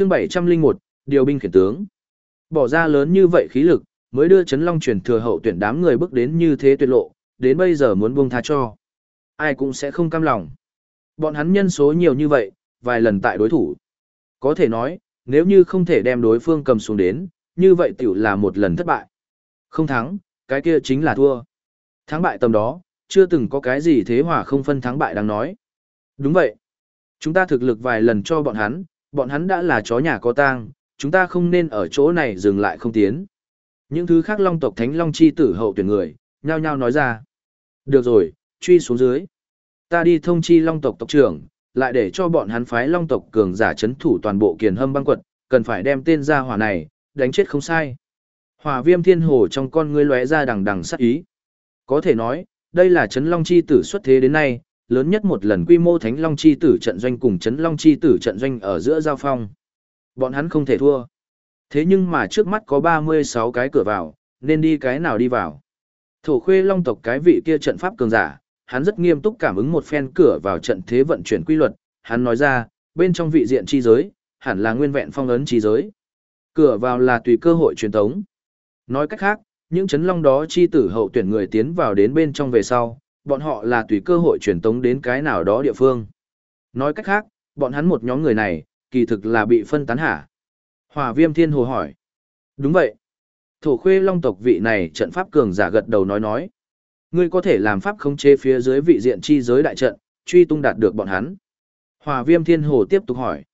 chương 701, điều binh khiển tướng. Bỏ ra lớn như vậy khí lực, mới đưa Trấn Long truyền thừa hậu tuyển đám người bước đến như thế tuyệt lộ, đến bây giờ muốn buông tha cho. Ai cũng sẽ không cam lòng. Bọn hắn nhân số nhiều như vậy, vài lần tại đối thủ. Có thể nói, nếu như không thể đem đối phương cầm xuống đến, như vậy tiểu là một lần thất bại. Không thắng, cái kia chính là thua. Thắng bại tầm đó, chưa từng có cái gì thế hòa không phân thắng bại đang nói. Đúng vậy. Chúng ta thực lực vài lần cho bọn hắn, bọn hắn đã là chó nhà có tang, chúng ta không nên ở chỗ này dừng lại không tiến. Những thứ khác long tộc thánh long chi tử hậu tuyển người, nhao nhao nói ra. Được rồi, truy xuống dưới. Ta đi thông chi long tộc tộc trưởng, lại để cho bọn hắn phái long tộc cường giả chấn thủ toàn bộ kiền hâm băng quật, cần phải đem tên gia hỏa này, đánh chết không sai. Hỏa viêm thiên hồ trong con ngươi lóe ra đằng đằng sát ý. Có thể nói, đây là chấn long chi tử xuất thế đến nay, lớn nhất một lần quy mô thánh long chi tử trận doanh cùng chấn long chi tử trận doanh ở giữa giao phong. Bọn hắn không thể thua. Thế nhưng mà trước mắt có 36 cái cửa vào, nên đi cái nào đi vào. Thổ khuê long tộc cái vị kia trận pháp cường giả, hắn rất nghiêm túc cảm ứng một phen cửa vào trận thế vận chuyển quy luật, hắn nói ra, bên trong vị diện chi giới, hẳn là nguyên vẹn phong ấn chi giới. Cửa vào là tùy cơ hội truyền tống. Nói cách khác, những chấn long đó chi tử hậu tuyển người tiến vào đến bên trong về sau, bọn họ là tùy cơ hội truyền tống đến cái nào đó địa phương. Nói cách khác, bọn hắn một nhóm người này, kỳ thực là bị phân tán hả? Hòa viêm thiên hồ hỏi. Đúng vậy. Thổ khuê long tộc vị này trận pháp cường giả gật đầu nói nói. Ngươi có thể làm pháp khống chế phía dưới vị diện chi giới đại trận, truy tung đạt được bọn hắn. Hòa viêm thiên hồ tiếp tục hỏi.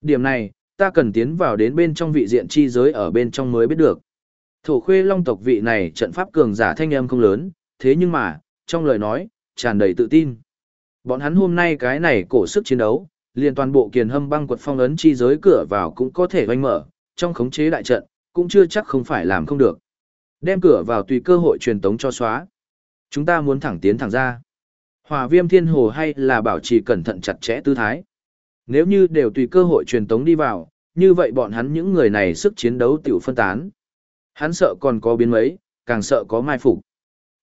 Điểm này, ta cần tiến vào đến bên trong vị diện chi giới ở bên trong mới biết được. Thổ khuê long tộc vị này trận pháp cường giả thanh âm không lớn, thế nhưng mà, trong lời nói, tràn đầy tự tin. Bọn hắn hôm nay cái này cổ sức chiến đấu, liền toàn bộ kiền hâm băng quật phong ấn chi giới cửa vào cũng có thể oanh mở, trong khống chế đại trận, cũng chưa chắc không phải làm không được. Đem cửa vào tùy cơ hội truyền tống cho xóa. Chúng ta muốn thẳng tiến thẳng ra. Hòa viêm thiên hồ hay là bảo trì cẩn thận chặt chẽ tư thái. Nếu như đều tùy cơ hội truyền tống đi vào, như vậy bọn hắn những người này sức chiến đấu tiểu phân tán. Hắn sợ còn có biến mấy, càng sợ có mai phục.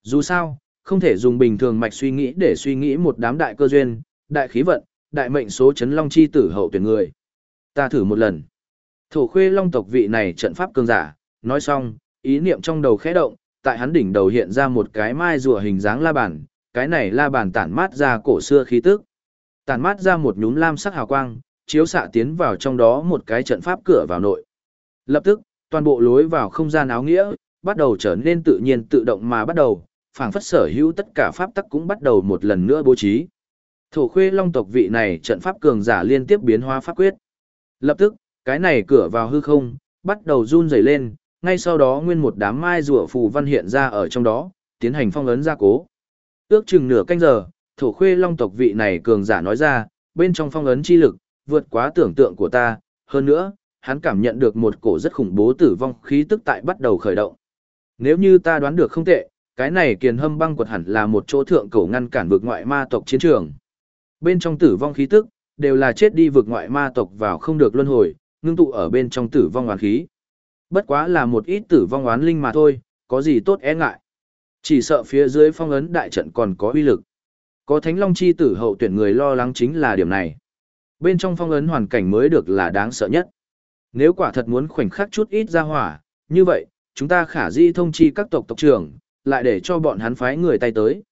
Dù sao, không thể dùng bình thường mạch suy nghĩ để suy nghĩ một đám đại cơ duyên, đại khí vận, đại mệnh số chấn long chi tử hậu tuyển người. Ta thử một lần. Thổ khuê long tộc vị này trận pháp cường giả, nói xong, ý niệm trong đầu khẽ động, tại hắn đỉnh đầu hiện ra một cái mai rùa hình dáng la bàn, cái này la bàn tản mát ra cổ xưa khí tức. Tản mát ra một nhúm lam sắc hào quang, chiếu xạ tiến vào trong đó một cái trận pháp cửa vào nội. Lập tức, toàn bộ lối vào không gian áo nghĩa, bắt đầu trở nên tự nhiên tự động mà bắt đầu, phảng phất sở hữu tất cả pháp tắc cũng bắt đầu một lần nữa bố trí. Thổ khuê long tộc vị này trận pháp cường giả liên tiếp biến hóa pháp quyết. Lập tức, cái này cửa vào hư không, bắt đầu run rẩy lên, ngay sau đó nguyên một đám mai rùa phù văn hiện ra ở trong đó, tiến hành phong ấn gia cố. Ước chừng nửa canh giờ, thổ khuê long tộc vị này cường giả nói ra, bên trong phong ấn chi lực, vượt quá tưởng tượng của ta, hơn nữa, hắn cảm nhận được một cổ rất khủng bố tử vong khí tức tại bắt đầu khởi động. Nếu như ta đoán được không tệ, cái này kiền hâm băng quật hẳn là một chỗ thượng cổ ngăn cản vực ngoại ma tộc chiến trường. Bên trong tử vong khí tức, đều là chết đi vực ngoại ma tộc vào không được luân hồi, ngưng tụ ở bên trong tử vong oán khí. Bất quá là một ít tử vong oán linh mà thôi, có gì tốt e ngại. Chỉ sợ phía dưới phong ấn đại trận còn có uy lực. Có thánh long chi tử hậu tuyển người lo lắng chính là điểm này. Bên trong phong ấn hoàn cảnh mới được là đáng sợ nhất. Nếu quả thật muốn khoảnh khắc chút ít ra hỏa, như vậy, chúng ta khả di thông chi các tộc tộc trưởng, lại để cho bọn hắn phái người tay tới.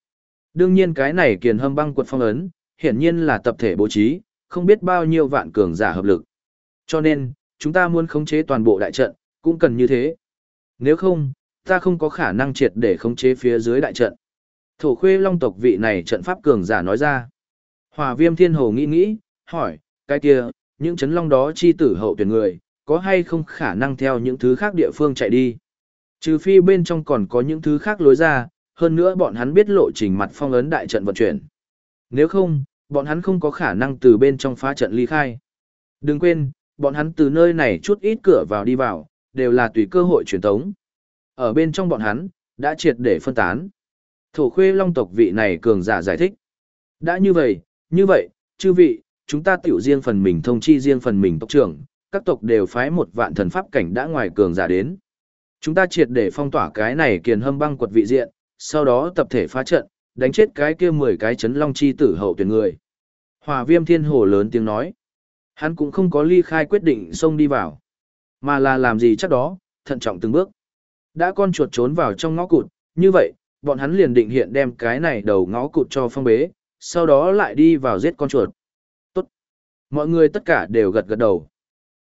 Đương nhiên cái này kiền hâm băng quật phong ấn, hiển nhiên là tập thể bố trí, không biết bao nhiêu vạn cường giả hợp lực. Cho nên, chúng ta muốn khống chế toàn bộ đại trận, cũng cần như thế. Nếu không, ta không có khả năng triệt để khống chế phía dưới đại trận. Thổ khuê long tộc vị này trận pháp cường giả nói ra. Hòa viêm thiên hồ nghĩ nghĩ, hỏi, cái kia, những chấn long đó chi tử hậu tuyển người, có hay không khả năng theo những thứ khác địa phương chạy đi. Trừ phi bên trong còn có những thứ khác lối ra, hơn nữa bọn hắn biết lộ trình mặt phong ấn đại trận vận chuyển. Nếu không, bọn hắn không có khả năng từ bên trong phá trận ly khai. Đừng quên, bọn hắn từ nơi này chút ít cửa vào đi vào, đều là tùy cơ hội truyền tống. Ở bên trong bọn hắn, đã triệt để phân tán. Thổ khuê long tộc vị này cường giả giải thích. Đã như vậy, như vậy, chư vị, chúng ta tiểu riêng phần mình thông chi riêng phần mình tộc trưởng, các tộc đều phái một vạn thần pháp cảnh đã ngoài cường giả đến. Chúng ta triệt để phong tỏa cái này kiền hâm băng quật vị diện, sau đó tập thể phá trận, đánh chết cái kia 10 cái chấn long chi tử hậu tuyển người. Hòa viêm thiên hồ lớn tiếng nói. Hắn cũng không có ly khai quyết định xông đi vào. Mà là làm gì chắc đó, thận trọng từng bước. Đã con chuột trốn vào trong ngõ cụt, như vậy, bọn hắn liền định hiện đem cái này đầu ngõ cụt cho phong bế, sau đó lại đi vào giết con chuột. Tốt. Mọi người tất cả đều gật gật đầu.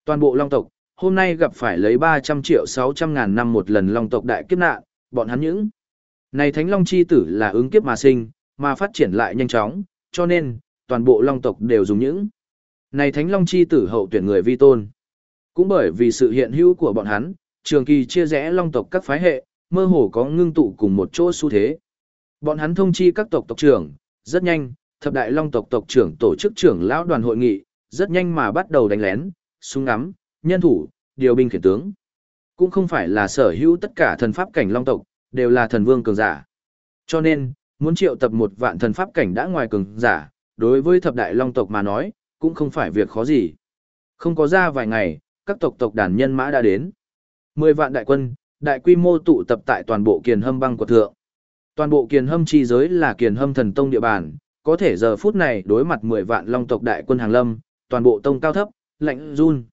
Toàn bộ long tộc, hôm nay gặp phải lấy 300 triệu 600 ngàn năm một lần long tộc đại kiếp nạn, bọn hắn những. Này thánh long chi tử là ứng kiếp mà sinh, mà phát triển lại nhanh chóng, cho nên, toàn bộ long tộc đều dùng những. Này thánh long chi tử hậu tuyển người vi tôn. Cũng bởi vì sự hiện hữu của bọn hắn, trường kỳ chia rẽ long tộc các phái hệ, mơ hồ có ngưng tụ cùng một chỗ xu thế. Bọn hắn thông chi các tộc tộc trưởng, rất nhanh, thập đại long tộc tộc trưởng tổ chức trưởng lão đoàn hội nghị, rất nhanh mà bắt đầu đánh lén, súng ngắm, nhân thủ, điều binh khiển tướng. Cũng không phải là sở hữu tất cả thần pháp cảnh long tộc, đều là thần vương cường giả. Cho nên, muốn triệu tập một vạn thần pháp cảnh đã ngoài cường giả, đối với thập đại long tộc mà nói, cũng không phải việc khó gì. Không có ra vài ngày, các tộc tộc đàn nhân mã đã đến. Mười vạn đại quân, đại quy mô tụ tập tại toàn bộ kiền hâm băng của thượng. Toàn bộ kiền hâm chi giới là kiền hâm thần tông địa bàn, có thể giờ phút này đối mặt 10 vạn long tộc đại quân hàng lâm, toàn bộ tông cao thấp, lạnh run.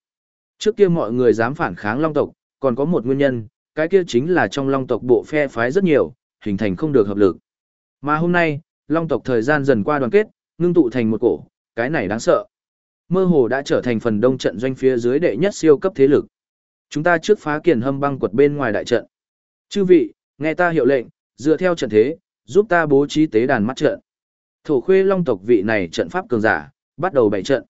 Trước kia mọi người dám phản kháng long tộc, còn có một nguyên nhân, cái kia chính là trong long tộc bộ phe phái rất nhiều, hình thành không được hợp lực. Mà hôm nay, long tộc thời gian dần qua đoàn kết, ngưng tụ thành một cổ, cái này đáng sợ. Mơ hồ đã trở thành phần đông trận doanh phía dưới đệ nhất siêu cấp thế lực. Chúng ta trước phá kiền hâm băng quật bên ngoài đại trận. Chư vị, nghe ta hiệu lệnh, dựa theo trận thế, giúp ta bố trí tế đàn mắt trận. Thổ khuê long tộc vị này trận pháp cường giả, bắt đầu bảy trận.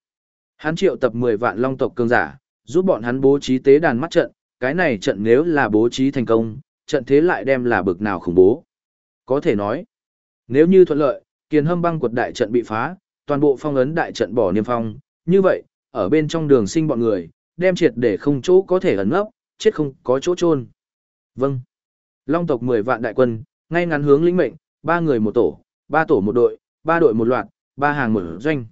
Hán triệu tập 10 vạn long tộc cường giả, giúp bọn hắn bố trí tế đàn mắt trận, cái này trận nếu là bố trí thành công, trận thế lại đem là bực nào khủng bố. Có thể nói, nếu như thuận lợi, kiền hâm băng quật đại trận bị phá, toàn bộ phong ấn đại trận bỏ niêm phong, như vậy, ở bên trong đường sinh bọn người, đem triệt để không chỗ có thể ẩn nấp, chết không có chỗ chôn. Vâng. Long tộc 10 vạn đại quân, ngay ngắn hướng lĩnh mệnh, ba người một tổ, ba tổ một đội, ba đội một loạt, ba hàng một doanh.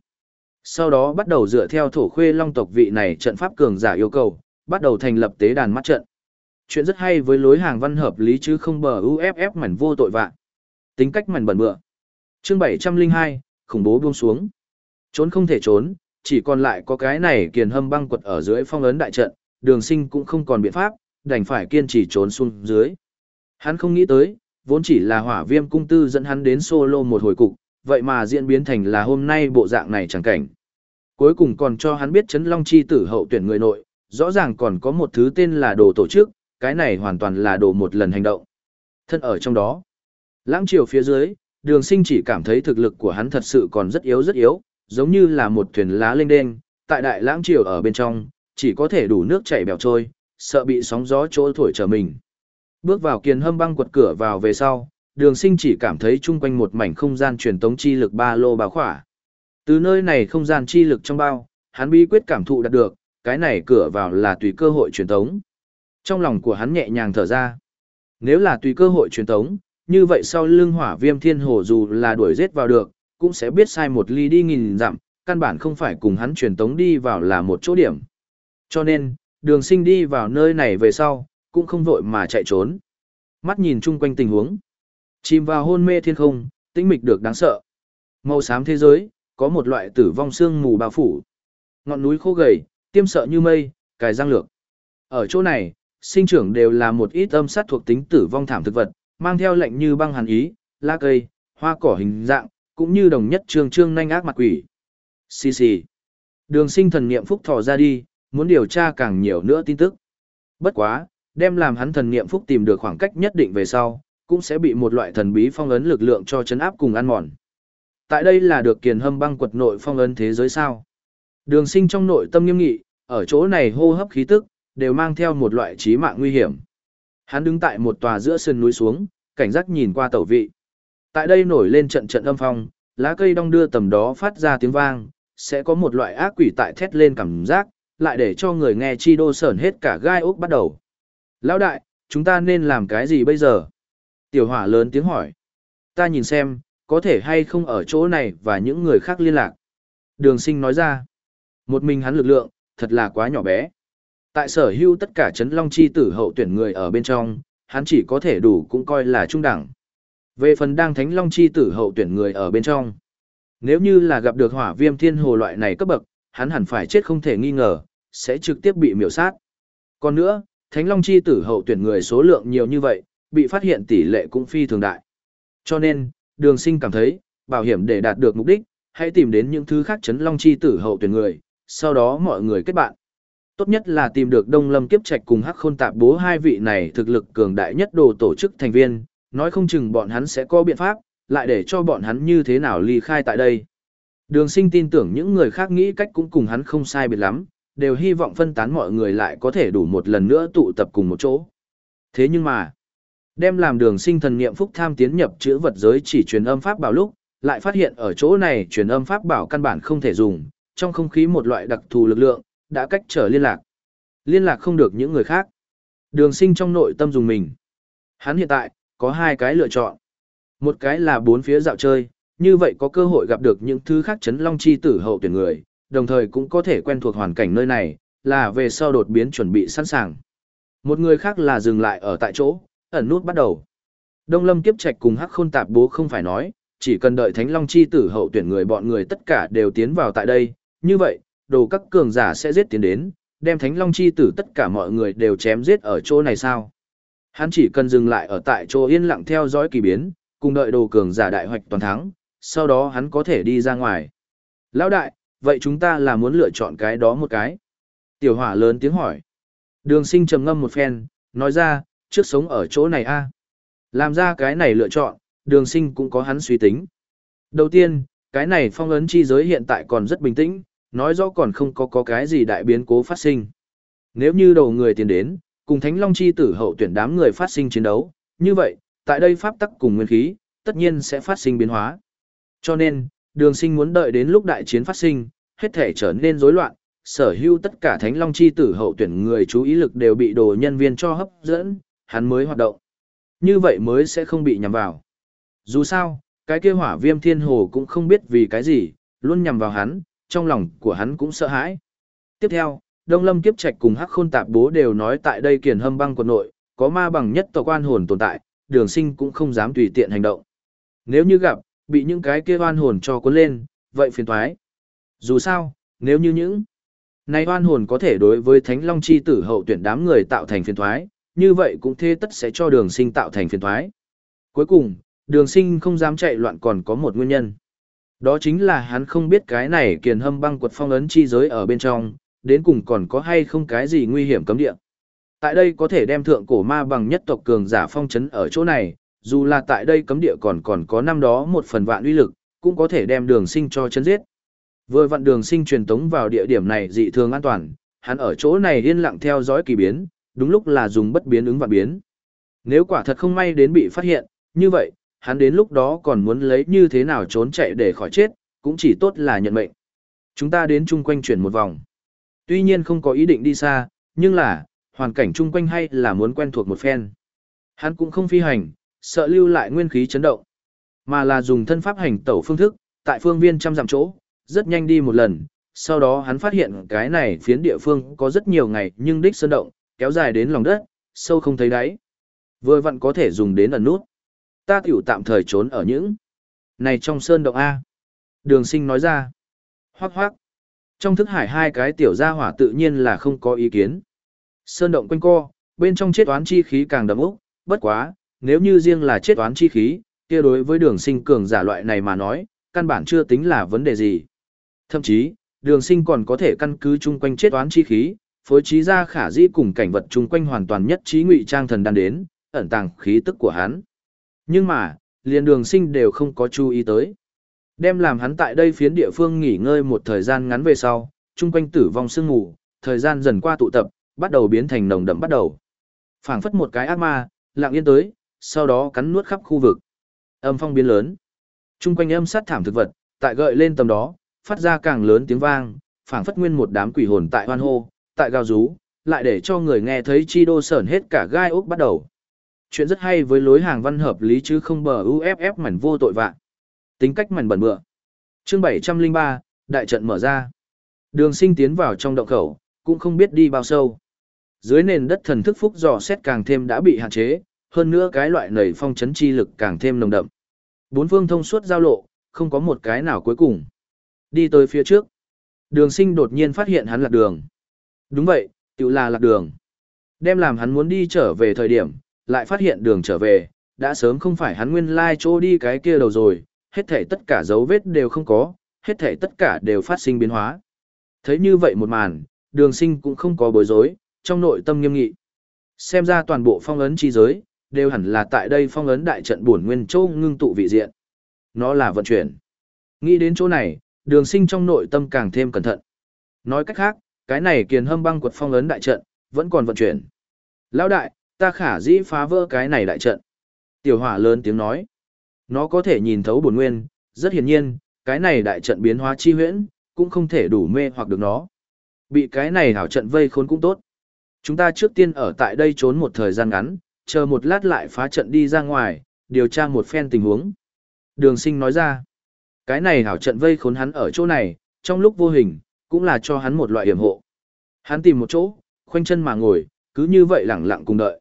Sau đó bắt đầu dựa theo thổ khuê long tộc vị này trận pháp cường giả yêu cầu, bắt đầu thành lập tế đàn mắt trận. Chuyện rất hay với lối hàng văn hợp lý chứ không bờ UFF mảnh vô tội vạ. Tính cách mảnh bẩn bựa. Chương 702, khủng bố buông xuống. Trốn không thể trốn, chỉ còn lại có cái này kiền hâm băng quật ở dưới phong ấn đại trận, đường sinh cũng không còn biện pháp, đành phải kiên trì trốn xuống dưới. Hắn không nghĩ tới, vốn chỉ là hỏa viêm cung tư dẫn hắn đến solo một hồi cục, vậy mà diễn biến thành là hôm nay bộ dạng này chẳng cảnh. Cuối cùng còn cho hắn biết chấn long chi tử hậu tuyển người nội, rõ ràng còn có một thứ tên là đồ tổ chức, cái này hoàn toàn là đồ một lần hành động. Thân ở trong đó, lãng chiều phía dưới, đường sinh chỉ cảm thấy thực lực của hắn thật sự còn rất yếu rất yếu, giống như là một thuyền lá lênh đênh, tại đại lãng chiều ở bên trong, chỉ có thể đủ nước chảy bèo trôi, sợ bị sóng gió trôi thổi trở mình. Bước vào kiền hâm băng quật cửa vào về sau, đường sinh chỉ cảm thấy chung quanh một mảnh không gian truyền tống chi lực ba lô bao khỏa. Từ nơi này không gian chi lực trong bao, hắn bí quyết cảm thụ đạt được, cái này cửa vào là tùy cơ hội truyền tống. Trong lòng của hắn nhẹ nhàng thở ra. Nếu là tùy cơ hội truyền tống, như vậy sau lưng hỏa viêm thiên hồ dù là đuổi giết vào được, cũng sẽ biết sai một ly đi nghìn dặm, căn bản không phải cùng hắn truyền tống đi vào là một chỗ điểm. Cho nên, đường sinh đi vào nơi này về sau, cũng không vội mà chạy trốn. Mắt nhìn chung quanh tình huống. Chìm vào hôn mê thiên không, tĩnh mịch được đáng sợ. Màu xám thế giới, có một loại tử vong xương mù bao phủ. Ngọn núi khô gầy, tiêm sợ như mây, cài răng lược. Ở chỗ này, sinh trưởng đều là một ít âm sát thuộc tính tử vong thảm thực vật, mang theo lệnh như băng hàn ý, lá cây, hoa cỏ hình dạng, cũng như đồng nhất trường trương nhanh ác mặt quỷ. Xì xì. Đường sinh thần niệm phúc thò ra đi, muốn điều tra càng nhiều nữa tin tức. Bất quá, đem làm hắn thần niệm phúc tìm được khoảng cách nhất định về sau, cũng sẽ bị một loại thần bí phong ấn lực lượng cho chấn áp cùng ăn mòn. Tại đây là được kiền hâm băng quật nội phong ấn thế giới sao. Đường sinh trong nội tâm nghiêm nghị, ở chỗ này hô hấp khí tức, đều mang theo một loại trí mạng nguy hiểm. Hắn đứng tại một tòa giữa sườn núi xuống, cảnh giác nhìn qua tẩu vị. Tại đây nổi lên trận trận âm phong, lá cây đong đưa tầm đó phát ra tiếng vang, sẽ có một loại ác quỷ tại thét lên cảm giác, lại để cho người nghe chi đô sởn hết cả gai ốc bắt đầu. Lão đại, chúng ta nên làm cái gì bây giờ? Tiểu hỏa lớn tiếng hỏi. Ta nhìn xem, có thể hay không ở chỗ này và những người khác liên lạc. Đường sinh nói ra. Một mình hắn lực lượng, thật là quá nhỏ bé. Tại sở hữu tất cả chấn long chi tử hậu tuyển người ở bên trong, hắn chỉ có thể đủ cũng coi là trung đẳng. Về phần đang thánh long chi tử hậu tuyển người ở bên trong. Nếu như là gặp được hỏa viêm thiên hồ loại này cấp bậc, hắn hẳn phải chết không thể nghi ngờ, sẽ trực tiếp bị miểu sát. Còn nữa, Thánh Long chi tử hậu tuyển người số lượng nhiều như vậy, bị phát hiện tỷ lệ cũng phi thường đại. Cho nên, đường sinh cảm thấy, bảo hiểm để đạt được mục đích, hãy tìm đến những thứ khác chấn Long chi tử hậu tuyển người, sau đó mọi người kết bạn. Tốt nhất là tìm được Đông Lâm Kiếp Trạch cùng Hắc Khôn Tạp Bố hai vị này thực lực cường đại nhất đồ tổ chức thành viên, nói không chừng bọn hắn sẽ có biện pháp, lại để cho bọn hắn như thế nào ly khai tại đây. Đường sinh tin tưởng những người khác nghĩ cách cũng cùng hắn không sai biệt lắm, đều hy vọng phân tán mọi người lại có thể đủ một lần nữa tụ tập cùng một chỗ. Thế nhưng mà, đem làm đường sinh thần niệm phúc tham tiến nhập chữ vật giới chỉ truyền âm pháp bảo lúc, lại phát hiện ở chỗ này truyền âm pháp bảo căn bản không thể dùng, trong không khí một loại đặc thù lực lượng, đã cách trở liên lạc. Liên lạc không được những người khác. Đường sinh trong nội tâm dùng mình. Hắn hiện tại, có hai cái lựa chọn. Một cái là bốn phía dạo chơi, như vậy có cơ hội gặp được những thứ khác chấn long chi tử hậu tuyển người, đồng thời cũng có thể quen thuộc hoàn cảnh nơi này, là về sau đột biến chuẩn bị sẵn sàng. Một người khác là dừng lại ở tại chỗ, ẩn nút bắt đầu. Đông Lâm Kiếp Trạch cùng Hắc Khôn Tạp Bố không phải nói, chỉ cần đợi Thánh Long chi tử hậu tuyển người bọn người tất cả đều tiến vào tại đây, như vậy, đồ các cường giả sẽ giết tiến đến, đem Thánh Long chi tử tất cả mọi người đều chém giết ở chỗ này sao? Hắn chỉ cần dừng lại ở tại chỗ yên lặng theo dõi kỳ biến, cùng đợi đồ cường giả đại hoạch toàn thắng, sau đó hắn có thể đi ra ngoài. Lão đại, vậy chúng ta là muốn lựa chọn cái đó một cái. Tiểu hỏa lớn tiếng hỏi. Đường sinh trầm ngâm một phen, nói ra, trước sống ở chỗ này a Làm ra cái này lựa chọn, đường sinh cũng có hắn suy tính. Đầu tiên, cái này phong ấn chi giới hiện tại còn rất bình tĩnh, nói rõ còn không có có cái gì đại biến cố phát sinh. Nếu như đầu người tiến đến, cùng Thánh Long chi tử hậu tuyển đám người phát sinh chiến đấu, như vậy, tại đây pháp tắc cùng nguyên khí, tất nhiên sẽ phát sinh biến hóa. Cho nên, đường sinh muốn đợi đến lúc đại chiến phát sinh, hết thể trở nên rối loạn, sở hữu tất cả thánh long chi tử hậu tuyển người chú ý lực đều bị đồ nhân viên cho hấp dẫn, hắn mới hoạt động. Như vậy mới sẽ không bị nhằm vào. Dù sao, cái kia hỏa viêm thiên hồ cũng không biết vì cái gì, luôn nhằm vào hắn, trong lòng của hắn cũng sợ hãi. Tiếp theo, Đông Lâm Kiếp Trạch cùng Hắc Khôn Tạp Bố đều nói tại đây kiền hâm băng quần nội, có ma bằng nhất tộc quan hồn tồn tại, đường sinh cũng không dám tùy tiện hành động. Nếu như gặp, bị những cái kia oan hồn cho cuốn lên, vậy phiền thoái. Dù sao, nếu như những này oan hồn có thể đối với Thánh Long chi tử hậu tuyển đám người tạo thành phiền thoái, như vậy cũng thế tất sẽ cho đường sinh tạo thành phiền thoái. Cuối cùng, đường sinh không dám chạy loạn còn có một nguyên nhân. Đó chính là hắn không biết cái này kiền hâm băng quật phong ấn chi giới ở bên trong, đến cùng còn có hay không cái gì nguy hiểm cấm địa. Tại đây có thể đem thượng cổ ma bằng nhất tộc cường giả phong chấn ở chỗ này, dù là tại đây cấm địa còn còn có năm đó một phần vạn uy lực, cũng có thể đem đường sinh cho chấn giết. Vừa vặn đường sinh truyền tống vào địa điểm này dị thường an toàn, hắn ở chỗ này yên lặng theo dõi kỳ biến, đúng lúc là dùng bất biến ứng vạn biến. Nếu quả thật không may đến bị phát hiện, như vậy, hắn đến lúc đó còn muốn lấy như thế nào trốn chạy để khỏi chết, cũng chỉ tốt là nhận mệnh. Chúng ta đến chung quanh chuyển một vòng. Tuy nhiên không có ý định đi xa, nhưng là, hoàn cảnh chung quanh hay là muốn quen thuộc một phen. Hắn cũng không phi hành, sợ lưu lại nguyên khí chấn động, mà là dùng thân pháp hành tẩu phương thức, tại phương viên trăm dặm chỗ, rất nhanh đi một lần, sau đó hắn phát hiện cái này phiến địa phương có rất nhiều ngày nhưng đích sơn động, kéo dài đến lòng đất, sâu không thấy đáy. Vừa vặn có thể dùng đến ẩn nút. Ta tiểu tạm thời trốn ở những này trong sơn động A. Đường sinh nói ra. Hoác hoác. Trong thức hải hai cái tiểu gia hỏa tự nhiên là không có ý kiến. Sơn động quanh co, bên trong chết oán chi khí càng đậm úc, bất quá, nếu như riêng là chết oán chi khí, kia đối với đường sinh cường giả loại này mà nói, căn bản chưa tính là vấn đề gì. Thậm chí, đường sinh còn có thể căn cứ chung quanh chết oán chi khí, phối trí ra khả dĩ cùng cảnh vật chung quanh hoàn toàn nhất trí ngụy trang thần đan đến, ẩn tàng khí tức của hắn. Nhưng mà, liền đường sinh đều không có chú ý tới. Đem làm hắn tại đây phiến địa phương nghỉ ngơi một thời gian ngắn về sau, chung quanh tử vong sương ngủ, thời gian dần qua tụ tập, bắt đầu biến thành nồng đậm bắt đầu. phảng phất một cái ác ma, lặng yên tới, sau đó cắn nuốt khắp khu vực. Âm phong biến lớn. Trung quanh âm sát thảm thực vật, tại gợi lên tầm đó, phát ra càng lớn tiếng vang, phảng phất nguyên một đám quỷ hồn tại hoan hô, tại gào rú, lại để cho người nghe thấy chi đô sởn hết cả gai ốc bắt đầu. Chuyện rất hay với lối hàng văn hợp lý chứ không bờ UFF mảnh vô tội vạn. Tính cách mảnh bẩn bựa. Chương 703, đại trận mở ra. Đường sinh tiến vào trong động khẩu, cũng không biết đi bao sâu. Dưới nền đất thần thức phúc dò xét càng thêm đã bị hạn chế, hơn nữa cái loại nảy phong chấn chi lực càng thêm nồng đậm. Bốn phương thông suốt giao lộ, không có một cái nào cuối cùng. Đi tới phía trước. Đường sinh đột nhiên phát hiện hắn lạc đường. Đúng vậy, tự là lạc đường. Đem làm hắn muốn đi trở về thời điểm, lại phát hiện đường trở về, đã sớm không phải hắn nguyên lai like chỗ đi cái kia đầu rồi, hết thể tất cả dấu vết đều không có, hết thể tất cả đều phát sinh biến hóa. Thấy như vậy một màn, đường sinh cũng không có bối rối, trong nội tâm nghiêm nghị. Xem ra toàn bộ phong ấn chi giới, đều hẳn là tại đây phong ấn đại trận buồn nguyên châu ngưng tụ vị diện. Nó là vận chuyển. Nghĩ đến chỗ này, đường sinh trong nội tâm càng thêm cẩn thận. Nói cách khác, cái này kiền hâm băng quật phong ấn đại trận, vẫn còn vận chuyển. Lão đại, ta khả dĩ phá vỡ cái này đại trận. Tiểu hỏa lớn tiếng nói. Nó có thể nhìn thấu bổn nguyên, rất hiển nhiên, cái này đại trận biến hóa chi huyễn, cũng không thể đủ mê hoặc được nó. Bị cái này hảo trận vây khốn cũng tốt. Chúng ta trước tiên ở tại đây trốn một thời gian ngắn, chờ một lát lại phá trận đi ra ngoài, điều tra một phen tình huống. Đường sinh nói ra, cái này hảo trận vây khốn hắn ở chỗ này, trong lúc vô hình, cũng là cho hắn một loại hiểm hộ. Hắn tìm một chỗ, khoanh chân mà ngồi, cứ như vậy lặng lặng cùng đợi.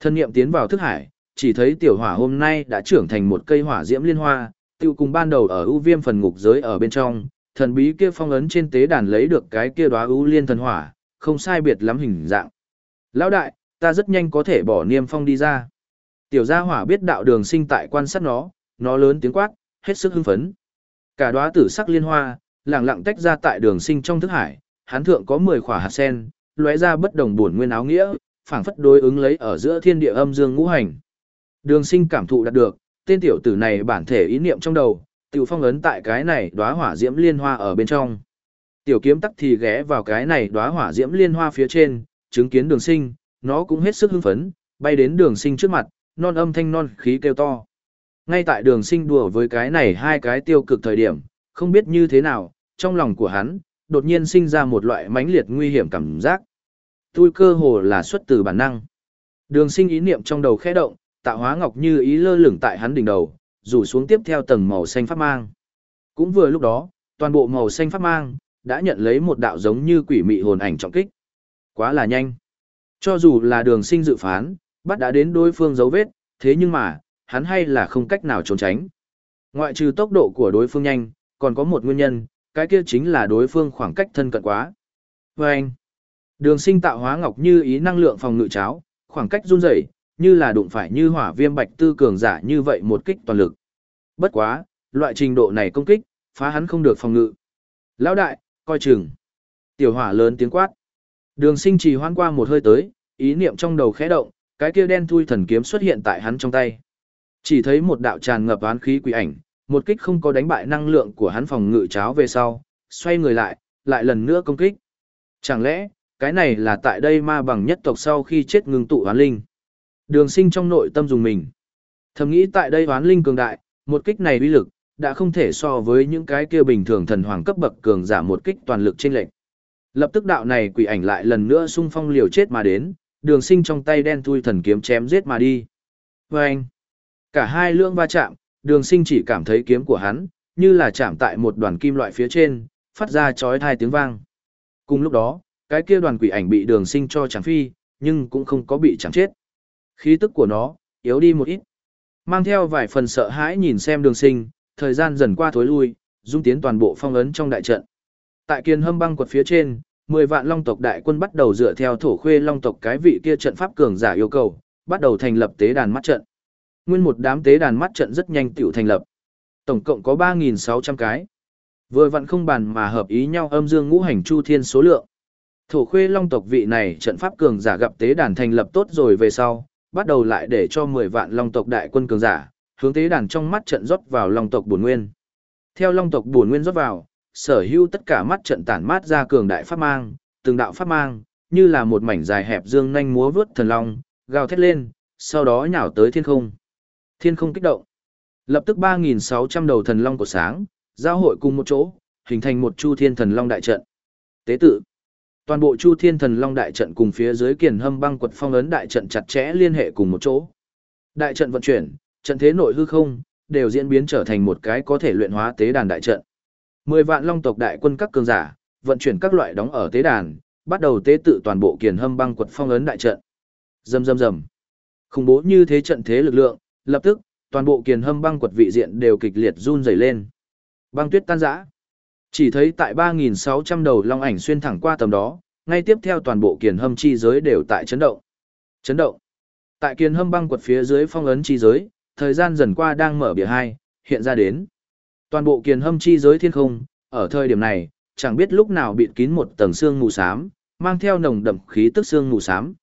Thân niệm tiến vào thức hải, chỉ thấy tiểu hỏa hôm nay đã trưởng thành một cây hỏa diễm liên hoa, tiêu cùng ban đầu ở ưu viêm phần ngục giới ở bên trong, thần bí kia phong ấn trên tế đàn lấy được cái kia đóa ưu liên thần hỏa, không sai biệt lắm hình dạng. Lão đại, ta rất nhanh có thể bỏ niêm phong đi ra. Tiểu gia hỏa biết đạo đường sinh tại quan sát nó, nó lớn tiếng quát, hết sức hưng phấn. Cả đóa tử sắc liên hoa, lặng lặng tách ra tại đường sinh trong thức hải, hắn thượng có 10 khỏa hạt sen, lóe ra bất đồng buồn nguyên áo nghĩa, phảng phất đối ứng lấy ở giữa thiên địa âm dương ngũ hành. Đường sinh cảm thụ đạt được, tên tiểu tử này bản thể ý niệm trong đầu, tiểu phong ấn tại cái này đóa hỏa diễm liên hoa ở bên trong. Tiểu kiếm tắc thì ghé vào cái này đóa hỏa diễm liên hoa phía trên, chứng kiến đường sinh, nó cũng hết sức hưng phấn, bay đến đường sinh trước mặt, non âm thanh non khí kêu to. Ngay tại đường sinh đùa với cái này hai cái tiêu cực thời điểm, không biết như thế nào, trong lòng của hắn, đột nhiên sinh ra một loại mãnh liệt nguy hiểm cảm giác. Tôi cơ hồ là xuất từ bản năng. Đường sinh ý niệm trong đầu khẽ động, tạo hóa ngọc như ý lơ lửng tại hắn đỉnh đầu, rủ xuống tiếp theo tầng màu xanh pháp mang. Cũng vừa lúc đó, toàn bộ màu xanh pháp mang, đã nhận lấy một đạo giống như quỷ mị hồn ảnh trọng kích. Quá là nhanh. Cho dù là đường sinh dự phán, bắt đã đến đối phương dấu vết, thế nhưng mà, hắn hay là không cách nào trốn tránh. Ngoại trừ tốc độ của đối phương nhanh, còn có một nguyên nhân, cái kia chính là đối phương khoảng cách thân cận quá. Và anh, đường sinh tạo hóa ngọc như ý năng lượng phòng ngự cháo, khoảng cách run rẩy như là đụng phải như hỏa viêm bạch tư cường giả như vậy một kích toàn lực. Bất quá, loại trình độ này công kích, phá hắn không được phòng ngự. Lão đại, coi chừng. Tiểu hỏa lớn tiếng quát. Đường sinh trì hoan qua một hơi tới, ý niệm trong đầu khẽ động, cái kia đen thui thần kiếm xuất hiện tại hắn trong tay. Chỉ thấy một đạo tràn ngập án khí quỷ ảnh, một kích không có đánh bại năng lượng của hắn phòng ngự cháo về sau, xoay người lại, lại lần nữa công kích. Chẳng lẽ, cái này là tại đây ma bằng nhất tộc sau khi chết ngừng tụ hoán linh. Đường sinh trong nội tâm dùng mình. Thầm nghĩ tại đây hoán linh cường đại, một kích này uy lực, đã không thể so với những cái kia bình thường thần hoàng cấp bậc cường giả một kích toàn lực trên lệnh. Lập tức đạo này quỷ ảnh lại lần nữa xung phong liều chết mà đến, đường sinh trong tay đen thui thần kiếm chém giết mà đi. Vâng! anh, cả hai lưỡng va chạm, đường sinh chỉ cảm thấy kiếm của hắn, như là chạm tại một đoàn kim loại phía trên, phát ra chói thai tiếng vang. Cùng lúc đó, cái kia đoàn quỷ ảnh bị đường sinh cho chẳng phi, nhưng cũng không có bị chẳng chết. Khí tức của nó, yếu đi một ít. Mang theo vài phần sợ hãi nhìn xem đường sinh, thời gian dần qua thối lui, dung tiến toàn bộ phong ấn trong đại trận. Tại kiên hâm băng quật phía trên, 10 vạn long tộc đại quân bắt đầu dựa theo thổ khuê long tộc cái vị kia trận pháp cường giả yêu cầu, bắt đầu thành lập tế đàn mắt trận. Nguyên một đám tế đàn mắt trận rất nhanh tiểu thành lập. Tổng cộng có 3.600 cái. Vừa vặn không bàn mà hợp ý nhau âm dương ngũ hành chu thiên số lượng. Thổ khuê long tộc vị này trận pháp cường giả gặp tế đàn thành lập tốt rồi về sau, bắt đầu lại để cho 10 vạn long tộc đại quân cường giả, hướng tế đàn trong mắt trận rót vào long tộc bổn nguyên. Theo long tộc bổn nguyên rót vào, sở hữu tất cả mắt trận tản mát ra cường đại pháp mang, từng đạo pháp mang, như là một mảnh dài hẹp dương nhanh múa vướt thần long, gào thét lên, sau đó nhào tới thiên không. Thiên không kích động. Lập tức 3.600 đầu thần long của sáng, giao hội cùng một chỗ, hình thành một chu thiên thần long đại trận. Tế tự. Toàn bộ chu thiên thần long đại trận cùng phía dưới kiền hâm băng quật phong ấn đại trận chặt chẽ liên hệ cùng một chỗ. Đại trận vận chuyển, trận thế nội hư không, đều diễn biến trở thành một cái có thể luyện hóa tế đàn đại trận. Mười vạn long tộc đại quân các cường giả, vận chuyển các loại đóng ở tế đàn, bắt đầu tế tự toàn bộ kiền hâm băng quật phong ấn đại trận. Rầm rầm rầm. Khủng bố như thế trận thế lực lượng, lập tức, toàn bộ kiền hâm băng quật vị diện đều kịch liệt run rẩy lên. Băng tuyết tan rã. Chỉ thấy tại 3.600 đầu long ảnh xuyên thẳng qua tầm đó, ngay tiếp theo toàn bộ kiền hâm chi giới đều tại chấn động. Chấn động. Tại kiền hâm băng quật phía dưới phong ấn chi giới, thời gian dần qua đang mở bìa hai, hiện ra đến. Toàn bộ kiền hâm chi giới thiên không, ở thời điểm này, chẳng biết lúc nào bịt kín một tầng xương mù xám, mang theo nồng đậm khí tức xương mù xám.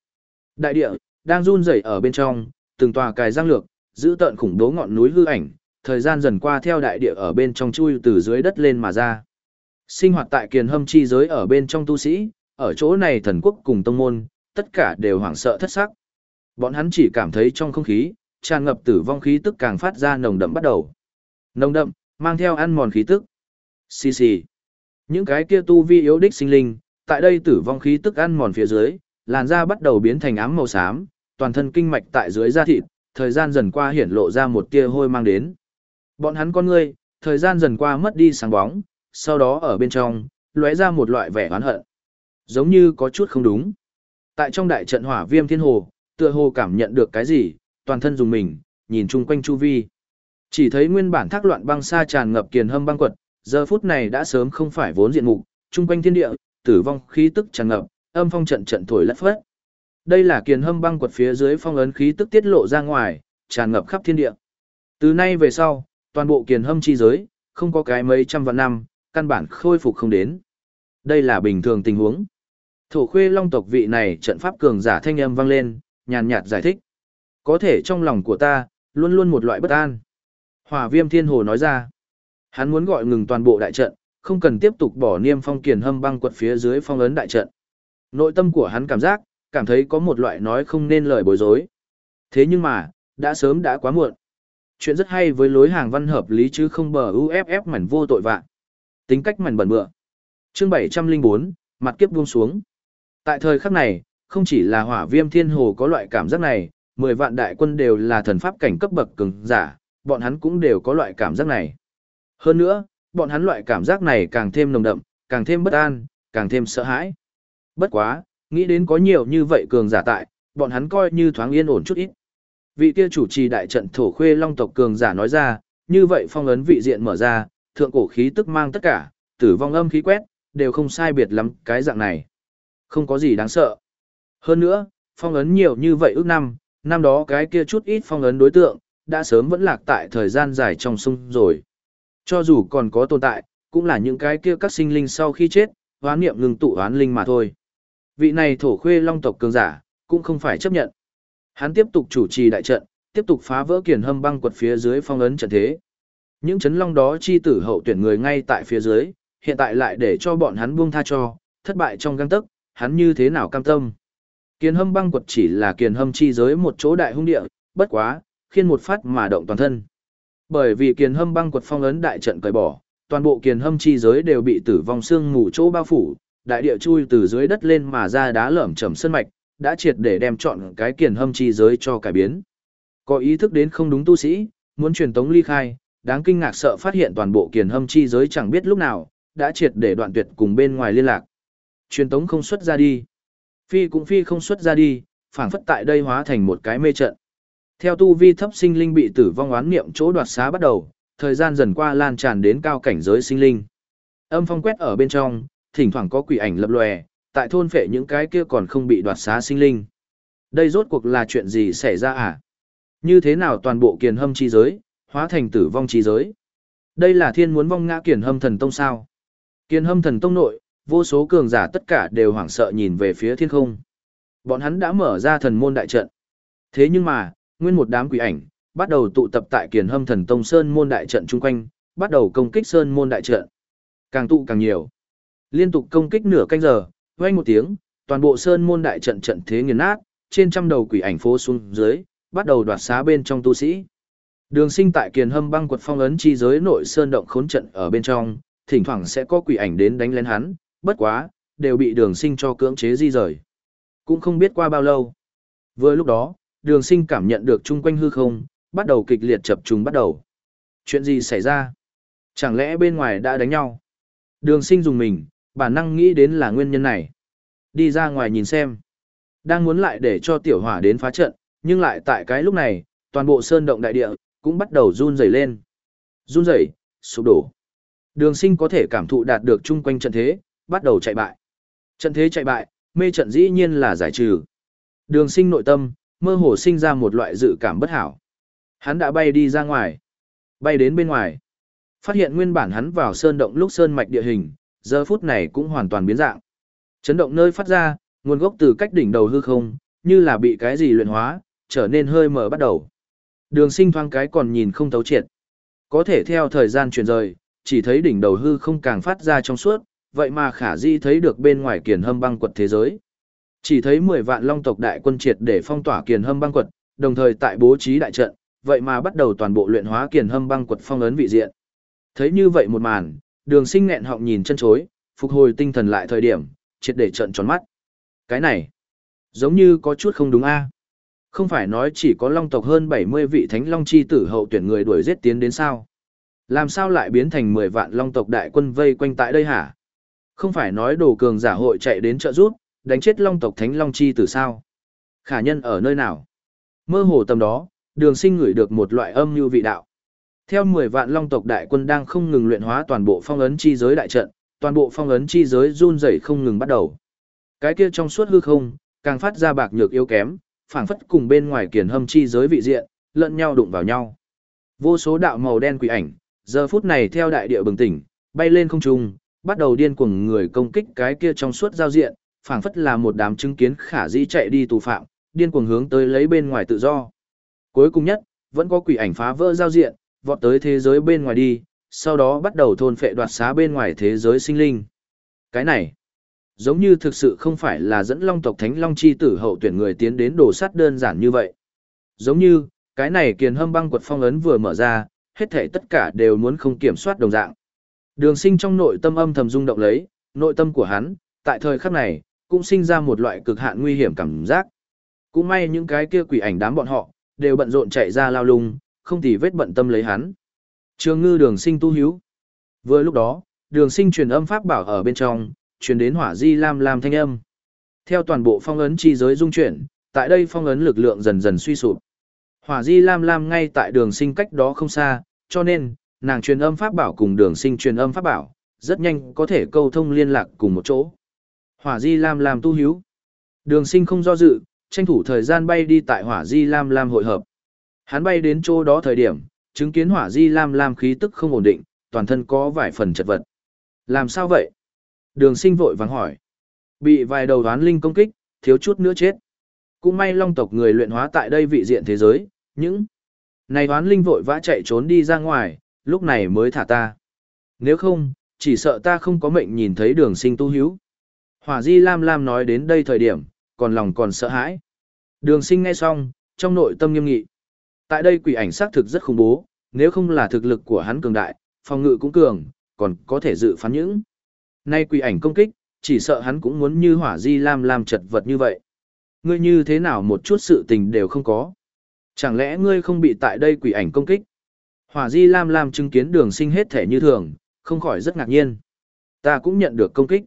Đại địa đang run rẩy ở bên trong, từng tòa cài giang lược, giữ tận khủng bố ngọn núi hư ảnh, thời gian dần qua theo đại địa ở bên trong chui từ dưới đất lên mà ra. Sinh hoạt tại kiền hâm chi giới ở bên trong tu sĩ, ở chỗ này thần quốc cùng tông môn, tất cả đều hoảng sợ thất sắc. Bọn hắn chỉ cảm thấy trong không khí, tràn ngập tử vong khí tức càng phát ra nồng đậm bắt đầu. Nồng đậm, mang theo ăn mòn khí tức. Xì xì. Những cái kia tu vi yếu đích sinh linh, tại đây tử vong khí tức ăn mòn phía dưới, làn da bắt đầu biến thành ám màu xám, toàn thân kinh mạch tại dưới da thịt, thời gian dần qua hiển lộ ra một tia hôi mang đến. Bọn hắn con ngươi, thời gian dần qua mất đi sáng bóng, sau đó ở bên trong, lóe ra một loại vẻ oán hận. Giống như có chút không đúng. Tại trong đại trận hỏa viêm thiên hồ, tựa hồ cảm nhận được cái gì, toàn thân dùng mình, nhìn chung quanh chu vi. Chỉ thấy nguyên bản thác loạn băng xa tràn ngập kiền hâm băng quật, giờ phút này đã sớm không phải vốn diện mục, chung quanh thiên địa, tử vong khí tức tràn ngập, âm phong trận trận thổi lất phất. Đây là kiền hâm băng quật phía dưới phong ấn khí tức tiết lộ ra ngoài, tràn ngập khắp thiên địa. Từ nay về sau, toàn bộ kiền hâm chi giới, không có cái mấy trăm vạn năm, căn bản khôi phục không đến. Đây là bình thường tình huống. Thổ khuê long tộc vị này trận pháp cường giả thanh âm vang lên, nhàn nhạt giải thích. Có thể trong lòng của ta, luôn luôn một loại bất an. Hỏa viêm thiên hồ nói ra. Hắn muốn gọi ngừng toàn bộ đại trận, không cần tiếp tục bỏ niêm phong kiền hâm băng quật phía dưới phong ấn đại trận. Nội tâm của hắn cảm giác, cảm thấy có một loại nói không nên lời bối rối. Thế nhưng mà, đã sớm đã quá muộn. Chuyện rất hay với lối hàng văn hợp lý chứ không bờ UFF mảnh vô tội vạn. Tính cách mảnh bẩn bựa. Chương 704, mặt kiếp buông xuống. Tại thời khắc này, không chỉ là hỏa viêm thiên hồ có loại cảm giác này, 10 vạn đại quân đều là thần pháp cảnh cấp bậc cường giả, bọn hắn cũng đều có loại cảm giác này. Hơn nữa, bọn hắn loại cảm giác này càng thêm nồng đậm, càng thêm bất an, càng thêm sợ hãi. Bất quá, nghĩ đến có nhiều như vậy cường giả tại, bọn hắn coi như thoáng yên ổn chút ít. Vị kia chủ trì đại trận thổ khuê long tộc cường giả nói ra, như vậy phong ấn vị diện mở ra, thượng cổ khí tức mang tất cả, tử vong âm khí quét, đều không sai biệt lắm cái dạng này. Không có gì đáng sợ. Hơn nữa, phong ấn nhiều như vậy ước năm, năm đó cái kia chút ít phong ấn đối tượng, đã sớm vẫn lạc tại thời gian dài trong sung rồi. Cho dù còn có tồn tại, cũng là những cái kia các sinh linh sau khi chết, hoán niệm ngừng tụ hoán linh mà thôi. Vị này thổ khuê long tộc cường giả, cũng không phải chấp nhận. Hắn tiếp tục chủ trì đại trận, tiếp tục phá vỡ kiền hâm băng quật phía dưới phong ấn trận thế. Những chấn long đó chi tử hậu tuyển người ngay tại phía dưới, hiện tại lại để cho bọn hắn buông tha cho, thất bại trong găng tức, hắn như thế nào cam tâm. Kiền hâm băng quật chỉ là kiền hâm chi giới một chỗ đại hung địa, bất quá, khiên một phát mà động toàn thân. Bởi vì kiền hâm băng quật phong ấn đại trận cởi bỏ, toàn bộ kiền hâm chi giới đều bị tử vong xương mù chỗ bao phủ, đại địa chui từ dưới đất lên mà ra đá lởm chầm sân mạch, đã triệt để đem chọn cái kiền hâm chi giới cho cải biến. Có ý thức đến không đúng tu sĩ, muốn truyền tống ly khai, đáng kinh ngạc sợ phát hiện toàn bộ kiền hâm chi giới chẳng biết lúc nào, đã triệt để đoạn tuyệt cùng bên ngoài liên lạc. Truyền tống không xuất ra đi. Phi cũng phi không xuất ra đi, phảng phất tại đây hóa thành một cái mê trận. Theo tu vi thấp sinh linh bị tử vong oán niệm chỗ đoạt xá bắt đầu, thời gian dần qua lan tràn đến cao cảnh giới sinh linh. Âm phong quét ở bên trong, thỉnh thoảng có quỷ ảnh lập lòe, tại thôn phệ những cái kia còn không bị đoạt xá sinh linh. Đây rốt cuộc là chuyện gì xảy ra à? Như thế nào toàn bộ kiền hâm chi giới, hóa thành tử vong chi giới? Đây là thiên muốn vong ngã kiền hâm thần tông sao? Kiền hâm thần tông nội, vô số cường giả tất cả đều hoảng sợ nhìn về phía thiên không. Bọn hắn đã mở ra thần môn đại trận. Thế nhưng mà, nguyên một đám quỷ ảnh, bắt đầu tụ tập tại kiền hâm thần tông sơn môn đại trận chung quanh, bắt đầu công kích sơn môn đại trận. Càng tụ càng nhiều. Liên tục công kích nửa canh giờ, vang một tiếng, toàn bộ sơn môn đại trận trận thế nghiền nát, trên trăm đầu quỷ ảnh phố xuống dưới, bắt đầu đoạt xá bên trong tu sĩ. Đường sinh tại kiền hâm băng quật phong ấn chi giới nội sơn động khốn trận ở bên trong, thỉnh thoảng sẽ có quỷ ảnh đến đánh lên hắn, bất quá, đều bị đường sinh cho cưỡng chế di rời. Cũng không biết qua bao lâu. Vừa lúc đó, đường sinh cảm nhận được chung quanh hư không, bắt đầu kịch liệt chập trùng bắt đầu. Chuyện gì xảy ra? Chẳng lẽ bên ngoài đã đánh nhau? Đường sinh dùng mình, bản năng nghĩ đến là nguyên nhân này. Đi ra ngoài nhìn xem. Đang muốn lại để cho tiểu hỏa đến phá trận, nhưng lại tại cái lúc này, toàn bộ sơn động đại địa, cũng bắt đầu run rẩy lên. Run rẩy, sụp đổ. Đường sinh có thể cảm thụ đạt được chung quanh trận thế, bắt đầu chạy bại. Trận thế chạy bại, mê trận dĩ nhiên là giải trừ. Đường sinh nội tâm, mơ hồ sinh ra một loại dự cảm bất hảo. Hắn đã bay đi ra ngoài. Bay đến bên ngoài. Phát hiện nguyên bản hắn vào sơn động lúc sơn mạch địa hình, giờ phút này cũng hoàn toàn biến dạng. Chấn động nơi phát ra, nguồn gốc từ cách đỉnh đầu hư không, như là bị cái gì luyện hóa, trở nên hơi mở bắt đầu. Đường sinh thoáng cái còn nhìn không thấu triệt. Có thể theo thời gian chuyển rời, chỉ thấy đỉnh đầu hư không càng phát ra trong suốt, vậy mà khả di thấy được bên ngoài kiền hâm băng quật thế giới. Chỉ thấy 10 vạn long tộc đại quân triệt để phong tỏa kiền hâm băng quật, đồng thời tại bố trí đại trận, vậy mà bắt đầu toàn bộ luyện hóa kiền hâm băng quật phong ấn vị diện. Thấy như vậy một màn, đường sinh nghẹn họng nhìn chân chối, phục hồi tinh thần lại thời điểm, triệt để trận tròn mắt. Cái này, giống như có chút không đúng a Không phải nói chỉ có long tộc hơn 70 vị thánh long chi tử hậu tuyển người đuổi giết tiến đến sao? Làm sao lại biến thành 10 vạn long tộc đại quân vây quanh tại đây hả? Không phải nói đồ cường giả hội chạy đến trợ rút, đánh chết long tộc thánh long chi tử sao? Khả nhân ở nơi nào? Mơ hồ tầm đó, đường sinh ngửi được một loại âm như vị đạo. Theo 10 vạn long tộc đại quân đang không ngừng luyện hóa toàn bộ phong ấn chi giới đại trận, toàn bộ phong ấn chi giới run rẩy không ngừng bắt đầu. Cái kia trong suốt hư không, càng phát ra bạc nhược yếu kém, phảng phất cùng bên ngoài kiền hâm chi giới vị diện, lẫn nhau đụng vào nhau. Vô số đạo màu đen quỷ ảnh, giờ phút này theo đại địa bừng tỉnh, bay lên không trung, bắt đầu điên cuồng người công kích cái kia trong suốt giao diện, phảng phất là một đám chứng kiến khả dĩ chạy đi tù phạm, điên cuồng hướng tới lấy bên ngoài tự do. Cuối cùng nhất, vẫn có quỷ ảnh phá vỡ giao diện, vọt tới thế giới bên ngoài đi, sau đó bắt đầu thôn phệ đoạt xá bên ngoài thế giới sinh linh. Cái này, giống như thực sự không phải là dẫn long tộc thánh long chi tử hậu tuyển người tiến đến đổ sắt đơn giản như vậy. Giống như, cái này kiền hâm băng quật phong ấn vừa mở ra, hết thể tất cả đều muốn không kiểm soát đồng dạng. Đường sinh trong nội tâm âm thầm rung động lấy, nội tâm của hắn, tại thời khắc này, cũng sinh ra một loại cực hạn nguy hiểm cảm giác. Cũng may những cái kia quỷ ảnh đám bọn họ, đều bận rộn chạy ra lao lung, không thì vết bận tâm lấy hắn. Trường ngư đường sinh tu hiếu. Vừa lúc đó, đường sinh truyền âm pháp bảo ở bên trong, truyền đến hỏa di lam lam thanh âm. Theo toàn bộ phong ấn chi giới dung chuyển, tại đây phong ấn lực lượng dần dần suy sụp. Hỏa di lam lam ngay tại đường sinh cách đó không xa, cho nên, nàng truyền âm pháp bảo cùng đường sinh truyền âm pháp bảo, rất nhanh có thể câu thông liên lạc cùng một chỗ. Hỏa di lam lam tu hiếu. Đường sinh không do dự, tranh thủ thời gian bay đi tại hỏa di lam lam hội hợp. Hắn bay đến chỗ đó thời điểm, chứng kiến hỏa di lam lam khí tức không ổn định, toàn thân có vài phần chật vật. Làm sao vậy? Đường sinh vội vàng hỏi. Bị vài đầu đoán linh công kích, thiếu chút nữa chết. Cũng may long tộc người luyện hóa tại đây vị diện thế giới, những này đoán linh vội vã chạy trốn đi ra ngoài, lúc này mới thả ta. Nếu không, chỉ sợ ta không có mệnh nhìn thấy đường sinh tu hiếu. Hỏa di lam lam nói đến đây thời điểm, còn lòng còn sợ hãi. Đường sinh nghe xong, trong nội tâm nghiêm nghị. Tại đây quỷ ảnh xác thực rất khủng bố, nếu không là thực lực của hắn cường đại, phòng ngự cũng cường, còn có thể dự phán những. Nay quỷ ảnh công kích, chỉ sợ hắn cũng muốn như hỏa di lam lam chật vật như vậy. Ngươi như thế nào một chút sự tình đều không có. Chẳng lẽ ngươi không bị tại đây quỷ ảnh công kích? Hỏa di lam lam chứng kiến đường sinh hết thể như thường, không khỏi rất ngạc nhiên. Ta cũng nhận được công kích.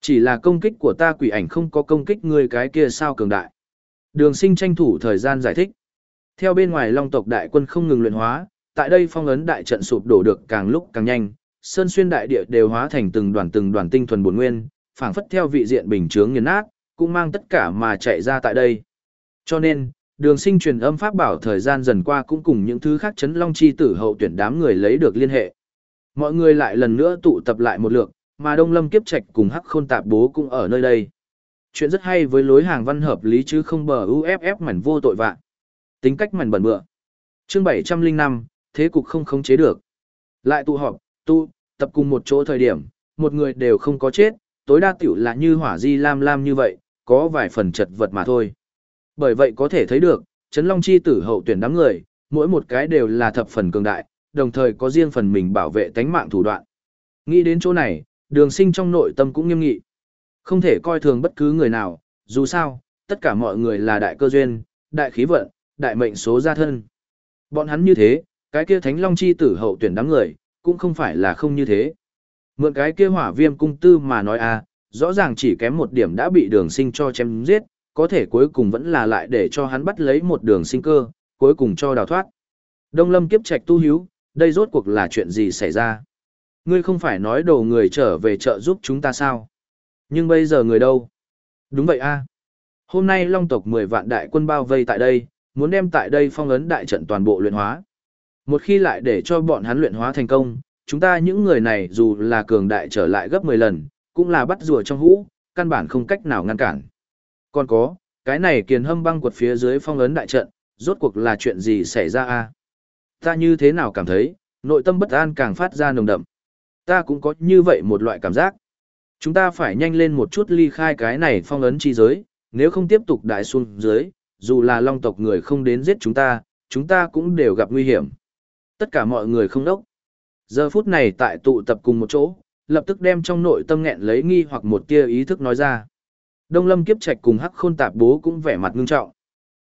Chỉ là công kích của ta quỷ ảnh không có công kích ngươi cái kia sao cường đại. Đường sinh tranh thủ thời gian giải thích. Theo bên ngoài long tộc đại quân không ngừng luyện hóa, tại đây phong ấn đại trận sụp đổ được càng lúc càng nhanh, sơn xuyên đại địa đều hóa thành từng đoàn từng đoàn tinh thuần bổn nguyên, phảng phất theo vị diện bình chướng nghiền nát, cũng mang tất cả mà chạy ra tại đây. Cho nên, đường sinh truyền âm pháp bảo thời gian dần qua cũng cùng những thứ khác chấn long chi tử hậu tuyển đám người lấy được liên hệ. Mọi người lại lần nữa tụ tập lại một lượt, mà Đông Lâm Kiếp Trạch cùng Hắc Khôn Tạp Bố cũng ở nơi đây. Chuyện rất hay với lối hàng văn hợp lý chứ không bờ UFF mảnh vô tội vạn. Tính cách mảnh bẩn bựa. Chương 705, thế cục không khống chế được. Lại tụ họp, tụ tập cùng một chỗ thời điểm, một người đều không có chết, tối đa tiểu là như hỏa di lam lam như vậy, có vài phần chật vật mà thôi. Bởi vậy có thể thấy được, Trấn Long Chi tử hậu tuyển đám người, mỗi một cái đều là thập phần cường đại, đồng thời có riêng phần mình bảo vệ tánh mạng thủ đoạn. Nghĩ đến chỗ này, đường sinh trong nội tâm cũng nghiêm nghị. Không thể coi thường bất cứ người nào, dù sao, tất cả mọi người là đại cơ duyên, đại khí vận, đại mệnh số gia thân. Bọn hắn như thế, cái kia thánh long chi tử hậu tuyển đám người, cũng không phải là không như thế. Mượn cái kia hỏa viêm cung tư mà nói à, rõ ràng chỉ kém một điểm đã bị đường sinh cho chém giết, có thể cuối cùng vẫn là lại để cho hắn bắt lấy một đường sinh cơ, cuối cùng cho đào thoát. Đông lâm kiếp trạch tu hiếu, đây rốt cuộc là chuyện gì xảy ra? Ngươi không phải nói đồ người trở về chợ giúp chúng ta sao? Nhưng bây giờ người đâu? Đúng vậy a. Hôm nay Long tộc 10 vạn đại quân bao vây tại đây, muốn đem tại đây phong ấn đại trận toàn bộ luyện hóa. Một khi lại để cho bọn hắn luyện hóa thành công, chúng ta những người này dù là cường đại trở lại gấp 10 lần, cũng là bắt rùa trong hũ, căn bản không cách nào ngăn cản. Còn có, cái này kiền hâm băng quật phía dưới phong ấn đại trận, rốt cuộc là chuyện gì xảy ra a? Ta như thế nào cảm thấy, nội tâm bất an càng phát ra nồng đậm. Ta cũng có như vậy một loại cảm giác. Chúng ta phải nhanh lên một chút ly khai cái này phong ấn chi giới, nếu không tiếp tục đại xuống dưới, dù là long tộc người không đến giết chúng ta, chúng ta cũng đều gặp nguy hiểm. Tất cả mọi người không đốc. Giờ phút này tại tụ tập cùng một chỗ, lập tức đem trong nội tâm nghẹn lấy nghi hoặc một tia ý thức nói ra. Đông Lâm Kiếp Trạch cùng Hắc Khôn Tạp Bố cũng vẻ mặt ngưng trọng.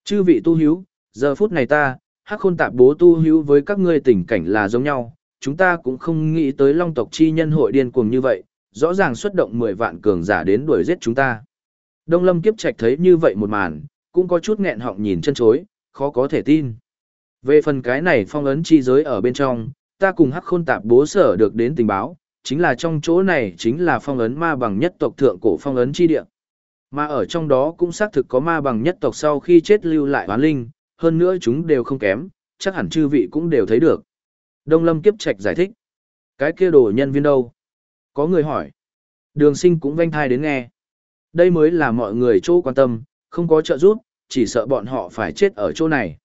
Chư vị tu hiếu, giờ phút này ta, Hắc Khôn Tạp Bố tu hiếu với các ngươi tình cảnh là giống nhau, chúng ta cũng không nghĩ tới Long tộc chi nhân hội điên cuồng như vậy, rõ ràng xuất động 10 vạn cường giả đến đuổi giết chúng ta. Đông Lâm Kiếp Trạch thấy như vậy một màn, cũng có chút nghẹn họng nhìn chân chối, khó có thể tin. Về phần cái này phong ấn chi giới ở bên trong, ta cùng Hắc Khôn Tạp Bố sở được đến tình báo, chính là trong chỗ này chính là phong ấn ma bằng nhất tộc thượng cổ phong ấn chi địa. Mà ở trong đó cũng xác thực có ma bằng nhất tộc sau khi chết lưu lại hoán linh, hơn nữa chúng đều không kém, chắc hẳn chư vị cũng đều thấy được. Đông Lâm Kiếp Trạch giải thích. Cái kia đồ nhân viên đâu? Có người hỏi. Đường sinh cũng vanh thai đến nghe. Đây mới là mọi người chỗ quan tâm, không có trợ giúp, chỉ sợ bọn họ phải chết ở chỗ này.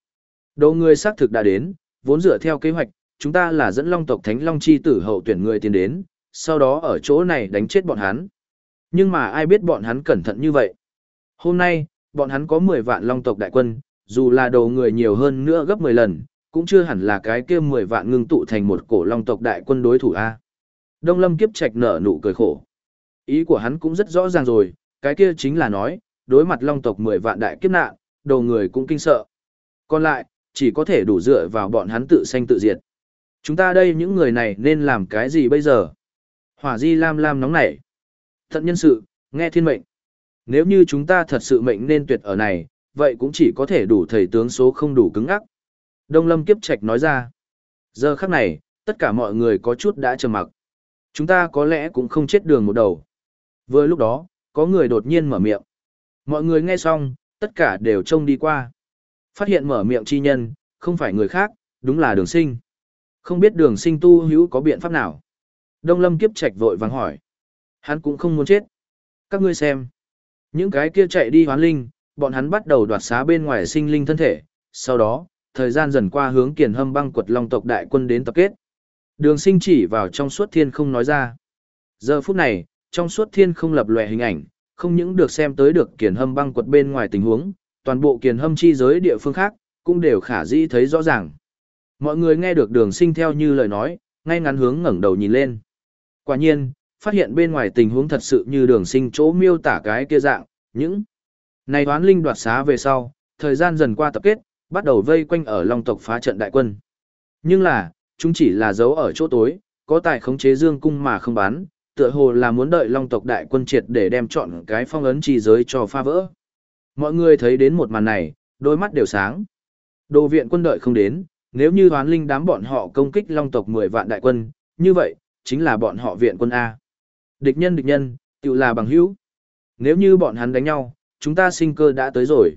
Đồ người xác thực đã đến, vốn dựa theo kế hoạch, chúng ta là dẫn long tộc Thánh Long Chi tử hậu tuyển người tiến đến, sau đó ở chỗ này đánh chết bọn hắn. Nhưng mà ai biết bọn hắn cẩn thận như vậy. Hôm nay, bọn hắn có 10 vạn long tộc đại quân, dù là đồ người nhiều hơn nữa gấp 10 lần, cũng chưa hẳn là cái kia 10 vạn ngưng tụ thành một cổ long tộc đại quân đối thủ A. Đông Lâm kiếp trạch nở nụ cười khổ. Ý của hắn cũng rất rõ ràng rồi, cái kia chính là nói, đối mặt long tộc 10 vạn đại kiếp nạn, đầu người cũng kinh sợ. Còn lại, chỉ có thể đủ dựa vào bọn hắn tự sanh tự diệt. Chúng ta đây những người này nên làm cái gì bây giờ? Hỏa di lam lam nóng nảy. Thận nhân sự, nghe thiên mệnh. Nếu như chúng ta thật sự mệnh nên tuyệt ở này, vậy cũng chỉ có thể đủ thầy tướng số không đủ cứng ắc. Đông Lâm Kiếp Trạch nói ra. Giờ khắc này, tất cả mọi người có chút đã trầm mặc. Chúng ta có lẽ cũng không chết đường một đầu. Vừa lúc đó, có người đột nhiên mở miệng. Mọi người nghe xong, tất cả đều trông đi qua. Phát hiện mở miệng chi nhân, không phải người khác, đúng là đường sinh. Không biết đường sinh tu hữu có biện pháp nào. Đông Lâm Kiếp Trạch vội vàng hỏi. Hắn cũng không muốn chết. Các ngươi xem. Những cái kia chạy đi hoán linh, bọn hắn bắt đầu đoạt xá bên ngoài sinh linh thân thể. Sau đó, thời gian dần qua hướng kiền hâm băng quật long tộc đại quân đến tập kết. Đường sinh chỉ vào trong suốt thiên không nói ra. Giờ phút này, trong suốt thiên không lập lòe hình ảnh, không những được xem tới được kiền hâm băng quật bên ngoài tình huống, toàn bộ kiền hâm chi giới địa phương khác, cũng đều khả dĩ thấy rõ ràng. Mọi người nghe được đường sinh theo như lời nói, ngay ngắn hướng ngẩng đầu nhìn lên. Quả nhiên, phát hiện bên ngoài tình huống thật sự như đường sinh chỗ miêu tả cái kia dạng, những này đoán linh đoạt xá về sau, thời gian dần qua tập kết, bắt đầu vây quanh ở long tộc phá trận đại quân. Nhưng là, chúng chỉ là dấu ở chỗ tối, có tài khống chế dương cung mà không bán, tựa hồ là muốn đợi long tộc đại quân triệt để đem chọn cái phong ấn trì giới cho pha vỡ. Mọi người thấy đến một màn này, đôi mắt đều sáng. Đồ viện quân đợi không đến, nếu như hoán linh đám bọn họ công kích long tộc 10 vạn đại quân, như vậy, chính là bọn họ viện quân A. Địch nhân địch nhân, tự là bằng hữu. Nếu như bọn hắn đánh nhau, chúng ta sinh cơ đã tới rồi.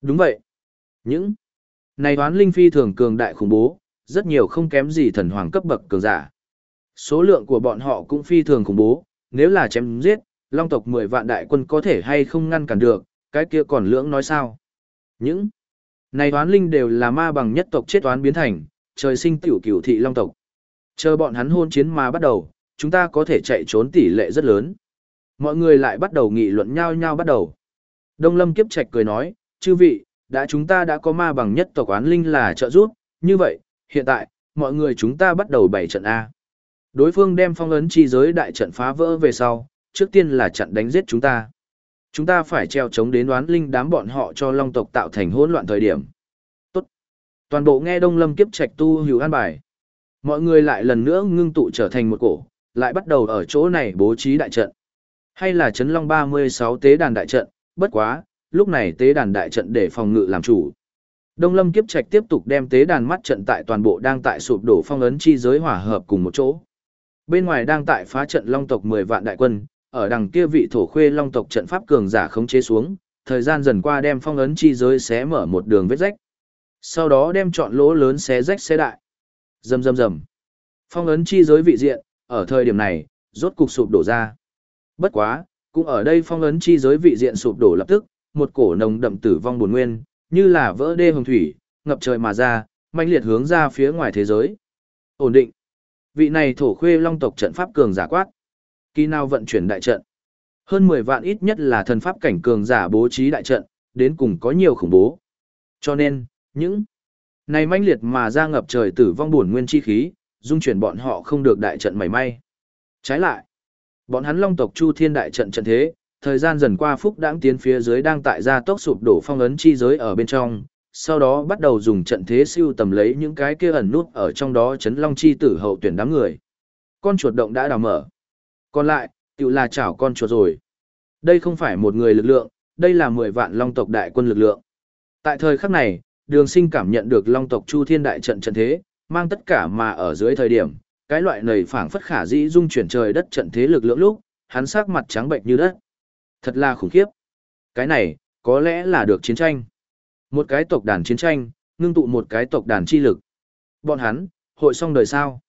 Đúng vậy. Những này hoán linh phi thường cường đại khủng bố, rất nhiều không kém gì thần hoàng cấp bậc cường giả. Số lượng của bọn họ cũng phi thường khủng bố, nếu là chém giết, long tộc 10 vạn đại quân có thể hay không ngăn cản được, cái kia còn lưỡng nói sao. Những này toán linh đều là ma bằng nhất tộc chết toán biến thành, trời sinh tiểu cửu thị long tộc. Chờ bọn hắn hôn chiến mà bắt đầu, chúng ta có thể chạy trốn tỷ lệ rất lớn. Mọi người lại bắt đầu nghị luận nhau nhau bắt đầu. Đông Lâm Kiếp Trạch cười nói, chư vị, đã chúng ta đã có ma bằng nhất tộc oán linh là trợ giúp, như vậy, hiện tại, mọi người chúng ta bắt đầu bảy trận A. Đối phương đem phong ấn chi giới đại trận phá vỡ về sau, trước tiên là chặn đánh giết chúng ta. Chúng ta phải treo chống đến đoán linh đám bọn họ cho long tộc tạo thành hỗn loạn thời điểm. Tốt. Toàn bộ nghe Đông Lâm Kiếp Trạch tu hữu an bài. Mọi người lại lần nữa ngưng tụ trở thành một cổ, lại bắt đầu ở chỗ này bố trí đại trận. Hay là chấn long 36 tế đàn đại trận, bất quá, lúc này tế đàn đại trận để phòng ngự làm chủ. Đông Lâm Kiếp Trạch tiếp tục đem tế đàn mắt trận tại toàn bộ đang tại sụp đổ phong ấn chi giới hòa hợp cùng một chỗ. Bên ngoài đang tại phá trận long tộc 10 vạn đại quân, ở đằng kia vị thổ khuê long tộc trận pháp cường giả khống chế xuống, thời gian dần qua đem phong ấn chi giới xé mở một đường vết rách. Sau đó đem chọn lỗ lớn xé rách xé đại. Rầm rầm rầm. Phong ấn chi giới vị diện, ở thời điểm này, rốt cục sụp đổ ra. Bất quá, cũng ở đây phong ấn chi giới vị diện sụp đổ lập tức, một cổ nồng đậm tử vong buồn nguyên, như là vỡ đê hồng thủy, ngập trời mà ra, mạnh liệt hướng ra phía ngoài thế giới. Ổn định. Vị này thổ khuê long tộc trận pháp cường giả quát. Kỳ nào vận chuyển đại trận. Hơn 10 vạn ít nhất là thần pháp cảnh cường giả bố trí đại trận, đến cùng có nhiều khủng bố. Cho nên, những này manh liệt mà ra ngập trời tử vong buồn nguyên chi khí, dung chuyển bọn họ không được đại trận mảy may. Trái lại, bọn hắn long tộc chu thiên đại trận trận thế, thời gian dần qua phúc đãng tiến phía dưới đang tại gia tốc sụp đổ phong ấn chi giới ở bên trong, sau đó bắt đầu dùng trận thế siêu tầm lấy những cái kia ẩn nút ở trong đó chấn long chi tử hậu tuyển đám người. Con chuột động đã đào mở. Còn lại, tự là chảo con chuột rồi. Đây không phải một người lực lượng, đây là 10 vạn long tộc đại quân lực lượng. Tại thời khắc này, đường sinh cảm nhận được long tộc chu thiên đại trận trận thế, mang tất cả mà ở dưới thời điểm, cái loại nầy phảng phất khả dĩ dung chuyển trời đất trận thế lực lượng lúc, hắn sắc mặt trắng bệnh như đất. Thật là khủng khiếp. Cái này, có lẽ là được chiến tranh. Một cái tộc đàn chiến tranh, ngưng tụ một cái tộc đàn chi lực. Bọn hắn, hội xong đời sao.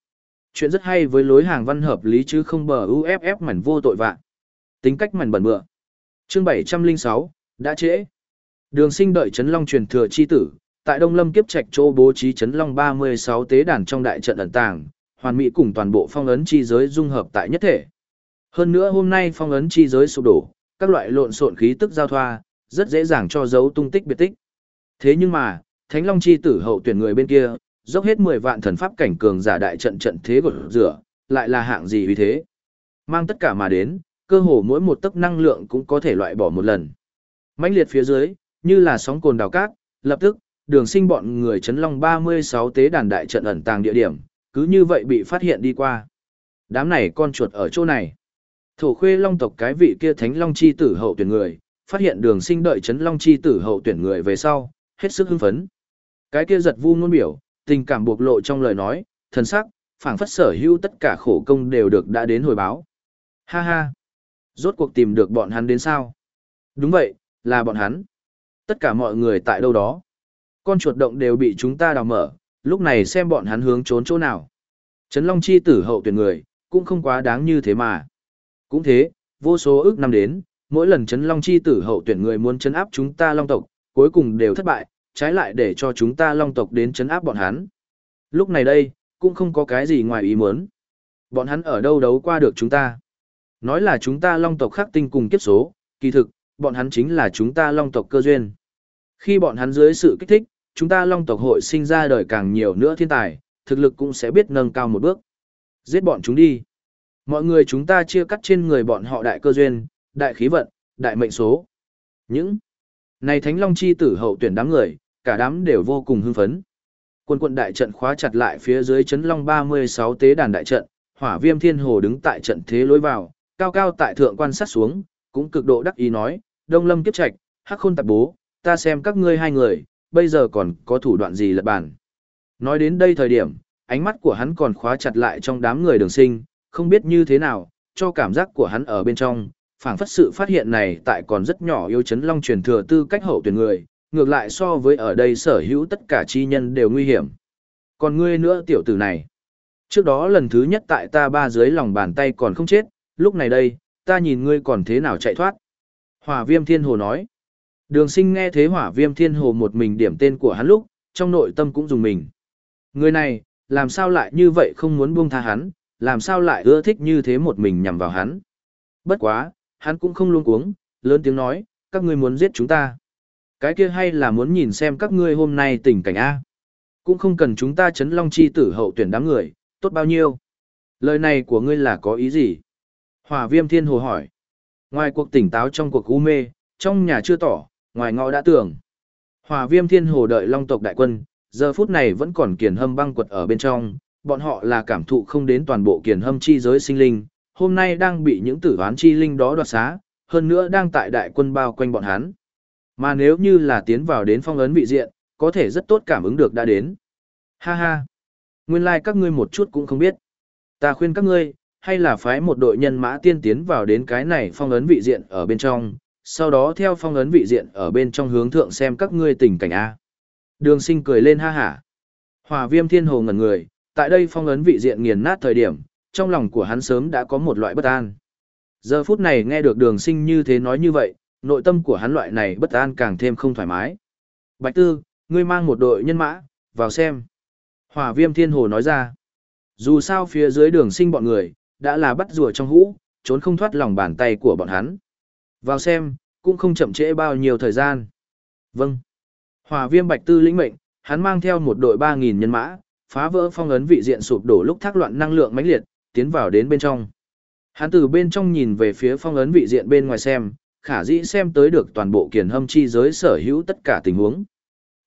Chuyện rất hay với lối hàng văn hợp lý chứ không bờ UFF mảnh vô tội vạ, Tính cách mảnh bẩn bựa. Chương 706, đã trễ. Đường sinh đợi Trấn Long truyền thừa chi tử, tại Đông Lâm kiếp trạch chỗ bố trí Trấn Long 36 tế đàn trong đại trận ẩn tàng, hoàn mỹ cùng toàn bộ phong ấn chi giới dung hợp tại nhất thể. Hơn nữa hôm nay phong ấn chi giới sụp đổ, các loại lộn xộn khí tức giao thoa, rất dễ dàng cho dấu tung tích biệt tích. Thế nhưng mà, Thánh Long chi tử hậu tuyển người bên kia, dốc hết 10 vạn thần pháp cảnh cường giả đại trận trận thế gột rửa, lại là hạng gì vì thế? Mang tất cả mà đến, cơ hồ mỗi một tấc năng lượng cũng có thể loại bỏ một lần. mãnh liệt phía dưới, như là sóng cồn đào cát, lập tức, đường sinh bọn người chấn long 36 tế đàn đại trận ẩn tàng địa điểm, cứ như vậy bị phát hiện đi qua. Đám này con chuột ở chỗ này. Thổ khuê long tộc cái vị kia thánh long chi tử hậu tuyển người, phát hiện đường sinh đợi chấn long chi tử hậu tuyển người về sau, hết sức hưng phấn. Cái kia giật vu ngôn biểu, tình cảm bộc lộ trong lời nói, thần sắc, phảng phất sở hữu tất cả khổ công đều được đã đến hồi báo. Ha ha! Rốt cuộc tìm được bọn hắn đến sao? Đúng vậy, là bọn hắn. Tất cả mọi người tại đâu đó. Con chuột động đều bị chúng ta đào mở, lúc này xem bọn hắn hướng trốn chỗ nào. Trấn Long chi tử hậu tuyển người, cũng không quá đáng như thế mà. Cũng thế, vô số ước năm đến, mỗi lần Trấn Long chi tử hậu tuyển người muốn chấn áp chúng ta Long tộc, cuối cùng đều thất bại, trái lại để cho chúng ta Long tộc đến chấn áp bọn hắn. Lúc này đây, cũng không có cái gì ngoài ý muốn. Bọn hắn ở đâu đấu qua được chúng ta. Nói là chúng ta Long tộc khắc tinh cùng kiếp số, kỳ thực, bọn hắn chính là chúng ta Long tộc cơ duyên. Khi bọn hắn dưới sự kích thích, chúng ta Long tộc hội sinh ra đời càng nhiều nữa thiên tài, thực lực cũng sẽ biết nâng cao một bước. Giết bọn chúng đi. Mọi người chúng ta chia cắt trên người bọn họ đại cơ duyên, đại khí vận, đại mệnh số. Những này Thánh Long chi tử hậu tuyển đám người, cả đám đều vô cùng hưng phấn. Quân quận đại trận khóa chặt lại phía dưới chấn long 36 tế đàn đại trận, hỏa viêm thiên hồ đứng tại trận thế lối vào, cao cao tại thượng quan sát xuống, cũng cực độ đắc ý nói, đông lâm kiếp trạch, hắc khôn tạp bố, ta xem các ngươi hai người, bây giờ còn có thủ đoạn gì lật bản. Nói đến đây thời điểm, ánh mắt của hắn còn khóa chặt lại trong đám người đường sinh, không biết như thế nào, cho cảm giác của hắn ở bên trong, phảng phất sự phát hiện này tại còn rất nhỏ yêu chấn long truyền thừa tư cách hậu tuyển người, ngược lại so với ở đây sở hữu tất cả chi nhân đều nguy hiểm. Còn ngươi nữa tiểu tử này. Trước đó lần thứ nhất tại ta ba dưới lòng bàn tay còn không chết, lúc này đây, ta nhìn ngươi còn thế nào chạy thoát. Hỏa viêm thiên hồ nói. Đường sinh nghe thế hỏa viêm thiên hồ một mình điểm tên của hắn lúc, trong nội tâm cũng dùng mình. Người này, làm sao lại như vậy không muốn buông tha hắn, làm sao lại ưa thích như thế một mình nhằm vào hắn. Bất quá, hắn cũng không luôn cuống, lớn tiếng nói, các ngươi muốn giết chúng ta. Cái kia hay là muốn nhìn xem các ngươi hôm nay tình cảnh A. Cũng không cần chúng ta chấn long chi tử hậu tuyển đám người, tốt bao nhiêu. Lời này của ngươi là có ý gì? Hỏa viêm thiên hồ hỏi. Ngoài cuộc tỉnh táo trong cuộc u mê, trong nhà chưa tỏ, ngoài ngõ đã tưởng. Hỏa viêm thiên hồ đợi long tộc đại quân, giờ phút này vẫn còn kiền hâm băng quật ở bên trong, bọn họ là cảm thụ không đến toàn bộ kiền hâm chi giới sinh linh, hôm nay đang bị những tử oán chi linh đó đoạt xá, hơn nữa đang tại đại quân bao quanh bọn hắn. Mà nếu như là tiến vào đến phong ấn vị diện, có thể rất tốt cảm ứng được đã đến. Ha ha! Nguyên lai like các ngươi một chút cũng không biết. Ta khuyên các ngươi, hay là phái một đội nhân mã tiên tiến vào đến cái này phong ấn vị diện ở bên trong, sau đó theo phong ấn vị diện ở bên trong hướng thượng xem các ngươi tình cảnh A. Đường sinh cười lên ha hả. Hòa viêm thiên hồ ngẩn người, tại đây phong ấn vị diện nghiền nát thời điểm, trong lòng của hắn sớm đã có một loại bất an. Giờ phút này nghe được đường sinh như thế nói như vậy, nội tâm của hắn loại này bất an càng thêm không thoải mái. Bạch Tư, ngươi mang một đội nhân mã, vào xem. Hỏa viêm thiên hồ nói ra. Dù sao phía dưới đường sinh bọn người, đã là bắt rùa trong hũ, trốn không thoát lòng bàn tay của bọn hắn. Vào xem, cũng không chậm trễ bao nhiêu thời gian. Vâng. Hỏa viêm bạch tư lĩnh mệnh, hắn mang theo một đội 3.000 nhân mã, phá vỡ phong ấn vị diện sụp đổ lúc thác loạn năng lượng mãnh liệt, tiến vào đến bên trong. Hắn từ bên trong nhìn về phía phong ấn vị diện bên ngoài xem, khả dĩ xem tới được toàn bộ kiền hâm chi giới sở hữu tất cả tình huống.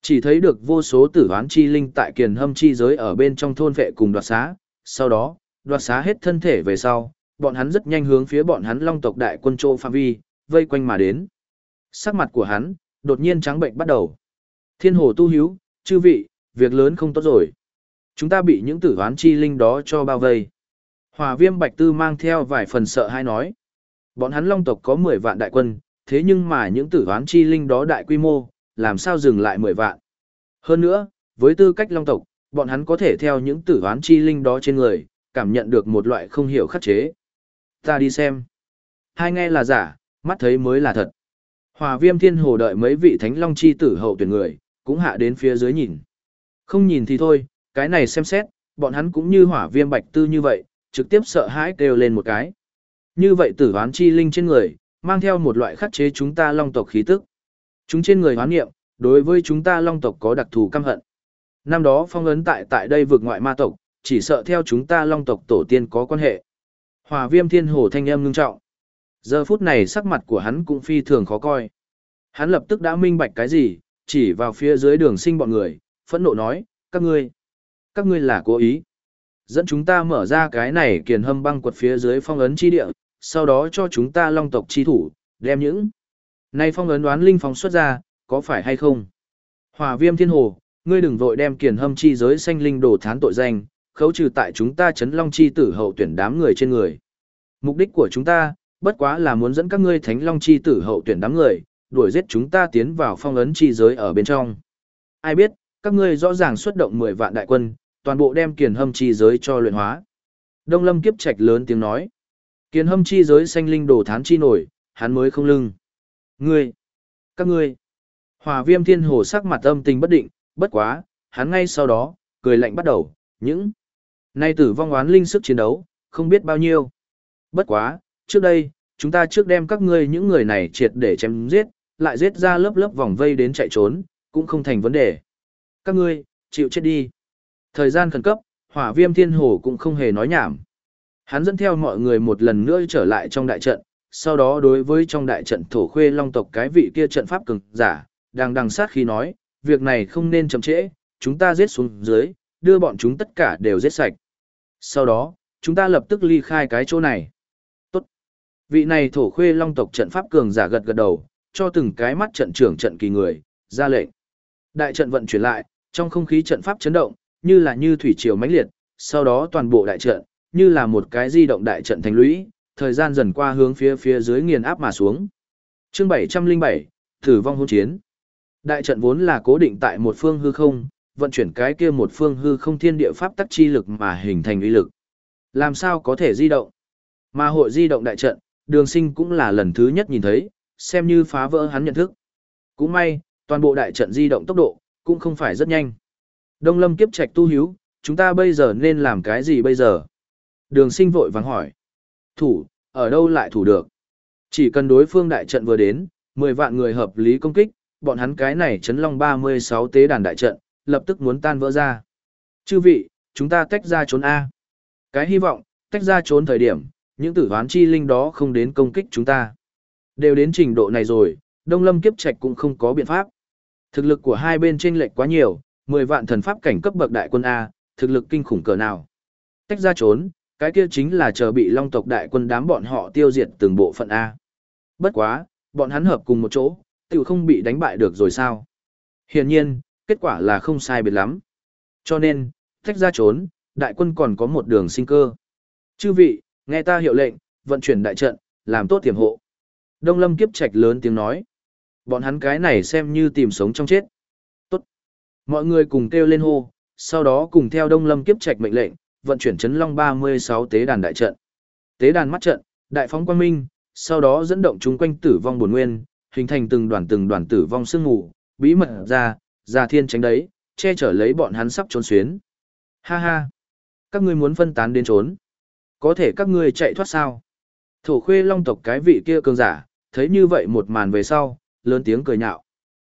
Chỉ thấy được vô số tử hoán chi linh tại kiền hâm chi giới ở bên trong thôn vệ cùng đoạt xá, sau đó, đoạt xá hết thân thể về sau, bọn hắn rất nhanh hướng phía bọn hắn long tộc đại quân trô phạm vi, vây quanh mà đến. Sắc mặt của hắn, đột nhiên trắng bệnh bắt đầu. Thiên hồ tu hiếu, chư vị, việc lớn không tốt rồi. Chúng ta bị những tử hoán chi linh đó cho bao vây. Hòa viêm bạch tư mang theo vài phần sợ hay nói. Bọn hắn long tộc có 10 vạn đại quân, thế nhưng mà những tử hoán chi linh đó đại quy mô, làm sao dừng lại 10 vạn. Hơn nữa, với tư cách long tộc, bọn hắn có thể theo những tử hoán chi linh đó trên người, cảm nhận được một loại không hiểu khắc chế. Ta đi xem. Hai nghe là giả, mắt thấy mới là thật. Hòa viêm thiên hồ đợi mấy vị thánh long chi tử hậu tuyển người, cũng hạ đến phía dưới nhìn. Không nhìn thì thôi, cái này xem xét, bọn hắn cũng như hỏa viêm bạch tư như vậy, trực tiếp sợ hãi kêu lên một cái. Như vậy tử hoán chi linh trên người, mang theo một loại khắc chế chúng ta long tộc khí tức. Chúng trên người hoán nghiệm, đối với chúng ta long tộc có đặc thù căm hận. Năm đó phong ấn tại tại đây vực ngoại ma tộc, chỉ sợ theo chúng ta long tộc tổ tiên có quan hệ. Hòa viêm thiên hồ thanh âm ngưng trọng. Giờ phút này sắc mặt của hắn cũng phi thường khó coi. Hắn lập tức đã minh bạch cái gì, chỉ vào phía dưới đường sinh bọn người, phẫn nộ nói, các ngươi, các ngươi là cố ý. Dẫn chúng ta mở ra cái này kiền hâm băng quật phía dưới phong ấn chi địa, sau đó cho chúng ta long tộc chi thủ, đem những này phong ấn đoán linh phóng xuất ra, có phải hay không? hỏa viêm thiên hồ, ngươi đừng vội đem kiền hâm chi giới xanh linh đồ thán tội danh, khấu trừ tại chúng ta chấn long chi tử hậu tuyển đám người trên người. Mục đích của chúng ta, bất quá là muốn dẫn các ngươi thánh long chi tử hậu tuyển đám người, đuổi giết chúng ta tiến vào phong ấn chi giới ở bên trong. Ai biết, các ngươi rõ ràng xuất động 10 vạn đại quân, toàn bộ đem kiền hâm chi giới cho luyện hóa. Đông lâm kiếp trạch lớn tiếng nói. Kiến hâm chi giới xanh linh đồ thán chi nổi, hắn mới không lưng. Ngươi, các ngươi. Hòa viêm thiên hồ sắc mặt âm tình bất định, bất quá, hắn ngay sau đó, cười lạnh bắt đầu, những nay tử vong oán linh sức chiến đấu, không biết bao nhiêu. Bất quá, trước đây, chúng ta trước đem các ngươi những người này triệt để chém giết, lại giết ra lớp lớp vòng vây đến chạy trốn, cũng không thành vấn đề. Các ngươi, chịu chết đi. Thời gian khẩn cấp, hỏa viêm thiên hồ cũng không hề nói nhảm. Hắn dẫn theo mọi người một lần nữa trở lại trong đại trận, sau đó đối với trong đại trận thổ khuê long tộc cái vị kia trận pháp cường giả, đang đằng sát khi nói, việc này không nên chậm trễ, chúng ta giết xuống dưới, đưa bọn chúng tất cả đều giết sạch. Sau đó, chúng ta lập tức ly khai cái chỗ này. Tốt. Vị này thổ khuê long tộc trận pháp cường giả gật gật đầu, cho từng cái mắt trận trưởng trận kỳ người, ra lệnh. Đại trận vận chuyển lại, trong không khí trận pháp chấn động, như là như thủy triều mãnh liệt, sau đó toàn bộ đại trận, như là một cái di động đại trận thành lũy, thời gian dần qua hướng phía phía dưới nghiền áp mà xuống. Chương 707, Tử vong hôn chiến. Đại trận vốn là cố định tại một phương hư không, vận chuyển cái kia một phương hư không thiên địa pháp tắc chi lực mà hình thành uy lực. Làm sao có thể di động? Mà hội di động đại trận, đường sinh cũng là lần thứ nhất nhìn thấy, xem như phá vỡ hắn nhận thức. Cũng may, toàn bộ đại trận di động tốc độ, cũng không phải rất nhanh. Đông lâm kiếp trạch tu hiếu, chúng ta bây giờ nên làm cái gì bây giờ? Đường sinh vội vàng hỏi. Thủ, ở đâu lại thủ được? Chỉ cần đối phương đại trận vừa đến, 10 vạn người hợp lý công kích, bọn hắn cái này chấn long 36 tế đàn đại trận, lập tức muốn tan vỡ ra. Chư vị, chúng ta tách ra trốn A. Cái hy vọng, tách ra trốn thời điểm, những tử hoán chi linh đó không đến công kích chúng ta. Đều đến trình độ này rồi, Đông Lâm kiếp trạch cũng không có biện pháp. Thực lực của hai bên chênh lệch quá nhiều, 10 vạn thần pháp cảnh cấp bậc đại quân A, thực lực kinh khủng cỡ nào. Tách ra trốn, cái kia chính là chờ bị long tộc đại quân đám bọn họ tiêu diệt từng bộ phận A. Bất quá, bọn hắn hợp cùng một chỗ, tự không bị đánh bại được rồi sao. Hiển nhiên, kết quả là không sai biệt lắm. Cho nên, tách ra trốn, đại quân còn có một đường sinh cơ. Chư vị, Nghe ta hiệu lệnh, vận chuyển đại trận, làm tốt tiềm hộ. Đông Lâm kiếp trạch lớn tiếng nói. Bọn hắn cái này xem như tìm sống trong chết. Tốt. Mọi người cùng kêu lên hô, sau đó cùng theo Đông Lâm kiếp trạch mệnh lệnh, vận chuyển chấn long 36 tế đàn đại trận. Tế đàn mắt trận, đại phóng quang minh, sau đó dẫn động chúng quanh tử vong buồn nguyên, hình thành từng đoàn từng đoàn tử vong sương ngủ, bí mật ra, ra thiên tránh đấy, che chở lấy bọn hắn sắp trốn xuyến. Ha ha! Các ngươi muốn phân tán đến trốn. Có thể các ngươi chạy thoát sao? Thổ khuê long tộc cái vị kia cường giả, thấy như vậy một màn về sau, lớn tiếng cười nhạo.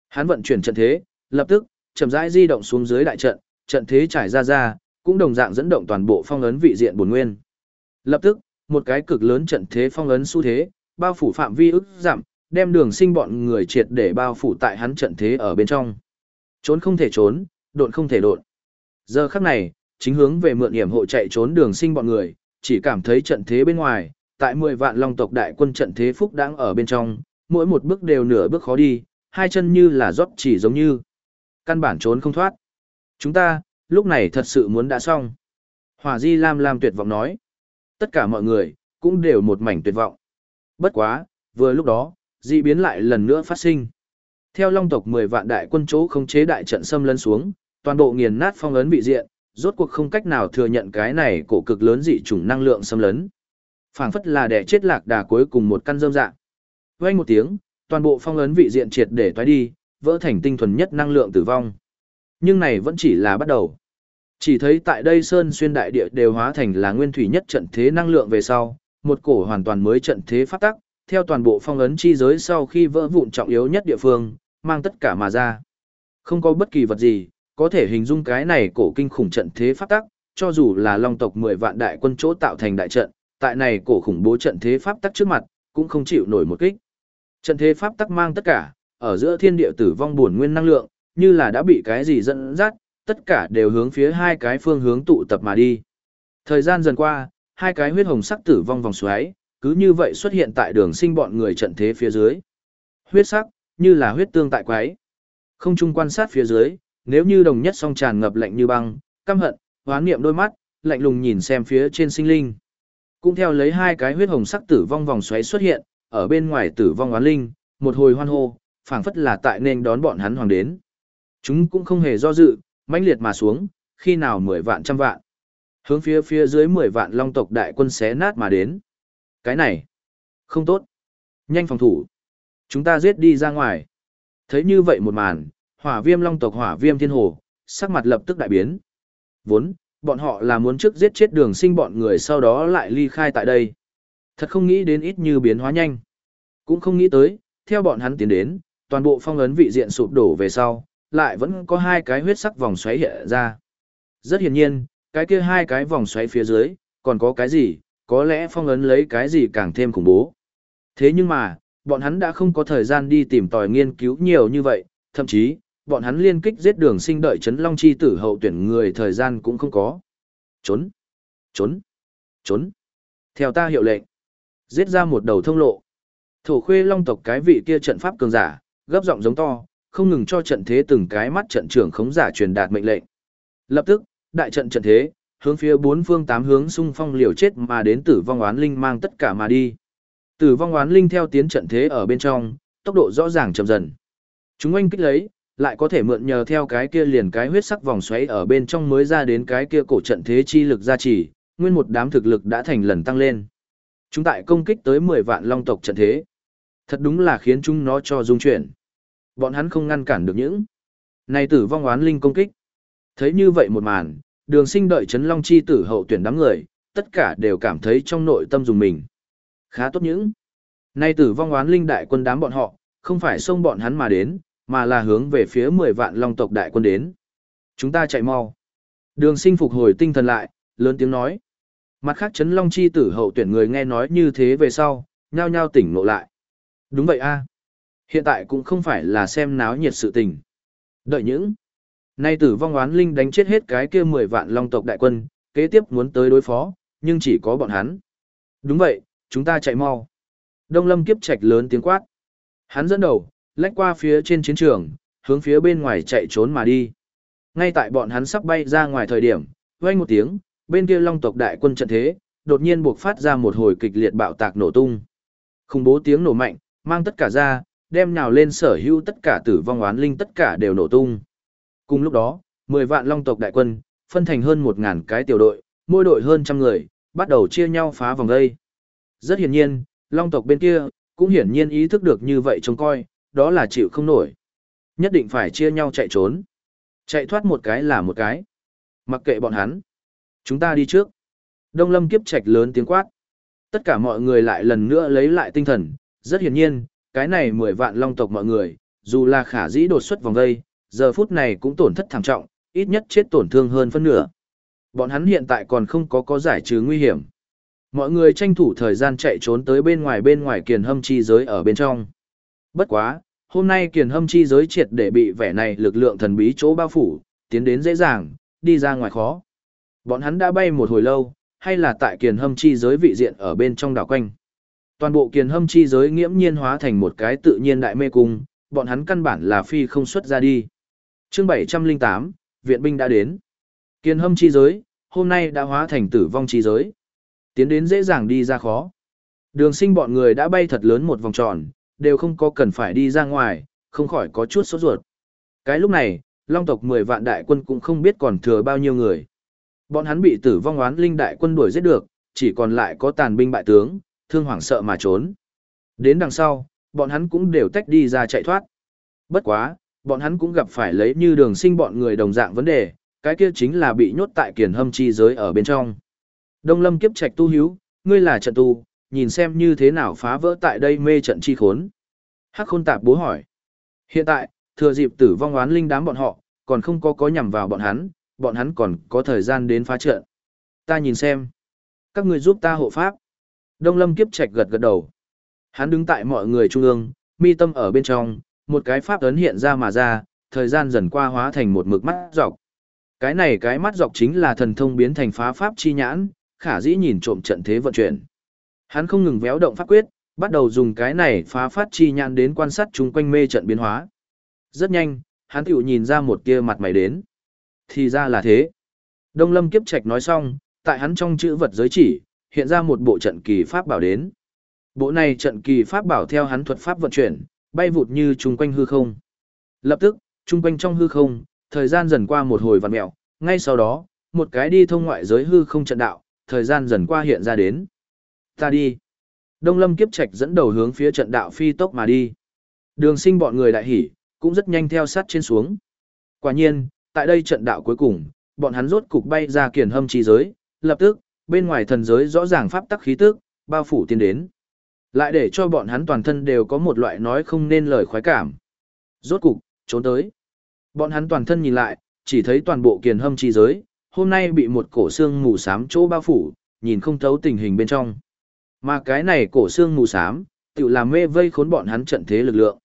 Hắn vận chuyển trận thế, lập tức, chậm rãi di động xuống dưới đại trận, trận thế trải ra ra, cũng đồng dạng dẫn động toàn bộ phong ấn vị diện bổn nguyên. Lập tức, một cái cực lớn trận thế phong ấn xu thế, bao phủ phạm vi ức giảm, đem đường sinh bọn người triệt để bao phủ tại hắn trận thế ở bên trong. Trốn không thể trốn, độn không thể độn. Giờ khắc này, chính hướng về mượn hiểm hộ chạy trốn đường sinh bọn người, chỉ cảm thấy trận thế bên ngoài, tại 10 vạn long tộc đại quân trận thế phúc đang ở bên trong, mỗi một bước đều nửa bước khó đi, hai chân như là rót chỉ giống như. Căn bản trốn không thoát. Chúng ta, lúc này thật sự muốn đã xong. Hỏa Di Lam Lam tuyệt vọng nói. Tất cả mọi người, cũng đều một mảnh tuyệt vọng. Bất quá, vừa lúc đó, dị biến lại lần nữa phát sinh. Theo long tộc 10 vạn đại quân chỗ không chế đại trận xâm lấn xuống, toàn bộ nghiền nát phong ấn bị diện, rốt cuộc không cách nào thừa nhận cái này cổ cực lớn dị chủng năng lượng xâm lấn. Phảng phất là đẻ chết lạc đà cuối cùng một căn dơm dạng. Vang một tiếng, toàn bộ phong ấn vị diện triệt để toái đi, vỡ thành tinh thuần nhất năng lượng tử vong. Nhưng này vẫn chỉ là bắt đầu. Chỉ thấy tại đây sơn xuyên đại địa đều hóa thành là nguyên thủy nhất trận thế năng lượng về sau, một cổ hoàn toàn mới trận thế phát tắc, theo toàn bộ phong ấn chi giới sau khi vỡ vụn trọng yếu nhất địa phương, mang tất cả mà ra. Không có bất kỳ vật gì, có thể hình dung cái này cổ kinh khủng trận thế phát tắc, cho dù là long tộc 10 vạn đại quân chỗ tạo thành đại trận, tại này cổ khủng bố trận thế pháp tắc trước mặt, cũng không chịu nổi một kích. Trận thế pháp tắc mang tất cả, ở giữa thiên địa tử vong buồn nguyên năng lượng, như là đã bị cái gì dẫn dắt, tất cả đều hướng phía hai cái phương hướng tụ tập mà đi. Thời gian dần qua, hai cái huyết hồng sắc tử vong vòng xoáy, cứ như vậy xuất hiện tại đường sinh bọn người trận thế phía dưới. Huyết sắc, như là huyết tương tại quái. Không chung quan sát phía dưới, nếu như đồng nhất song tràn ngập lạnh như băng, căm hận, hoán niệm đôi mắt, lạnh lùng nhìn xem phía trên sinh linh. Cũng theo lấy hai cái huyết hồng sắc tử vong vòng xoáy xuất hiện, ở bên ngoài tử vong oán linh, một hồi hoan hô, phảng phất là tại nên đón bọn hắn hoàng đến. Chúng cũng không hề do dự, mãnh liệt mà xuống, khi nào mười vạn trăm vạn. Hướng phía phía dưới mười vạn long tộc đại quân xé nát mà đến. Cái này, không tốt. Nhanh phòng thủ. Chúng ta giết đi ra ngoài. Thấy như vậy một màn, hỏa viêm long tộc hỏa viêm thiên hồ, sắc mặt lập tức đại biến. Vốn, bọn họ là muốn trước giết chết đường sinh bọn người sau đó lại ly khai tại đây. Thật không nghĩ đến ít như biến hóa nhanh. Cũng không nghĩ tới, theo bọn hắn tiến đến, toàn bộ phong ấn vị diện sụp đổ về sau, lại vẫn có hai cái huyết sắc vòng xoáy hiện ra. Rất hiển nhiên, cái kia hai cái vòng xoáy phía dưới, còn có cái gì, có lẽ phong ấn lấy cái gì càng thêm khủng bố. Thế nhưng mà, bọn hắn đã không có thời gian đi tìm tòi nghiên cứu nhiều như vậy, thậm chí, bọn hắn liên kích giết đường sinh đợi chấn long chi tử hậu tuyển người thời gian cũng không có. Trốn! Trốn! Trốn! Theo ta hiệu lệnh, giết ra một đầu thông lộ. Thổ khuê long tộc cái vị kia trận pháp cường giả, gấp giọng giống to, không ngừng cho trận thế từng cái mắt trận trưởng khống giả truyền đạt mệnh lệnh. Lập tức, đại trận trận thế, hướng phía bốn phương tám hướng xung phong liều chết mà đến tử vong oán linh mang tất cả mà đi. Tử vong oán linh theo tiến trận thế ở bên trong, tốc độ rõ ràng chậm dần. Chúng anh kích lấy, lại có thể mượn nhờ theo cái kia liền cái huyết sắc vòng xoáy ở bên trong mới ra đến cái kia cổ trận thế chi lực gia trì, nguyên một đám thực lực đã thành lần tăng lên. Chúng tại công kích tới 10 vạn long tộc trận thế. Thật đúng là khiến chúng nó cho dung chuyển. Bọn hắn không ngăn cản được những này tử vong oán linh công kích. Thấy như vậy một màn, đường sinh đợi chấn long chi tử hậu tuyển đám người, tất cả đều cảm thấy trong nội tâm dùng mình. Khá tốt những. Nay tử vong oán linh đại quân đám bọn họ, không phải xông bọn hắn mà đến, mà là hướng về phía 10 vạn long tộc đại quân đến. Chúng ta chạy mau. Đường sinh phục hồi tinh thần lại, lớn tiếng nói. Mặt khác chấn long chi tử hậu tuyển người nghe nói như thế về sau, nhao nhao tỉnh ngộ lại. Đúng vậy a Hiện tại cũng không phải là xem náo nhiệt sự tình. Đợi những. Nay tử vong oán linh đánh chết hết cái kia 10 vạn long tộc đại quân, kế tiếp muốn tới đối phó, nhưng chỉ có bọn hắn. Đúng vậy, chúng ta chạy mau. Đông lâm kiếp trạch lớn tiếng quát. Hắn dẫn đầu, lách qua phía trên chiến trường, hướng phía bên ngoài chạy trốn mà đi. Ngay tại bọn hắn sắp bay ra ngoài thời điểm, vang một tiếng, bên kia long tộc đại quân trận thế, đột nhiên buộc phát ra một hồi kịch liệt bạo tạc nổ tung. Khủng bố tiếng nổ mạnh, mang tất cả ra, đem nhào lên sở hữu tất cả tử vong oán linh tất cả đều nổ tung. Cùng lúc đó, 10 vạn long tộc đại quân, phân thành hơn 1.000 cái tiểu đội, mỗi đội hơn trăm người, bắt đầu chia nhau phá vòng đây. Rất hiển nhiên, long tộc bên kia, cũng hiển nhiên ý thức được như vậy trông coi, đó là chịu không nổi. Nhất định phải chia nhau chạy trốn. Chạy thoát một cái là một cái. Mặc kệ bọn hắn. Chúng ta đi trước. Đông lâm kiếp trạch lớn tiếng quát. Tất cả mọi người lại lần nữa lấy lại tinh thần. Rất hiển nhiên, cái này mười vạn long tộc mọi người, dù là khả dĩ đột xuất vòng vây, giờ phút này cũng tổn thất thảm trọng, ít nhất chết tổn thương hơn phân nửa. Bọn hắn hiện tại còn không có có giải trừ nguy hiểm. Mọi người tranh thủ thời gian chạy trốn tới bên ngoài bên ngoài kiền hâm chi giới ở bên trong. Bất quá, hôm nay kiền hâm chi giới triệt để bị vẻ này lực lượng thần bí chỗ bao phủ, tiến đến dễ dàng, đi ra ngoài khó. Bọn hắn đã bay một hồi lâu, hay là tại kiền hâm chi giới vị diện ở bên trong đảo quanh. Toàn bộ kiền hâm chi giới nghiễm nhiên hóa thành một cái tự nhiên đại mê cung, bọn hắn căn bản là phi không xuất ra đi. chương 708, viện binh đã đến. Kiền hâm chi giới, hôm nay đã hóa thành tử vong chi giới. Tiến đến dễ dàng đi ra khó. Đường sinh bọn người đã bay thật lớn một vòng tròn, đều không có cần phải đi ra ngoài, không khỏi có chút sốt ruột. Cái lúc này, long tộc 10 vạn đại quân cũng không biết còn thừa bao nhiêu người. Bọn hắn bị tử vong oán linh đại quân đuổi giết được, chỉ còn lại có tàn binh bại tướng, thương hoảng sợ mà trốn. Đến đằng sau, bọn hắn cũng đều tách đi ra chạy thoát. Bất quá, bọn hắn cũng gặp phải lấy như đường sinh bọn người đồng dạng vấn đề, cái kia chính là bị nhốt tại kiền hâm chi giới ở bên trong. Đông lâm kiếp trạch tu hiếu, ngươi là trận tu, nhìn xem như thế nào phá vỡ tại đây mê trận chi khốn. Hắc khôn tạp bố hỏi. Hiện tại, thừa dịp tử vong oán linh đám bọn họ, còn không có có nhằm vào bọn hắn, bọn hắn còn có thời gian đến phá trận. Ta nhìn xem. Các người giúp ta hộ pháp. Đông lâm kiếp trạch gật gật đầu. Hắn đứng tại mọi người trung ương, mi tâm ở bên trong, một cái pháp ấn hiện ra mà ra, thời gian dần qua hóa thành một mực mắt dọc. Cái này cái mắt dọc chính là thần thông biến thành phá pháp chi nhãn, khả dĩ nhìn trộm trận thế vận chuyển. Hắn không ngừng véo động pháp quyết, bắt đầu dùng cái này phá phát chi nhãn đến quan sát chung quanh mê trận biến hóa. Rất nhanh, hắn tiểu nhìn ra một kia mặt mày đến. Thì ra là thế. Đông Lâm Kiếp Trạch nói xong, tại hắn trong chữ vật giới chỉ, hiện ra một bộ trận kỳ pháp bảo đến. Bộ này trận kỳ pháp bảo theo hắn thuật pháp vận chuyển, bay vụt như chung quanh hư không. Lập tức, chung quanh trong hư không, thời gian dần qua một hồi vặn mẹo, ngay sau đó, một cái đi thông ngoại giới hư không trận đạo, thời gian dần qua hiện ra đến. Ta đi. Đông Lâm Kiếp Trạch dẫn đầu hướng phía trận đạo phi tốc mà đi. Đường sinh bọn người đại hỉ, cũng rất nhanh theo sát trên xuống. Quả nhiên, tại đây trận đạo cuối cùng, bọn hắn rốt cục bay ra kiền hâm chi giới, lập tức, bên ngoài thần giới rõ ràng pháp tắc khí tức, bao phủ tiến đến. Lại để cho bọn hắn toàn thân đều có một loại nói không nên lời khoái cảm. Rốt cục, trốn tới. Bọn hắn toàn thân nhìn lại, chỉ thấy toàn bộ kiền hâm chi giới, hôm nay bị một cổ xương mù xám chỗ bao phủ, nhìn không thấu tình hình bên trong. Mà cái này cổ xương mù xám, tự làm mê vây khốn bọn hắn trận thế lực lượng.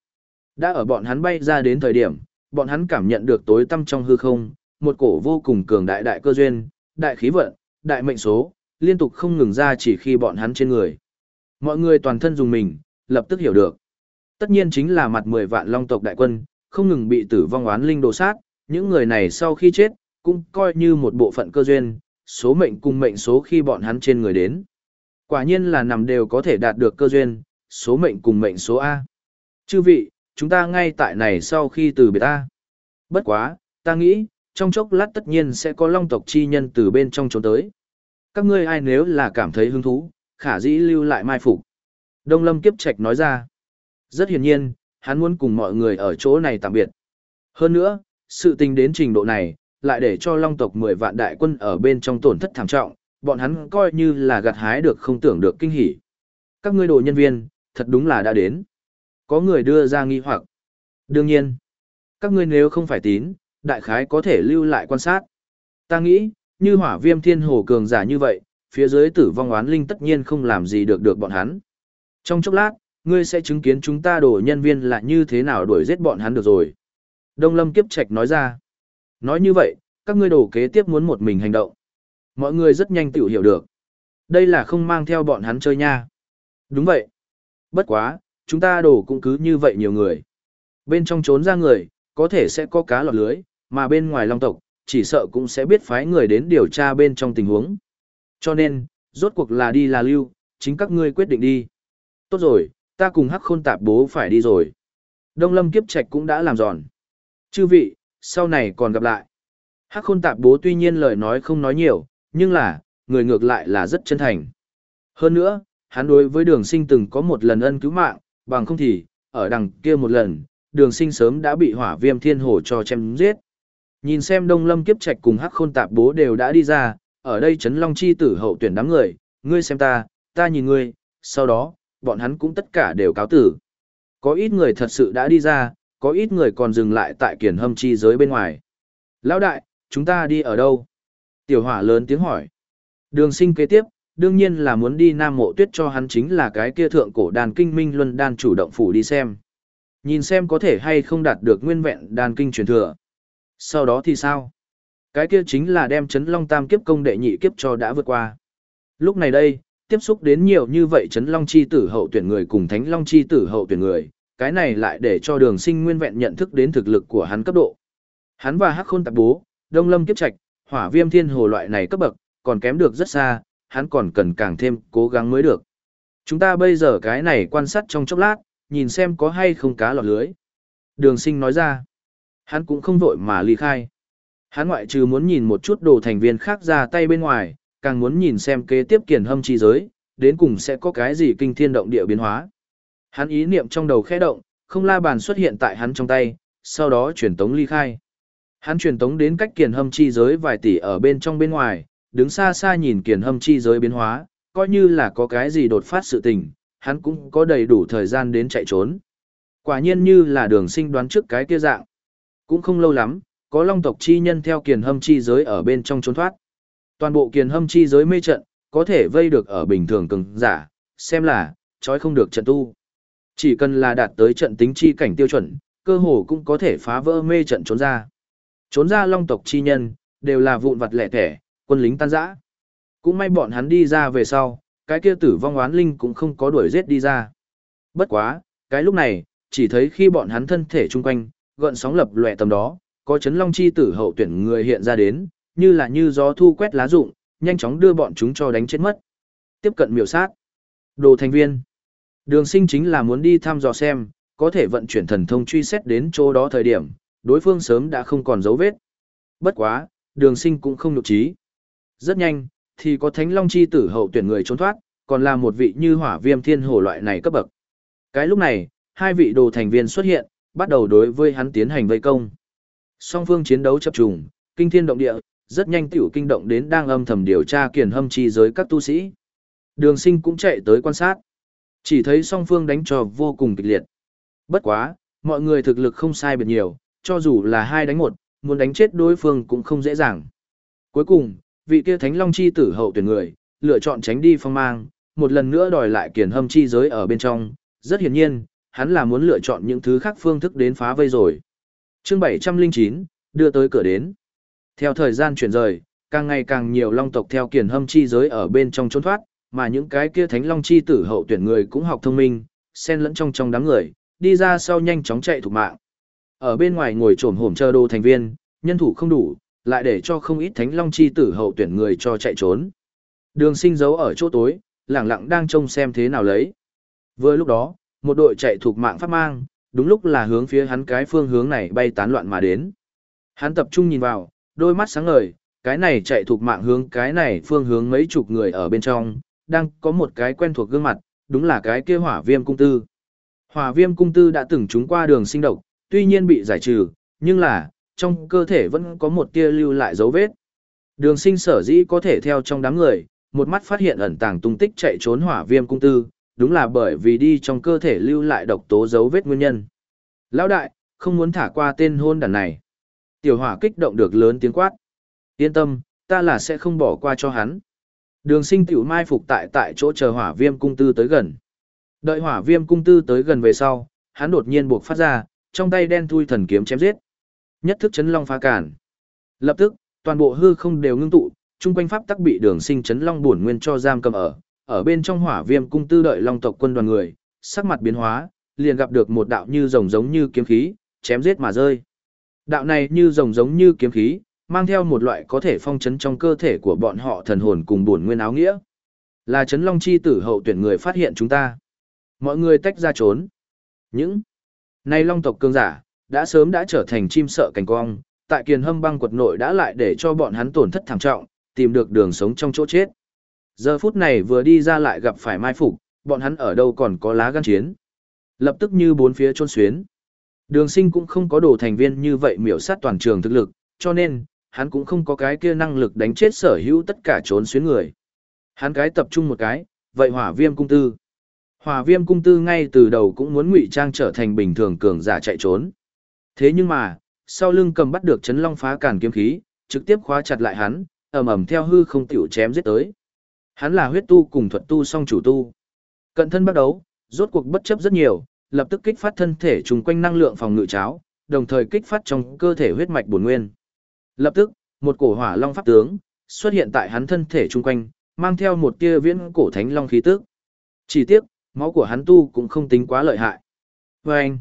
Đã ở bọn hắn bay ra đến thời điểm, bọn hắn cảm nhận được tối tăm trong hư không, một cổ vô cùng cường đại đại cơ duyên, đại khí vận, đại mệnh số, liên tục không ngừng ra chỉ khi bọn hắn trên người. Mọi người toàn thân dùng mình, lập tức hiểu được. Tất nhiên chính là mặt 10 vạn long tộc đại quân, không ngừng bị tử vong oán linh đồ sát, những người này sau khi chết, cũng coi như một bộ phận cơ duyên, số mệnh cùng mệnh số khi bọn hắn trên người đến. Quả nhiên là nằm đều có thể đạt được cơ duyên, số mệnh cùng mệnh số A. Chư vị, chúng ta ngay tại này sau khi từ biệt ta. Bất quá, ta nghĩ, trong chốc lát tất nhiên sẽ có long tộc chi nhân từ bên trong trốn tới. Các ngươi ai nếu là cảm thấy hứng thú, khả dĩ lưu lại mai phục. Đông Lâm Kiếp Trạch nói ra. Rất hiển nhiên, hắn muốn cùng mọi người ở chỗ này tạm biệt. Hơn nữa, sự tình đến trình độ này, lại để cho long tộc 10 vạn đại quân ở bên trong tổn thất thảm trọng, bọn hắn coi như là gặt hái được không tưởng được kinh hỉ. Các ngươi đồ nhân viên, thật đúng là đã đến. Có người đưa ra nghi hoặc. Đương nhiên, các ngươi nếu không phải tín, đại khái có thể lưu lại quan sát. Ta nghĩ, như hỏa viêm thiên hồ cường giả như vậy, phía dưới tử vong oán linh tất nhiên không làm gì được được bọn hắn. Trong chốc lát, ngươi sẽ chứng kiến chúng ta đổ nhân viên là như thế nào đuổi giết bọn hắn được rồi. Đông Lâm Kiếp Trạch nói ra. Nói như vậy, các ngươi đổ kế tiếp muốn một mình hành động. Mọi người rất nhanh tự hiểu được. Đây là không mang theo bọn hắn chơi nha. Đúng vậy. Bất quá, chúng ta đổ cũng cứ như vậy nhiều người. Bên trong trốn ra người, có thể sẽ có cá lọt lưới, mà bên ngoài long tộc, chỉ sợ cũng sẽ biết phái người đến điều tra bên trong tình huống. Cho nên, Rốt cuộc là đi là lưu, chính các ngươi quyết định đi. Tốt rồi, ta cùng hắc khôn tạp bố phải đi rồi. Đông lâm kiếp trạch cũng đã làm giòn. Chư vị, sau này còn gặp lại. Hắc khôn tạp bố tuy nhiên lời nói không nói nhiều, nhưng là, người ngược lại là rất chân thành. Hơn nữa, hắn đối với đường sinh từng có một lần ân cứu mạng, bằng không thì, ở đằng kia một lần, đường sinh sớm đã bị hỏa viêm thiên hồ cho chém giết. Nhìn xem đông lâm kiếp trạch cùng hắc khôn tạp bố đều đã đi ra, ở đây Trấn long chi tử hậu tuyển đám người, ngươi xem ta, ta nhìn ngươi, sau đó, bọn hắn cũng tất cả đều cáo tử. Có ít người thật sự đã đi ra, có ít người còn dừng lại tại kiển hâm chi giới bên ngoài. Lão đại, chúng ta đi ở đâu? Tiểu hỏa lớn tiếng hỏi. Đường sinh kế tiếp, đương nhiên là muốn đi Nam Mộ Tuyết cho hắn chính là cái kia thượng cổ đàn kinh minh luân đan chủ động phủ đi xem. Nhìn xem có thể hay không đạt được nguyên vẹn đàn kinh truyền thừa. Sau đó thì sao? Cái kia chính là đem chấn long tam kiếp công đệ nhị kiếp cho đã vượt qua. Lúc này đây, tiếp xúc đến nhiều như vậy chấn long chi tử hậu tuyển người cùng thánh long chi tử hậu tuyển người, cái này lại để cho đường sinh nguyên vẹn nhận thức đến thực lực của hắn cấp độ. Hắn và hắc khôn tạp bố, đông lâm kiếp trạch, hỏa viêm thiên hồ loại này cấp bậc, còn kém được rất xa, hắn còn cần càng thêm cố gắng mới được. Chúng ta bây giờ cái này quan sát trong chốc lát, nhìn xem có hay không cá lọt lưới. Đường sinh nói ra, hắn cũng không vội mà ly khai. Hắn ngoại trừ muốn nhìn một chút đồ thành viên khác ra tay bên ngoài, càng muốn nhìn xem kế tiếp kiền hâm chi giới, đến cùng sẽ có cái gì kinh thiên động địa biến hóa. Hắn ý niệm trong đầu khẽ động, không la bàn xuất hiện tại hắn trong tay, sau đó chuyển tống ly khai. Hắn truyền tống đến cách kiền hâm chi giới vài tỷ ở bên trong bên ngoài, đứng xa xa nhìn kiền hâm chi giới biến hóa, coi như là có cái gì đột phát sự tình, hắn cũng có đầy đủ thời gian đến chạy trốn. Quả nhiên như là đường sinh đoán trước cái kia dạng. Cũng không lâu lắm, có long tộc chi nhân theo kiền hâm chi giới ở bên trong trốn thoát. Toàn bộ kiền hâm chi giới mê trận, có thể vây được ở bình thường cường giả, xem là, trói không được trận tu. Chỉ cần là đạt tới trận tính chi cảnh tiêu chuẩn, cơ hồ cũng có thể phá vỡ mê trận trốn ra. Trốn ra long tộc chi nhân, đều là vụn vặt lẻ thẻ, quân lính tan rã. Cũng may bọn hắn đi ra về sau, cái kia tử vong oán linh cũng không có đuổi giết đi ra. Bất quá, cái lúc này, chỉ thấy khi bọn hắn thân thể chung quanh, gợn sóng lập lòe tầm đó, có chấn long chi tử hậu tuyển người hiện ra đến, như là như gió thu quét lá rụng, nhanh chóng đưa bọn chúng cho đánh chết mất. Tiếp cận miểu sát. Đồ thành viên. Đường sinh chính là muốn đi thăm dò xem, có thể vận chuyển thần thông truy xét đến chỗ đó thời điểm, đối phương sớm đã không còn dấu vết. Bất quá, đường sinh cũng không nhục trí. Rất nhanh, thì có thánh long chi tử hậu tuyển người trốn thoát, còn là một vị như hỏa viêm thiên hồ loại này cấp bậc. Cái lúc này, hai vị đồ thành viên xuất hiện, bắt đầu đối với hắn tiến hành vây công. Song phương chiến đấu chập trùng, kinh thiên động địa, rất nhanh tiểu kinh động đến đang âm thầm điều tra kiền hâm chi giới các tu sĩ. Đường sinh cũng chạy tới quan sát. Chỉ thấy song phương đánh trò vô cùng kịch liệt. Bất quá, mọi người thực lực không sai biệt nhiều, cho dù là hai đánh một, muốn đánh chết đối phương cũng không dễ dàng. Cuối cùng, vị kia Thánh Long chi tử hậu tuyển người, lựa chọn tránh đi phong mang, một lần nữa đòi lại kiền hâm chi giới ở bên trong, rất hiển nhiên, hắn là muốn lựa chọn những thứ khác phương thức đến phá vây rồi. Chương 709, đưa tới cửa đến. Theo thời gian chuyển rời, càng ngày càng nhiều long tộc theo kiền hâm chi giới ở bên trong trốn thoát, mà những cái kia thánh long chi tử hậu tuyển người cũng học thông minh, xen lẫn trong trong đám người, đi ra sau nhanh chóng chạy thủ mạng. Ở bên ngoài ngồi trổm hổm chờ đồ thành viên, nhân thủ không đủ, lại để cho không ít thánh long chi tử hậu tuyển người cho chạy trốn. Đường sinh giấu ở chỗ tối, lặng lặng đang trông xem thế nào lấy. Vừa lúc đó, một đội chạy thuộc mạng pháp mang, đúng lúc là hướng phía hắn cái phương hướng này bay tán loạn mà đến. Hắn tập trung nhìn vào, đôi mắt sáng ngời, cái này chạy thuộc mạng hướng cái này phương hướng mấy chục người ở bên trong, đang có một cái quen thuộc gương mặt, đúng là cái kia hỏa viêm cung tư. Hỏa viêm cung tư đã từng trúng qua đường sinh độc, tuy nhiên bị giải trừ, nhưng là, trong cơ thể vẫn có một tia lưu lại dấu vết. Đường sinh sở dĩ có thể theo trong đám người, một mắt phát hiện ẩn tàng tung tích chạy trốn hỏa viêm cung tư, đúng là bởi vì đi trong cơ thể lưu lại độc tố dấu vết nguyên nhân. Lão đại, không muốn thả qua tên hôn đàn này. Tiểu hỏa kích động được lớn tiếng quát. Yên tâm, ta là sẽ không bỏ qua cho hắn. Đường sinh tiểu mai phục tại tại chỗ chờ hỏa viêm cung tư tới gần. Đợi hỏa viêm cung tư tới gần về sau, hắn đột nhiên buộc phát ra, trong tay đen thui thần kiếm chém giết. Nhất thức chấn long phá cản. Lập tức, toàn bộ hư không đều ngưng tụ, chung quanh pháp tắc bị đường sinh chấn long bổn nguyên cho giam cầm ở. Ở bên trong hỏa viêm cung tư đợi long tộc quân đoàn người, sắc mặt biến hóa, liền gặp được một đạo như rồng giống như kiếm khí, chém giết mà rơi. Đạo này như rồng giống như kiếm khí, mang theo một loại có thể phong chấn trong cơ thể của bọn họ thần hồn cùng bổn nguyên áo nghĩa. Là chấn Long Chi tử hậu tuyển người phát hiện chúng ta. Mọi người tách ra trốn. Những nay long tộc cương giả, đã sớm đã trở thành chim sợ cảnh cong, tại kiền hâm băng quật nội đã lại để cho bọn hắn tổn thất thảm trọng, tìm được đường sống trong chỗ chết. Giờ phút này vừa đi ra lại gặp phải mai phục, bọn hắn ở đâu còn có lá gan chiến. Lập tức như bốn phía trôn xuyến. Đường sinh cũng không có đồ thành viên như vậy miểu sát toàn trường thực lực, cho nên, hắn cũng không có cái kia năng lực đánh chết sở hữu tất cả trốn xuyến người. Hắn cái tập trung một cái, vậy hỏa viêm cung tư. Hỏa viêm cung tư ngay từ đầu cũng muốn ngụy trang trở thành bình thường cường giả chạy trốn. Thế nhưng mà, sau lưng cầm bắt được chấn long phá cản kiếm khí, trực tiếp khóa chặt lại hắn, ầm ầm theo hư không tiểu chém giết tới. Hắn là huyết tu cùng thuật tu song chủ tu. Cận thân bắt đấu, rốt cuộc bất chấp rất nhiều, lập tức kích phát thân thể trùng quanh năng lượng phòng ngự cháo, đồng thời kích phát trong cơ thể huyết mạch bổn nguyên. Lập tức, một cổ hỏa long pháp tướng xuất hiện tại hắn thân thể trùng quanh, mang theo một tia viễn cổ thánh long khí tức. Chỉ tiếc, máu của hắn tu cũng không tính quá lợi hại. Và anh,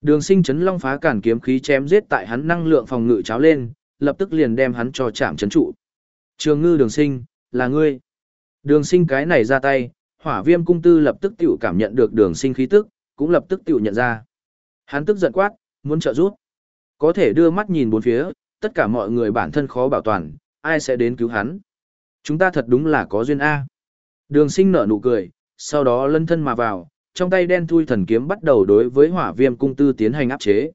đường sinh chấn long phá cản kiếm khí chém giết tại hắn năng lượng phòng ngự cháo lên, lập tức liền đem hắn cho chạm chấn trụ. Trường ngư đường sinh, là ngươi. Đường sinh cái này ra tay, hỏa viêm cung tư lập tức tiểu cảm nhận được đường sinh khí tức, cũng lập tức tiểu nhận ra. Hắn tức giận quát, muốn trợ giúp. Có thể đưa mắt nhìn bốn phía, tất cả mọi người bản thân khó bảo toàn, ai sẽ đến cứu hắn. Chúng ta thật đúng là có duyên A. Đường sinh nở nụ cười, sau đó lân thân mà vào, trong tay đen thui thần kiếm bắt đầu đối với hỏa viêm cung tư tiến hành áp chế.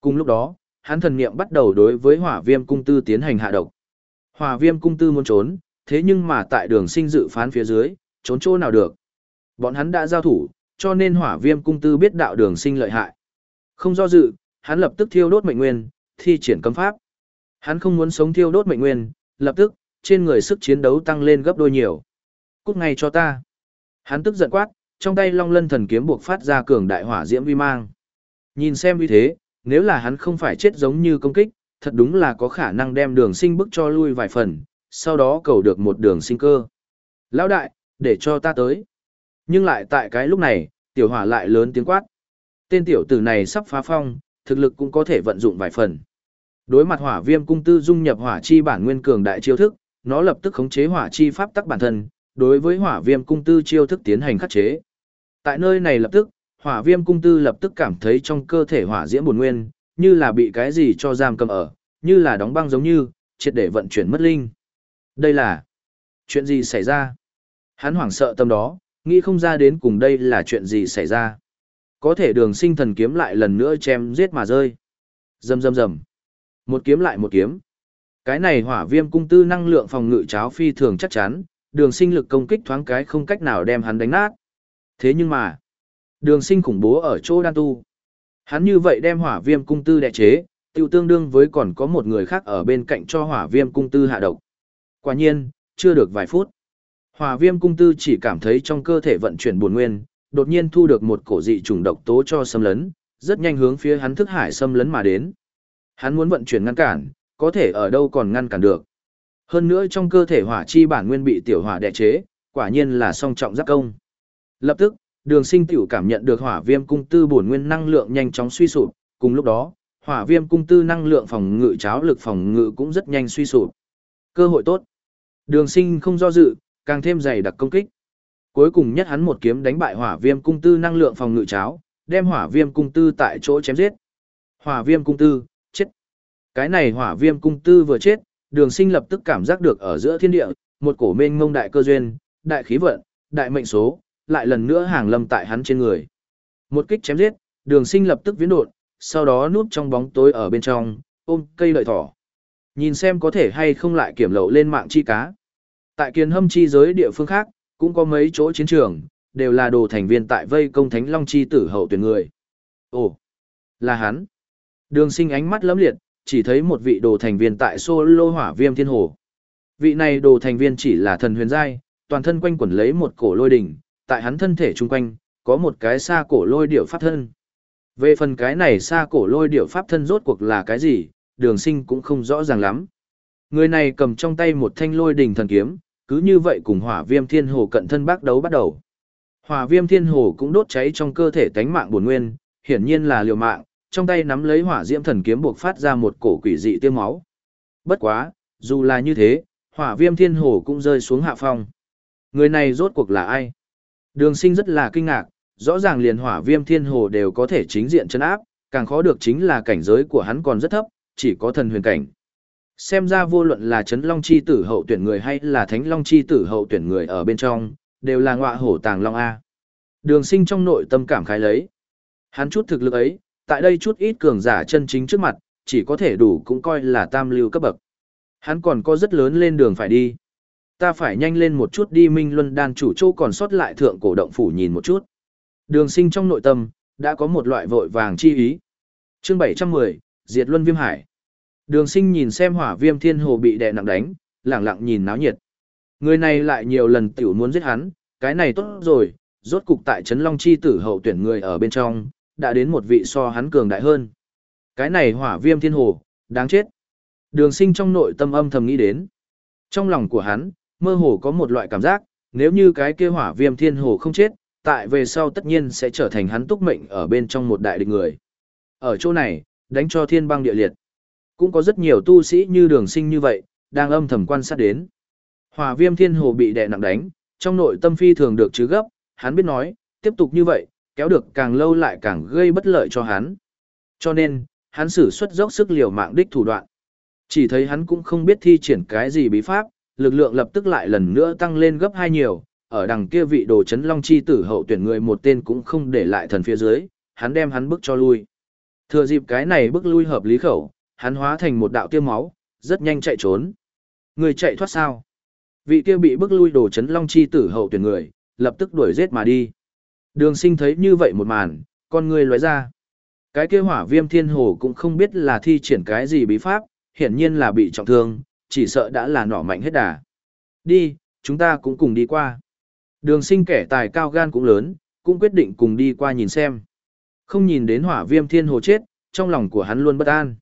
Cùng lúc đó, hắn thần niệm bắt đầu đối với hỏa viêm cung tư tiến hành hạ độc. Hỏa viêm cung tư muốn trốn, thế nhưng mà tại đường sinh dự phán phía dưới, trốn chỗ nào được. Bọn hắn đã giao thủ, cho nên hỏa viêm cung tư biết đạo đường sinh lợi hại. Không do dự, hắn lập tức thiêu đốt mệnh nguyên, thi triển cấm pháp. Hắn không muốn sống thiêu đốt mệnh nguyên, lập tức, trên người sức chiến đấu tăng lên gấp đôi nhiều. Cút ngay cho ta. Hắn tức giận quát, trong tay long lân thần kiếm buộc phát ra cường đại hỏa diễm vi mang. Nhìn xem như thế, nếu là hắn không phải chết giống như công kích, thật đúng là có khả năng đem đường sinh bức cho lui vài phần, sau đó cầu được một đường sinh cơ. Lão đại, để cho ta tới. Nhưng lại tại cái lúc này, tiểu hỏa lại lớn tiếng quát. Tên tiểu tử này sắp phá phong, thực lực cũng có thể vận dụng vài phần. Đối mặt hỏa viêm cung tư dung nhập hỏa chi bản nguyên cường đại chiêu thức, nó lập tức khống chế hỏa chi pháp tắc bản thân, đối với hỏa viêm cung tư chiêu thức tiến hành khắc chế. Tại nơi này lập tức, hỏa viêm cung tư lập tức cảm thấy trong cơ thể hỏa diễm buồn nguyên, như là bị cái gì cho giam cầm ở, như là đóng băng giống như, triệt để vận chuyển mất linh. Đây là chuyện gì xảy ra? Hắn hoảng sợ tâm đó, nghĩ không ra đến cùng đây là chuyện gì xảy ra. Có thể đường sinh thần kiếm lại lần nữa chém giết mà rơi. Rầm rầm rầm. Một kiếm lại một kiếm. Cái này hỏa viêm cung tư năng lượng phòng ngự cháo phi thường chắc chắn, đường sinh lực công kích thoáng cái không cách nào đem hắn đánh nát. Thế nhưng mà, đường sinh khủng bố ở chỗ đan tu. Hắn như vậy đem hỏa viêm cung tư đẹ chế, tiêu tương đương với còn có một người khác ở bên cạnh cho hỏa viêm cung tư hạ độc. Quả nhiên, chưa được vài phút. Hỏa viêm cung tư chỉ cảm thấy trong cơ thể vận chuyển buồn nguyên, đột nhiên thu được một cổ dị trùng độc tố cho xâm lấn, rất nhanh hướng phía hắn thức hải xâm lấn mà đến. Hắn muốn vận chuyển ngăn cản, có thể ở đâu còn ngăn cản được. Hơn nữa trong cơ thể hỏa chi bản nguyên bị tiểu hỏa đè chế, quả nhiên là song trọng giáp công. Lập tức, đường sinh tiểu cảm nhận được hỏa viêm cung tư bổn nguyên năng lượng nhanh chóng suy sụp, cùng lúc đó, hỏa viêm cung tư năng lượng phòng ngự cháo lực phòng ngự cũng rất nhanh suy sụp. Cơ hội tốt. Đường sinh không do dự, càng thêm dày đặc công kích. Cuối cùng nhất hắn một kiếm đánh bại hỏa viêm cung tư năng lượng phòng ngự cháo, đem hỏa viêm cung tư tại chỗ chém giết. Hỏa viêm cung tư, chết. Cái này hỏa viêm cung tư vừa chết, đường sinh lập tức cảm giác được ở giữa thiên địa, một cổ mênh ngông đại cơ duyên, đại khí vận, đại mệnh số, lại lần nữa hàng lâm tại hắn trên người. Một kích chém giết, đường sinh lập tức viễn đột, sau đó núp trong bóng tối ở bên trong, ôm cây lợi thỏ. Nhìn xem có thể hay không lại kiểm lậu lên mạng chi cá. Tại kiền hâm chi giới địa phương khác, cũng có mấy chỗ chiến trường, đều là đồ thành viên tại vây công thánh long chi tử hậu tuyển người. Ồ, là hắn. Đường sinh ánh mắt lấm liệt, chỉ thấy một vị đồ thành viên tại solo hỏa viêm thiên hồ. Vị này đồ thành viên chỉ là thần huyền giai, toàn thân quanh quẩn lấy một cổ lôi đỉnh, tại hắn thân thể chung quanh, có một cái xa cổ lôi điệu pháp thân. Về phần cái này xa cổ lôi điệu pháp thân rốt cuộc là cái gì, đường sinh cũng không rõ ràng lắm. Người này cầm trong tay một thanh lôi đỉnh thần kiếm, cứ như vậy cùng hỏa viêm thiên hồ cận thân bác đấu bắt đầu. Hỏa viêm thiên hồ cũng đốt cháy trong cơ thể tánh mạng buồn nguyên, hiển nhiên là liều mạng, trong tay nắm lấy hỏa diễm thần kiếm buộc phát ra một cổ quỷ dị tiêu máu. Bất quá, dù là như thế, hỏa viêm thiên hồ cũng rơi xuống hạ phong. Người này rốt cuộc là ai? Đường sinh rất là kinh ngạc, rõ ràng liền hỏa viêm thiên hồ đều có thể chính diện chân áp, càng khó được chính là cảnh giới của hắn còn rất thấp, chỉ có thần huyền cảnh. Xem ra vô luận là chấn long chi tử hậu tuyển người hay là thánh long chi tử hậu tuyển người ở bên trong, đều là ngọa hổ tàng long A. Đường sinh trong nội tâm cảm khái lấy. Hắn chút thực lực ấy, tại đây chút ít cường giả chân chính trước mặt, chỉ có thể đủ cũng coi là tam lưu cấp bậc. Hắn còn có rất lớn lên đường phải đi. Ta phải nhanh lên một chút đi Minh Luân đan chủ châu còn sót lại thượng cổ động phủ nhìn một chút. Đường sinh trong nội tâm, đã có một loại vội vàng chi ý. chương 710, Diệt Luân Viêm Hải. Đường sinh nhìn xem hỏa viêm thiên hồ bị đè nặng đánh, lẳng lặng nhìn náo nhiệt. Người này lại nhiều lần tiểu muốn giết hắn, cái này tốt rồi, rốt cục tại Trấn Long Chi tử hậu tuyển người ở bên trong, đã đến một vị so hắn cường đại hơn. Cái này hỏa viêm thiên hồ, đáng chết. Đường sinh trong nội tâm âm thầm nghĩ đến. Trong lòng của hắn, mơ hồ có một loại cảm giác, nếu như cái kia hỏa viêm thiên hồ không chết, tại về sau tất nhiên sẽ trở thành hắn túc mệnh ở bên trong một đại địch người. Ở chỗ này, đánh cho thiên băng địa liệt. Cũng có rất nhiều tu sĩ như đường sinh như vậy, đang âm thầm quan sát đến. Hỏa viêm thiên hồ bị đè nặng đánh, trong nội tâm phi thường được chứ gấp, hắn biết nói, tiếp tục như vậy, kéo được càng lâu lại càng gây bất lợi cho hắn. Cho nên, hắn sử xuất dốc sức liều mạng đích thủ đoạn. Chỉ thấy hắn cũng không biết thi triển cái gì bí pháp, lực lượng lập tức lại lần nữa tăng lên gấp hai nhiều, ở đằng kia vị đồ chấn long chi tử hậu tuyển người một tên cũng không để lại thần phía dưới, hắn đem hắn bức cho lui. Thừa dịp cái này bức lui hợp lý khẩu, hắn hóa thành một đạo tiêu máu, rất nhanh chạy trốn. Người chạy thoát sao? Vị kia bị bức lui đồ chấn long chi tử hậu tuyển người, lập tức đuổi giết mà đi. Đường sinh thấy như vậy một màn, con người lóe ra. Cái kia hỏa viêm thiên hồ cũng không biết là thi triển cái gì bí pháp, hiển nhiên là bị trọng thương, chỉ sợ đã là nỏ mạnh hết đà. Đi, chúng ta cũng cùng đi qua. Đường sinh kẻ tài cao gan cũng lớn, cũng quyết định cùng đi qua nhìn xem. Không nhìn đến hỏa viêm thiên hồ chết, trong lòng của hắn luôn bất an.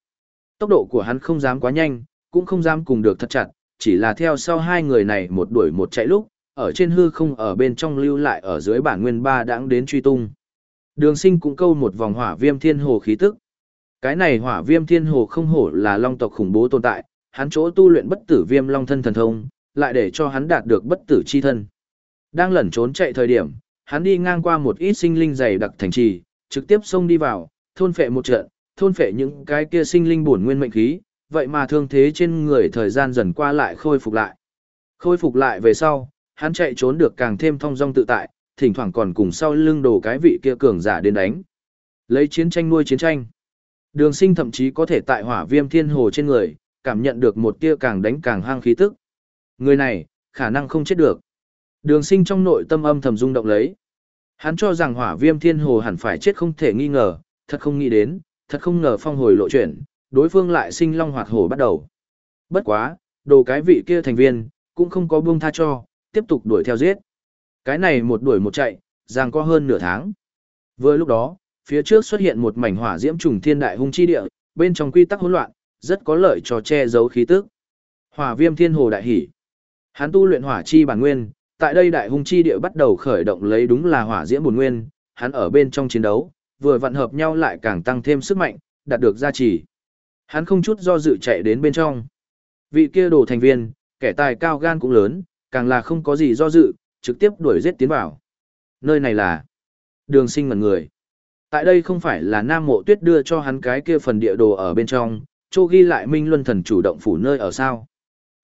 Tốc độ của hắn không dám quá nhanh, cũng không dám cùng được thật chặt, chỉ là theo sau hai người này một đuổi một chạy lúc, ở trên hư không ở bên trong lưu lại ở dưới bản nguyên ba đãng đến truy tung. Đường sinh cũng câu một vòng hỏa viêm thiên hồ khí tức. Cái này hỏa viêm thiên hồ không hổ là long tộc khủng bố tồn tại, hắn chỗ tu luyện bất tử viêm long thân thần thông, lại để cho hắn đạt được bất tử chi thân. Đang lẩn trốn chạy thời điểm, hắn đi ngang qua một ít sinh linh dày đặc thành trì, trực tiếp xông đi vào, thôn phệ một trận, thôn phệ những cái kia sinh linh bổn nguyên mệnh khí, vậy mà thương thế trên người thời gian dần qua lại khôi phục lại. Khôi phục lại về sau, hắn chạy trốn được càng thêm thong dong tự tại, thỉnh thoảng còn cùng sau lưng đồ cái vị kia cường giả đến đánh. Lấy chiến tranh nuôi chiến tranh. Đường sinh thậm chí có thể tại hỏa viêm thiên hồ trên người, cảm nhận được một tia càng đánh càng hang khí tức. Người này, khả năng không chết được. Đường sinh trong nội tâm âm thầm rung động lấy. Hắn cho rằng hỏa viêm thiên hồ hẳn phải chết không thể nghi ngờ, thật không nghĩ đến, thật không ngờ phong hồi lộ chuyển, đối phương lại sinh long hoạt hổ bắt đầu. Bất quá, đồ cái vị kia thành viên, cũng không có buông tha cho, tiếp tục đuổi theo giết. Cái này một đuổi một chạy, giang có hơn nửa tháng. Vừa lúc đó, phía trước xuất hiện một mảnh hỏa diễm trùng thiên đại hung chi địa, bên trong quy tắc hỗn loạn, rất có lợi cho che giấu khí tức. Hỏa viêm thiên hồ đại hỉ. Hắn tu luyện hỏa chi bản nguyên, tại đây đại hung chi địa bắt đầu khởi động lấy đúng là hỏa diễm bổn nguyên, hắn ở bên trong chiến đấu, vừa vặn hợp nhau lại càng tăng thêm sức mạnh, đạt được gia trì. Hắn không chút do dự chạy đến bên trong. Vị kia đồ thành viên, kẻ tài cao gan cũng lớn, càng là không có gì do dự, trực tiếp đuổi giết tiến vào. Nơi này là đường sinh ngần người. Tại đây không phải là Nam Mộ Tuyết đưa cho hắn cái kia phần địa đồ ở bên trong, chô ghi lại Minh Luân Thần chủ động phủ nơi ở sao.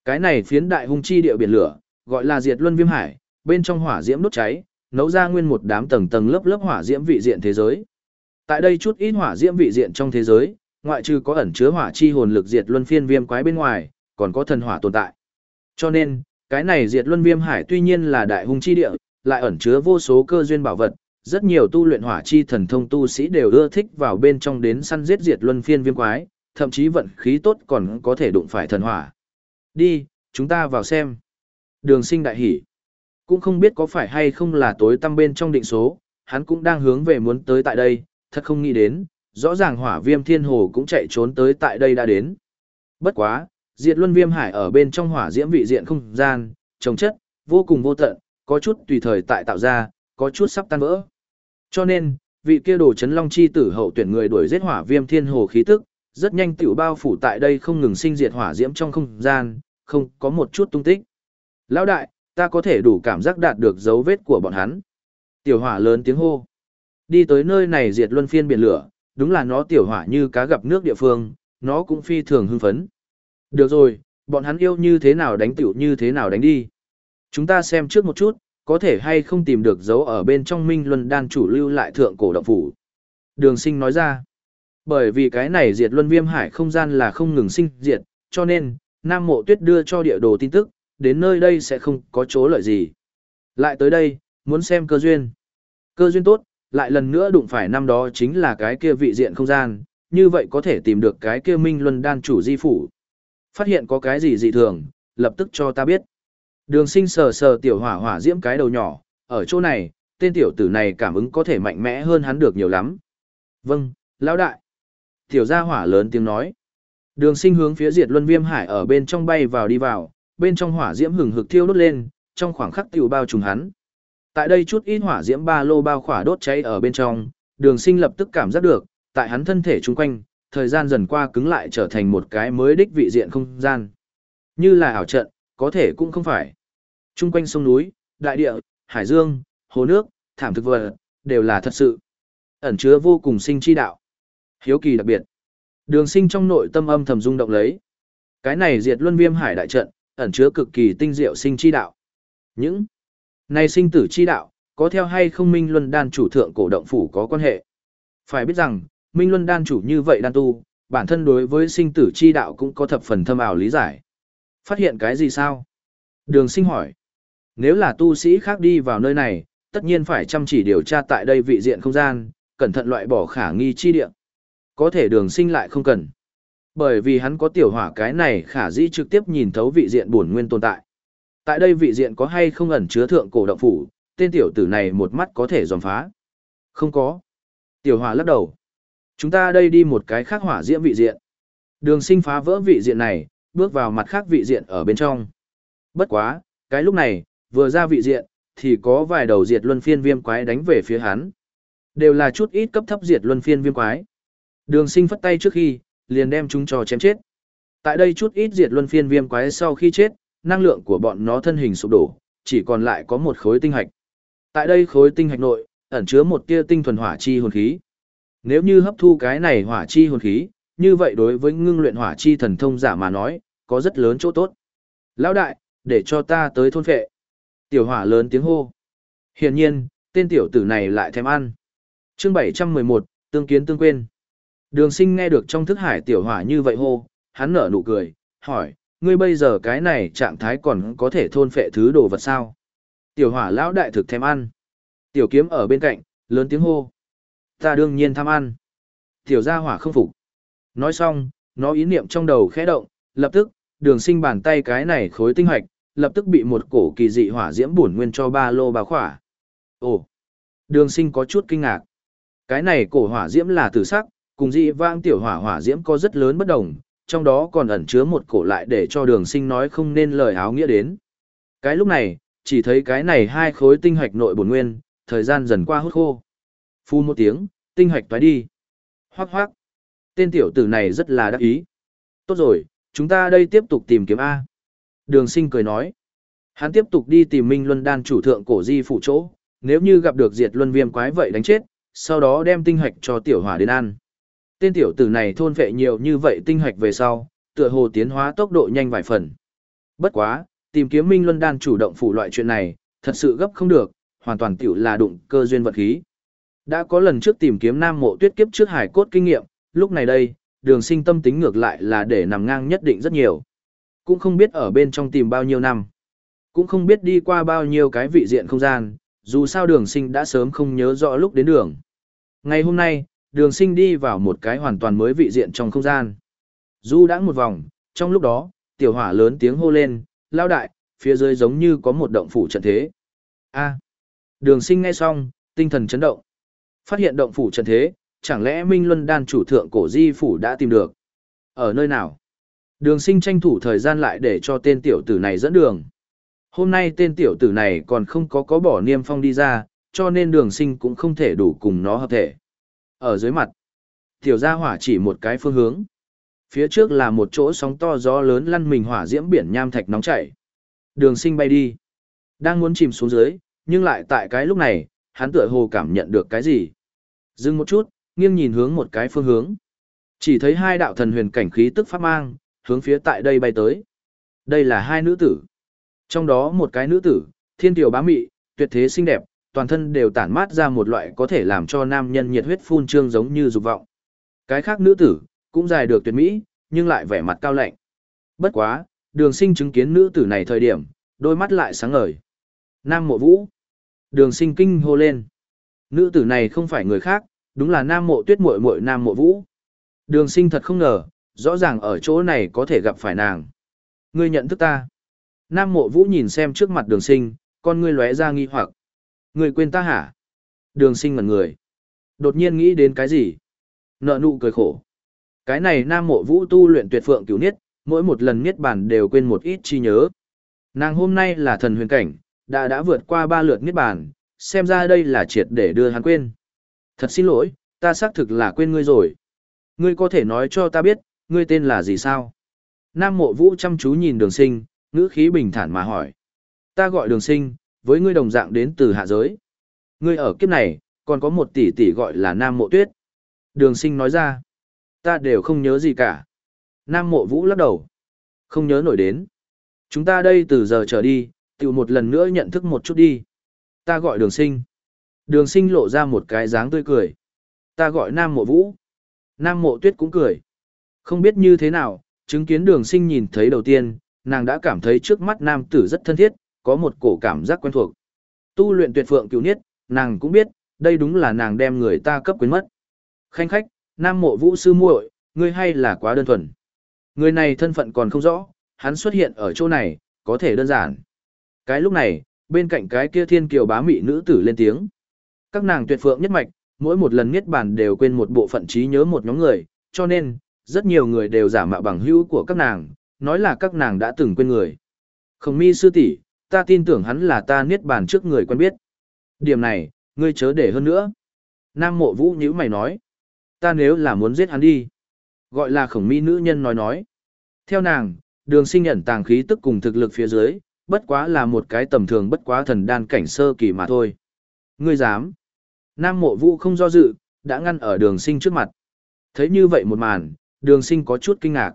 Cái này phiến đại hung chi địa biển lửa, gọi là diệt luân viêm hải, bên trong hỏa diễm đốt cháy, nấu ra nguyên một đám tầng tầng lớp lớp hỏa diễm vị diện thế giới. Tại đây chút ít hỏa diễm vị diện trong thế giới, ngoại trừ có ẩn chứa hỏa chi hồn lực diệt luân phiên viêm quái bên ngoài, còn có thần hỏa tồn tại. Cho nên, cái này diệt luân viêm hải tuy nhiên là đại hung chi địa, lại ẩn chứa vô số cơ duyên bảo vật, rất nhiều tu luyện hỏa chi thần thông tu sĩ đều ưa thích vào bên trong đến săn giết diệt luân phiên viêm quái, thậm chí vận khí tốt còn có thể đụng phải thần hỏa. Đi, chúng ta vào xem. Đường sinh đại hỉ. Cũng không biết có phải hay không là tối tăm bên trong định số, hắn cũng đang hướng về muốn tới tại đây, thật không nghĩ đến, rõ ràng hỏa viêm thiên hồ cũng chạy trốn tới tại đây đã đến. Bất quá, diệt luân viêm hải ở bên trong hỏa diễm vị diện không gian, trồng chất, vô cùng vô tận, có chút tùy thời tại tạo ra, có chút sắp tan vỡ. Cho nên, vị kia đồ chấn long chi tử hậu tuyển người đuổi giết hỏa viêm thiên hồ khí tức, rất nhanh tiểu bao phủ tại đây không ngừng sinh diệt hỏa diễm trong không gian, không có một chút tung tích. Lão đại, ta có thể đủ cảm giác đạt được dấu vết của bọn hắn. Tiểu hỏa lớn tiếng hô. Đi tới nơi này diệt luân phiên biển lửa, đúng là nó tiểu hỏa như cá gặp nước địa phương, nó cũng phi thường hưng phấn. Được rồi, bọn hắn yêu như thế nào đánh tiểu như thế nào đánh đi. Chúng ta xem trước một chút, có thể hay không tìm được dấu ở bên trong Minh Luân đan chủ lưu lại thượng cổ động phủ. Đường sinh nói ra, bởi vì cái này diệt luân viêm hải không gian là không ngừng sinh diệt, cho nên, Nam Mộ Tuyết đưa cho địa đồ tin tức, đến nơi đây sẽ không có chỗ lợi gì. Lại tới đây, muốn xem cơ duyên. Cơ duyên tốt, lại lần nữa đụng phải năm đó chính là cái kia vị diện không gian, như vậy có thể tìm được cái kia Minh Luân đan chủ di phủ. Phát hiện có cái gì dị thường, lập tức cho ta biết. Đường sinh sờ sờ tiểu hỏa hỏa diễm cái đầu nhỏ, ở chỗ này, tên tiểu tử này cảm ứng có thể mạnh mẽ hơn hắn được nhiều lắm. Vâng, lão đại. Tiểu gia hỏa lớn tiếng nói. Đường sinh hướng phía diệt luân viêm hải ở bên trong bay vào đi vào, bên trong hỏa diễm hừng hực thiêu đốt lên, trong khoảng khắc tiểu bao trùm hắn. Tại đây chút ít hỏa diễm ba lô bao khỏa đốt cháy ở bên trong, đường sinh lập tức cảm giác được, tại hắn thân thể chung quanh, thời gian dần qua cứng lại trở thành một cái mới đích vị diện không gian. Như là ảo trận, có thể cũng không phải. Chung quanh sông núi, đại địa, hải dương, hồ nước, thảm thực vật, đều là thật sự. Ẩn chứa vô cùng sinh chi đạo. Hiếu kỳ đặc biệt. Đường sinh trong nội tâm âm thầm rung động lấy. Cái này diệt luân viêm hải đại trận, ẩn chứa cực kỳ tinh diệu sinh chi đạo. Những nay sinh tử chi đạo, có theo hay không Minh Luân đan chủ thượng cổ động phủ có quan hệ. Phải biết rằng, Minh Luân đan chủ như vậy đan tu, bản thân đối với sinh tử chi đạo cũng có thập phần thâm ảo lý giải. Phát hiện cái gì sao? Đường sinh hỏi. Nếu là tu sĩ khác đi vào nơi này, tất nhiên phải chăm chỉ điều tra tại đây vị diện không gian, cẩn thận loại bỏ khả nghi chi địa. Có thể đường sinh lại không cần. Bởi vì hắn có tiểu hỏa cái này khả dĩ trực tiếp nhìn thấu vị diện buồn nguyên tồn tại. Tại đây vị diện có hay không ẩn chứa thượng cổ động phủ, tên tiểu tử này một mắt có thể dòm phá. Không có. Tiểu hỏa lắc đầu. Chúng ta đây đi một cái khác hỏa diễm vị diện. Đường sinh phá vỡ vị diện này, bước vào mặt khác vị diện ở bên trong. Bất quá, cái lúc này, vừa ra vị diện, thì có vài đầu diệt luân phiên viêm quái đánh về phía hắn. Đều là chút ít cấp thấp diệt luân phiên viêm quái. Đường sinh phất tay trước khi, liền đem chúng cho chém chết. Tại đây chút ít diệt luân phiên viêm quái sau khi chết, năng lượng của bọn nó thân hình sụp đổ, chỉ còn lại có một khối tinh hạch. Tại đây khối tinh hạch nội, ẩn chứa một tia tinh thuần hỏa chi hồn khí. Nếu như hấp thu cái này hỏa chi hồn khí, như vậy đối với ngưng luyện hỏa chi thần thông giả mà nói, có rất lớn chỗ tốt. Lão đại, để cho ta tới thôn phệ. Tiểu hỏa lớn tiếng hô. Hiển nhiên, tên tiểu tử này lại thèm ăn. chương 711, tương kiến tương quên. Đường sinh nghe được trong thức hải tiểu hỏa như vậy hô, hắn nở nụ cười, hỏi, ngươi bây giờ cái này trạng thái còn có thể thôn phệ thứ đồ vật sao? Tiểu hỏa lão đại thực thèm ăn. Tiểu kiếm ở bên cạnh, lớn tiếng hô. Ta đương nhiên tham ăn. Tiểu gia hỏa không phục. Nói xong, nó ý niệm trong đầu khẽ động, lập tức, đường sinh bàn tay cái này khối tinh hoạch, lập tức bị một cổ kỳ dị hỏa diễm bổn nguyên cho ba lô bà khỏa. Ồ! Đường sinh có chút kinh ngạc. Cái này cổ hỏa diễm là tử sắc, cùng dị vãng tiểu hỏa hỏa diễm có rất lớn bất đồng, trong đó còn ẩn chứa một cổ lại để cho đường sinh nói không nên lời áo nghĩa đến. Cái lúc này, chỉ thấy cái này hai khối tinh hoạch nội bổn nguyên, thời gian dần qua hút khô. Phu một tiếng, tinh hoạch toái đi. Hoác hoác. Tên tiểu tử này rất là đắc ý. Tốt rồi, chúng ta đây tiếp tục tìm kiếm A. Đường sinh cười nói. Hắn tiếp tục đi tìm Minh Luân Đan chủ thượng cổ di phủ chỗ, nếu như gặp được diệt luân viêm quái vậy đánh chết, sau đó đem tinh hoạch cho tiểu hỏa đến ăn. Tên tiểu tử này thôn vệ nhiều như vậy tinh hoạch về sau, tựa hồ tiến hóa tốc độ nhanh vài phần. Bất quá, tìm kiếm Minh Luân Đan chủ động phủ loại chuyện này, thật sự gấp không được, hoàn toàn tiểu là đụng cơ duyên vật khí. Đã có lần trước tìm kiếm Nam Mộ Tuyết kiếp trước hải cốt kinh nghiệm, lúc này đây, đường sinh tâm tính ngược lại là để nằm ngang nhất định rất nhiều. Cũng không biết ở bên trong tìm bao nhiêu năm. Cũng không biết đi qua bao nhiêu cái vị diện không gian, dù sao đường sinh đã sớm không nhớ rõ lúc đến đường. Ngày hôm nay, đường sinh đi vào một cái hoàn toàn mới vị diện trong không gian. Du đã một vòng, trong lúc đó, tiểu hỏa lớn tiếng hô lên, lao đại, phía dưới giống như có một động phủ trận thế. a đường sinh nghe xong, tinh thần chấn động. Phát hiện động phủ trận thế, chẳng lẽ Minh Luân đan chủ thượng cổ di phủ đã tìm được? Ở nơi nào? Đường sinh tranh thủ thời gian lại để cho tên tiểu tử này dẫn đường. Hôm nay tên tiểu tử này còn không có có bỏ niêm phong đi ra, cho nên đường sinh cũng không thể đủ cùng nó hợp thể. Ở dưới mặt, tiểu gia hỏa chỉ một cái phương hướng. Phía trước là một chỗ sóng to gió lớn lăn mình hỏa diễm biển nham thạch nóng chảy. Đường sinh bay đi. Đang muốn chìm xuống dưới, nhưng lại tại cái lúc này, hắn tựa hồ cảm nhận được cái gì. Dừng một chút, nghiêng nhìn hướng một cái phương hướng. Chỉ thấy hai đạo thần huyền cảnh khí tức pháp mang, hướng phía tại đây bay tới. Đây là hai nữ tử. Trong đó một cái nữ tử, thiên tiểu bá mị, tuyệt thế xinh đẹp, toàn thân đều tản mát ra một loại có thể làm cho nam nhân nhiệt huyết phun trương giống như dục vọng. Cái khác nữ tử, cũng dài được tuyệt mỹ, nhưng lại vẻ mặt cao lạnh. Bất quá, đường sinh chứng kiến nữ tử này thời điểm, đôi mắt lại sáng ngời. Nam mộ vũ. Đường sinh kinh hô lên. Nữ tử này không phải người khác, đúng là nam mộ tuyết muội muội nam mộ vũ. Đường sinh thật không ngờ, rõ ràng ở chỗ này có thể gặp phải nàng. Ngươi nhận thức ta. Nam mộ vũ nhìn xem trước mặt đường sinh, con ngươi lóe ra nghi hoặc. Ngươi quên ta hả? Đường sinh ngẩn người. Đột nhiên nghĩ đến cái gì? Nợ nụ cười khổ. Cái này nam mộ vũ tu luyện tuyệt phượng cứu niết, mỗi một lần niết bàn đều quên một ít chi nhớ. Nàng hôm nay là thần huyền cảnh, đã đã vượt qua ba lượt niết bàn, xem ra đây là triệt để đưa hắn quên. Thật xin lỗi, ta xác thực là quên ngươi rồi. Ngươi có thể nói cho ta biết, ngươi tên là gì sao? Nam mộ vũ chăm chú nhìn đường sinh, ngữ khí bình thản mà hỏi. Ta gọi đường sinh, với ngươi đồng dạng đến từ hạ giới. Ngươi ở kiếp này, còn có một tỷ tỷ gọi là Nam mộ tuyết. Đường sinh nói ra. Ta đều không nhớ gì cả. Nam mộ vũ lắc đầu. Không nhớ nổi đến. Chúng ta đây từ giờ trở đi, tiểu một lần nữa nhận thức một chút đi. Ta gọi đường sinh. Đường sinh lộ ra một cái dáng tươi cười. Ta gọi Nam mộ vũ. Nam mộ tuyết cũng cười. Không biết như thế nào, chứng kiến đường sinh nhìn thấy đầu tiên, nàng đã cảm thấy trước mắt nam tử rất thân thiết, có một cổ cảm giác quen thuộc. Tu luyện tuyệt phượng cứu niết, nàng cũng biết, đây đúng là nàng đem người ta cấp quyến mất. Khanh khách, nam mộ vũ sư muội, ngươi hay là quá đơn thuần. Người này thân phận còn không rõ, hắn xuất hiện ở chỗ này, có thể đơn giản. Cái lúc này, bên cạnh cái kia thiên kiều bá mị nữ tử lên tiếng. Các nàng tuyệt phượng nhất mạch, mỗi một lần niết bàn đều quên một bộ phận trí nhớ một nhóm người, cho nên, rất nhiều người đều giả mạo bằng hữu của các nàng, nói là các nàng đã từng quên người. Khổng mi sư tỷ, ta tin tưởng hắn là ta niết bàn trước người quen biết. Điểm này, ngươi chớ để hơn nữa. Nam mộ vũ nhữ mày nói. Ta nếu là muốn giết hắn đi. Gọi là khổng mi nữ nhân nói nói. Theo nàng, đường sinh nhận tàng khí tức cùng thực lực phía dưới, bất quá là một cái tầm thường bất quá thần đan cảnh sơ kỳ mà thôi. Ngươi dám. Nam mộ vũ không do dự, đã ngăn ở đường sinh trước mặt. Thấy như vậy một màn, đường sinh có chút kinh ngạc.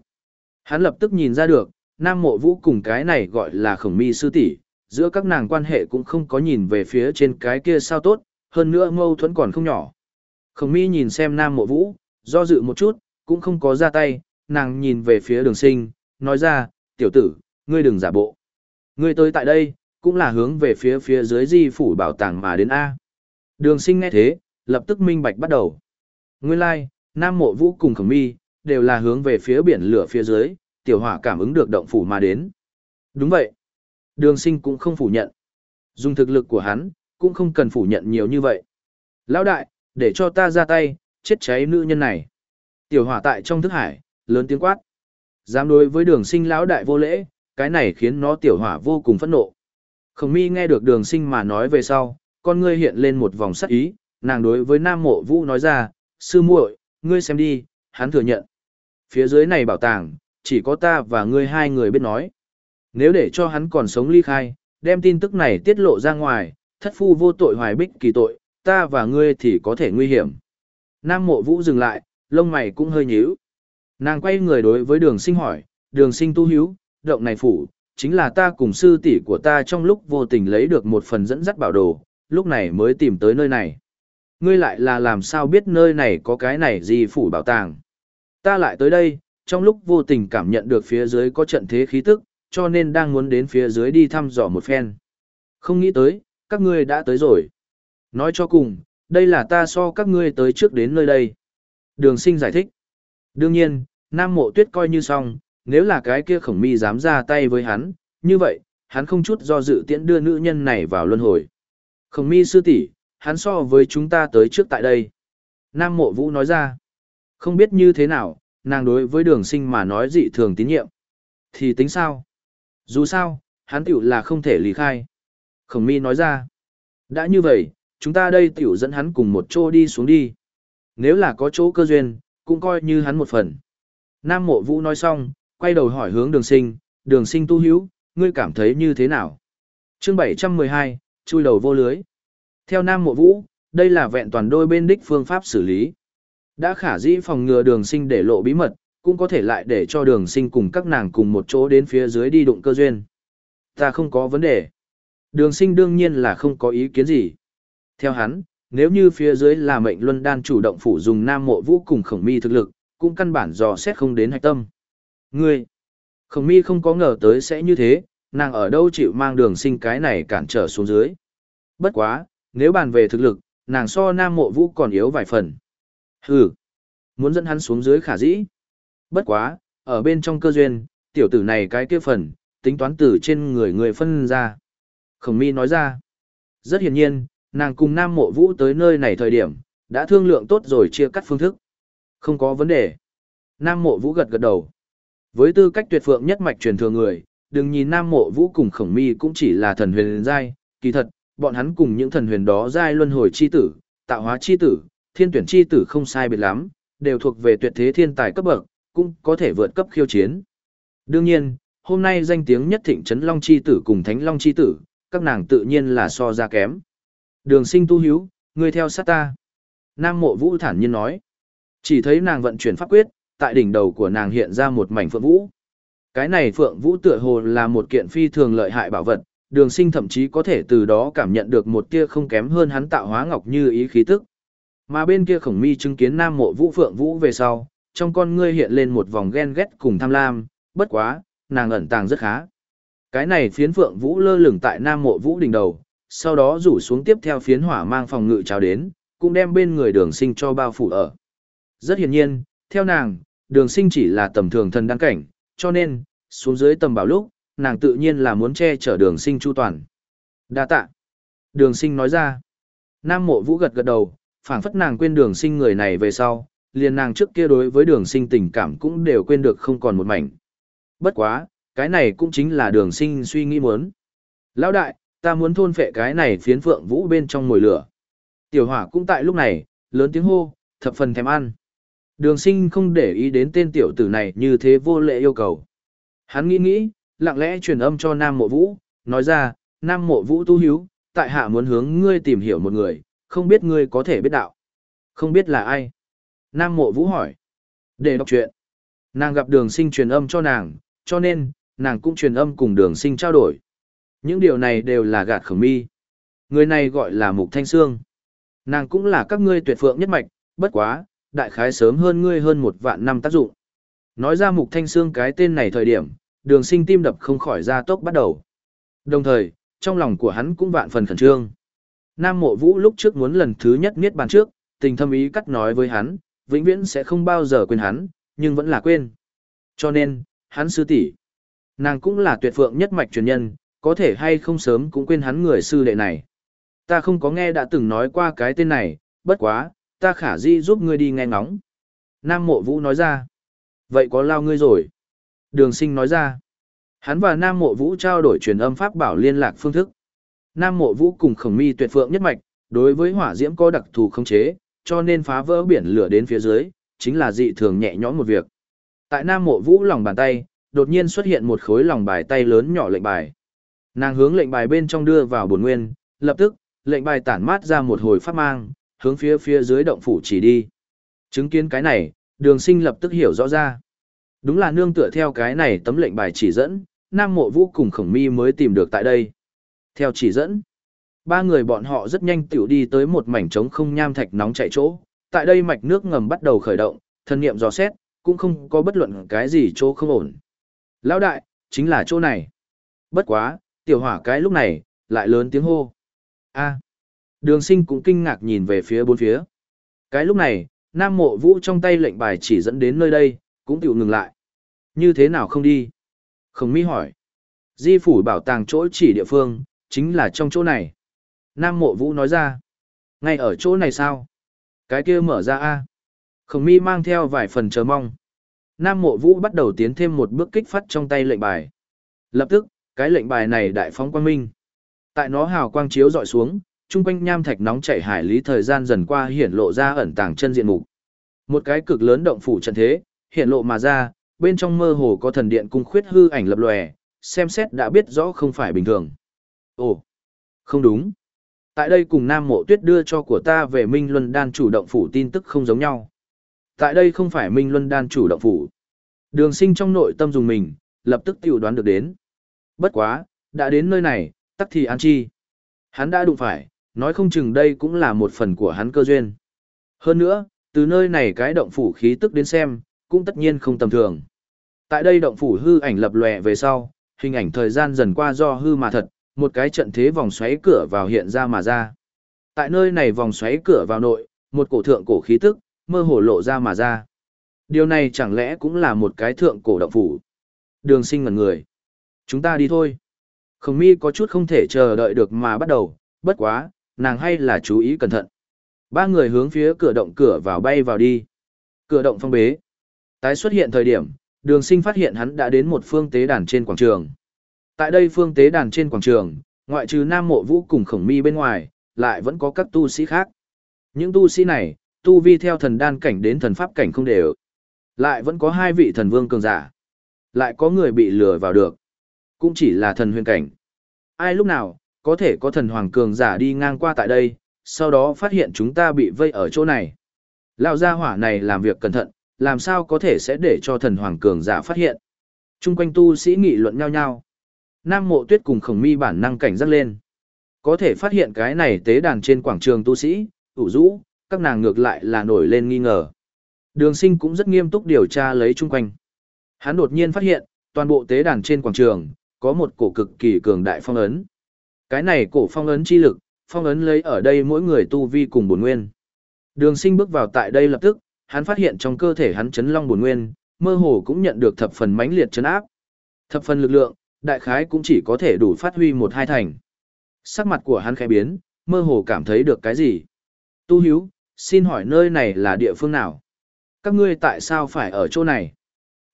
Hắn lập tức nhìn ra được, Nam mộ vũ cùng cái này gọi là khổng mi sư tỷ giữa các nàng quan hệ cũng không có nhìn về phía trên cái kia sao tốt, hơn nữa mâu thuẫn còn không nhỏ. Khổng mi nhìn xem Nam mộ vũ, do dự một chút, cũng không có ra tay, nàng nhìn về phía đường sinh, nói ra, tiểu tử, ngươi đừng giả bộ. Ngươi tới tại đây, cũng là hướng về phía phía dưới di phủ bảo tàng mà đến A. Đường sinh nghe thế, lập tức minh bạch bắt đầu. Nguyên lai, like, Nam Mộ Vũ cùng Khổng Mi, đều là hướng về phía biển lửa phía dưới, tiểu hỏa cảm ứng được động phủ mà đến. Đúng vậy. Đường sinh cũng không phủ nhận. Dùng thực lực của hắn, cũng không cần phủ nhận nhiều như vậy. Lão đại, để cho ta ra tay, chết cháy nữ nhân này. Tiểu hỏa tại trong thức hải, lớn tiếng quát. Dám đối với đường sinh lão đại vô lễ, cái này khiến nó tiểu hỏa vô cùng phẫn nộ. Khổng mi nghe được đường sinh mà nói về sau, con ngươi hiện lên một vòng sắc ý, nàng đối với Nam Mộ Vũ nói ra, sư muội, ngươi xem đi, hắn thừa nhận. Phía dưới này bảo tàng, chỉ có ta và ngươi hai người biết nói. Nếu để cho hắn còn sống ly khai, đem tin tức này tiết lộ ra ngoài, thất phu vô tội hoài bích kỳ tội, ta và ngươi thì có thể nguy hiểm. Nam Mộ Vũ dừng lại, lông mày cũng hơi nhíu. Nàng quay người đối với đường sinh hỏi, đường sinh tu hiếu, động này phủ, chính là ta cùng sư tỷ của ta trong lúc vô tình lấy được một phần dẫn dắt bảo đồ, lúc này mới tìm tới nơi này. Ngươi lại là làm sao biết nơi này có cái này gì phủ bảo tàng. Ta lại tới đây, trong lúc vô tình cảm nhận được phía dưới có trận thế khí tức, cho nên đang muốn đến phía dưới đi thăm dò một phen. Không nghĩ tới, các ngươi đã tới rồi. Nói cho cùng, đây là ta so các ngươi tới trước đến nơi đây. Đường sinh giải thích. Đương nhiên, Nam Mộ Tuyết coi như xong, nếu là cái kia khổng mi dám ra tay với hắn, như vậy, hắn không chút do dự tiễn đưa nữ nhân này vào luân hồi. Khổng mi sư tỷ hắn so với chúng ta tới trước tại đây. Nam Mộ Vũ nói ra. Không biết như thế nào, nàng đối với đường sinh mà nói dị thường tín nhiệm. Thì tính sao? Dù sao, hắn tiểu là không thể lý khai. Khổng mi nói ra. Đã như vậy, chúng ta đây tiểu dẫn hắn cùng một chỗ đi xuống đi. Nếu là có chỗ cơ duyên, cũng coi như hắn một phần. Nam mộ vũ nói xong, quay đầu hỏi hướng đường sinh, đường sinh tu hữu, ngươi cảm thấy như thế nào? Chương 712, chui đầu vô lưới. Theo Nam Mộ Vũ, đây là vẹn toàn đôi bên đích phương pháp xử lý. Đã khả dĩ phòng ngừa đường sinh để lộ bí mật, cũng có thể lại để cho đường sinh cùng các nàng cùng một chỗ đến phía dưới đi đụng cơ duyên. Ta không có vấn đề. Đường sinh đương nhiên là không có ý kiến gì. Theo hắn, nếu như phía dưới là mệnh luân đan chủ động phủ dùng nam mộ vũ cùng khổng mi thực lực, cũng căn bản dò xét không đến hạch tâm. Ngươi, khổng mi không có ngờ tới sẽ như thế, nàng ở đâu chịu mang đường sinh cái này cản trở xuống dưới. Bất quá, nếu bàn về thực lực, nàng so nam mộ vũ còn yếu vài phần. Hừ, muốn dẫn hắn xuống dưới khả dĩ. Bất quá, ở bên trong cơ duyên, tiểu tử này cái kia phần, tính toán từ trên người người phân ra. Khổng mi nói ra, rất hiển nhiên, nàng cùng nam mộ vũ tới nơi này thời điểm, đã thương lượng tốt rồi chia cắt phương thức. Không có vấn đề. Nam mộ vũ gật gật đầu. Với tư cách tuyệt phượng nhất mạch truyền thừa người, đừng nhìn nam mộ vũ cùng khổng mi cũng chỉ là thần huyền giai, kỳ thật, bọn hắn cùng những thần huyền đó giai luân hồi chi tử, tạo hóa chi tử, thiên tuyển chi tử không sai biệt lắm, đều thuộc về tuyệt thế thiên tài cấp bậc, cũng có thể vượt cấp khiêu chiến. Đương nhiên, hôm nay danh tiếng nhất thịnh trấn Long chi tử cùng Thánh Long chi tử, các nàng tự nhiên là so ra kém. Đường sinh tu hiếu, người theo sát ta. Nam mộ vũ thản nhiên nói. Chỉ thấy nàng vận chuyển pháp quyết, tại đỉnh đầu của nàng hiện ra một mảnh phượng vũ. Cái này phượng vũ tựa hồ là một kiện phi thường lợi hại bảo vật, đường sinh thậm chí có thể từ đó cảm nhận được một tia không kém hơn hắn tạo hóa ngọc như ý khí tức. Mà bên kia khổng mi chứng kiến nam mộ vũ phượng vũ về sau, trong con ngươi hiện lên một vòng ghen ghét cùng tham lam, bất quá, nàng ẩn tàng rất khá. Cái này phiến phượng vũ lơ lửng tại nam mộ vũ đỉnh đầu, sau đó rủ xuống tiếp theo phiến hỏa mang phòng ngự chào đến, cũng đem bên người đường sinh cho bao phủ ở. Rất hiển nhiên, theo nàng, đường sinh chỉ là tầm thường thần đăng cảnh, cho nên, xuống dưới tầm bảo lúc, nàng tự nhiên là muốn che chở đường sinh chu toàn. đa tạ. Đường sinh nói ra. Nam mộ vũ gật gật đầu, phản phất nàng quên đường sinh người này về sau, liền nàng trước kia đối với đường sinh tình cảm cũng đều quên được không còn một mảnh. Bất quá, cái này cũng chính là đường sinh suy nghĩ muốn. Lão đại, ta muốn thôn phệ cái này phiến phượng vũ bên trong mồi lửa. Tiểu hỏa cũng tại lúc này, lớn tiếng hô, thập phần thèm ăn. Đường sinh không để ý đến tên tiểu tử này như thế vô lệ yêu cầu. Hắn nghĩ nghĩ, lặng lẽ truyền âm cho Nam Mộ Vũ, nói ra, Nam Mộ Vũ tu hiếu, tại hạ muốn hướng ngươi tìm hiểu một người, không biết ngươi có thể biết đạo. Không biết là ai. Nam Mộ Vũ hỏi. Để đọc chuyện. Nàng gặp đường sinh truyền âm cho nàng, cho nên, nàng cũng truyền âm cùng đường sinh trao đổi. Những điều này đều là gạt khẩm mi. Người này gọi là Mục Thanh Sương. Nàng cũng là các ngươi tuyệt phượng nhất mạch, bất quá, đại khái sớm hơn ngươi hơn một vạn năm tác dụng. Nói ra Mục Thanh Sương cái tên này thời điểm, đường sinh tim đập không khỏi ra tốc bắt đầu. Đồng thời, trong lòng của hắn cũng vạn phần khẩn trương. Nam mộ vũ lúc trước muốn lần thứ nhất miết bàn trước, tình thâm ý cắt nói với hắn, vĩnh viễn sẽ không bao giờ quên hắn, nhưng vẫn là quên. Cho nên, hắn sư tỷ Nàng cũng là tuyệt phượng nhất mạch truyền nhân, có thể hay không sớm cũng quên hắn người sư đệ này. Ta không có nghe đã từng nói qua cái tên này, bất quá, ta khả di giúp ngươi đi nghe ngóng. Nam mộ vũ nói ra. Vậy có lao ngươi rồi. Đường sinh nói ra. Hắn và Nam mộ vũ trao đổi truyền âm pháp bảo liên lạc phương thức. Nam mộ vũ cùng khổng mi tuyệt phượng nhất mạch, đối với hỏa diễm có đặc thù không chế, cho nên phá vỡ biển lửa đến phía dưới, chính là dị thường nhẹ nhõm một việc. Tại Nam mộ vũ lòng bàn tay, đột nhiên xuất hiện một khối lòng bài tay lớn nhỏ lệnh bài. Nàng hướng lệnh bài bên trong đưa vào bổn nguyên, lập tức, lệnh bài tản mát ra một hồi phát mang, hướng phía phía dưới động phủ chỉ đi. Chứng kiến cái này, đường sinh lập tức hiểu rõ ra. Đúng là nương tựa theo cái này tấm lệnh bài chỉ dẫn, Nam Mộ Vũ cùng Khổng Mi mới tìm được tại đây. Theo chỉ dẫn, ba người bọn họ rất nhanh tiểu đi tới một mảnh trống không nham thạch nóng chảy chỗ. Tại đây mạch nước ngầm bắt đầu khởi động, thân nghiệm dò xét, cũng không có bất luận cái gì chỗ không ổn. Lão đại, chính là chỗ này. Bất quá, tiểu hỏa cái lúc này, lại lớn tiếng hô. a Đường sinh cũng kinh ngạc nhìn về phía bốn phía. Cái lúc này, Nam Mộ Vũ trong tay lệnh bài chỉ dẫn đến nơi đây, cũng tiểu ngừng lại. Như thế nào không đi? Khổng mi hỏi. Di phủ bảo tàng chỗ chỉ địa phương, chính là trong chỗ này. Nam Mộ Vũ nói ra. Ngay ở chỗ này sao? Cái kia mở ra a Khổng mi mang theo vài phần chờ mong. Nam Mộ Vũ bắt đầu tiến thêm một bước kích phát trong tay lệnh bài. Lập tức, cái lệnh bài này đại phóng quang minh. Tại nó hào quang chiếu dọi xuống, trung quanh nham thạch nóng chảy hải lý thời gian dần qua hiển lộ ra ẩn tàng chân diện mục. Một cái cực lớn động phủ trận thế, hiện lộ mà ra, bên trong mơ hồ có thần điện cung khuyết hư ảnh lập lòe, xem xét đã biết rõ không phải bình thường. Ồ, không đúng. Tại đây cùng Nam Mộ Tuyết đưa cho của ta về Minh Luân Đan chủ động phủ tin tức không giống nhau. Tại đây không phải Minh Luân Đan chủ động phủ. Đường sinh trong nội tâm dùng mình, lập tức tiểu đoán được đến. Bất quá, đã đến nơi này, tắc thì an chi. Hắn đã đụng phải, nói không chừng đây cũng là một phần của hắn cơ duyên. Hơn nữa, từ nơi này cái động phủ khí tức đến xem, cũng tất nhiên không tầm thường. Tại đây động phủ hư ảnh lập lòe về sau, hình ảnh thời gian dần qua do hư mà thật, một cái trận thế vòng xoáy cửa vào hiện ra mà ra. Tại nơi này vòng xoáy cửa vào nội, một cổ thượng cổ khí tức, mơ hồ lộ ra mà ra. Điều này chẳng lẽ cũng là một cái thượng cổ động phủ. Đường sinh ngần người. Chúng ta đi thôi. Khổng mi có chút không thể chờ đợi được mà bắt đầu, bất quá, nàng hay là chú ý cẩn thận. Ba người hướng phía cửa động cửa vào bay vào đi. Cửa động phong bế. Tái xuất hiện thời điểm, đường sinh phát hiện hắn đã đến một phương tế đàn trên quảng trường. Tại đây phương tế đàn trên quảng trường, ngoại trừ Nam Mộ Vũ cùng Khổng Mi bên ngoài, lại vẫn có các tu sĩ khác. Những tu sĩ này, tu vi theo thần đan cảnh đến thần pháp cảnh không đều. Lại vẫn có hai vị thần vương cường giả. Lại có người bị lừa vào được. Cũng chỉ là thần huyền cảnh. Ai lúc nào, có thể có thần hoàng cường giả đi ngang qua tại đây, sau đó phát hiện chúng ta bị vây ở chỗ này. Lão gia hỏa này làm việc cẩn thận, làm sao có thể sẽ để cho thần hoàng cường giả phát hiện. Trung quanh tu sĩ nghị luận nhau nhau. Nam mộ tuyết cùng khổng mi bản năng cảnh giác lên. Có thể phát hiện cái này tế đàn trên quảng trường tu sĩ, ủ rũ, các nàng ngược lại là nổi lên nghi ngờ. Đường sinh cũng rất nghiêm túc điều tra lấy chung quanh. Hắn đột nhiên phát hiện, toàn bộ tế đàn trên quảng trường, có một cổ cực kỳ cường đại phong ấn. Cái này cổ phong ấn chi lực, phong ấn lấy ở đây mỗi người tu vi cùng bổn nguyên. Đường sinh bước vào tại đây lập tức, hắn phát hiện trong cơ thể hắn chấn long bổn nguyên, mơ hồ cũng nhận được thập phần mãnh liệt chấn áp. Thập phần lực lượng, đại khái cũng chỉ có thể đủ phát huy một hai thành. Sắc mặt của hắn khẽ biến, mơ hồ cảm thấy được cái gì. Tu hiếu, xin hỏi nơi này là địa phương nào? Các ngươi tại sao phải ở chỗ này?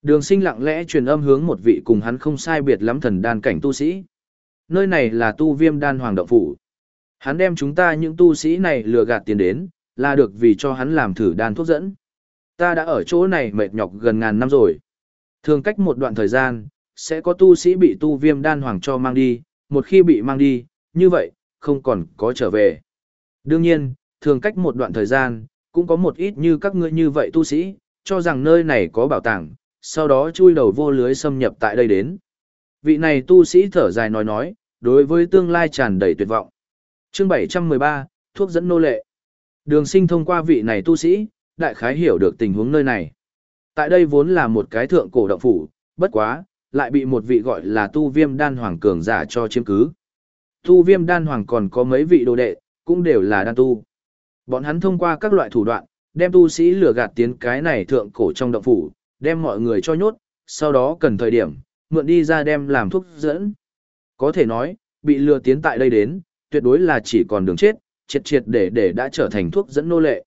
Đường sinh lặng lẽ truyền âm hướng một vị cùng hắn không sai biệt lắm thần đan cảnh tu sĩ. Nơi này là tu viêm đan hoàng động phủ. Hắn đem chúng ta những tu sĩ này lừa gạt tiền đến, là được vì cho hắn làm thử đan thuốc dẫn. Ta đã ở chỗ này mệt nhọc gần ngàn năm rồi. Thường cách một đoạn thời gian, sẽ có tu sĩ bị tu viêm đan hoàng cho mang đi, một khi bị mang đi, như vậy, không còn có trở về. Đương nhiên, thường cách một đoạn thời gian, cũng có một ít như các ngươi như vậy tu sĩ, cho rằng nơi này có bảo tàng, sau đó chui đầu vô lưới xâm nhập tại đây đến. Vị này tu sĩ thở dài nói nói, đối với tương lai tràn đầy tuyệt vọng. Chương 713, thuốc dẫn nô lệ. Đường sinh thông qua vị này tu sĩ, đại khái hiểu được tình huống nơi này. Tại đây vốn là một cái thượng cổ động phủ, bất quá, lại bị một vị gọi là tu viêm đan hoàng cường giả cho chiếm cứ. Tu viêm đan hoàng còn có mấy vị đồ đệ, cũng đều là đan tu. Bọn hắn thông qua các loại thủ đoạn, đem tu sĩ lừa gạt tiến cái này thượng cổ trong động phủ, đem mọi người cho nhốt, sau đó cần thời điểm, mượn đi ra đem làm thuốc dẫn. Có thể nói, bị lừa tiến tại đây đến, tuyệt đối là chỉ còn đường chết, triệt triệt để để đã trở thành thuốc dẫn nô lệ.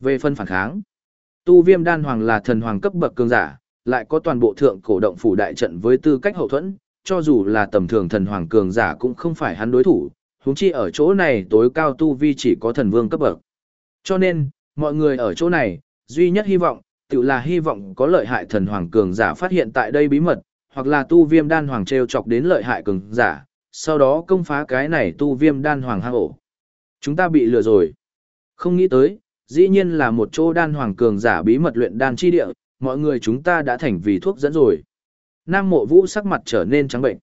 Về phân phản kháng, tu viêm đan hoàng là thần hoàng cấp bậc cường giả, lại có toàn bộ thượng cổ động phủ đại trận với tư cách hậu thuẫn, cho dù là tầm thường thần hoàng cường giả cũng không phải hắn đối thủ, huống chi ở chỗ này tối cao tu vi chỉ có thần vương cấp bậc. Cho nên, mọi người ở chỗ này, duy nhất hy vọng, tự là hy vọng có lợi hại thần hoàng cường giả phát hiện tại đây bí mật, hoặc là tu viêm đan hoàng treo chọc đến lợi hại cường giả, sau đó công phá cái này tu viêm đan hoàng hang ổ. Chúng ta bị lừa rồi. Không nghĩ tới, dĩ nhiên là một chỗ đan hoàng cường giả bí mật luyện đan chi địa, mọi người chúng ta đã thành vì thuốc dẫn rồi. Nam mộ vũ sắc mặt trở nên trắng bệnh.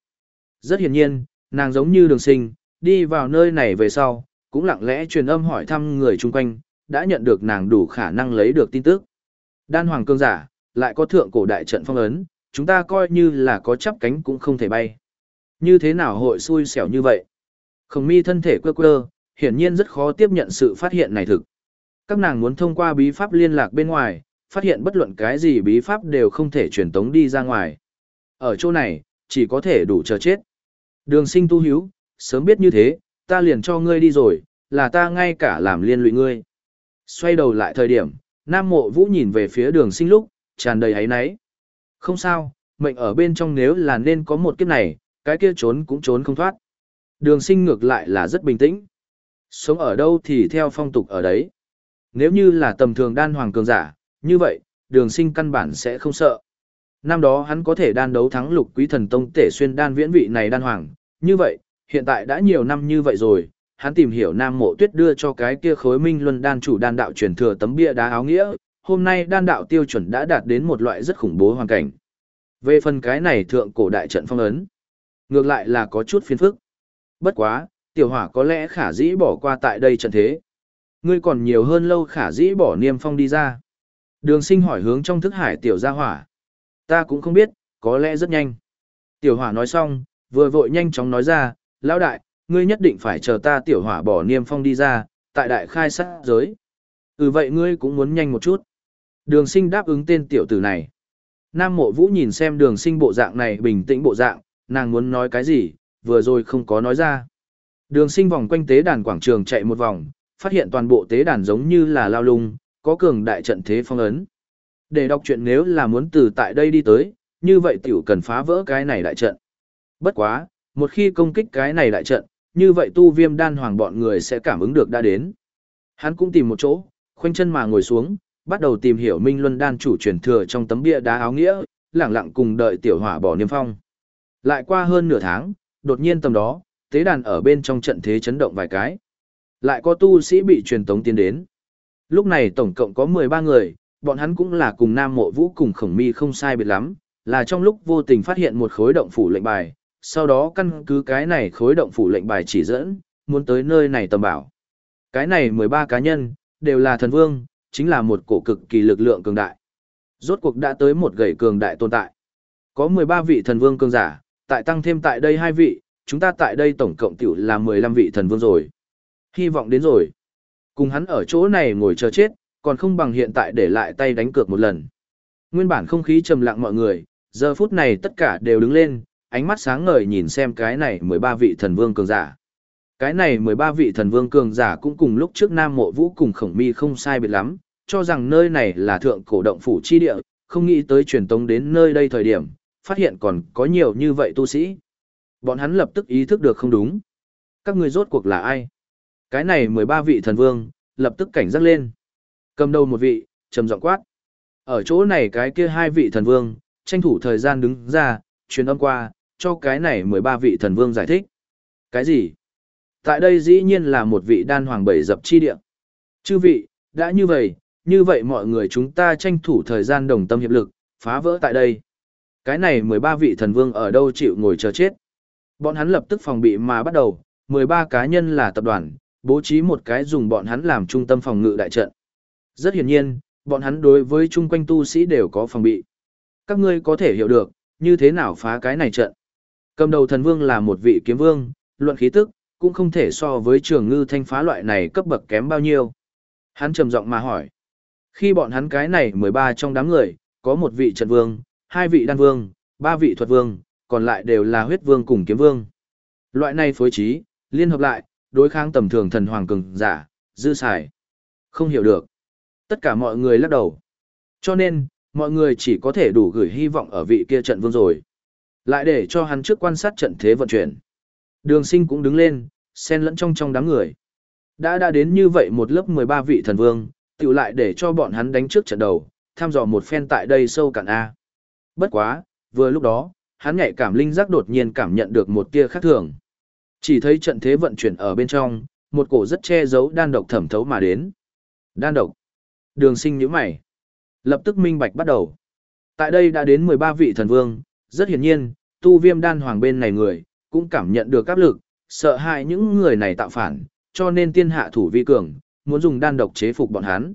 Rất hiển nhiên, nàng giống như đường sinh, đi vào nơi này về sau, cũng lặng lẽ truyền âm hỏi thăm người chung quanh, đã nhận được nàng đủ khả năng lấy được tin tức. Đan hoàng cương giả, lại có thượng cổ đại trận phong ấn, chúng ta coi như là có chắp cánh cũng không thể bay. Như thế nào hội xui xẻo như vậy? Khổng mi thân thể quơ quơ, hiển nhiên rất khó tiếp nhận sự phát hiện này thực. Các nàng muốn thông qua bí pháp liên lạc bên ngoài, phát hiện bất luận cái gì bí pháp đều không thể truyền tống đi ra ngoài. Ở chỗ này, chỉ có thể đủ chờ chết. Đường sinh tu hiếu, sớm biết như thế, ta liền cho ngươi đi rồi, là ta ngay cả làm liên lụy ngươi. Xoay đầu lại thời điểm, Nam Mộ Vũ nhìn về phía đường sinh lúc, tràn đầy hấy náy. Không sao, mệnh ở bên trong nếu là nên có một kiếp này, cái kia trốn cũng trốn không thoát. Đường sinh ngược lại là rất bình tĩnh. Sống ở đâu thì theo phong tục ở đấy. Nếu như là tầm thường đan hoàng cường giả, như vậy, đường sinh căn bản sẽ không sợ. Năm đó hắn có thể đan đấu thắng lục quý thần tông tể xuyên đan viễn vị này đan hoàng, như vậy, hiện tại đã nhiều năm như vậy rồi, hắn tìm hiểu Nam Mộ Tuyết đưa cho cái kia khối minh luân đan chủ đan đạo truyền thừa tấm bia đá áo nghĩa, hôm nay đan đạo tiêu chuẩn đã đạt đến một loại rất khủng bố hoàn cảnh. Về phần cái này thượng cổ đại trận phong ấn, ngược lại là có chút phiền phức. Bất quá, tiểu hỏa có lẽ khả dĩ bỏ qua tại đây trận thế. Ngươi còn nhiều hơn lâu khả dĩ bỏ niêm phong đi ra. Đường sinh hỏi hướng trong thức hải tiểu gia hỏa. Ta cũng không biết, có lẽ rất nhanh. Tiểu hỏa nói xong, vừa vội nhanh chóng nói ra, lão đại, ngươi nhất định phải chờ ta tiểu hỏa bỏ niêm phong đi ra, tại đại khai sát giới. Ừ vậy ngươi cũng muốn nhanh một chút. Đường sinh đáp ứng tên tiểu tử này. Nam mộ vũ nhìn xem đường sinh bộ dạng này bình tĩnh bộ dạng, nàng muốn nói cái gì, vừa rồi không có nói ra. Đường sinh vòng quanh tế đàn quảng trường chạy một vòng, phát hiện toàn bộ tế đàn giống như là lao lung, có cường đại trận thế phong ấn. Để đọc chuyện nếu là muốn từ tại đây đi tới, như vậy tiểu cần phá vỡ cái này đại trận. Bất quá, một khi công kích cái này đại trận, như vậy tu viêm đan hoàng bọn người sẽ cảm ứng được đã đến. Hắn cũng tìm một chỗ, khoanh chân mà ngồi xuống, bắt đầu tìm hiểu Minh Luân đan chủ truyền thừa trong tấm bia đá áo nghĩa, lặng lặng cùng đợi tiểu hỏa bỏ niêm phong. Lại qua hơn nửa tháng, đột nhiên tầm đó, tế đàn ở bên trong trận thế chấn động vài cái. Lại có tu sĩ bị truyền tống tiến đến. Lúc này tổng cộng có 13 người, bọn hắn cũng là cùng Nam Mộ Vũ cùng Khổng Mi không sai biệt lắm, là trong lúc vô tình phát hiện một khối động phủ lệnh bài, sau đó căn cứ cái này khối động phủ lệnh bài chỉ dẫn, muốn tới nơi này tầm bảo. Cái này 13 cá nhân, đều là thần vương, chính là một cổ cực kỳ lực lượng cường đại. Rốt cuộc đã tới một gầy cường đại tồn tại. Có 13 vị thần vương cường giả, tại tăng thêm tại đây hai vị, chúng ta tại đây tổng cộng tiểu là 15 vị thần vương rồi. Hy vọng đến rồi. Cùng hắn ở chỗ này ngồi chờ chết, còn không bằng hiện tại để lại tay đánh cược một lần. Nguyên bản không khí trầm lặng mọi người, giờ phút này tất cả đều đứng lên, ánh mắt sáng ngời nhìn xem cái này 13 vị thần vương cường giả. Cái này 13 vị thần vương cường giả cũng cùng lúc trước Nam Mộ Vũ cùng Khổng Mi không sai biệt lắm, cho rằng nơi này là thượng cổ động phủ chi địa, không nghĩ tới truyền tống đến nơi đây thời điểm, phát hiện còn có nhiều như vậy tu sĩ. Bọn hắn lập tức ý thức được không đúng. Các người rốt cuộc là ai? Cái này 13 vị thần vương, lập tức cảnh giác lên. Cầm đầu một vị, trầm giọng quát. Ở chỗ này cái kia hai vị thần vương, tranh thủ thời gian đứng ra, truyền âm qua, cho cái này 13 vị thần vương giải thích. Cái gì? Tại đây dĩ nhiên là một vị đan hoàng bảy dập chi địa. Chư vị, đã như vậy, như vậy mọi người chúng ta tranh thủ thời gian đồng tâm hiệp lực, phá vỡ tại đây. Cái này 13 vị thần vương ở đâu chịu ngồi chờ chết. Bọn hắn lập tức phòng bị mà bắt đầu, 13 cá nhân là tập đoàn, bố trí một cái dùng bọn hắn làm trung tâm phòng ngự đại trận. Rất hiển nhiên, bọn hắn đối với chung quanh tu sĩ đều có phòng bị. Các ngươi có thể hiểu được, như thế nào phá cái này trận. Cầm đầu thần vương là một vị kiếm vương, luận khí tức, cũng không thể so với trường ngư thanh phá loại này cấp bậc kém bao nhiêu. Hắn trầm giọng mà hỏi. Khi bọn hắn cái này 13 trong đám người, có một vị trận vương, hai vị đan vương, ba vị thuật vương, còn lại đều là huyết vương cùng kiếm vương. Loại này phối trí, liên hợp lại, đối kháng tầm thường thần hoàng cường giả, dư xài. Không hiểu được. Tất cả mọi người lắc đầu. Cho nên, mọi người chỉ có thể đủ gửi hy vọng ở vị kia trận vương rồi. Lại để cho hắn trước quan sát trận thế vận chuyển. Đường sinh cũng đứng lên, xen lẫn trong trong đám người. Đã đã đến như vậy một lớp 13 vị thần vương, tiểu lại để cho bọn hắn đánh trước trận đầu, tham dò một phen tại đây sâu cạn A. Bất quá, vừa lúc đó, hắn nhạy cảm linh giác đột nhiên cảm nhận được một tia khác thường. Chỉ thấy trận thế vận chuyển ở bên trong, một cổ rất che giấu đan độc thẩm thấu mà đến. Đan độc. Đường sinh nhíu mày. Lập tức minh bạch bắt đầu. Tại đây đã đến 13 vị thần vương, rất hiển nhiên, tu viêm đan hoàng bên này người, cũng cảm nhận được áp lực, sợ hại những người này tạo phản, cho nên tiên hạ thủ vi cường, muốn dùng đan độc chế phục bọn hắn.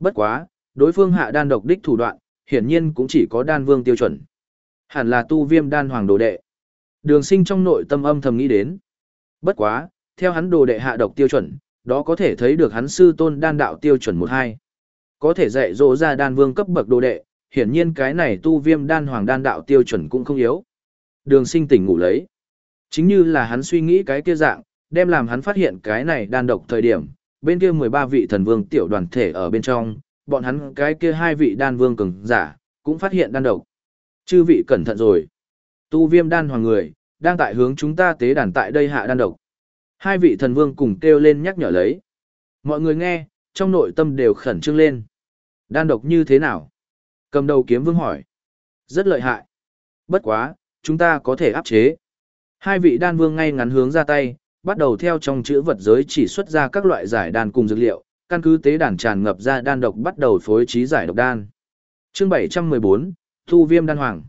Bất quá, đối phương hạ đan độc đích thủ đoạn, hiển nhiên cũng chỉ có đan vương tiêu chuẩn. Hẳn là tu viêm đan hoàng đồ đệ. Đường sinh trong nội tâm âm thầm nghĩ đến. Bất quá, theo hắn đồ đệ hạ độc tiêu chuẩn, đó có thể thấy được hắn sư tôn đan đạo tiêu chuẩn 1-2. Có thể dạy dỗ ra đan vương cấp bậc đồ đệ, hiển nhiên cái này tu viêm đan hoàng đan đạo tiêu chuẩn cũng không yếu. Đường sinh tỉnh ngủ lấy. Chính như là hắn suy nghĩ cái kia dạng, đem làm hắn phát hiện cái này đan độc thời điểm, bên kia 13 vị thần vương tiểu đoàn thể ở bên trong, bọn hắn cái kia hai vị đan vương cường giả, cũng phát hiện đan độc. Chư vị cẩn thận rồi. Tu viêm đan hoàng người, đang tại hướng chúng ta tế đàn tại đây hạ đan độc. Hai vị thần vương cùng kêu lên nhắc nhở lấy. Mọi người nghe, trong nội tâm đều khẩn trương lên. Đan độc như thế nào? Cầm đầu kiếm vương hỏi. Rất lợi hại. Bất quá, chúng ta có thể áp chế. Hai vị đan vương ngay ngắn hướng ra tay, bắt đầu theo trong chữ vật giới chỉ xuất ra các loại giải đan cùng dược liệu, căn cứ tế đàn tràn ngập ra đan độc bắt đầu phối trí giải độc đan. Chương 714, Thu Viêm đan hoàng.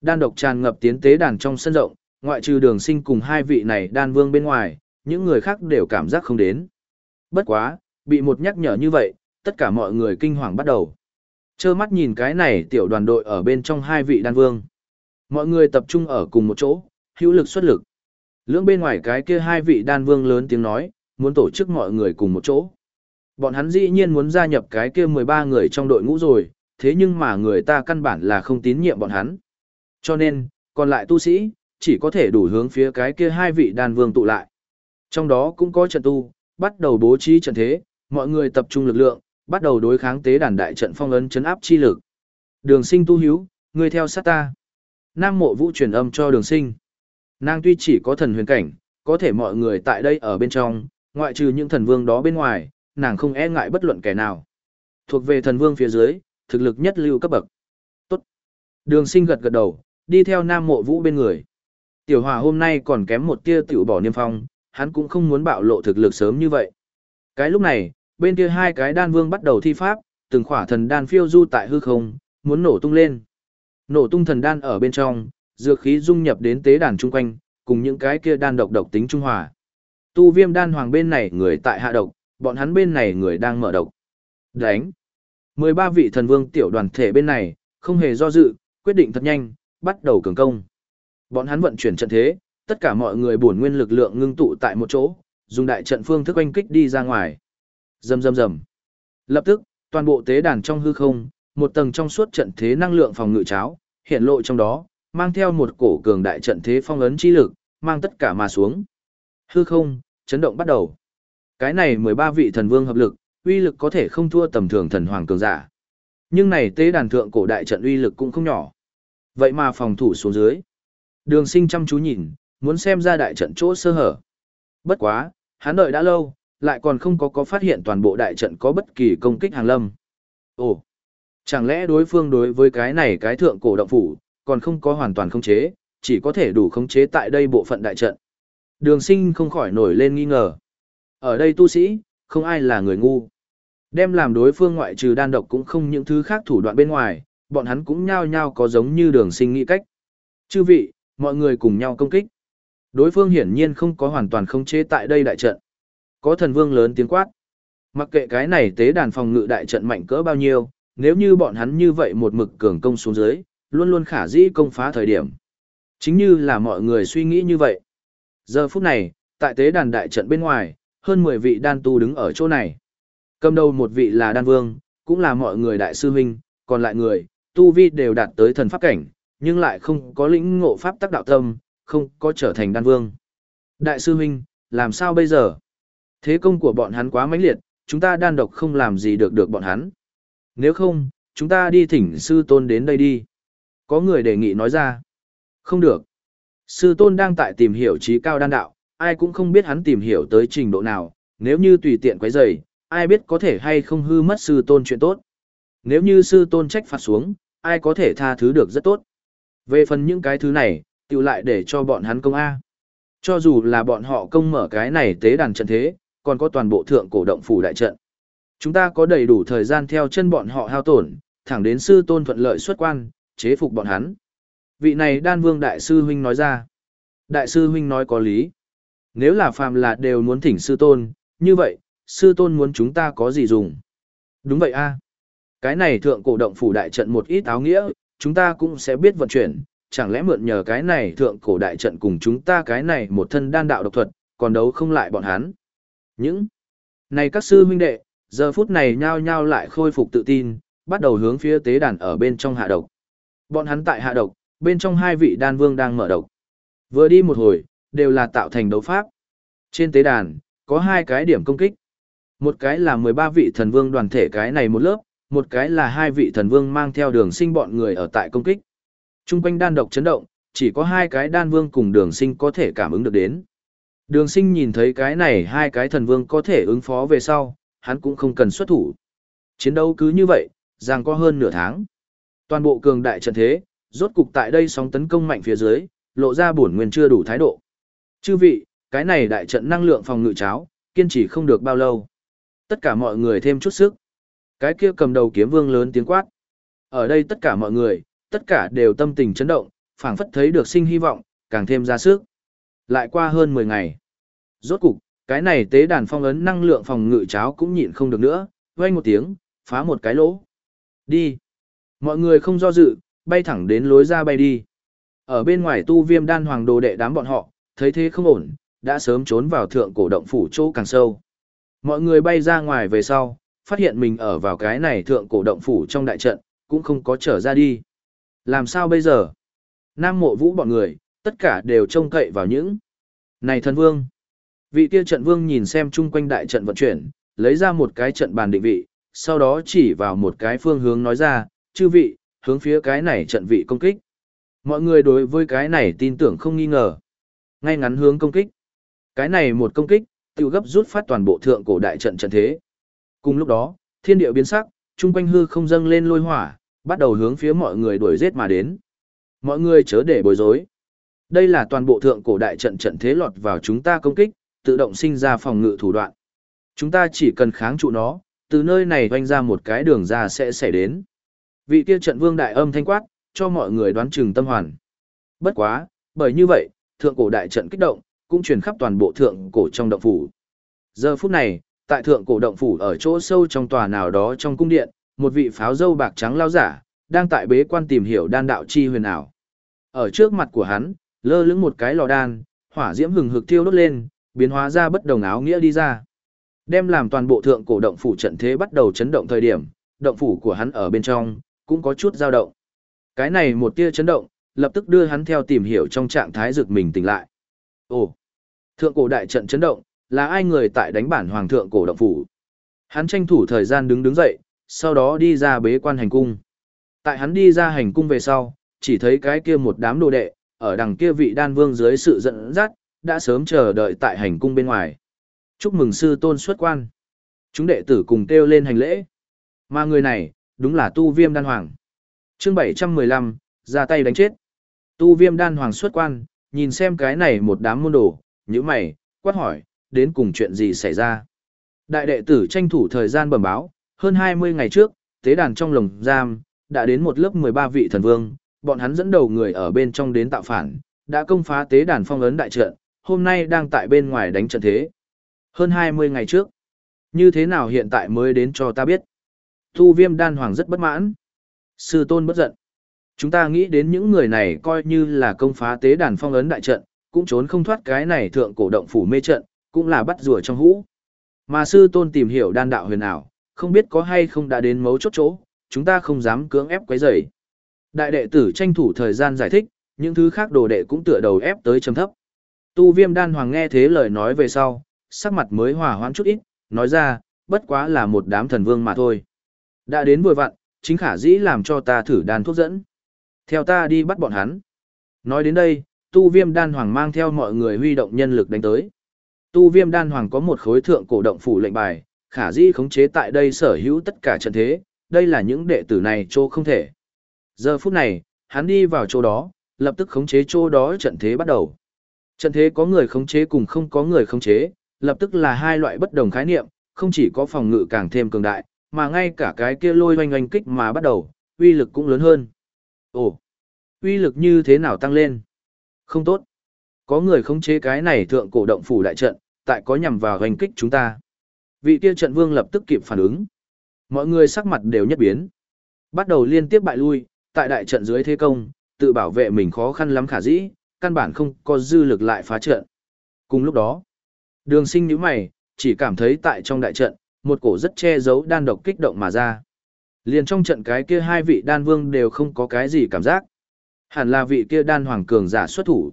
Đan độc tràn ngập tiến tế đàn trong sân rộng, ngoại trừ Đường Sinh cùng hai vị này đan vương bên ngoài, những người khác đều cảm giác không đến. Bất quá, bị một nhắc nhở như vậy, tất cả mọi người kinh hoàng bắt đầu. Chơ mắt nhìn cái này tiểu đoàn đội ở bên trong hai vị đan vương. Mọi người tập trung ở cùng một chỗ, hữu lực xuất lực. Lưỡng bên ngoài cái kia hai vị đan vương lớn tiếng nói, muốn tổ chức mọi người cùng một chỗ. Bọn hắn dĩ nhiên muốn gia nhập cái kia 13 người trong đội ngũ rồi, thế nhưng mà người ta căn bản là không tín nhiệm bọn hắn. Cho nên, còn lại tu sĩ, chỉ có thể đủ hướng phía cái kia hai vị đan vương tụ lại. Trong đó cũng có trận tu, bắt đầu bố trí trận thế, mọi người tập trung lực lượng, bắt đầu đối kháng tế đàn đại trận phong ấn chấn áp chi lực. Đường sinh tu hiếu, người theo sát ta. Nam mộ vũ truyền âm cho đường sinh. Nàng tuy chỉ có thần huyền cảnh, có thể mọi người tại đây ở bên trong, ngoại trừ những thần vương đó bên ngoài, nàng không e ngại bất luận kẻ nào. Thuộc về thần vương phía dưới, thực lực nhất lưu cấp bậc. Tốt. Đường sinh gật gật đầu, đi theo nam mộ vũ bên người. Tiểu hòa hôm nay còn kém một tia tiểu bỏ niêm phong, hắn cũng không muốn bạo lộ thực lực sớm như vậy. Cái lúc này, bên kia hai cái đan vương bắt đầu thi pháp, từng khỏa thần đan phiêu du tại hư không, muốn nổ tung lên. Nổ tung thần đan ở bên trong, dược khí dung nhập đến tế đàn chung quanh, cùng những cái kia đan độc độc tính trung hòa. Tu viêm đan hoàng bên này người tại hạ độc, bọn hắn bên này người đang mở độc. Đánh. 13 vị thần vương tiểu đoàn thể bên này, không hề do dự, quyết định thật nhanh, bắt đầu cường công. Bọn hắn vận chuyển trận thế, tất cả mọi người bổn nguyên lực lượng ngưng tụ tại một chỗ, dùng đại trận phương thức oanh kích đi ra ngoài. Rầm rầm rầm. Lập tức, toàn bộ tế đàn trong hư không, một tầng trong suốt trận thế năng lượng phòng ngự cháo, hiện lộ trong đó, mang theo một cổ cường đại trận thế phong ấn chi lực, mang tất cả mà xuống. Hư không, chấn động bắt đầu. Cái này 13 vị thần vương hợp lực, uy lực có thể không thua tầm thường thần hoàng cường giả. Nhưng này tế đàn thượng cổ đại trận uy lực cũng không nhỏ. Vậy mà phòng thủ xuống dưới. Đường sinh chăm chú nhìn, muốn xem ra đại trận chỗ sơ hở. Bất quá, hắn đợi đã lâu, lại còn không có có phát hiện toàn bộ đại trận có bất kỳ công kích hàng lâm. Ồ, chẳng lẽ đối phương đối với cái này cái thượng cổ động phủ, còn không có hoàn toàn khống chế, chỉ có thể đủ khống chế tại đây bộ phận đại trận. Đường sinh không khỏi nổi lên nghi ngờ. Ở đây tu sĩ, không ai là người ngu. Đem làm đối phương ngoại trừ đan độc cũng không những thứ khác thủ đoạn bên ngoài, bọn hắn cũng nhao nhao có giống như đường sinh nghĩ cách. Chư vị, mọi người cùng nhau công kích. Đối phương hiển nhiên không có hoàn toàn khống chế tại đây đại trận. Có thần vương lớn tiếng quát. Mặc kệ cái này tế đàn phòng ngự đại trận mạnh cỡ bao nhiêu, nếu như bọn hắn như vậy một mực cường công xuống dưới, luôn luôn khả dĩ công phá thời điểm. Chính như là mọi người suy nghĩ như vậy. Giờ phút này, tại tế đàn đại trận bên ngoài, hơn 10 vị đan tu đứng ở chỗ này. Cầm đầu một vị là đan vương, cũng là mọi người đại sư huynh, còn lại người, tu vi đều đạt tới thần pháp cảnh, nhưng lại không có lĩnh ngộ pháp tắc đạo tâm, không có trở thành đan vương. Đại sư huynh, làm sao bây giờ? Thế công của bọn hắn quá mãnh liệt, chúng ta đan độc không làm gì được được bọn hắn. Nếu không, chúng ta đi thỉnh sư tôn đến đây đi. Có người đề nghị nói ra. Không được. Sư tôn đang tại tìm hiểu trí cao đan đạo, ai cũng không biết hắn tìm hiểu tới trình độ nào, nếu như tùy tiện quấy rầy, ai biết có thể hay không hư mất sư tôn chuyện tốt. Nếu như sư tôn trách phạt xuống, ai có thể tha thứ được rất tốt. Về phần những cái thứ này, tự lại để cho bọn hắn công A. Cho dù là bọn họ công mở cái này tế đàn trận thế, còn có toàn bộ thượng cổ động phủ đại trận. Chúng ta có đầy đủ thời gian theo chân bọn họ hao tổn, thẳng đến sư tôn thuận lợi xuất quan, chế phục bọn hắn. Vị này đan vương đại sư huynh nói ra. Đại sư huynh nói có lý. Nếu là phàm là đều muốn thỉnh sư tôn, như vậy, sư tôn muốn chúng ta có gì dùng? Đúng vậy a Cái này thượng cổ động phủ đại trận một ít áo nghĩa, chúng ta cũng sẽ biết vận chuyển, chẳng lẽ mượn nhờ cái này thượng cổ đại trận cùng chúng ta cái này một thân đan đạo độc thuật, còn đấu không lại bọn hắn. Những này các sư huynh đệ, giờ phút này nhao nhao lại khôi phục tự tin, bắt đầu hướng phía tế đàn ở bên trong hạ độc. Bọn hắn tại hạ độc, bên trong hai vị đan vương đang mở độc. Vừa đi một hồi, đều là tạo thành đấu pháp. Trên tế đàn, có hai cái điểm công kích. Một cái là 13 vị thần vương đoàn thể cái này một lớp, một cái là hai vị thần vương mang theo đường sinh bọn người ở tại công kích. Trung quanh đan độc chấn động, chỉ có hai cái đan vương cùng đường sinh có thể cảm ứng được đến. Đường sinh nhìn thấy cái này hai cái thần vương có thể ứng phó về sau, hắn cũng không cần xuất thủ. Chiến đấu cứ như vậy, giang có hơn nửa tháng. Toàn bộ cường đại trận thế, rốt cục tại đây sóng tấn công mạnh phía dưới, lộ ra bổn nguyên chưa đủ thái độ. Chư vị, cái này đại trận năng lượng phòng ngự cháo, kiên trì không được bao lâu. Tất cả mọi người thêm chút sức. Cái kia cầm đầu kiếm vương lớn tiếng quát. Ở đây tất cả mọi người, tất cả đều tâm tình chấn động, phảng phất thấy được sinh hy vọng, càng thêm ra sức. Lại qua hơn 10 ngày. Rốt cục, cái này tế đàn phong ấn năng lượng phòng ngự cháo cũng nhịn không được nữa, vang một tiếng, phá một cái lỗ. Đi. Mọi người không do dự, bay thẳng đến lối ra bay đi. Ở bên ngoài tu viêm đan hoàng đồ đệ đám bọn họ, thấy thế không ổn, đã sớm trốn vào thượng cổ động phủ chỗ càng sâu. Mọi người bay ra ngoài về sau, phát hiện mình ở vào cái này thượng cổ động phủ trong đại trận, cũng không có trở ra đi. Làm sao bây giờ? Nam mộ vũ bọn người, tất cả đều trông cậy vào những. Này thần vương! Vị kia trận vương nhìn xem chung quanh đại trận vận chuyển, lấy ra một cái trận bàn định vị, sau đó chỉ vào một cái phương hướng nói ra, chư vị, hướng phía cái này trận vị công kích. Mọi người đối với cái này tin tưởng không nghi ngờ. Ngay ngắn hướng công kích. Cái này một công kích, tiêu gấp rút phát toàn bộ thượng cổ đại trận trận thế. Cùng lúc đó, thiên địa biến sắc, chung quanh hư không dâng lên lôi hỏa, bắt đầu hướng phía mọi người đuổi giết mà đến. Mọi người chớ để bối rối. Đây là toàn bộ thượng cổ đại trận trận thế lọt vào chúng ta công kích, tự động sinh ra phòng ngự thủ đoạn. Chúng ta chỉ cần kháng trụ nó, từ nơi này vanh ra một cái đường ra sẽ xảy đến. Vị kia trận vương đại âm thanh quát, cho mọi người đoán chừng tâm hoàn. Bất quá, bởi như vậy, thượng cổ đại trận kích động, cũng truyền khắp toàn bộ thượng cổ trong động phủ. Giờ phút này, tại thượng cổ động phủ ở chỗ sâu trong tòa nào đó trong cung điện, một vị pháo dâu bạc trắng lao giả, đang tại bế quan tìm hiểu đan đạo chi huyền ảo. Ở trước mặt của hắn, lơ lửng một cái lò đan, hỏa diễm hừng hực thiêu đốt lên, biến hóa ra bất đồng áo nghĩa đi ra. Đem làm toàn bộ thượng cổ động phủ trận thế bắt đầu chấn động thời điểm, động phủ của hắn ở bên trong, cũng có chút dao động. Cái này một tia chấn động, lập tức đưa hắn theo tìm hiểu trong trạng thái rực mình tỉnh lại. Ồ, thượng cổ đại trận chấn động, là ai người tại đánh bản hoàng thượng cổ động phủ? Hắn tranh thủ thời gian đứng đứng dậy, sau đó đi ra bế quan hành cung. Tại hắn đi ra hành cung về sau, chỉ thấy cái kia một đám đồ đệ, ở đằng kia vị đan vương dưới sự dẫn dắt, đã sớm chờ đợi tại hành cung bên ngoài. Chúc mừng sư tôn xuất quan. Chúng đệ tử cùng kêu lên hành lễ. Mà người này, đúng là tu viêm đan hoàng. chương 715, ra tay đánh chết. Tu viêm đan hoàng xuất quan, nhìn xem cái này một đám môn đồ, như mày, quát hỏi, đến cùng chuyện gì xảy ra. Đại đệ tử tranh thủ thời gian bẩm báo, hơn 20 ngày trước, tế đàn trong lồng giam, đã đến một lớp 13 vị thần vương, bọn hắn dẫn đầu người ở bên trong đến tạo phản, đã công phá tế đàn phong ấn đại trận, hôm nay đang tại bên ngoài đánh trận thế. Hơn 20 ngày trước, như thế nào hiện tại mới đến cho ta biết. Thu viêm đan hoàng rất bất mãn. Sư tôn bất giận. Chúng ta nghĩ đến những người này coi như là công phá tế đàn phong ấn đại trận, cũng trốn không thoát cái này thượng cổ động phủ mê trận, cũng là bắt rùa trong hũ. Mà sư tôn tìm hiểu đan đạo huyền ảo, không biết có hay không đã đến mấu chốt chỗ, chúng ta không dám cưỡng ép quấy rầy. Đại đệ tử tranh thủ thời gian giải thích, những thứ khác đồ đệ cũng tựa đầu ép tới trầm thấp. Tu viêm đan hoàng nghe thế lời nói về sau, sắc mặt mới hòa hoãn chút ít, nói ra, bất quá là một đám thần vương mà thôi. Đã đến vừa vặn, chính khả dĩ làm cho ta thử đan thuốc dẫn. Theo ta đi bắt bọn hắn. Nói đến đây, tu viêm đan hoàng mang theo mọi người huy động nhân lực đánh tới. Tu viêm đan hoàng có một khối thượng cổ động phủ lệnh bài, khả dĩ khống chế tại đây sở hữu tất cả trận thế, đây là những đệ tử này chỗ không thể. Giờ phút này, hắn đi vào chỗ đó, lập tức khống chế chỗ đó trận thế bắt đầu. Trận thế có người khống chế cùng không có người khống chế, lập tức là hai loại bất đồng khái niệm, không chỉ có phòng ngự càng thêm cường đại, mà ngay cả cái kia lôi oanh oanh kích mà bắt đầu, uy lực cũng lớn hơn. Ồ, uy lực như thế nào tăng lên? Không tốt. Có người khống chế cái này thượng cổ động phủ đại trận, tại có nhằm vào hành kích chúng ta. Vị kia trận vương lập tức kịp phản ứng. Mọi người sắc mặt đều nhất biến. Bắt đầu liên tiếp bại lui, tại đại trận dưới thế công, tự bảo vệ mình khó khăn lắm khả dĩ, căn bản không có dư lực lại phá trận. Cùng lúc đó, đường sinh nhíu mày, chỉ cảm thấy tại trong đại trận, một cổ rất che giấu đan độc kích động mà ra. Liền trong trận cái kia hai vị đan vương đều không có cái gì cảm giác. Hẳn là vị kia đan hoàng cường giả xuất thủ.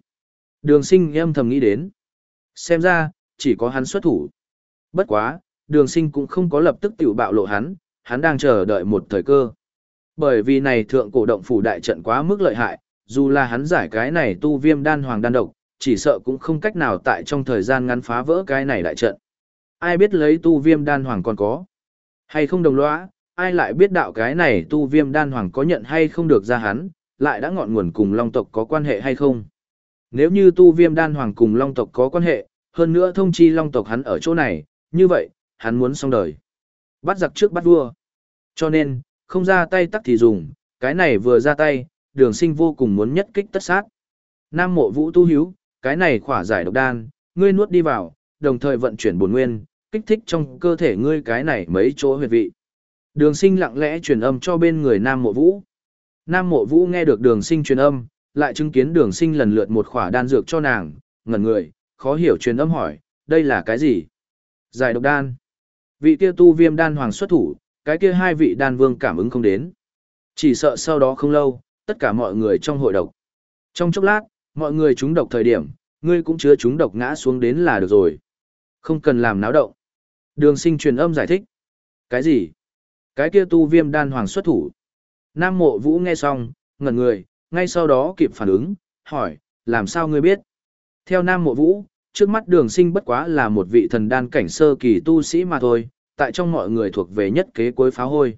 Đường sinh âm thầm nghĩ đến. Xem ra, chỉ có hắn xuất thủ. Bất quá, đường sinh cũng không có lập tức tiểu bạo lộ hắn, hắn đang chờ đợi một thời cơ. Bởi vì này thượng cổ động phủ đại trận quá mức lợi hại, dù là hắn giải cái này tu viêm đan hoàng đan độc, chỉ sợ cũng không cách nào tại trong thời gian ngắn phá vỡ cái này đại trận. Ai biết lấy tu viêm đan hoàng còn có, hay không đồng lõa, ai lại biết đạo cái này tu viêm đan hoàng có nhận hay không được ra hắn, lại đã ngọn nguồn cùng long tộc có quan hệ hay không. Nếu như tu viêm đan hoàng cùng long tộc có quan hệ, hơn nữa thông chi long tộc hắn ở chỗ này, như vậy, hắn muốn xong đời. Bắt giặc trước bắt vua. Cho nên, không ra tay tắc thì dùng, cái này vừa ra tay, đường sinh vô cùng muốn nhất kích tất sát. Nam mộ vũ tu hiếu, cái này khỏa giải độc đan, ngươi nuốt đi vào, đồng thời vận chuyển bổn nguyên, kích thích trong cơ thể ngươi cái này mấy chỗ huyệt vị. Đường sinh lặng lẽ truyền âm cho bên người Nam mộ vũ. Nam mộ vũ nghe được đường sinh truyền âm, lại chứng kiến đường sinh lần lượt một khỏa đan dược cho nàng, ngẩn người, khó hiểu truyền âm hỏi, đây là cái gì? Giải độc đan. Vị kia tu viêm đan hoàng xuất thủ, cái kia hai vị đan vương cảm ứng không đến. Chỉ sợ sau đó không lâu, tất cả mọi người trong hội độc. Trong chốc lát, mọi người trúng độc thời điểm, ngươi cũng chứa trúng độc ngã xuống đến là được rồi. Không cần làm náo động. Đường sinh truyền âm giải thích. Cái gì? Cái kia tu viêm đan hoàng xuất thủ. Nam mộ vũ nghe xong, ngẩn người, ngay sau đó kịp phản ứng, hỏi, làm sao ngươi biết? Theo Nam mộ vũ, trước mắt đường sinh bất quá là một vị thần đan cảnh sơ kỳ tu sĩ mà thôi, tại trong mọi người thuộc về nhất kế cuối pháo hôi.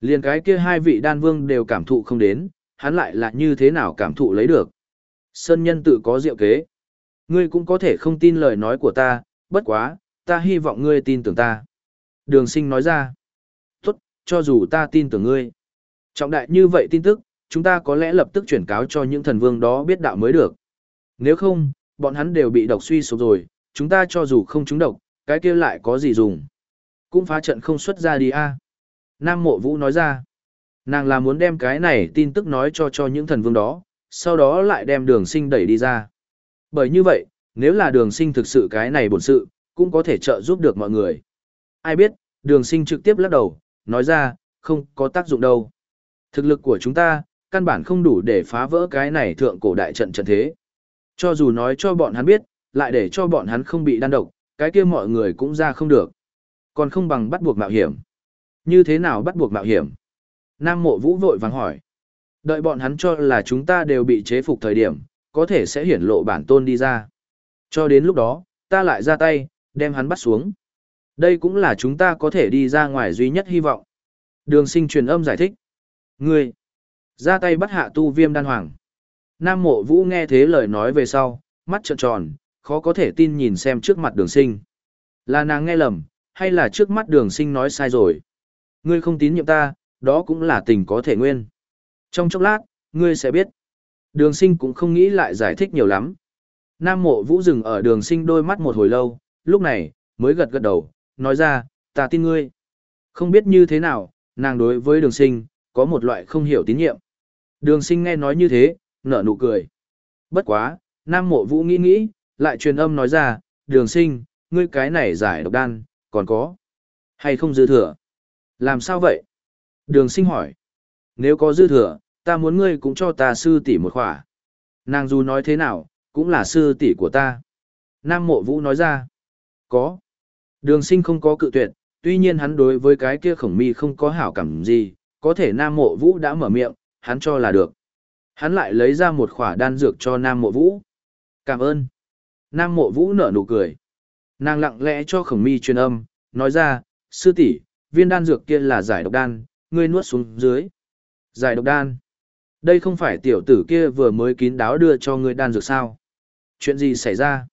Liền cái kia hai vị đan vương đều cảm thụ không đến, hắn lại là như thế nào cảm thụ lấy được. Sơn nhân tự có diệu kế. Ngươi cũng có thể không tin lời nói của ta, bất quá, ta hy vọng ngươi tin tưởng ta. Đường sinh nói ra. Tốt, cho dù ta tin tưởng ngươi. Trọng đại như vậy tin tức, chúng ta có lẽ lập tức chuyển cáo cho những thần vương đó biết đạo mới được. Nếu không, bọn hắn đều bị độc suy sụp rồi, chúng ta cho dù không trúng độc, cái kia lại có gì dùng. Cũng phá trận không xuất ra đi a Nam mộ vũ nói ra. Nàng là muốn đem cái này tin tức nói cho cho những thần vương đó, sau đó lại đem đường sinh đẩy đi ra. Bởi như vậy, nếu là đường sinh thực sự cái này bổn sự, cũng có thể trợ giúp được mọi người. Ai biết, đường sinh trực tiếp lắc đầu, nói ra, không có tác dụng đâu. Thực lực của chúng ta, căn bản không đủ để phá vỡ cái này thượng cổ đại trận trận thế. Cho dù nói cho bọn hắn biết, lại để cho bọn hắn không bị đan độc, cái kia mọi người cũng ra không được. Còn không bằng bắt buộc mạo hiểm. Như thế nào bắt buộc mạo hiểm? Nam mộ vũ vội vàng hỏi. Đợi bọn hắn cho là chúng ta đều bị chế phục thời điểm, có thể sẽ hiển lộ bản tôn đi ra. Cho đến lúc đó, ta lại ra tay, đem hắn bắt xuống. Đây cũng là chúng ta có thể đi ra ngoài duy nhất hy vọng. Đường sinh truyền âm giải thích. Ngươi, ra tay bắt hạ tu viêm đan hoàng. Nam mộ vũ nghe thế lời nói về sau, mắt trợn tròn, khó có thể tin nhìn xem trước mặt đường sinh. Là nàng nghe lầm, hay là trước mắt đường sinh nói sai rồi? Ngươi không tín nhiệm ta, đó cũng là tình có thể nguyên. Trong chốc lát, ngươi sẽ biết. Đường sinh cũng không nghĩ lại giải thích nhiều lắm. Nam mộ vũ dừng ở đường sinh đôi mắt một hồi lâu, lúc này, mới gật gật đầu, nói ra, ta tin ngươi. Không biết như thế nào, nàng đối với đường sinh, có một loại không hiểu tín nhiệm. Đường sinh nghe nói như thế, nở nụ cười. Bất quá, Nam mộ vũ nghĩ nghĩ, lại truyền âm nói ra, đường sinh, ngươi cái này giải độc đan, còn có. Hay không dư thừa? Làm sao vậy? Đường sinh hỏi. Nếu có dư thừa, ta muốn ngươi cũng cho ta sư tỷ một khỏa. Nàng dù nói thế nào, cũng là sư tỷ của ta. Nam mộ vũ nói ra. Có. Đường sinh không có cự tuyệt, tuy nhiên hắn đối với cái kia khổng mi không có hảo cảm gì, có thể Nam mộ vũ đã mở miệng, hắn cho là được. Hắn lại lấy ra một khỏa đan dược cho Nam mộ vũ. Cảm ơn. Nam mộ vũ nở nụ cười. Nàng lặng lẽ cho khổng mi truyền âm, nói ra, sư tỷ viên đan dược kia là giải độc đan, ngươi nuốt xuống dưới. Giải độc đan. Đây không phải tiểu tử kia vừa mới kín đáo đưa cho ngươi đan dược sao? Chuyện gì xảy ra?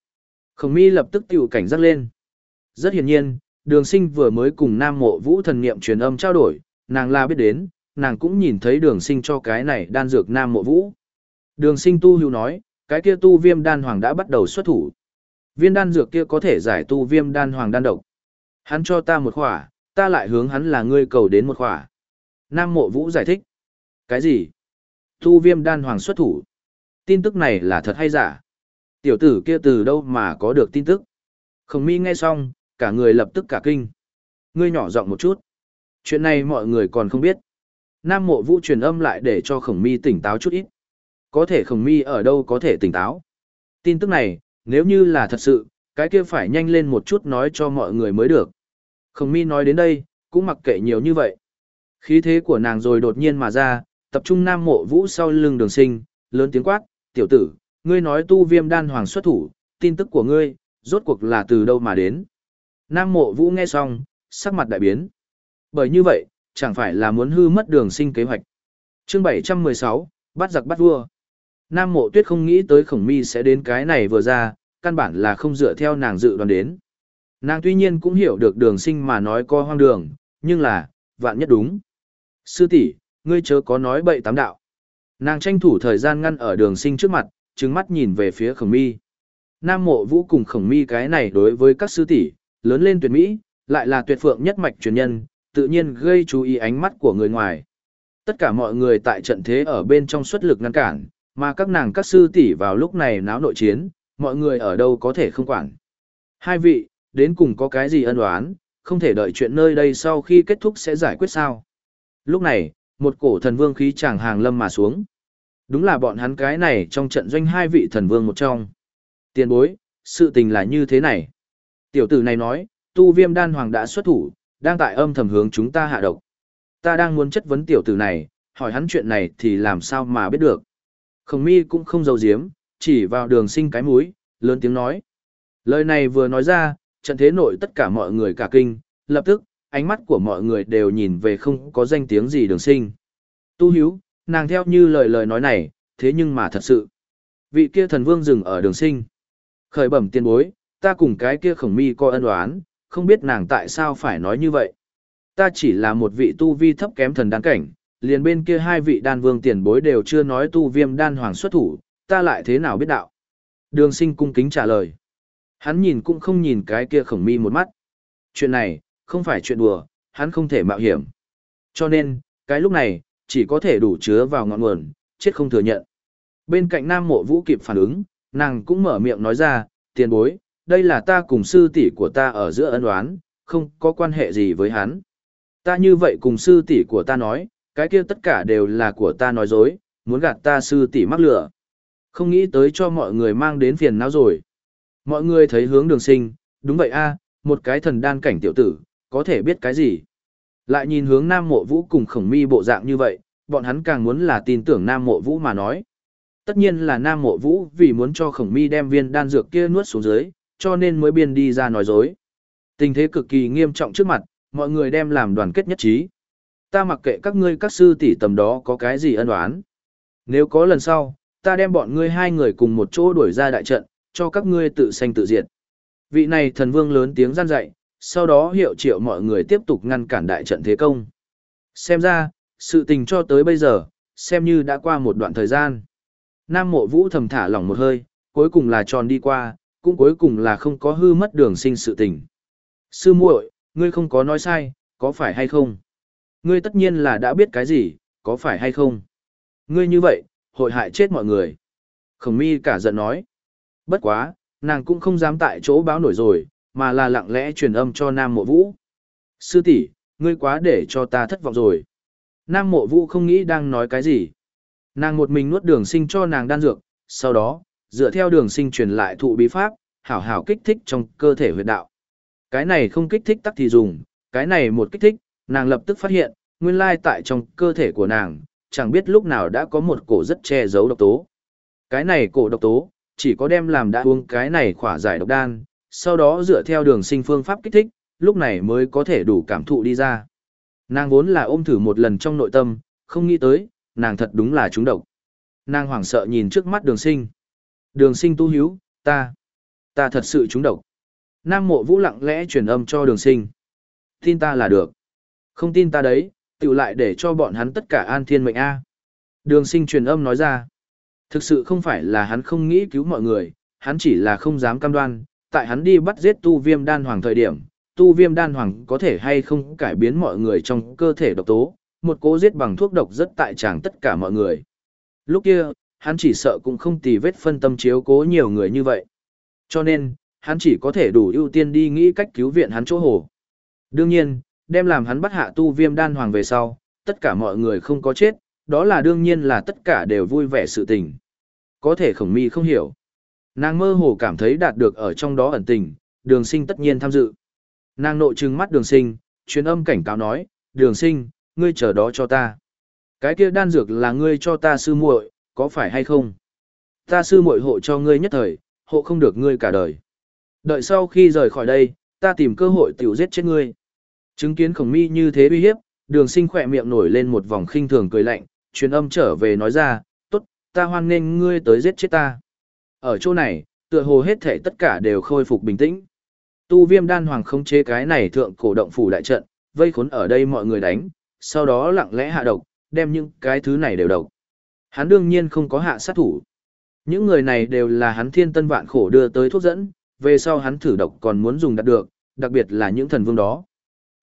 Khổng mi lập tức tiểu cảnh giác lên. Rất hiển nhiên, đường sinh vừa mới cùng nam mộ vũ thần nghiệm truyền âm trao đổi, nàng là biết đến, nàng cũng nhìn thấy đường sinh cho cái này đan dược nam mộ vũ. Đường sinh tu hưu nói, cái kia tu viêm đan hoàng đã bắt đầu xuất thủ. Viên đan dược kia có thể giải tu viêm đan hoàng đan độc. Hắn cho ta một khỏa, ta lại hướng hắn là ngươi cầu đến một khỏa. Nam mộ vũ giải thích. Cái gì? Tu viêm đan hoàng xuất thủ. Tin tức này là thật hay giả? Tiểu tử kia từ đâu mà có được tin tức? Khổng mi nghe xong, cả người lập tức cả kinh. Ngươi nhỏ giọng một chút. Chuyện này mọi người còn không biết. Nam mộ vũ truyền âm lại để cho khổng mi tỉnh táo chút ít. Có thể khổng mi ở đâu có thể tỉnh táo. Tin tức này, nếu như là thật sự, cái kia phải nhanh lên một chút nói cho mọi người mới được. Khổng mi nói đến đây, cũng mặc kệ nhiều như vậy. Khí thế của nàng rồi đột nhiên mà ra, tập trung nam mộ vũ sau lưng đường sinh, lớn tiếng quát, tiểu tử, ngươi nói tu viêm đan hoàng xuất thủ, tin tức của ngươi, rốt cuộc là từ đâu mà đến. Nam mộ vũ nghe xong, sắc mặt đại biến. Bởi như vậy, chẳng phải là muốn hư mất đường sinh kế hoạch. chương 716, bắt giặc bắt vua. Nam mộ tuyết không nghĩ tới khổng mi sẽ đến cái này vừa ra, căn bản là không dựa theo nàng dự đoán đến. Nàng tuy nhiên cũng hiểu được đường sinh mà nói co hoang đường, nhưng là, vạn nhất đúng. Sư tỷ ngươi chớ có nói bậy tám đạo. Nàng tranh thủ thời gian ngăn ở đường sinh trước mặt, trừng mắt nhìn về phía khổng mi. Nam mộ vũ cùng khổng mi cái này đối với các sư tỷ lớn lên tuyệt mỹ, lại là tuyệt phượng nhất mạch truyền nhân, tự nhiên gây chú ý ánh mắt của người ngoài. Tất cả mọi người tại trận thế ở bên trong xuất lực ngăn cản, mà các nàng các sư tỷ vào lúc này náo nội chiến, mọi người ở đâu có thể không quản. Hai vị, đến cùng có cái gì ân oán, không thể đợi chuyện nơi đây sau khi kết thúc sẽ giải quyết sao. Lúc này, một cổ thần vương khí chàng hàng lâm mà xuống. Đúng là bọn hắn cái này trong trận doanh hai vị thần vương một trong. Tiền bối, sự tình là như thế này. Tiểu tử này nói, tu viêm đan hoàng đã xuất thủ, đang tại âm thầm hướng chúng ta hạ độc. Ta đang muốn chất vấn tiểu tử này, hỏi hắn chuyện này thì làm sao mà biết được. Khổng mi cũng không giấu giếm, chỉ vào đường sinh cái mũi, lớn tiếng nói. Lời này vừa nói ra, trận thế nội tất cả mọi người cả kinh, lập tức, ánh mắt của mọi người đều nhìn về không có danh tiếng gì đường sinh. Tu hiếu, nàng theo như lời lời nói này, thế nhưng mà thật sự. Vị kia thần vương dừng ở đường sinh. Khởi bẩm tiên bối, ta cùng cái kia khổng mi coi ân oán, không biết nàng tại sao phải nói như vậy. Ta chỉ là một vị tu vi thấp kém thần đan cảnh, liền bên kia hai vị đan vương tiền bối đều chưa nói tu viêm đan hoàng xuất thủ, ta lại thế nào biết đạo. Đường sinh cung kính trả lời. Hắn nhìn cũng không nhìn cái kia khổng mi một mắt. Chuyện này, không phải chuyện đùa, hắn không thể mạo hiểm. Cho nên, cái lúc này, chỉ có thể đủ chứa vào ngọn nguồn, chết không thừa nhận. Bên cạnh nam mộ vũ kịp phản ứng, nàng cũng mở miệng nói ra, tiền bối, đây là ta cùng sư tỷ của ta ở giữa ân oán, không có quan hệ gì với hắn. Ta như vậy cùng sư tỷ của ta nói, cái kia tất cả đều là của ta nói dối, muốn gạt ta sư tỷ mắc lửa. Không nghĩ tới cho mọi người mang đến phiền não rồi. Mọi người thấy hướng đường sinh, đúng vậy a một cái thần đan cảnh tiểu tử, có thể biết cái gì. Lại nhìn hướng Nam Mộ Vũ cùng khổng mi bộ dạng như vậy, bọn hắn càng muốn là tin tưởng Nam Mộ Vũ mà nói. Tất nhiên là Nam Mộ Vũ vì muốn cho khổng mi đem viên đan dược kia nuốt xuống dưới, cho nên mới biên đi ra nói dối. Tình thế cực kỳ nghiêm trọng trước mặt, mọi người đem làm đoàn kết nhất trí. Ta mặc kệ các ngươi các sư tỷ tầm đó có cái gì ân oán. Nếu có lần sau, ta đem bọn ngươi hai người cùng một chỗ đuổi ra đại trận, cho các ngươi tự sanh tự diệt. Vị này thần vương lớn tiếng gian dạy, sau đó hiệu triệu mọi người tiếp tục ngăn cản đại trận thế công. Xem ra, sự tình cho tới bây giờ, xem như đã qua một đoạn thời gian. Nam mộ vũ thầm thả lỏng một hơi, cuối cùng là tròn đi qua, cũng cuối cùng là không có hư mất đường sinh sự tình. Sư muội, ngươi không có nói sai, có phải hay không? Ngươi tất nhiên là đã biết cái gì, có phải hay không? Ngươi như vậy, hội hại chết mọi người. Khổng mi cả giận nói. Bất quá, nàng cũng không dám tại chỗ báo nổi rồi, mà là lặng lẽ truyền âm cho Nam Mộ Vũ. Sư tỷ, ngươi quá để cho ta thất vọng rồi. Nam Mộ Vũ không nghĩ đang nói cái gì. Nàng một mình nuốt đường sinh cho nàng đan dược, sau đó, dựa theo đường sinh truyền lại thụ bí pháp, hảo hảo kích thích trong cơ thể huyệt đạo. Cái này không kích thích tắc thì dùng, cái này một kích thích, nàng lập tức phát hiện, nguyên lai tại trong cơ thể của nàng, chẳng biết lúc nào đã có một cổ rất che giấu độc tố. Cái này cổ độc tố, chỉ có đem làm đã uống cái này khỏa giải độc đan, sau đó dựa theo đường sinh phương pháp kích thích, lúc này mới có thể đủ cảm thụ đi ra. Nàng vốn là ôm thử một lần trong nội tâm, không nghĩ tới, nàng thật đúng là trúng độc. Nàng hoảng sợ nhìn trước mắt đường sinh. Đường sinh tu hiếu, ta, ta thật sự trúng độc. Nam mộ vũ lặng lẽ truyền âm cho đường sinh. Tin ta là được. Không tin ta đấy, tự lại để cho bọn hắn tất cả an thiên mệnh A. Đường sinh truyền âm nói ra. Thực sự không phải là hắn không nghĩ cứu mọi người, hắn chỉ là không dám cam đoan, tại hắn đi bắt giết tu viêm đan hoàng thời điểm, tu viêm đan hoàng có thể hay không cải biến mọi người trong cơ thể độc tố, một cố giết bằng thuốc độc rất tại tràng tất cả mọi người. Lúc kia, hắn chỉ sợ cũng không tì vết phân tâm chiếu cố nhiều người như vậy. Cho nên, hắn chỉ có thể đủ ưu tiên đi nghĩ cách cứu viện hắn chỗ hồ. Đương nhiên, đem làm hắn bắt hạ tu viêm đan hoàng về sau, tất cả mọi người không có chết, đó là đương nhiên là tất cả đều vui vẻ sự tình. Có thể khổng mi không hiểu. Nàng mơ hồ cảm thấy đạt được ở trong đó ẩn tình, đường sinh tất nhiên tham dự. Nàng nội trừng mắt đường sinh, truyền âm cảnh cáo nói, đường sinh, ngươi chờ đó cho ta. Cái kia đan dược là ngươi cho ta sư muội, có phải hay không? Ta sư muội hộ cho ngươi nhất thời, hộ không được ngươi cả đời. Đợi sau khi rời khỏi đây, ta tìm cơ hội tiểu giết chết ngươi. Chứng kiến khổng mi như thế uy hiếp, đường sinh khỏe miệng nổi lên một vòng khinh thường cười lạnh, truyền âm trở về nói ra, tốt, ta hoan nghênh ngươi tới giết chết ta. Ở chỗ này, tựa hồ hết thể tất cả đều khôi phục bình tĩnh. Tu viêm đan hoàng không chế cái này thượng cổ động phủ đại trận, vây khốn ở đây mọi người đánh, sau đó lặng lẽ hạ độc, đem những cái thứ này đều độc. Hắn đương nhiên không có hạ sát thủ. Những người này đều là hắn thiên tân vạn khổ đưa tới thuốc dẫn, về sau hắn thử độc còn muốn dùng đạt được, đặc biệt là những thần vương đó.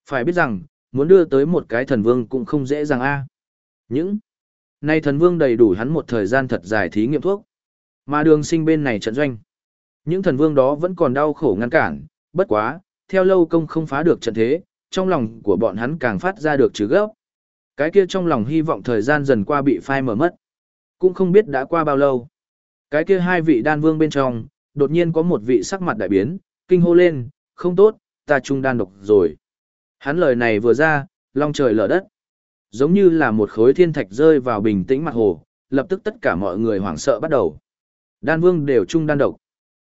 Phải biết rằng, muốn đưa tới một cái thần vương cũng không dễ dàng a. Những nay thần vương đầy đủ hắn một thời gian thật dài thí nghiệm thuốc. Mà đường sinh bên này trận doanh. Những thần vương đó vẫn còn đau khổ ngăn cản, bất quá, theo lâu công không phá được trận thế, trong lòng của bọn hắn càng phát ra được chứ gấp. Cái kia trong lòng hy vọng thời gian dần qua bị phai mở mất. Cũng không biết đã qua bao lâu. Cái kia hai vị đan vương bên trong, đột nhiên có một vị sắc mặt đại biến, kinh hô lên, không tốt, ta trung đan độc rồi. Hắn lời này vừa ra, long trời lở đất. Giống như là một khối thiên thạch rơi vào bình tĩnh mặt hồ, lập tức tất cả mọi người hoảng sợ bắt đầu. Đan vương đều trung đan độc.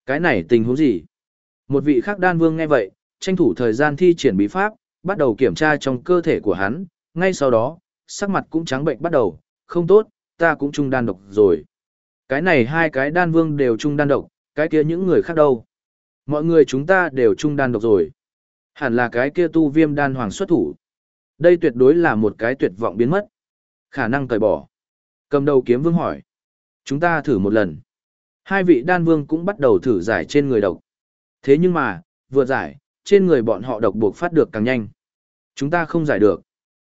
Cái này tình huống gì? Một vị khác đan vương nghe vậy, tranh thủ thời gian thi triển bí pháp, bắt đầu kiểm tra trong cơ thể của hắn, ngay sau đó, sắc mặt cũng trắng bệnh bắt đầu, không tốt, ta cũng trung đan độc rồi. Cái này hai cái đan vương đều trung đan độc, cái kia những người khác đâu? Mọi người chúng ta đều trung đan độc rồi. Hẳn là cái kia tu viêm đan hoàng xuất thủ. Đây tuyệt đối là một cái tuyệt vọng biến mất. Khả năng cởi bỏ. Cầm đầu kiếm vương hỏi. Chúng ta thử một lần. Hai vị đan vương cũng bắt đầu thử giải trên người độc. Thế nhưng mà, vừa giải, trên người bọn họ độc buộc phát được càng nhanh. Chúng ta không giải được.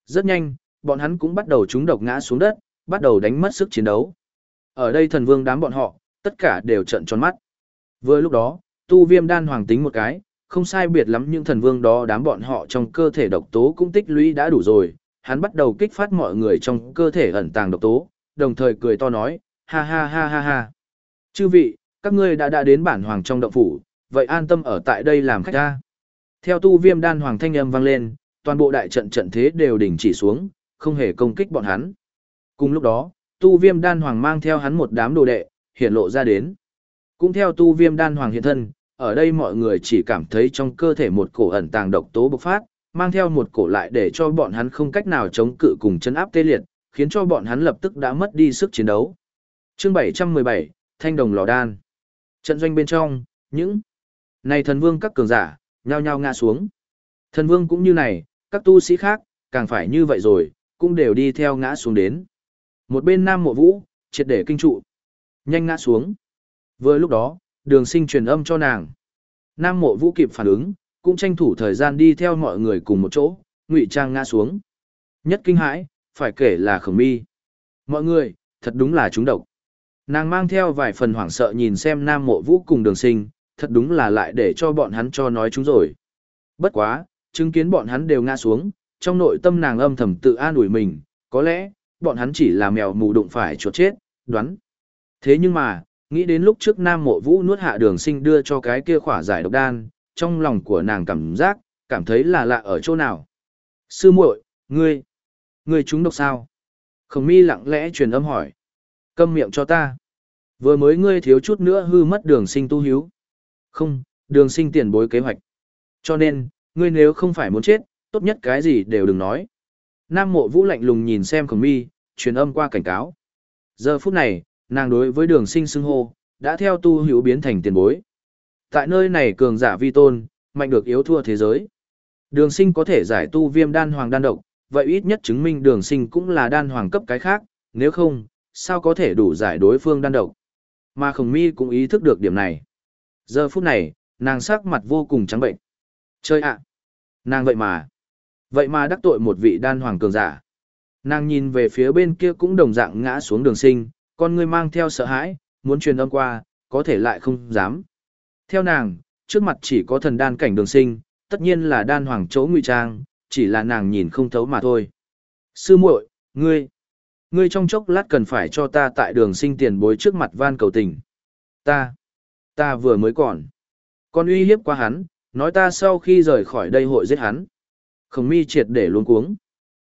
Rất nhanh, bọn hắn cũng bắt đầu trúng độc ngã xuống đất, bắt đầu đánh mất sức chiến đấu. Ở đây thần vương đám bọn họ, tất cả đều trận tròn mắt. Vừa lúc đó, tu viêm đan hoàng tính một cái, không sai biệt lắm những thần vương đó đám bọn họ trong cơ thể độc tố cũng tích lũy đã đủ rồi, hắn bắt đầu kích phát mọi người trong cơ thể ẩn tàng độc tố, đồng thời cười to nói, ha ha ha ha ha. Chư vị, các ngươi đã đã đến bản hoàng trong động phủ, vậy an tâm ở tại đây làm khách ta. Theo tu viêm đan hoàng thanh âm vang lên, toàn bộ đại trận trận thế đều đình chỉ xuống, không hề công kích bọn hắn. Cùng lúc đó, tu viêm đan hoàng mang theo hắn một đám đồ đệ, hiện lộ ra đến. Cũng theo tu viêm đan hoàng hiện thân, ở đây mọi người chỉ cảm thấy trong cơ thể một cổ ẩn tàng độc tố bộc phát, mang theo một cổ lại để cho bọn hắn không cách nào chống cự cùng chân áp tê liệt, khiến cho bọn hắn lập tức đã mất đi sức chiến đấu. Chương 717, Thanh đồng lò đan. Trận doanh bên trong, những này thần vương các cường giả, nhao nhao ngã xuống. Thần vương cũng như này, các tu sĩ khác, càng phải như vậy rồi, cũng đều đi theo ngã xuống đến. Một bên Nam Mộ Vũ, triệt để kinh trụ. Nhanh ngã xuống. Vừa lúc đó, đường sinh truyền âm cho nàng. Nam Mộ Vũ kịp phản ứng, cũng tranh thủ thời gian đi theo mọi người cùng một chỗ, ngụy trang ngã xuống. Nhất kinh hãi, phải kể là khổng mi. Mọi người, thật đúng là chúng độc. Nàng mang theo vài phần hoảng sợ nhìn xem Nam Mộ Vũ cùng đường sinh, thật đúng là lại để cho bọn hắn cho nói chúng rồi. Bất quá, chứng kiến bọn hắn đều ngã xuống, trong nội tâm nàng âm thầm tự an ủi mình, có lẽ, bọn hắn chỉ là mèo mù đụng phải chuột chết, đoán. Thế nhưng mà, nghĩ đến lúc trước Nam Mộ Vũ nuốt hạ đường sinh đưa cho cái kia khỏa giải độc đan, trong lòng của nàng cảm giác, cảm thấy là lạ ở chỗ nào. Sư muội, ngươi, ngươi chúng độc sao? Khổng mi lặng lẽ truyền âm hỏi. Câm miệng cho ta. Vừa mới ngươi thiếu chút nữa hư mất đường sinh tu hiếu. Không, đường sinh tiền bối kế hoạch. Cho nên, ngươi nếu không phải muốn chết, tốt nhất cái gì đều đừng nói. Nam mộ vũ lạnh lùng nhìn xem khổng mi, truyền âm qua cảnh cáo. Giờ phút này, nàng đối với đường sinh xưng hô, đã theo tu hữu biến thành tiền bối. Tại nơi này cường giả vi tôn, mạnh được yếu thua thế giới. Đường sinh có thể giải tu viêm đan hoàng đan độc, vậy ít nhất chứng minh đường sinh cũng là đan hoàng cấp cái khác, nếu không, sao có thể đủ giải đối phương đan độc. Mà khổng mi cũng ý thức được điểm này. Giờ phút này, nàng sắc mặt vô cùng trắng bệnh. Chơi ạ! Nàng vậy mà! Vậy mà đắc tội một vị đan hoàng cường giả. Nàng nhìn về phía bên kia cũng đồng dạng ngã xuống đường sinh, con người mang theo sợ hãi, muốn truyền âm qua, có thể lại không dám. Theo nàng, trước mặt chỉ có thần đan cảnh đường sinh, tất nhiên là đan hoàng chỗ ngụy trang, chỉ là nàng nhìn không thấu mà thôi. Sư muội, ngươi, ngươi trong chốc lát cần phải cho ta tại đường sinh tiền bối trước mặt van cầu tình. Ta, ta vừa mới còn. Con uy hiếp qua hắn, nói ta sau khi rời khỏi đây hội giết hắn. Khổng mi triệt để luôn cuống.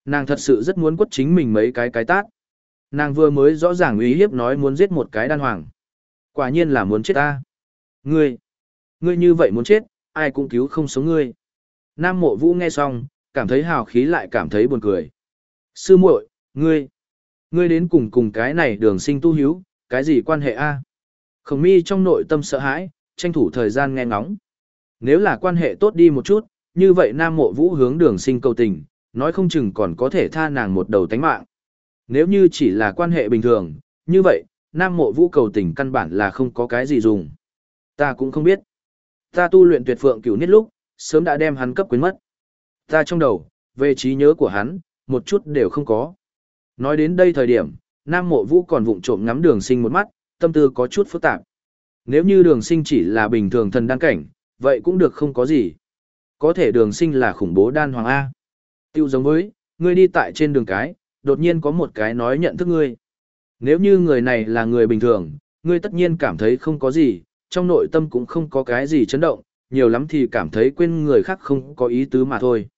Nàng thật sự rất muốn quất chính mình mấy cái cái tát. Nàng vừa mới rõ ràng uy hiếp nói muốn giết một cái đan hoàng. Quả nhiên là muốn chết ta. Ngươi, ngươi như vậy muốn chết, ai cũng cứu không sống ngươi. Nam mộ vũ nghe xong, cảm thấy hào khí lại cảm thấy buồn cười. Sư muội, ngươi, Ngươi đến cùng cùng cái này đường sinh tu hiếu, cái gì quan hệ a Khổng mi trong nội tâm sợ hãi, tranh thủ thời gian nghe ngóng. Nếu là quan hệ tốt đi một chút, như vậy nam mộ vũ hướng đường sinh cầu tình, nói không chừng còn có thể tha nàng một đầu tánh mạng. Nếu như chỉ là quan hệ bình thường, như vậy, nam mộ vũ cầu tình căn bản là không có cái gì dùng. Ta cũng không biết. Ta tu luyện tuyệt phượng cửu niết lúc, sớm đã đem hắn cấp quyến mất. Ta trong đầu, về trí nhớ của hắn, một chút đều không có. Nói đến đây thời điểm, nam mộ vũ còn vụng trộm ngắm đường sinh một mắt, tâm tư có chút phức tạp. Nếu như đường sinh chỉ là bình thường thần đan cảnh, vậy cũng được không có gì. Có thể đường sinh là khủng bố đan hoàng A. Tiêu giống với, ngươi đi tại trên đường cái, đột nhiên có một cái nói nhận thức ngươi. Nếu như người này là người bình thường, ngươi tất nhiên cảm thấy không có gì, trong nội tâm cũng không có cái gì chấn động, nhiều lắm thì cảm thấy quên người khác không có ý tứ mà thôi.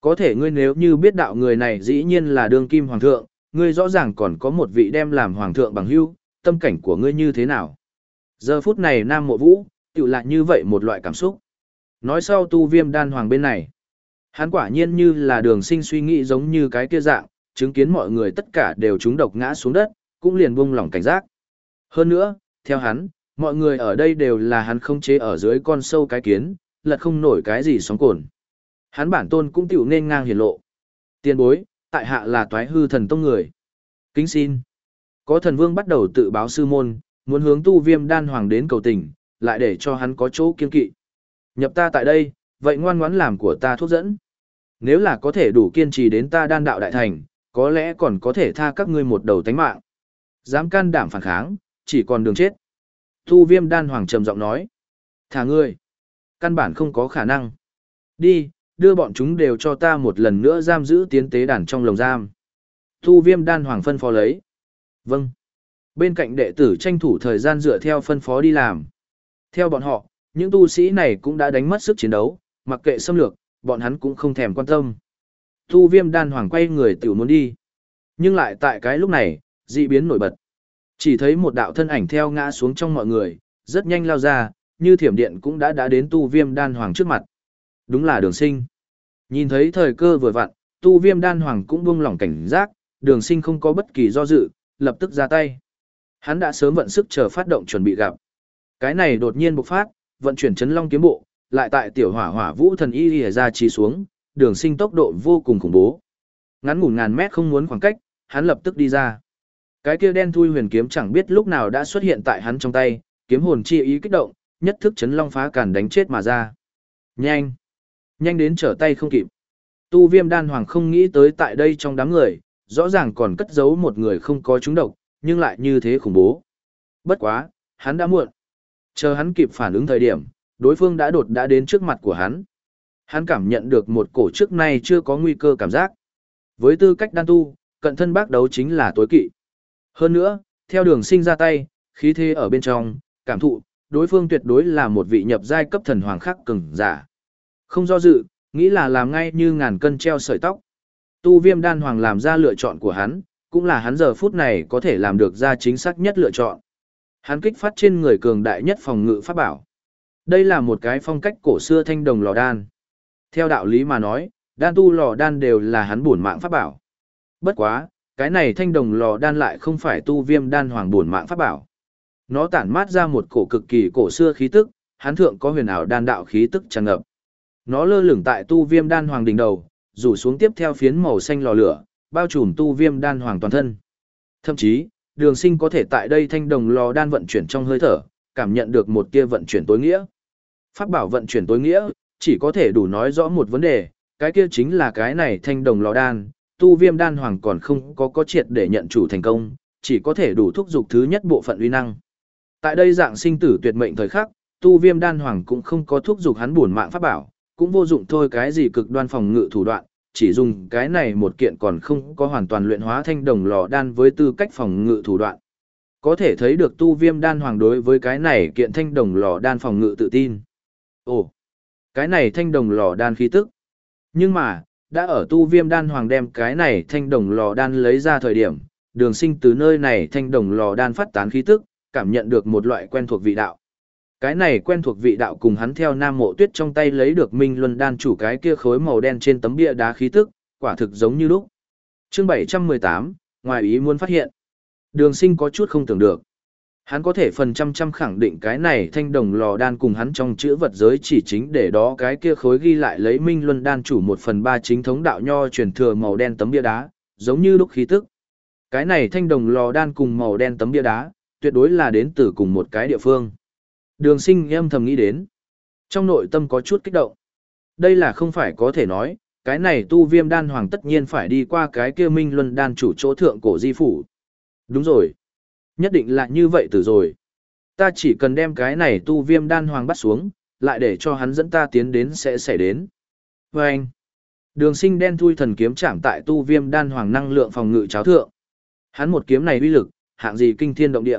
Có thể ngươi nếu như biết đạo người này dĩ nhiên là đương kim hoàng thượng, ngươi rõ ràng còn có một vị đem làm hoàng thượng bằng hưu, tâm cảnh của ngươi như thế nào? Giờ phút này Nam Mộ Vũ, tự lại như vậy một loại cảm xúc. Nói sau tu viêm đan hoàng bên này. Hắn quả nhiên như là đường sinh suy nghĩ giống như cái kia dạng, chứng kiến mọi người tất cả đều trúng độc ngã xuống đất, cũng liền buông lỏng cảnh giác. Hơn nữa, theo hắn, mọi người ở đây đều là hắn không chế ở dưới con sâu cái kiến, lật không nổi cái gì sóng cồn. Hắn bản tôn cũng tiểu nên ngang hiển lộ. Tiên bối, tại hạ là toái hư thần tông người. Kính xin. Có thần vương bắt đầu tự báo sư môn, muốn hướng tu viêm đan hoàng đến cầu tình, lại để cho hắn có chỗ kiên kỵ. Nhập ta tại đây, vậy ngoan ngoãn làm của ta thuốc dẫn. Nếu là có thể đủ kiên trì đến ta đan đạo đại thành, có lẽ còn có thể tha các ngươi một đầu tánh mạng. Dám can đảm phản kháng, chỉ còn đường chết. Thu viêm đan hoàng trầm giọng nói. Thả ngươi. Căn bản không có khả năng. Đi, đưa bọn chúng đều cho ta một lần nữa giam giữ tiến tế đàn trong lồng giam. Thu viêm đan hoàng phân phó lấy. Vâng. Bên cạnh đệ tử tranh thủ thời gian dựa theo phân phó đi làm. Theo bọn họ, những tu sĩ này cũng đã đánh mất sức chiến đấu, mặc kệ xâm lược, bọn hắn cũng không thèm quan tâm. Tu viêm đan hoàng quay người tiểu muốn đi. Nhưng lại tại cái lúc này, dị biến nổi bật. Chỉ thấy một đạo thân ảnh theo ngã xuống trong mọi người, rất nhanh lao ra, như thiểm điện cũng đã đã đến tu viêm đan hoàng trước mặt. Đúng là đường sinh. Nhìn thấy thời cơ vừa vặn, tu viêm đan hoàng cũng buông lỏng cảnh giác, đường sinh không có bất kỳ do dự, lập tức ra tay. Hắn đã sớm vận sức chờ phát động chuẩn bị gặp. Cái này đột nhiên bộc phát, vận chuyển chấn long kiếm bộ, lại tại tiểu hỏa hỏa vũ thần y lìa ra chi xuống, đường sinh tốc độ vô cùng khủng bố. Ngắn ngủn ngàn mét không muốn khoảng cách, hắn lập tức đi ra. Cái kia đen thui huyền kiếm chẳng biết lúc nào đã xuất hiện tại hắn trong tay, kiếm hồn chi ý kích động, nhất thức chấn long phá càn đánh chết mà ra. Nhanh! Nhanh đến trở tay không kịp. Tu viêm đan hoàng không nghĩ tới tại đây trong đám người, rõ ràng còn cất giấu một người không có trúng độc, nhưng lại như thế khủng bố. Bất quá, hắn đã muộn. Chờ hắn kịp phản ứng thời điểm, đối phương đã đột đã đến trước mặt của hắn. Hắn cảm nhận được một cổ trước nay chưa có nguy cơ cảm giác. Với tư cách đan tu, cận thân bác đấu chính là tối kỵ. Hơn nữa, theo đường sinh ra tay, khí thế ở bên trong, cảm thụ, đối phương tuyệt đối là một vị nhập giai cấp thần hoàng khắc cường giả. Không do dự, nghĩ là làm ngay như ngàn cân treo sợi tóc. Tu viêm đan hoàng làm ra lựa chọn của hắn, cũng là hắn giờ phút này có thể làm được ra chính xác nhất lựa chọn. Hắn kích phát trên người cường đại nhất phòng ngự pháp bảo. Đây là một cái phong cách cổ xưa thanh đồng lò đan. Theo đạo lý mà nói, đan tu lò đan đều là hắn bổn mạng pháp bảo. Bất quá, cái này thanh đồng lò đan lại không phải tu viêm đan hoàng bổn mạng pháp bảo. Nó tản mát ra một cổ cực kỳ cổ xưa khí tức, hắn thượng có huyền ảo đan đạo khí tức tràn ngập. Nó lơ lửng tại tu viêm đan hoàng đỉnh đầu, rủ xuống tiếp theo phiến màu xanh lò lửa, bao trùm tu viêm đan hoàng toàn thân. Thậm chí, đường sinh có thể tại đây thanh đồng lò đan vận chuyển trong hơi thở, cảm nhận được một tia vận chuyển tối nghĩa. Pháp bảo vận chuyển tối nghĩa, chỉ có thể đủ nói rõ một vấn đề, cái kia chính là cái này thanh đồng lò đan, tu viêm đan hoàng còn không có có triệt để nhận chủ thành công, chỉ có thể đủ thúc dục thứ nhất bộ phận uy năng. Tại đây dạng sinh tử tuyệt mệnh thời khắc, tu viêm đan hoàng cũng không có thúc dục hắn buồn mạng pháp bảo, cũng vô dụng thôi cái gì cực đoan phòng ngự thủ đoạn, chỉ dùng cái này một kiện còn không có hoàn toàn luyện hóa thanh đồng lò đan với tư cách phòng ngự thủ đoạn. Có thể thấy được tu viêm đan hoàng đối với cái này kiện thanh đồng lò đan phòng ngự tự tin. Ồ, cái này thanh đồng lò đan khí tức. Nhưng mà, đã ở tu viêm đan hoàng đem cái này thanh đồng lò đan lấy ra thời điểm, đường sinh từ nơi này thanh đồng lò đan phát tán khí tức, cảm nhận được một loại quen thuộc vị đạo. Cái này quen thuộc vị đạo cùng hắn theo nam mộ tuyết trong tay lấy được minh luân đan chủ cái kia khối màu đen trên tấm bia đá khí tức, quả thực giống như lúc. chương 718, ngoài ý muốn phát hiện. Đường sinh có chút không tưởng được. Hắn có thể phần trăm trăm khẳng định cái này thanh đồng lò đan cùng hắn trong chữ vật giới chỉ chính để đó cái kia khối ghi lại lấy minh luân đan chủ một phần ba chính thống đạo nho truyền thừa màu đen tấm bia đá, giống như lúc khí tức. Cái này thanh đồng lò đan cùng màu đen tấm bia đá, tuyệt đối là đến từ cùng một cái địa phương. Đường sinh em thầm nghĩ đến. Trong nội tâm có chút kích động. Đây là không phải có thể nói, cái này tu viêm đan hoàng tất nhiên phải đi qua cái kia minh luân đan chủ chỗ thượng cổ di phủ. Đúng rồi. Nhất định là như vậy từ rồi. Ta chỉ cần đem cái này tu viêm đan hoàng bắt xuống, lại để cho hắn dẫn ta tiến đến sẽ xảy đến. Và anh, đường sinh đen thui thần kiếm chạm tại tu viêm đan hoàng năng lượng phòng ngự cháo thượng. Hắn một kiếm này uy lực, hạng gì kinh thiên động địa.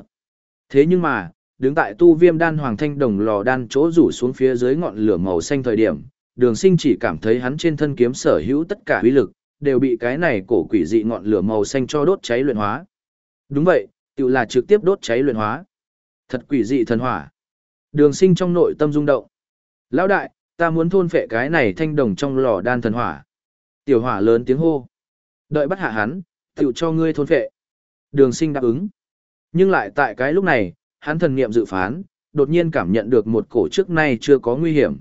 Thế nhưng mà, đứng tại tu viêm đan hoàng thanh đồng lò đan chỗ rủ xuống phía dưới ngọn lửa màu xanh thời điểm, đường sinh chỉ cảm thấy hắn trên thân kiếm sở hữu tất cả uy lực, đều bị cái này cổ quỷ dị ngọn lửa màu xanh cho đốt cháy luyện hóa. Đúng vậy, tự là trực tiếp đốt cháy luyện hóa. Thật quỷ dị thần hỏa. Đường sinh trong nội tâm rung động. Lão đại, ta muốn thôn phệ cái này thanh đồng trong lò đan thần hỏa. Tiểu hỏa lớn tiếng hô. Đợi bắt hạ hắn, tự cho ngươi thôn phệ. Đường sinh đáp ứng. Nhưng lại tại cái lúc này, hắn thần niệm dự phán, đột nhiên cảm nhận được một cổ trước nay chưa có nguy hiểm.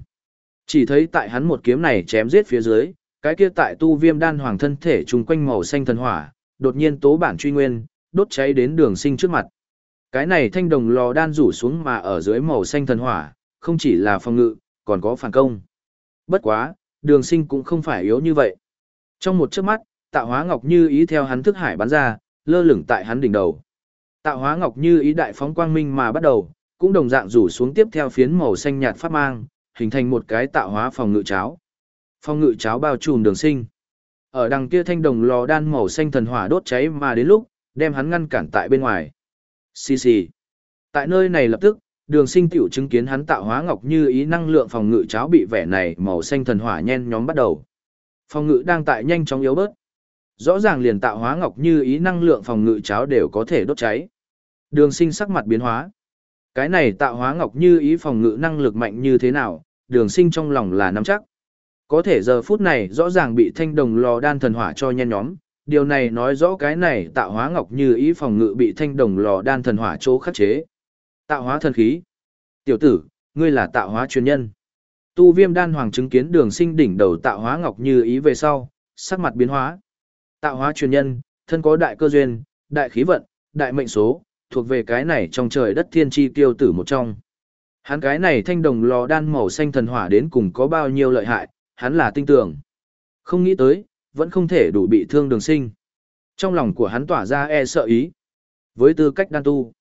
Chỉ thấy tại hắn một kiếm này chém giết phía dưới, cái kia tại tu viêm đan hoàng thân thể trùng quanh màu xanh thần hỏa, đột nhiên tố bản truy nguyên, đốt cháy đến đường sinh trước mặt. Cái này thanh đồng lò đan rủ xuống mà ở dưới màu xanh thần hỏa, không chỉ là phòng ngự, còn có phản công. Bất quá, đường sinh cũng không phải yếu như vậy. Trong một chớp mắt, tạo hóa ngọc như ý theo hắn thức hải bắn ra, lơ lửng tại hắn đỉnh đầu. Tạo hóa ngọc như ý đại phóng quang minh mà bắt đầu, cũng đồng dạng rủ xuống tiếp theo phiến màu xanh nhạt phát mang, hình thành một cái tạo hóa phòng ngự cháo. Phòng ngự cháo bao trùm đường sinh. Ở đằng kia thanh đồng lò đan màu xanh thần hỏa đốt cháy mà đến lúc, đem hắn ngăn cản tại bên ngoài. Xì xì. Tại nơi này lập tức, đường sinh tiểu chứng kiến hắn tạo hóa ngọc như ý năng lượng phòng ngự cháo bị vẻ này màu xanh thần hỏa nhen nhóm bắt đầu. Phòng ngự đang tại nhanh chóng yếu bớt. Rõ ràng liền tạo hóa ngọc như ý năng lượng phòng ngự cháo đều có thể đốt cháy. Đường sinh sắc mặt biến hóa. Cái này tạo hóa ngọc như ý phòng ngự năng lực mạnh như thế nào, đường sinh trong lòng là nắm chắc. Có thể giờ phút này rõ ràng bị thanh đồng lò đan thần hỏa cho nhen nhóm, điều này nói rõ cái này tạo hóa ngọc như ý phòng ngự bị thanh đồng lò đan thần hỏa chỗ khắc chế. Tạo hóa thần khí. Tiểu tử, ngươi là tạo hóa truyền nhân. Tu viêm đan hoàng chứng kiến đường sinh đỉnh đầu tạo hóa ngọc như ý về sau, sắc mặt biến hóa. Tạo hóa truyền nhân, thân có đại cơ duyên, đại khí vận, đại mệnh số, thuộc về cái này trong trời đất thiên chi tiêu tử một trong. Hắn cái này thanh đồng lò đan màu xanh thần hỏa đến cùng có bao nhiêu lợi hại, hắn là tinh tưởng. Không nghĩ tới, vẫn không thể đủ bị thương đường sinh. Trong lòng của hắn tỏa ra e sợ ý. Với tư cách đan tu,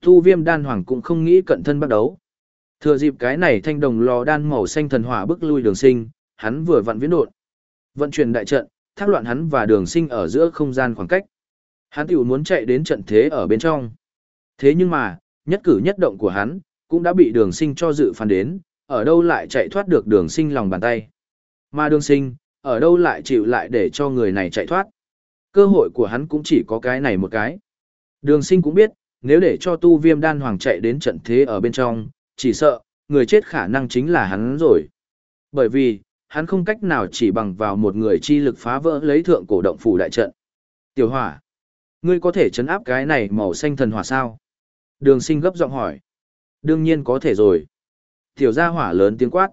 tu viêm đan hoàng cũng không nghĩ cận thân bắt đấu. Thừa dịp cái này thanh đồng lò đan màu xanh thần hỏa bức lui đường sinh, hắn vừa vặn viễn đột. Vận chuyển đại trận, thác loạn hắn và đường sinh ở giữa không gian khoảng cách. Hắn tiểu muốn chạy đến trận thế ở bên trong. Thế nhưng mà, nhất cử nhất động của hắn, cũng đã bị đường sinh cho dự phán đến, ở đâu lại chạy thoát được đường sinh lòng bàn tay. Mà đường sinh, ở đâu lại chịu lại để cho người này chạy thoát. Cơ hội của hắn cũng chỉ có cái này một cái. Đường sinh cũng biết, nếu để cho tu viêm đan hoàng chạy đến trận thế ở bên trong, chỉ sợ, người chết khả năng chính là hắn rồi. Bởi vì, hắn không cách nào chỉ bằng vào một người chi lực phá vỡ lấy thượng cổ động phủ đại trận. Tiểu hỏa, ngươi có thể chấn áp cái này màu xanh thần hỏa sao? Đường sinh gấp giọng hỏi. Đương nhiên có thể rồi. Tiểu gia hỏa lớn tiếng quát.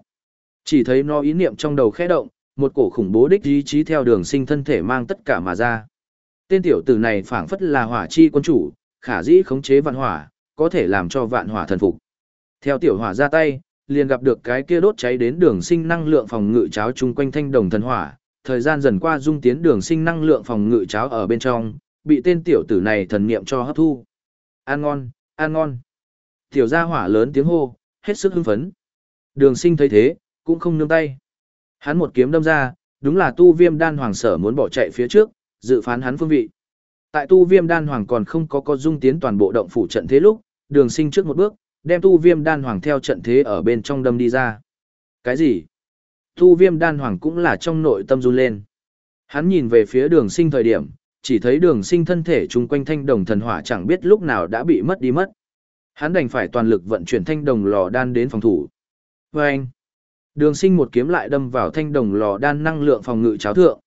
Chỉ thấy nó ý niệm trong đầu khẽ động, một cổ khủng bố đích ý chí theo đường sinh thân thể mang tất cả mà ra. Tên tiểu tử này phảng phất là hỏa chi quân chủ, khả dĩ khống chế vạn hỏa, có thể làm cho vạn hỏa thần phục. Theo tiểu hỏa ra tay, liền gặp được cái kia đốt cháy đến đường sinh năng lượng phòng ngự cháo chung quanh thanh đồng thần hỏa, thời gian dần qua dung tiến đường sinh năng lượng phòng ngự cháo ở bên trong, bị tên tiểu tử này thần niệm cho hấp thu. an ngon, an ngon. Tiểu gia hỏa lớn tiếng hô, hết sức hưng phấn. Đường sinh thấy thế, cũng không nương tay. Hắn một kiếm đâm ra, đúng là tu viêm đan hoàng sở muốn bỏ chạy phía trước, dự phán hắn phương vị. Tại tu viêm đan hoàng còn không có có dung tiến toàn bộ động phủ trận thế lúc, đường sinh trước một bước, đem tu viêm đan hoàng theo trận thế ở bên trong đâm đi ra. Cái gì? Tu viêm đan hoàng cũng là trong nội tâm run lên. Hắn nhìn về phía đường sinh thời điểm, chỉ thấy đường sinh thân thể chung quanh thanh đồng thần hỏa chẳng biết lúc nào đã bị mất đi mất. Hắn đành phải toàn lực vận chuyển thanh đồng lò đan đến phòng thủ. Và anh, đường sinh một kiếm lại đâm vào thanh đồng lò đan năng lượng phòng ngự cháo thượng.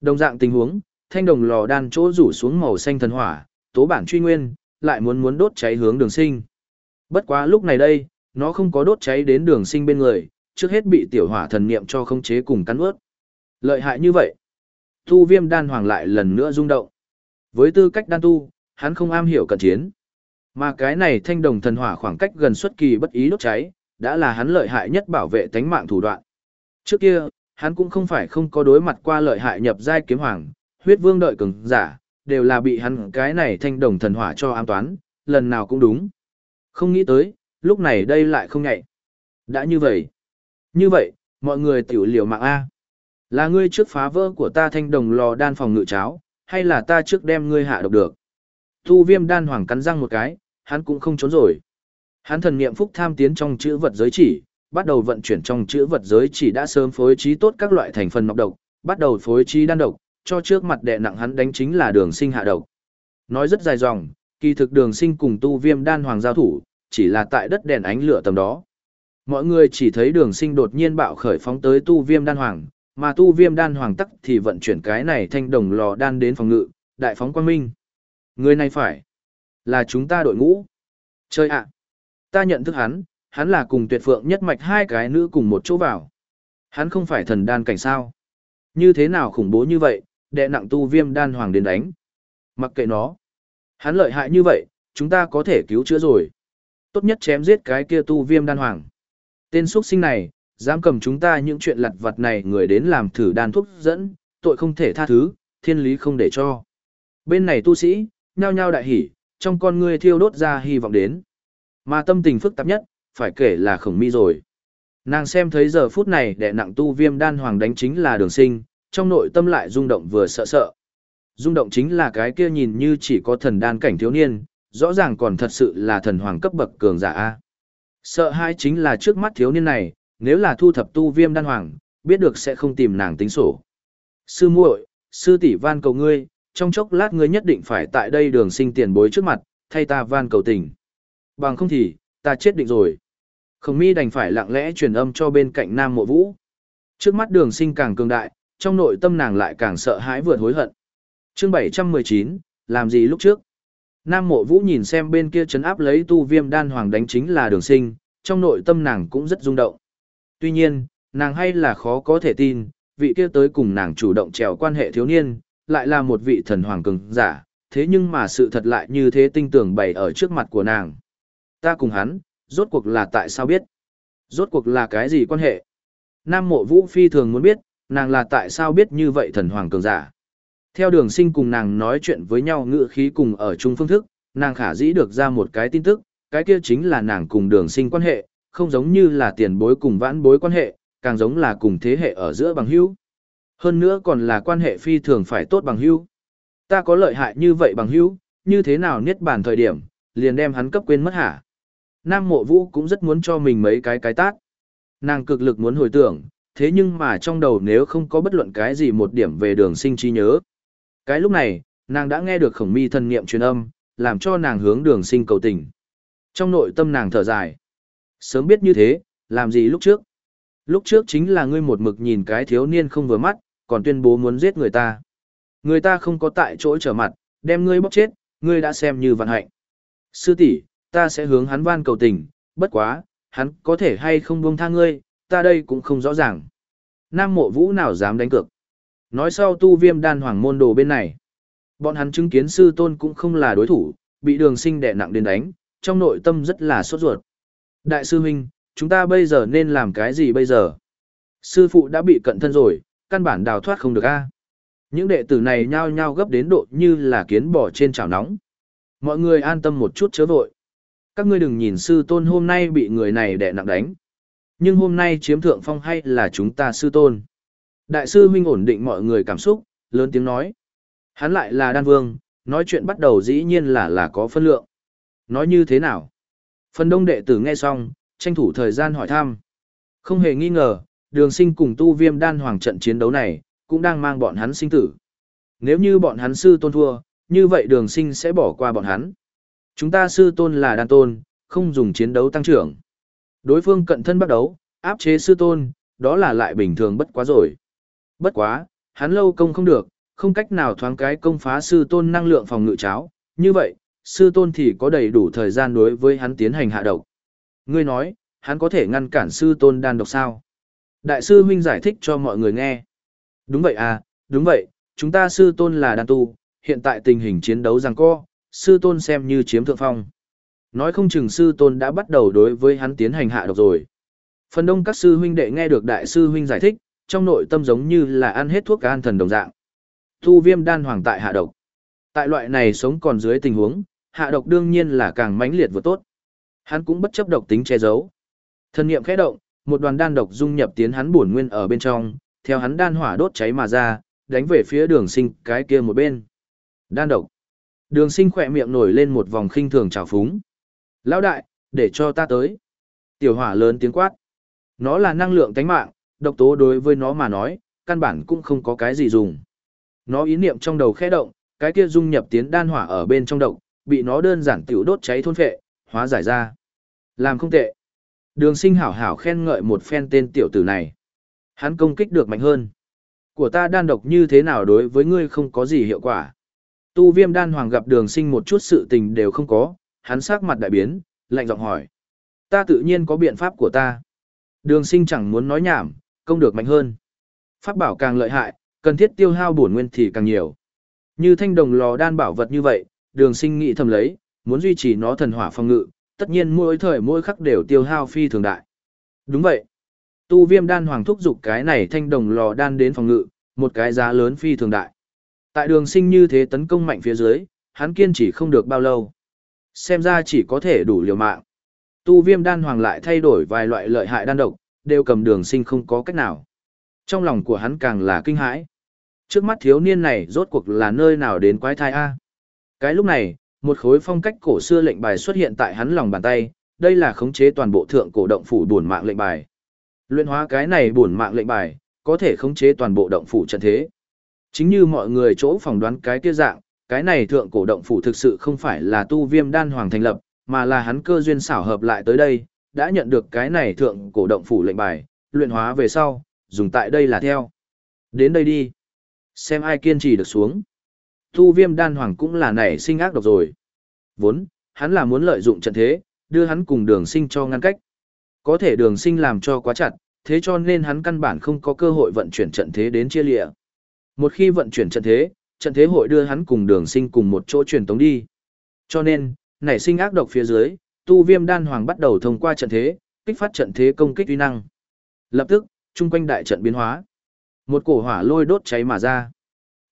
Đồng dạng tình huống, thanh đồng lò đan chỗ rủ xuống màu xanh thần hỏa, tố bản truy nguyên, lại muốn muốn đốt cháy hướng đường sinh. Bất quá lúc này đây, nó không có đốt cháy đến đường sinh bên người, trước hết bị tiểu hỏa thần niệm cho khống chế cùng cắn ướt. Lợi hại như vậy. Tu viêm đan hoàng lại lần nữa rung động. Với tư cách đan tu, hắn không am hiểu cận chiến. Mà cái này thanh đồng thần hỏa khoảng cách gần xuất kỳ bất ý đốt cháy, đã là hắn lợi hại nhất bảo vệ tánh mạng thủ đoạn. Trước kia, hắn cũng không phải không có đối mặt qua lợi hại nhập giai kiếm hoàng, huyết vương đợi cường giả, đều là bị hắn cái này thanh đồng thần hỏa cho ám toán, lần nào cũng đúng. Không nghĩ tới, lúc này đây lại không ngại. Đã như vậy. Như vậy, mọi người tiểu liều mạng A. Là ngươi trước phá vỡ của ta thanh đồng lò đan phòng ngự cháo, hay là ta trước đem ngươi hạ độc được? thu viêm đan hoàng cắn răng một cái, hắn cũng không trốn rồi. Hắn thần niệm phúc tham tiến trong chữ vật giới chỉ, bắt đầu vận chuyển trong chữ vật giới chỉ đã sớm phối trí tốt các loại thành phần nọc độc, bắt đầu phối trí đan độc, cho trước mặt đệ nặng hắn đánh chính là đường sinh hạ độc. Nói rất dài dòng, kỳ thực đường sinh cùng tu viêm đan hoàng giao thủ, chỉ là tại đất đèn ánh lửa tầm đó. Mọi người chỉ thấy đường sinh đột nhiên bạo khởi phóng tới tu viêm đan hoàng, mà tu viêm đan hoàng tắc thì vận chuyển cái này thanh đồng lò đan đến phòng ngự, đại phóng quang minh. Người này phải là chúng ta đội ngũ. Chơi ạ! Ta nhận thức hắn, hắn là cùng tuyệt phượng nhất mạch hai cái nữ cùng một chỗ vào. Hắn không phải thần đan cảnh sao. Như thế nào khủng bố như vậy, đệ nặng tu viêm đan hoàng đến đánh. Mặc kệ nó. Hắn lợi hại như vậy, chúng ta có thể cứu chữa rồi. Tốt nhất chém giết cái kia tu viêm đan hoàng. Tên xuất sinh này, dám cầm chúng ta những chuyện lặt vặt này người đến làm thử đan thuốc dẫn, tội không thể tha thứ, thiên lý không để cho. Bên này tu sĩ, nhao nhao đại hỉ, trong con ngươi thiêu đốt ra hy vọng đến. Mà tâm tình phức tạp nhất, phải kể là khổng mi rồi. Nàng xem thấy giờ phút này đệ nặng tu viêm đan hoàng đánh chính là đường sinh, trong nội tâm lại rung động vừa sợ sợ. Rung động chính là cái kia nhìn như chỉ có thần đan cảnh thiếu niên, rõ ràng còn thật sự là thần hoàng cấp bậc cường giả A. Sợ hai chính là trước mắt thiếu niên này, nếu là thu thập tu viêm đan hoàng, biết được sẽ không tìm nàng tính sổ. Sư muội, sư tỷ van cầu ngươi, trong chốc lát ngươi nhất định phải tại đây đường sinh tiền bối trước mặt, thay ta van cầu tình. Bằng không thì, ta chết định rồi. Khổng mi đành phải lặng lẽ truyền âm cho bên cạnh Nam Mộ Vũ. Trước mắt đường sinh càng cường đại, trong nội tâm nàng lại càng sợ hãi vượt hối hận. chương 719, làm gì lúc trước? Nam Mộ Vũ nhìn xem bên kia chấn áp lấy tu viêm đan hoàng đánh chính là đường sinh, trong nội tâm nàng cũng rất rung động. Tuy nhiên, nàng hay là khó có thể tin, vị kia tới cùng nàng chủ động trèo quan hệ thiếu niên, lại là một vị thần hoàng cường giả, thế nhưng mà sự thật lại như thế tinh tưởng bày ở trước mặt của nàng. Ta cùng hắn, rốt cuộc là tại sao biết? Rốt cuộc là cái gì quan hệ? Nam mộ vũ phi thường muốn biết, nàng là tại sao biết như vậy thần hoàng cường giả. Theo đường sinh cùng nàng nói chuyện với nhau ngữ khí cùng ở chung phương thức, nàng khả dĩ được ra một cái tin tức, cái kia chính là nàng cùng đường sinh quan hệ, không giống như là tiền bối cùng vãn bối quan hệ, càng giống là cùng thế hệ ở giữa bằng hữu. Hơn nữa còn là quan hệ phi thường phải tốt bằng hữu. Ta có lợi hại như vậy bằng hữu, như thế nào niết bàn thời điểm, liền đem hắn cấp quên mất hả? Nam mộ vũ cũng rất muốn cho mình mấy cái cái tát. Nàng cực lực muốn hồi tưởng, thế nhưng mà trong đầu nếu không có bất luận cái gì một điểm về đường sinh trí nhớ. Cái lúc này, nàng đã nghe được khổng mi thân nghiệm truyền âm, làm cho nàng hướng đường sinh cầu tình. Trong nội tâm nàng thở dài. Sớm biết như thế, làm gì lúc trước? Lúc trước chính là ngươi một mực nhìn cái thiếu niên không vừa mắt, còn tuyên bố muốn giết người ta. Người ta không có tại chỗ trở mặt, đem ngươi bóc chết, ngươi đã xem như vận hạnh. Sư tỷ, ta sẽ hướng hắn van cầu tình, bất quá, hắn có thể hay không buông tha ngươi, ta đây cũng không rõ ràng. Nam mộ vũ nào dám đánh cược. Nói sau tu viêm đan hoàng môn đồ bên này. Bọn hắn chứng kiến sư tôn cũng không là đối thủ, bị đường sinh đẻ nặng đến đánh, trong nội tâm rất là sốt ruột. Đại sư huynh, chúng ta bây giờ nên làm cái gì bây giờ? Sư phụ đã bị cận thân rồi, căn bản đào thoát không được a Những đệ tử này nhao nhao gấp đến độ như là kiến bò trên chảo nóng. Mọi người an tâm một chút chớ vội các ngươi đừng nhìn sư tôn hôm nay bị người này đè nặng đánh. Nhưng hôm nay chiếm thượng phong hay là chúng ta sư tôn. Đại sư huynh ổn định mọi người cảm xúc, lớn tiếng nói. Hắn lại là đan vương, nói chuyện bắt đầu dĩ nhiên là là có phân lượng. Nói như thế nào? Phần đông đệ tử nghe xong, tranh thủ thời gian hỏi thăm. Không hề nghi ngờ, đường sinh cùng tu viêm đan hoàng trận chiến đấu này, cũng đang mang bọn hắn sinh tử. Nếu như bọn hắn sư tôn thua, như vậy đường sinh sẽ bỏ qua bọn hắn. Chúng ta sư tôn là đan tôn, không dùng chiến đấu tăng trưởng. Đối phương cận thân bắt đấu, áp chế sư tôn, đó là lại bình thường bất quá rồi. Bất quá, hắn lâu công không được, không cách nào thoáng cái công phá sư tôn năng lượng phòng ngự cháo, như vậy, sư tôn thì có đầy đủ thời gian đối với hắn tiến hành hạ độc. Ngươi nói, hắn có thể ngăn cản sư tôn đan độc sao? Đại sư huynh giải thích cho mọi người nghe. Đúng vậy à, đúng vậy, chúng ta sư tôn là đan tu, hiện tại tình hình chiến đấu rằng co, sư tôn xem như chiếm thượng phong. Nói không chừng sư tôn đã bắt đầu đối với hắn tiến hành hạ độc rồi. Phần đông các sư huynh đệ nghe được đại sư huynh giải thích, trong nội tâm giống như là ăn hết thuốc an thần đồng dạng. Thu viêm đan hoàng tại hạ độc. Tại loại này sống còn dưới tình huống, hạ độc đương nhiên là càng mãnh liệt vừa tốt. Hắn cũng bất chấp độc tính che giấu. Thân niệm khẽ động, một đoàn đan độc dung nhập tiến hắn bổn nguyên ở bên trong, theo hắn đan hỏa đốt cháy mà ra, đánh về phía đường sinh cái kia một bên. Đan độc. Đường sinh khỏe miệng nổi lên một vòng khinh thường trào phúng. Lão đại, để cho ta tới. Tiểu hỏa lớn tiếng quát. Nó là năng lượng tánh mạng, độc tố đối với nó mà nói, căn bản cũng không có cái gì dùng. Nó ý niệm trong đầu khẽ động, cái kia dung nhập tiến đan hỏa ở bên trong độc, bị nó đơn giản tiểu đốt cháy thôn phệ, hóa giải ra. Làm không tệ. Đường sinh hảo hảo khen ngợi một phen tên tiểu tử này. Hắn công kích được mạnh hơn. Của ta đan độc như thế nào đối với ngươi không có gì hiệu quả. Tu viêm đan hoàng gặp đường sinh một chút sự tình đều không có, hắn sắc mặt đại biến, lạnh giọng hỏi. Ta tự nhiên có biện pháp của ta. Đường sinh chẳng muốn nói nhảm, công được mạnh hơn. Pháp bảo càng lợi hại, cần thiết tiêu hao bổn nguyên thì càng nhiều. Như thanh đồng lò đan bảo vật như vậy, đường sinh nghĩ thầm lấy, muốn duy trì nó thần hỏa phòng ngự, tất nhiên mỗi thời mỗi khắc đều tiêu hao phi thường đại. Đúng vậy. Tu viêm đan hoàng thúc dục cái này thanh đồng lò đan đến phòng ngự, một cái giá lớn phi thường đại. Tại đường sinh như thế tấn công mạnh phía dưới, hắn kiên trì không được bao lâu. Xem ra chỉ có thể đủ liều mạng. Tu viêm đan hoàng lại thay đổi vài loại lợi hại đan độc, đều cầm đường sinh không có cách nào. Trong lòng của hắn càng là kinh hãi. Trước mắt thiếu niên này rốt cuộc là nơi nào đến quái thai A. Cái lúc này, một khối phong cách cổ xưa lệnh bài xuất hiện tại hắn lòng bàn tay, đây là khống chế toàn bộ thượng cổ động phủ buồn mạng lệnh bài. Luyện hóa cái này buồn mạng lệnh bài, có thể khống chế toàn bộ động phủ trận thế. Chính như mọi người chỗ phỏng đoán cái kia dạng, cái này thượng cổ động phủ thực sự không phải là tu viêm đan hoàng thành lập, mà là hắn cơ duyên xảo hợp lại tới đây, đã nhận được cái này thượng cổ động phủ lệnh bài, luyện hóa về sau, dùng tại đây là theo. Đến đây đi. Xem ai kiên trì được xuống. Tu viêm đan hoàng cũng là nảy sinh ác độc rồi. Vốn, hắn là muốn lợi dụng trận thế, đưa hắn cùng đường sinh cho ngăn cách. Có thể đường sinh làm cho quá chặt, thế cho nên hắn căn bản không có cơ hội vận chuyển trận thế đến chia lịa. Một khi vận chuyển trận thế, trận thế hội đưa hắn cùng đường sinh cùng một chỗ truyền tống đi. Cho nên, nảy sinh ác độc phía dưới, tu viêm đan hoàng bắt đầu thông qua trận thế, kích phát trận thế công kích uy năng. Lập tức, chung quanh đại trận biến hóa. Một cổ hỏa lôi đốt cháy mà ra.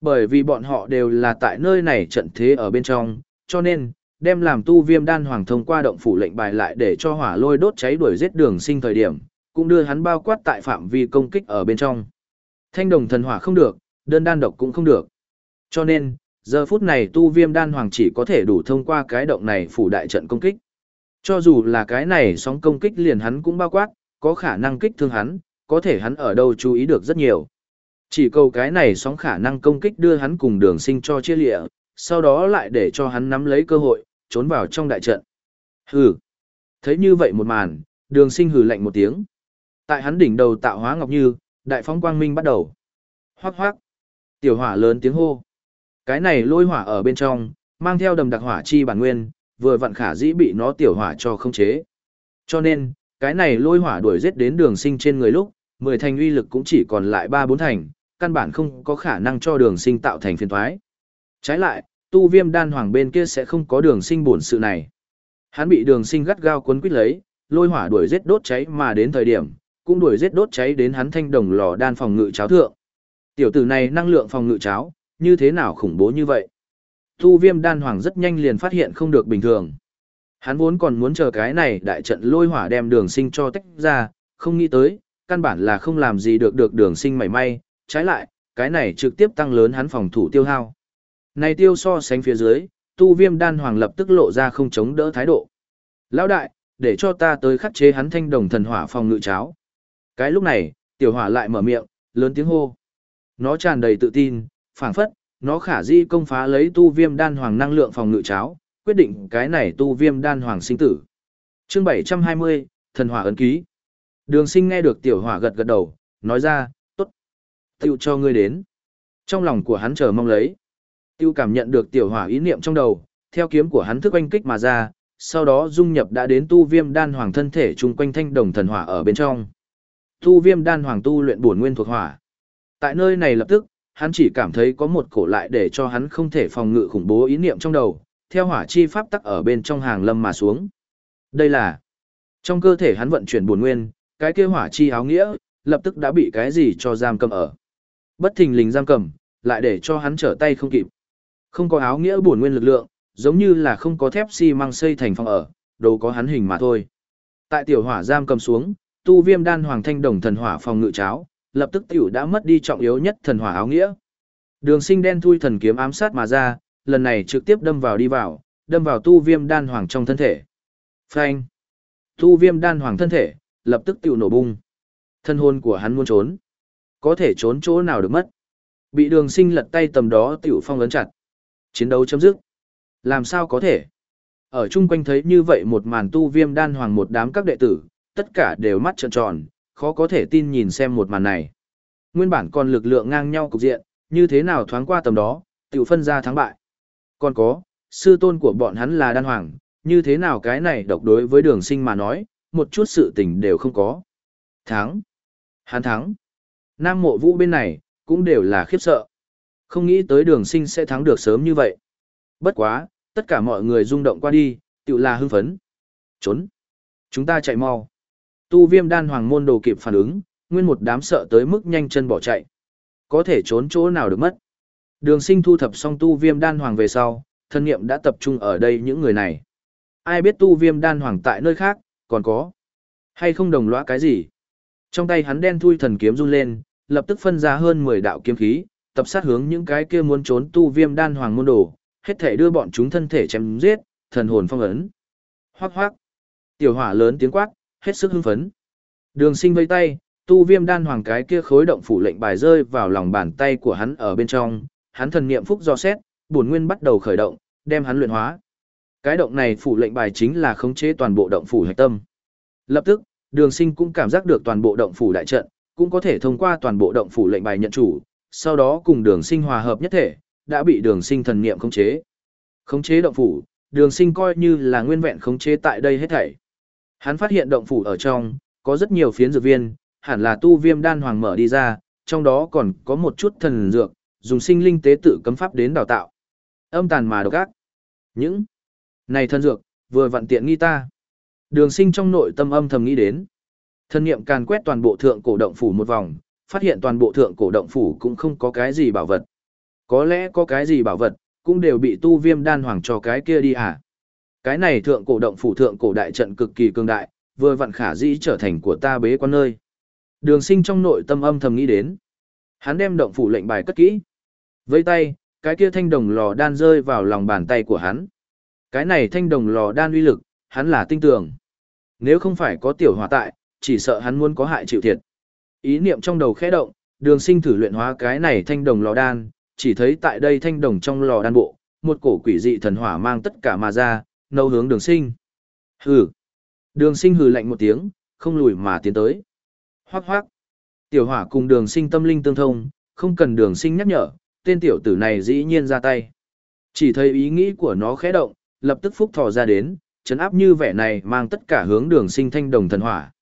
Bởi vì bọn họ đều là tại nơi này trận thế ở bên trong, cho nên, đem làm tu viêm đan hoàng thông qua động phủ lệnh bài lại để cho hỏa lôi đốt cháy đuổi giết đường sinh thời điểm, cũng đưa hắn bao quát tại phạm vi công kích ở bên trong. Thanh đồng thần hỏa không được, đơn đan độc cũng không được. Cho nên, giờ phút này tu viêm đan hoàng chỉ có thể đủ thông qua cái động này phủ đại trận công kích. Cho dù là cái này sóng công kích liền hắn cũng bao quát, có khả năng kích thương hắn, có thể hắn ở đâu chú ý được rất nhiều. Chỉ cầu cái này sóng khả năng công kích đưa hắn cùng đường sinh cho chia lịa, sau đó lại để cho hắn nắm lấy cơ hội, trốn vào trong đại trận. Hừ. Thấy như vậy một màn, đường sinh hừ lạnh một tiếng. Tại hắn đỉnh đầu tạo hóa ngọc như, đại phóng quang minh bắt đầu. Hoác hoác. Tiểu hỏa lớn tiếng hô. Cái này lôi hỏa ở bên trong, mang theo đầm đặc hỏa chi bản nguyên, vừa vặn khả dĩ bị nó tiểu hỏa cho không chế. Cho nên, cái này lôi hỏa đuổi giết đến đường sinh trên người lúc, 10 thành uy lực cũng chỉ còn lại 3-4 thành, căn bản không có khả năng cho đường sinh tạo thành phiền thoái. Trái lại, tu viêm đan hoàng bên kia sẽ không có đường sinh bổn sự này. Hắn bị đường sinh gắt gao cuốn quýt lấy, lôi hỏa đuổi giết đốt cháy mà đến thời điểm, cũng đuổi giết đốt cháy đến hắn thanh đồng lò đan phòng ngự cháo thượng. Tiểu tử này năng lượng phòng ngự cháo, như thế nào khủng bố như vậy? Tu viêm đan hoàng rất nhanh liền phát hiện không được bình thường. Hắn vốn còn muốn chờ cái này đại trận lôi hỏa đem đường sinh cho tách ra, không nghĩ tới, căn bản là không làm gì được được đường sinh mảy may, trái lại, cái này trực tiếp tăng lớn hắn phòng thủ tiêu hao. Này tiêu so sánh phía dưới, tu viêm đan hoàng lập tức lộ ra không chống đỡ thái độ. Lão đại, để cho ta tới khắc chế hắn thanh đồng thần hỏa phòng ngự cháo. Cái lúc này, tiểu hỏa lại mở miệng, lớn tiếng hô. Nó tràn đầy tự tin, phảng phất, nó khả di công phá lấy tu viêm đan hoàng năng lượng phòng ngự cháo, quyết định cái này tu viêm đan hoàng sinh tử. Chương 720, thần hỏa ấn ký. Đường sinh nghe được tiểu hỏa gật gật đầu, nói ra, tốt. Tiêu cho ngươi đến. Trong lòng của hắn chờ mong lấy. Tiêu cảm nhận được tiểu hỏa ý niệm trong đầu, theo kiếm của hắn thức oanh kích mà ra, sau đó dung nhập đã đến tu viêm đan hoàng thân thể chung quanh thanh đồng thần hỏa ở bên trong. Tu viêm đan hoàng tu luyện bổn nguyên thuộc hỏa. Tại nơi này lập tức, hắn chỉ cảm thấy có một cổ lại để cho hắn không thể phòng ngự khủng bố ý niệm trong đầu, theo hỏa chi pháp tắc ở bên trong hàng lâm mà xuống. Đây là trong cơ thể hắn vận chuyển bổn nguyên, cái kia hỏa chi áo nghĩa, lập tức đã bị cái gì cho giam cầm ở. Bất thình lình giam cầm, lại để cho hắn trở tay không kịp. Không có áo nghĩa bổn nguyên lực lượng, giống như là không có thép xi măng xây thành phòng ở, đồ có hắn hình mà thôi. Tại tiểu hỏa giam cầm xuống, tu viêm đan hoàng thanh đồng thần hỏa phòng ngự cháo, lập tức tiểu đã mất đi trọng yếu nhất thần hỏa áo nghĩa. Đường sinh đen thui thần kiếm ám sát mà ra, lần này trực tiếp đâm vào đi vào, đâm vào tu viêm đan hoàng trong thân thể. Phanh! Tu viêm đan hoàng thân thể, lập tức tiểu nổ bung. Thân hồn của hắn muốn trốn. Có thể trốn chỗ nào được mất. Bị đường sinh lật tay tầm đó tiểu phong ấn chặt. Chiến đấu chấm dứt. Làm sao có thể? Ở chung quanh thấy như vậy một màn tu viêm đan hoàng một đám các đệ tử, tất cả đều mắt trợn tròn, khó có thể tin nhìn xem một màn này. Nguyên bản còn lực lượng ngang nhau cục diện, như thế nào thoáng qua tầm đó, tiểu phân ra thắng bại. Còn có, sư tôn của bọn hắn là đan hoàng, như thế nào cái này độc đối với đường sinh mà nói, một chút sự tình đều không có. Thắng. Hắn thắng. Nam mộ vũ bên này, cũng đều là khiếp sợ. Không nghĩ tới đường sinh sẽ thắng được sớm như vậy. Bất quá, tất cả mọi người rung động qua đi, tự là hưng phấn. Trốn. Chúng ta chạy mau. Tu viêm đan hoàng môn đồ kịp phản ứng, nguyên một đám sợ tới mức nhanh chân bỏ chạy. Có thể trốn chỗ nào được mất. Đường sinh thu thập xong tu viêm đan hoàng về sau, thân nghiệm đã tập trung ở đây những người này. Ai biết tu viêm đan hoàng tại nơi khác, còn có. Hay không đồng lõa cái gì? Trong tay hắn đen thui thần kiếm run lên, lập tức phân ra hơn 10 đạo kiếm khí, tập sát hướng những cái kia muốn trốn tu viêm đan hoàng môn đồ, hết thể đưa bọn chúng thân thể chém giết, thần hồn phong ấn. Hoác hoác. Tiểu hỏa lớn tiếng quát, hết sức hưng phấn. Đường sinh vây tay, tu viêm đan hoàng cái kia khối động phủ lệnh bài rơi vào lòng bàn tay của hắn ở bên trong, hắn thần niệm phúc do xét, bổn nguyên bắt đầu khởi động, đem hắn luyện hóa. Cái động này phủ lệnh bài chính là khống chế toàn bộ động phủ hạch tâm. Lập tức, đường sinh cũng cảm giác được toàn bộ động phủ đại trận, cũng có thể thông qua toàn bộ động phủ lệnh bài nhận chủ, sau đó cùng đường sinh hòa hợp nhất thể, đã bị đường sinh thần niệm khống chế. Khống chế động phủ, đường sinh coi như là nguyên vẹn khống chế tại đây hết thảy. Hắn phát hiện động phủ ở trong, có rất nhiều phiến dược viên, hẳn là tu viêm đan hoàng mở đi ra, trong đó còn có một chút thần dược, dùng sinh linh tế tự cấm pháp đến đào tạo. Âm tàn mà độc ác. Những này thần dược, vừa vặn tiện nghi ta. Đường sinh trong nội tâm âm thầm nghĩ đến. Thân niệm càn quét toàn bộ thượng cổ động phủ một vòng, phát hiện toàn bộ thượng cổ động phủ cũng không có cái gì bảo vật. Có lẽ có cái gì bảo vật, cũng đều bị tu viêm đan hoàng cho cái kia đi à. Cái này thượng cổ động phủ thượng cổ đại trận cực kỳ cường đại, vừa vặn khả dĩ trở thành của ta bế quan nơi. Đường sinh trong nội tâm âm thầm nghĩ đến. Hắn đem động phủ lệnh bài cất kỹ. Với tay, cái kia thanh đồng lò đan rơi vào lòng bàn tay của hắn. Cái này thanh đồng lò đan uy lực, hắn là tinh tường. Nếu không phải có tiểu hỏa tại, chỉ sợ hắn muốn có hại chịu thiệt. Ý niệm trong đầu khẽ động, đường sinh thử luyện hóa cái này thanh đồng lò đan, chỉ thấy tại đây thanh đồng trong lò đan bộ, một cổ quỷ dị thần hỏa mang tất cả mà ra, nâu hướng đường sinh. Hừ. Đường sinh hừ lạnh một tiếng, không lùi mà tiến tới. Hoác hoác. Tiểu hỏa cùng đường sinh tâm linh tương thông, không cần đường sinh nhắc nhở, tên tiểu tử này dĩ nhiên ra tay. Chỉ thấy ý nghĩ của nó khẽ động, lập tức phúc thò ra đến, chấn áp như vẻ này mang tất cả hướng đường sinh thanh đồng thần hỏa.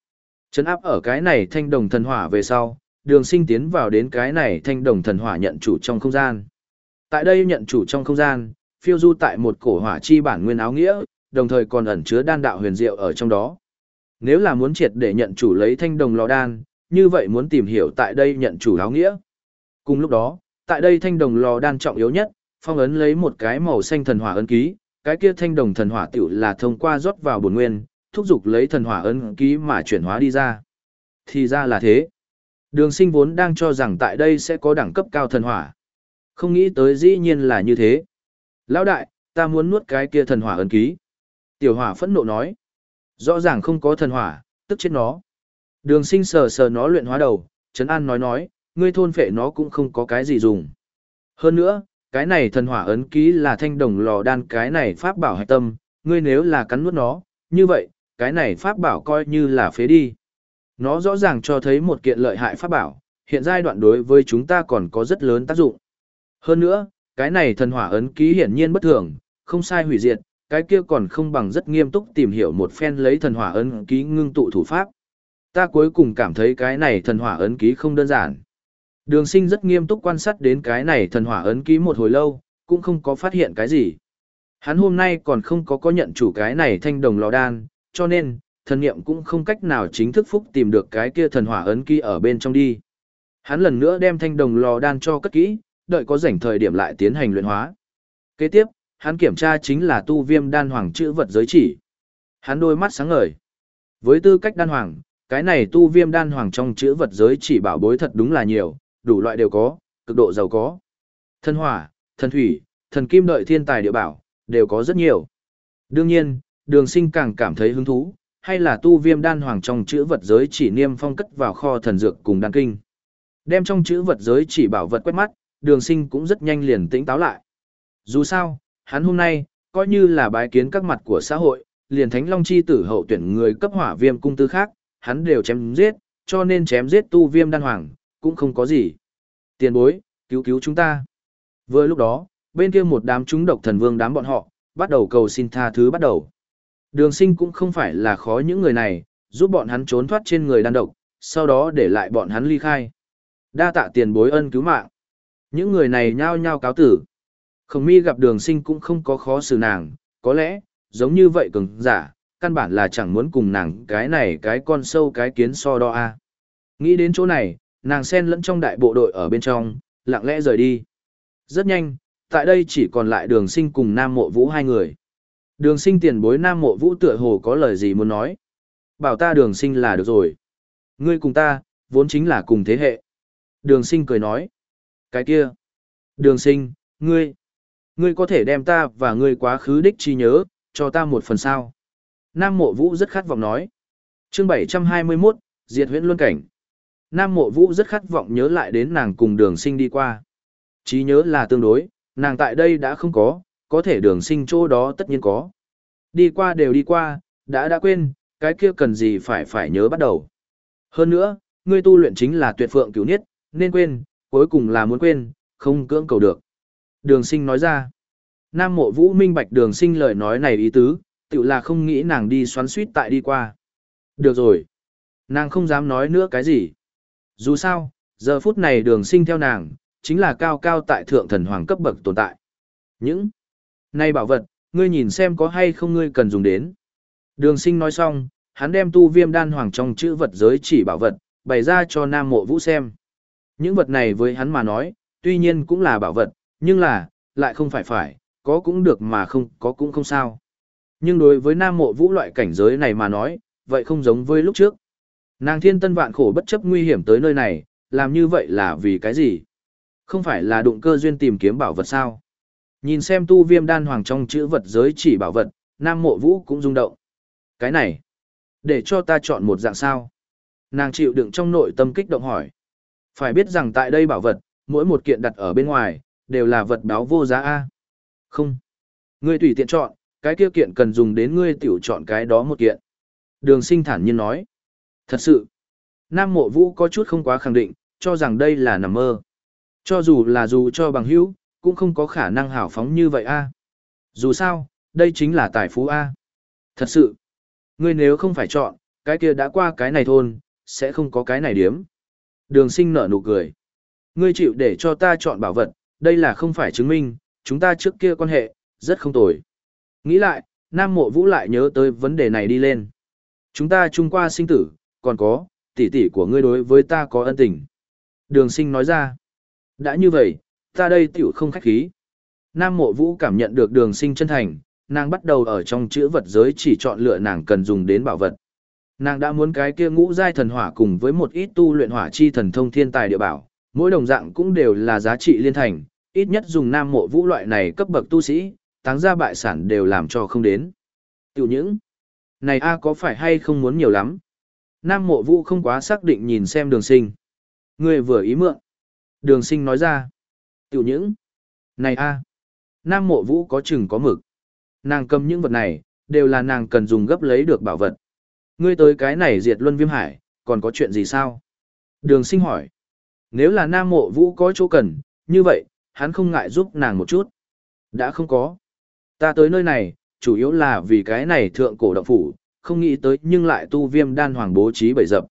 Chấn áp ở cái này thanh đồng thần hỏa về sau, đường sinh tiến vào đến cái này thanh đồng thần hỏa nhận chủ trong không gian. Tại đây nhận chủ trong không gian, phiêu du tại một cổ hỏa chi bản nguyên áo nghĩa, đồng thời còn ẩn chứa đan đạo huyền diệu ở trong đó. Nếu là muốn triệt để nhận chủ lấy thanh đồng lò đan, như vậy muốn tìm hiểu tại đây nhận chủ áo nghĩa. Cùng lúc đó, tại đây thanh đồng lò đan trọng yếu nhất, phong ấn lấy một cái màu xanh thần hỏa ấn ký, cái kia thanh đồng thần hỏa tiểu là thông qua rót vào bổn nguyên, thúc giục lấy thần hỏa ấn ký mà chuyển hóa đi ra. Thì ra là thế. Đường sinh vốn đang cho rằng tại đây sẽ có đẳng cấp cao thần hỏa. Không nghĩ tới dĩ nhiên là như thế. Lão đại, ta muốn nuốt cái kia thần hỏa ấn ký. Tiểu hỏa phẫn nộ nói. Rõ ràng không có thần hỏa, tức chết nó. Đường sinh sờ sờ nó luyện hóa đầu, Trấn An nói nói, ngươi thôn phệ nó cũng không có cái gì dùng. Hơn nữa, cái này thần hỏa ấn ký là thanh đồng lò đan cái này pháp bảo hạch tâm, ngươi nếu là cắn nuốt nó, như vậy, cái này pháp bảo coi như là phế đi. Nó rõ ràng cho thấy một kiện lợi hại pháp bảo, hiện giai đoạn đối với chúng ta còn có rất lớn tác dụng. Hơn nữa, cái này thần hỏa ấn ký hiển nhiên bất thường, không sai hủy diệt, cái kia còn không bằng rất nghiêm túc tìm hiểu một phen lấy thần hỏa ấn ký ngưng tụ thủ pháp. Ta cuối cùng cảm thấy cái này thần hỏa ấn ký không đơn giản. Đường sinh rất nghiêm túc quan sát đến cái này thần hỏa ấn ký một hồi lâu, cũng không có phát hiện cái gì. Hắn hôm nay còn không có có nhận chủ cái này thanh đồng lò đan, cho nên, thần nghiệm cũng không cách nào chính thức phúc tìm được cái kia thần hỏa ấn ký ở bên trong đi. Hắn lần nữa đem thanh đồng lò đan cho cất kỹ, đợi có rảnh thời điểm lại tiến hành luyện hóa. Kế tiếp, hắn kiểm tra chính là tu viêm đan hoàng chữ vật giới chỉ. Hắn đôi mắt sáng ngời. Với tư cách đan hoàng, cái này tu viêm đan hoàng trong chữ vật giới chỉ bảo bối thật đúng là nhiều, đủ loại đều có, cực độ giàu có. Thần hỏa, thần thủy, thần kim đợi thiên tài địa bảo, đều có rất nhiều. Đương nhiên, đường sinh càng cảm thấy hứng thú, hay là tu viêm đan hoàng trong chữ vật giới chỉ niêm phong cất vào kho thần dược cùng đan kinh. Đem trong chữ vật giới chỉ bảo vật quét mắt, đường sinh cũng rất nhanh liền tĩnh táo lại. Dù sao, hắn hôm nay, coi như là bái kiến các mặt của xã hội, liền thánh long chi tử hậu tuyển người cấp hỏa viêm cung tư khác, hắn đều chém giết, cho nên chém giết tu viêm đan hoàng, cũng không có gì. Tiền bối, cứu cứu chúng ta. Vừa lúc đó, bên kia một đám chúng độc thần vương đám bọn họ, bắt đầu cầu xin tha thứ bắt đầu. Đường sinh cũng không phải là khó những người này, giúp bọn hắn trốn thoát trên người đan độc, sau đó để lại bọn hắn ly khai. Đa tạ tiền bối ân cứu mạng. Những người này nhao nhao cáo tử. Khổng mi gặp đường sinh cũng không có khó xử nàng, có lẽ, giống như vậy cứng, giả, căn bản là chẳng muốn cùng nàng cái này cái con sâu cái kiến so đo a Nghĩ đến chỗ này, nàng sen lẫn trong đại bộ đội ở bên trong, lặng lẽ rời đi. Rất nhanh, tại đây chỉ còn lại đường sinh cùng Nam Mộ Vũ hai người. Đường sinh tiền bối Nam Mộ Vũ tựa hồ có lời gì muốn nói. Bảo ta đường sinh là được rồi. Ngươi cùng ta, vốn chính là cùng thế hệ. Đường sinh cười nói. Cái kia. Đường sinh, ngươi. Ngươi có thể đem ta và ngươi quá khứ đích chi nhớ, cho ta một phần sao. Nam Mộ Vũ rất khát vọng nói. chương 721, Diệt huyễn Luân Cảnh. Nam Mộ Vũ rất khát vọng nhớ lại đến nàng cùng đường sinh đi qua. Trí nhớ là tương đối, nàng tại đây đã không có, có thể đường sinh chỗ đó tất nhiên có. Đi qua đều đi qua, đã đã quên, cái kia cần gì phải phải nhớ bắt đầu. Hơn nữa, ngươi tu luyện chính là tuyệt phượng cứu niết, nên quên, cuối cùng là muốn quên, không cưỡng cầu được. Đường sinh nói ra. Nam mộ vũ minh bạch đường sinh lời nói này ý tứ, tự là không nghĩ nàng đi xoắn suýt tại đi qua. Được rồi. Nàng không dám nói nữa cái gì. Dù sao, giờ phút này đường sinh theo nàng, chính là cao cao tại thượng thần hoàng cấp bậc tồn tại. Những nay bảo vật, ngươi nhìn xem có hay không ngươi cần dùng đến. Đường sinh nói xong, hắn đem tu viêm đan hoàng trong chữ vật giới chỉ bảo vật, bày ra cho Nam Mộ Vũ xem. Những vật này với hắn mà nói, tuy nhiên cũng là bảo vật, nhưng là, lại không phải phải, có cũng được mà không có cũng không sao. Nhưng đối với Nam Mộ Vũ loại cảnh giới này mà nói, vậy không giống với lúc trước. Nàng thiên tân vạn khổ bất chấp nguy hiểm tới nơi này, làm như vậy là vì cái gì? Không phải là đụng cơ duyên tìm kiếm bảo vật sao? Nhìn xem tu viêm đan hoàng trong chữ vật giới chỉ bảo vật, Nam Mộ Vũ cũng rung động. Cái này, để cho ta chọn một dạng sao? Nàng chịu đựng trong nội tâm kích động hỏi. Phải biết rằng tại đây bảo vật, mỗi một kiện đặt ở bên ngoài, đều là vật báo vô giá A. Không. Ngươi tùy tiện chọn, cái kia kiện cần dùng đến ngươi tiểu chọn cái đó một kiện. Đường sinh thản nhiên nói. Thật sự, Nam Mộ Vũ có chút không quá khẳng định, cho rằng đây là nằm mơ. Cho dù là dù cho bằng hữu, cũng không có khả năng hào phóng như vậy a. Dù sao, đây chính là tài phú a. Thật sự, ngươi nếu không phải chọn, cái kia đã qua cái này thôn, sẽ không có cái này điếm. Đường sinh nở nụ cười. Ngươi chịu để cho ta chọn bảo vật, đây là không phải chứng minh, chúng ta trước kia quan hệ, rất không tồi. Nghĩ lại, Nam Mộ Vũ lại nhớ tới vấn đề này đi lên. Chúng ta chung qua sinh tử, còn có, tỷ tỷ của ngươi đối với ta có ân tình. Đường sinh nói ra. Đã như vậy, ta đây tiểu không khách khí. Nam mộ vũ cảm nhận được đường sinh chân thành, nàng bắt đầu ở trong chữ vật giới chỉ chọn lựa nàng cần dùng đến bảo vật. Nàng đã muốn cái kia ngũ giai thần hỏa cùng với một ít tu luyện hỏa chi thần thông thiên tài địa bảo, mỗi đồng dạng cũng đều là giá trị liên thành, ít nhất dùng nam mộ vũ loại này cấp bậc tu sĩ, táng ra bại sản đều làm cho không đến. Tiểu những, này a có phải hay không muốn nhiều lắm? Nam mộ vũ không quá xác định nhìn xem đường sinh. Người vừa ý mượn. Đường sinh nói ra. Tiểu những. Này a Nam mộ vũ có chừng có mực. Nàng cầm những vật này, đều là nàng cần dùng gấp lấy được bảo vật. Ngươi tới cái này diệt luân viêm hải, còn có chuyện gì sao? Đường sinh hỏi. Nếu là nam mộ vũ có chỗ cần, như vậy, hắn không ngại giúp nàng một chút. Đã không có. Ta tới nơi này, chủ yếu là vì cái này thượng cổ động phủ, không nghĩ tới nhưng lại tu viêm đan hoàng bố trí bảy dập.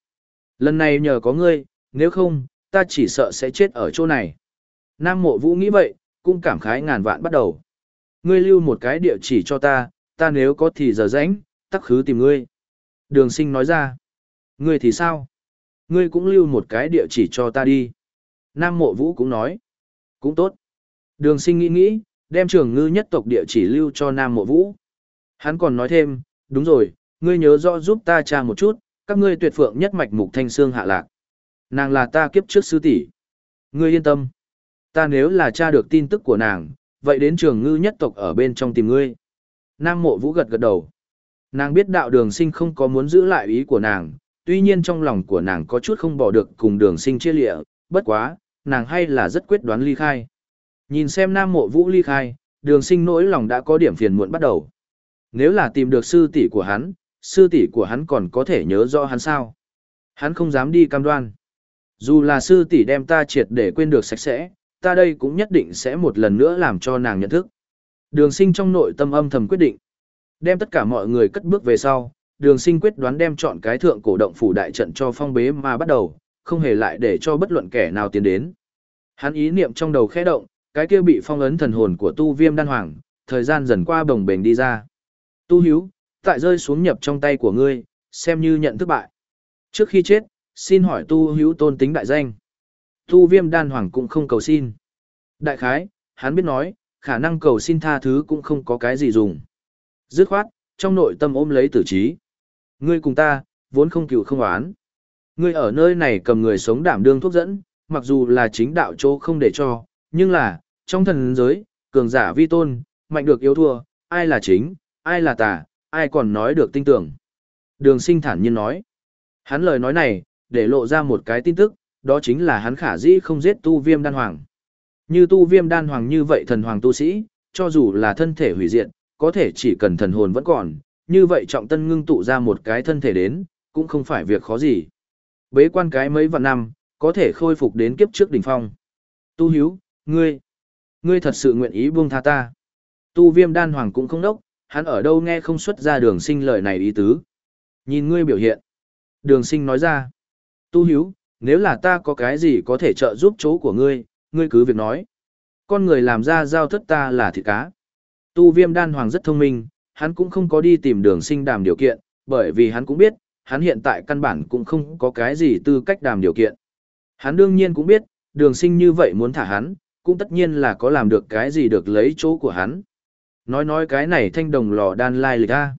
Lần này nhờ có ngươi, nếu không, ta chỉ sợ sẽ chết ở chỗ này. Nam mộ vũ nghĩ vậy, cũng cảm khái ngàn vạn bắt đầu. Ngươi lưu một cái địa chỉ cho ta, ta nếu có thì giờ rảnh, tắc khứ tìm ngươi. Đường sinh nói ra. Ngươi thì sao? Ngươi cũng lưu một cái địa chỉ cho ta đi. Nam mộ vũ cũng nói. Cũng tốt. Đường sinh nghĩ nghĩ, đem trường ngư nhất tộc địa chỉ lưu cho Nam mộ vũ. Hắn còn nói thêm, đúng rồi, ngươi nhớ rõ giúp ta tra một chút, các ngươi tuyệt phượng nhất mạch mục thanh xương hạ lạc. Nàng là ta kiếp trước sư tỷ. Ngươi yên tâm. Ta nếu là tra được tin tức của nàng, vậy đến trường ngư nhất tộc ở bên trong tìm ngươi. Nam mộ vũ gật gật đầu. Nàng biết đạo đường sinh không có muốn giữ lại ý của nàng, tuy nhiên trong lòng của nàng có chút không bỏ được cùng đường sinh chia lịa, bất quá, nàng hay là rất quyết đoán ly khai. Nhìn xem nam mộ vũ ly khai, đường sinh nỗi lòng đã có điểm phiền muộn bắt đầu. Nếu là tìm được sư tỷ của hắn, sư tỷ của hắn còn có thể nhớ rõ hắn sao. Hắn không dám đi cam đoan. Dù là sư tỷ đem ta triệt để quên được sạch sẽ, ta đây cũng nhất định sẽ một lần nữa làm cho nàng nhận thức. Đường sinh trong nội tâm âm thầm quyết định. Đem tất cả mọi người cất bước về sau, đường sinh quyết đoán đem chọn cái thượng cổ động phủ đại trận cho phong bế mà bắt đầu, không hề lại để cho bất luận kẻ nào tiến đến. Hắn ý niệm trong đầu khẽ động, cái kia bị phong ấn thần hồn của tu viêm đan hoàng, thời gian dần qua bồng bềnh đi ra. Tu hiếu, tại rơi xuống nhập trong tay của ngươi, xem như nhận thất bại. Trước khi chết, xin hỏi tu hiếu tôn tính đại danh. Tu viêm đan hoàng cũng không cầu xin. Đại khái, hắn biết nói, khả năng cầu xin tha thứ cũng không có cái gì dùng. Dứt khoát, trong nội tâm ôm lấy tử trí. Ngươi cùng ta, vốn không cựu không oán. Ngươi ở nơi này cầm người sống đảm đương thuốc dẫn, mặc dù là chính đạo chỗ không để cho, nhưng là, trong thần giới, cường giả vi tôn, mạnh được yếu thua, ai là chính, ai là tà, ai còn nói được tin tưởng. Đường sinh thản nhiên nói. Hắn lời nói này, để lộ ra một cái tin tức, đó chính là hắn khả dĩ không giết tu viêm đan hoàng. Như tu viêm đan hoàng như vậy thần hoàng tu sĩ, cho dù là thân thể hủy diệt, có thể chỉ cần thần hồn vẫn còn, như vậy trọng tân ngưng tụ ra một cái thân thể đến, cũng không phải việc khó gì. Bế quan cái mấy vạn năm, có thể khôi phục đến kiếp trước đỉnh phong. Tu hiếu, ngươi, ngươi thật sự nguyện ý buông tha ta. Tu viêm đan hoàng cũng không đốc, hắn ở đâu nghe không xuất ra đường sinh lời này ý tứ. Nhìn ngươi biểu hiện. Đường sinh nói ra. Tu hiếu, nếu là ta có cái gì có thể trợ giúp chỗ của ngươi, ngươi cứ việc nói. Con người làm ra giao thất ta là thịt cá. Tu viêm đan hoàng rất thông minh, hắn cũng không có đi tìm đường sinh đàm điều kiện, bởi vì hắn cũng biết, hắn hiện tại căn bản cũng không có cái gì tư cách đàm điều kiện. Hắn đương nhiên cũng biết, đường sinh như vậy muốn thả hắn, cũng tất nhiên là có làm được cái gì được lấy chỗ của hắn. Nói nói cái này thanh đồng lò đan lai lịch ra.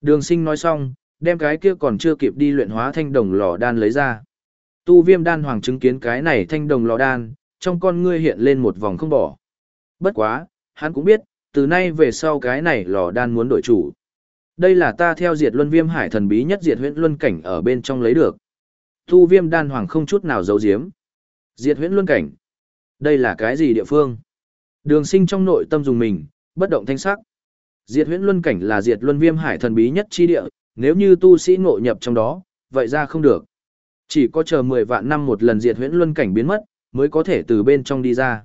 Đường sinh nói xong, đem cái kia còn chưa kịp đi luyện hóa thanh đồng lò đan lấy ra. Tu viêm đan hoàng chứng kiến cái này thanh đồng lò đan, trong con ngươi hiện lên một vòng không bỏ. Bất quá, hắn cũng biết, từ nay về sau cái này lò đan muốn đổi chủ. Đây là ta theo diệt luân viêm hải thần bí nhất diệt huyễn luân cảnh ở bên trong lấy được. Tu viêm đan hoàng không chút nào giấu giếm. Diệt huyễn luân cảnh. Đây là cái gì địa phương? Đường sinh trong nội tâm dùng mình, bất động thanh sắc. Diệt huyễn luân cảnh là diệt luân viêm hải thần bí nhất chi địa, nếu như tu sĩ ngộ nhập trong đó, vậy ra không được. Chỉ có chờ 10 vạn năm một lần diệt huyễn luân cảnh biến mất, mới có thể từ bên trong đi ra.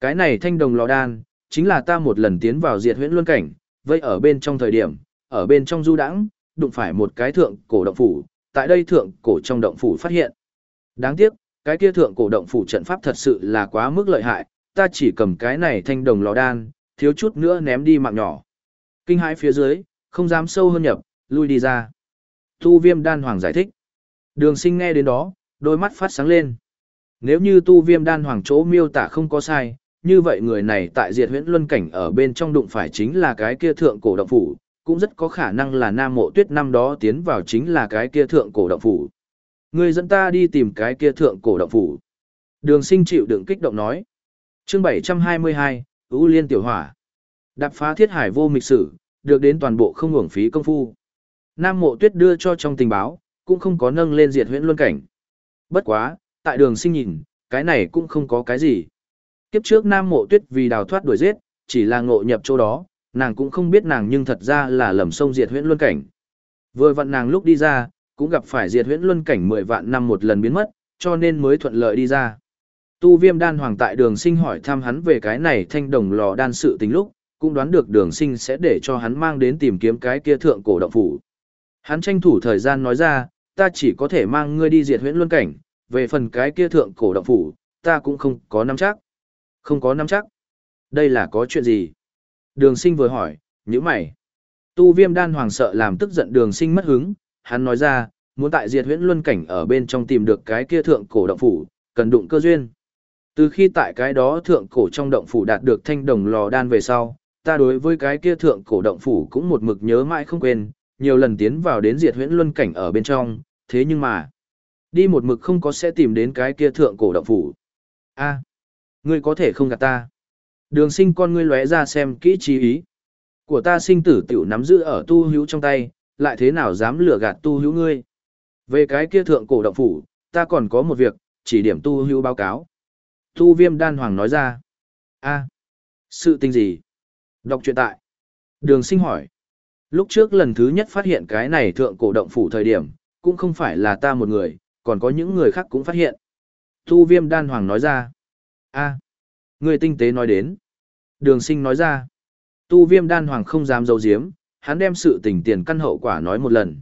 Cái này thanh đồng lò đan, chính là ta một lần tiến vào diệt huyễn luân cảnh, vậy ở bên trong thời điểm, ở bên trong du đãng, đụng phải một cái thượng cổ động phủ, tại đây thượng cổ trong động phủ phát hiện. Đáng tiếc, cái kia thượng cổ động phủ trận pháp thật sự là quá mức lợi hại, ta chỉ cầm cái này thanh đồng lò đan, thiếu chút nữa ném đi mạng nhỏ. Kinh hãi phía dưới, không dám sâu hơn nhập, lui đi ra. Tu viêm đan hoàng giải thích. Đường sinh nghe đến đó, đôi mắt phát sáng lên. Nếu như tu viêm đan hoàng chỗ miêu tả không có sai, như vậy người này tại diệt huyễn luân cảnh ở bên trong đụng phải chính là cái kia thượng cổ động phủ, cũng rất có khả năng là nam mộ tuyết năm đó tiến vào chính là cái kia thượng cổ động phủ. Người dẫn ta đi tìm cái kia thượng cổ động phủ. Đường sinh chịu đựng kích động nói. chương 722, ưu liên tiểu hỏa. Đạp phá thiết hải vô mịch sử, được đến toàn bộ không hưởng phí công phu. Nam mộ tuyết đưa cho trong tình báo, cũng không có nâng lên diệt huyễn luân cảnh. Bất quá, tại đường sinh nhìn, cái này cũng không có cái gì. Kiếp trước Nam Mộ Tuyết vì đào thoát đuổi giết, chỉ là ngộ nhập chỗ đó, nàng cũng không biết nàng nhưng thật ra là lầm sông diệt huyễn luân cảnh. Vừa vặn nàng lúc đi ra, cũng gặp phải diệt huyễn luân cảnh 10 vạn năm một lần biến mất, cho nên mới thuận lợi đi ra. Tu viêm đan hoàng tại đường sinh hỏi thăm hắn về cái này thanh đồng lò đan sự tình lúc, cũng đoán được đường sinh sẽ để cho hắn mang đến tìm kiếm cái kia thượng cổ động phủ. Hắn tranh thủ thời gian nói ra, ta chỉ có thể mang ngươi đi diệt huyễn luân cảnh, về phần cái kia thượng cổ động phủ, ta cũng không có nắm chắc. Không có nắm chắc. Đây là có chuyện gì? Đường sinh vừa hỏi, như mày. Tu viêm đan hoàng sợ làm tức giận đường sinh mất hứng, hắn nói ra, muốn tại diệt huyễn luân cảnh ở bên trong tìm được cái kia thượng cổ động phủ, cần đụng cơ duyên. Từ khi tại cái đó thượng cổ trong động phủ đạt được thanh đồng lò đan về sau, ta đối với cái kia thượng cổ động phủ cũng một mực nhớ mãi không quên, nhiều lần tiến vào đến diệt huyễn luân cảnh ở bên trong, thế nhưng mà, đi một mực không có sẽ tìm đến cái kia thượng cổ động phủ. a ngươi có thể không gạt ta. Đường sinh con ngươi lóe ra xem kỹ trí ý. Của ta sinh tử tiểu nắm giữ ở tu hữu trong tay, lại thế nào dám lừa gạt tu hữu ngươi. Về cái kia thượng cổ động phủ, ta còn có một việc, chỉ điểm tu hữu báo cáo. Tu viêm đan hoàng nói ra. a sự tình gì? Đọc truyện tại. Đường sinh hỏi. Lúc trước lần thứ nhất phát hiện cái này thượng cổ động phủ thời điểm, cũng không phải là ta một người, còn có những người khác cũng phát hiện. Tu viêm đan hoàng nói ra a người tinh tế nói đến. Đường sinh nói ra. Tu viêm đan hoàng không dám giấu giếm, hắn đem sự tình tiền căn hậu quả nói một lần.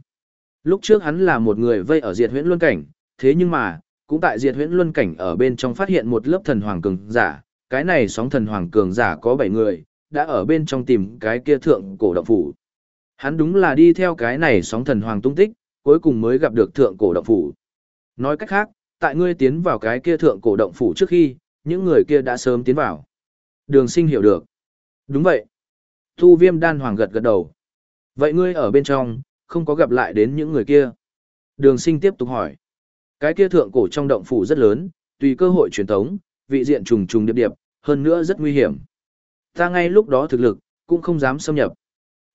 Lúc trước hắn là một người vây ở diệt huyễn luân cảnh, thế nhưng mà, cũng tại diệt huyễn luân cảnh ở bên trong phát hiện một lớp thần hoàng cường giả, cái này sóng thần hoàng cường giả có 7 người, đã ở bên trong tìm cái kia thượng cổ động phủ. Hắn đúng là đi theo cái này sóng thần hoàng tung tích, cuối cùng mới gặp được thượng cổ động phủ. Nói cách khác, tại ngươi tiến vào cái kia thượng cổ động phủ trước khi, những người kia đã sớm tiến vào. Đường sinh hiểu được. Đúng vậy. Thu viêm đan hoàng gật gật đầu. Vậy ngươi ở bên trong, không có gặp lại đến những người kia. Đường sinh tiếp tục hỏi. Cái kia thượng cổ trong động phủ rất lớn, tùy cơ hội truyền tống, vị diện trùng trùng điệp điệp, hơn nữa rất nguy hiểm. Ta ngay lúc đó thực lực, cũng không dám xâm nhập.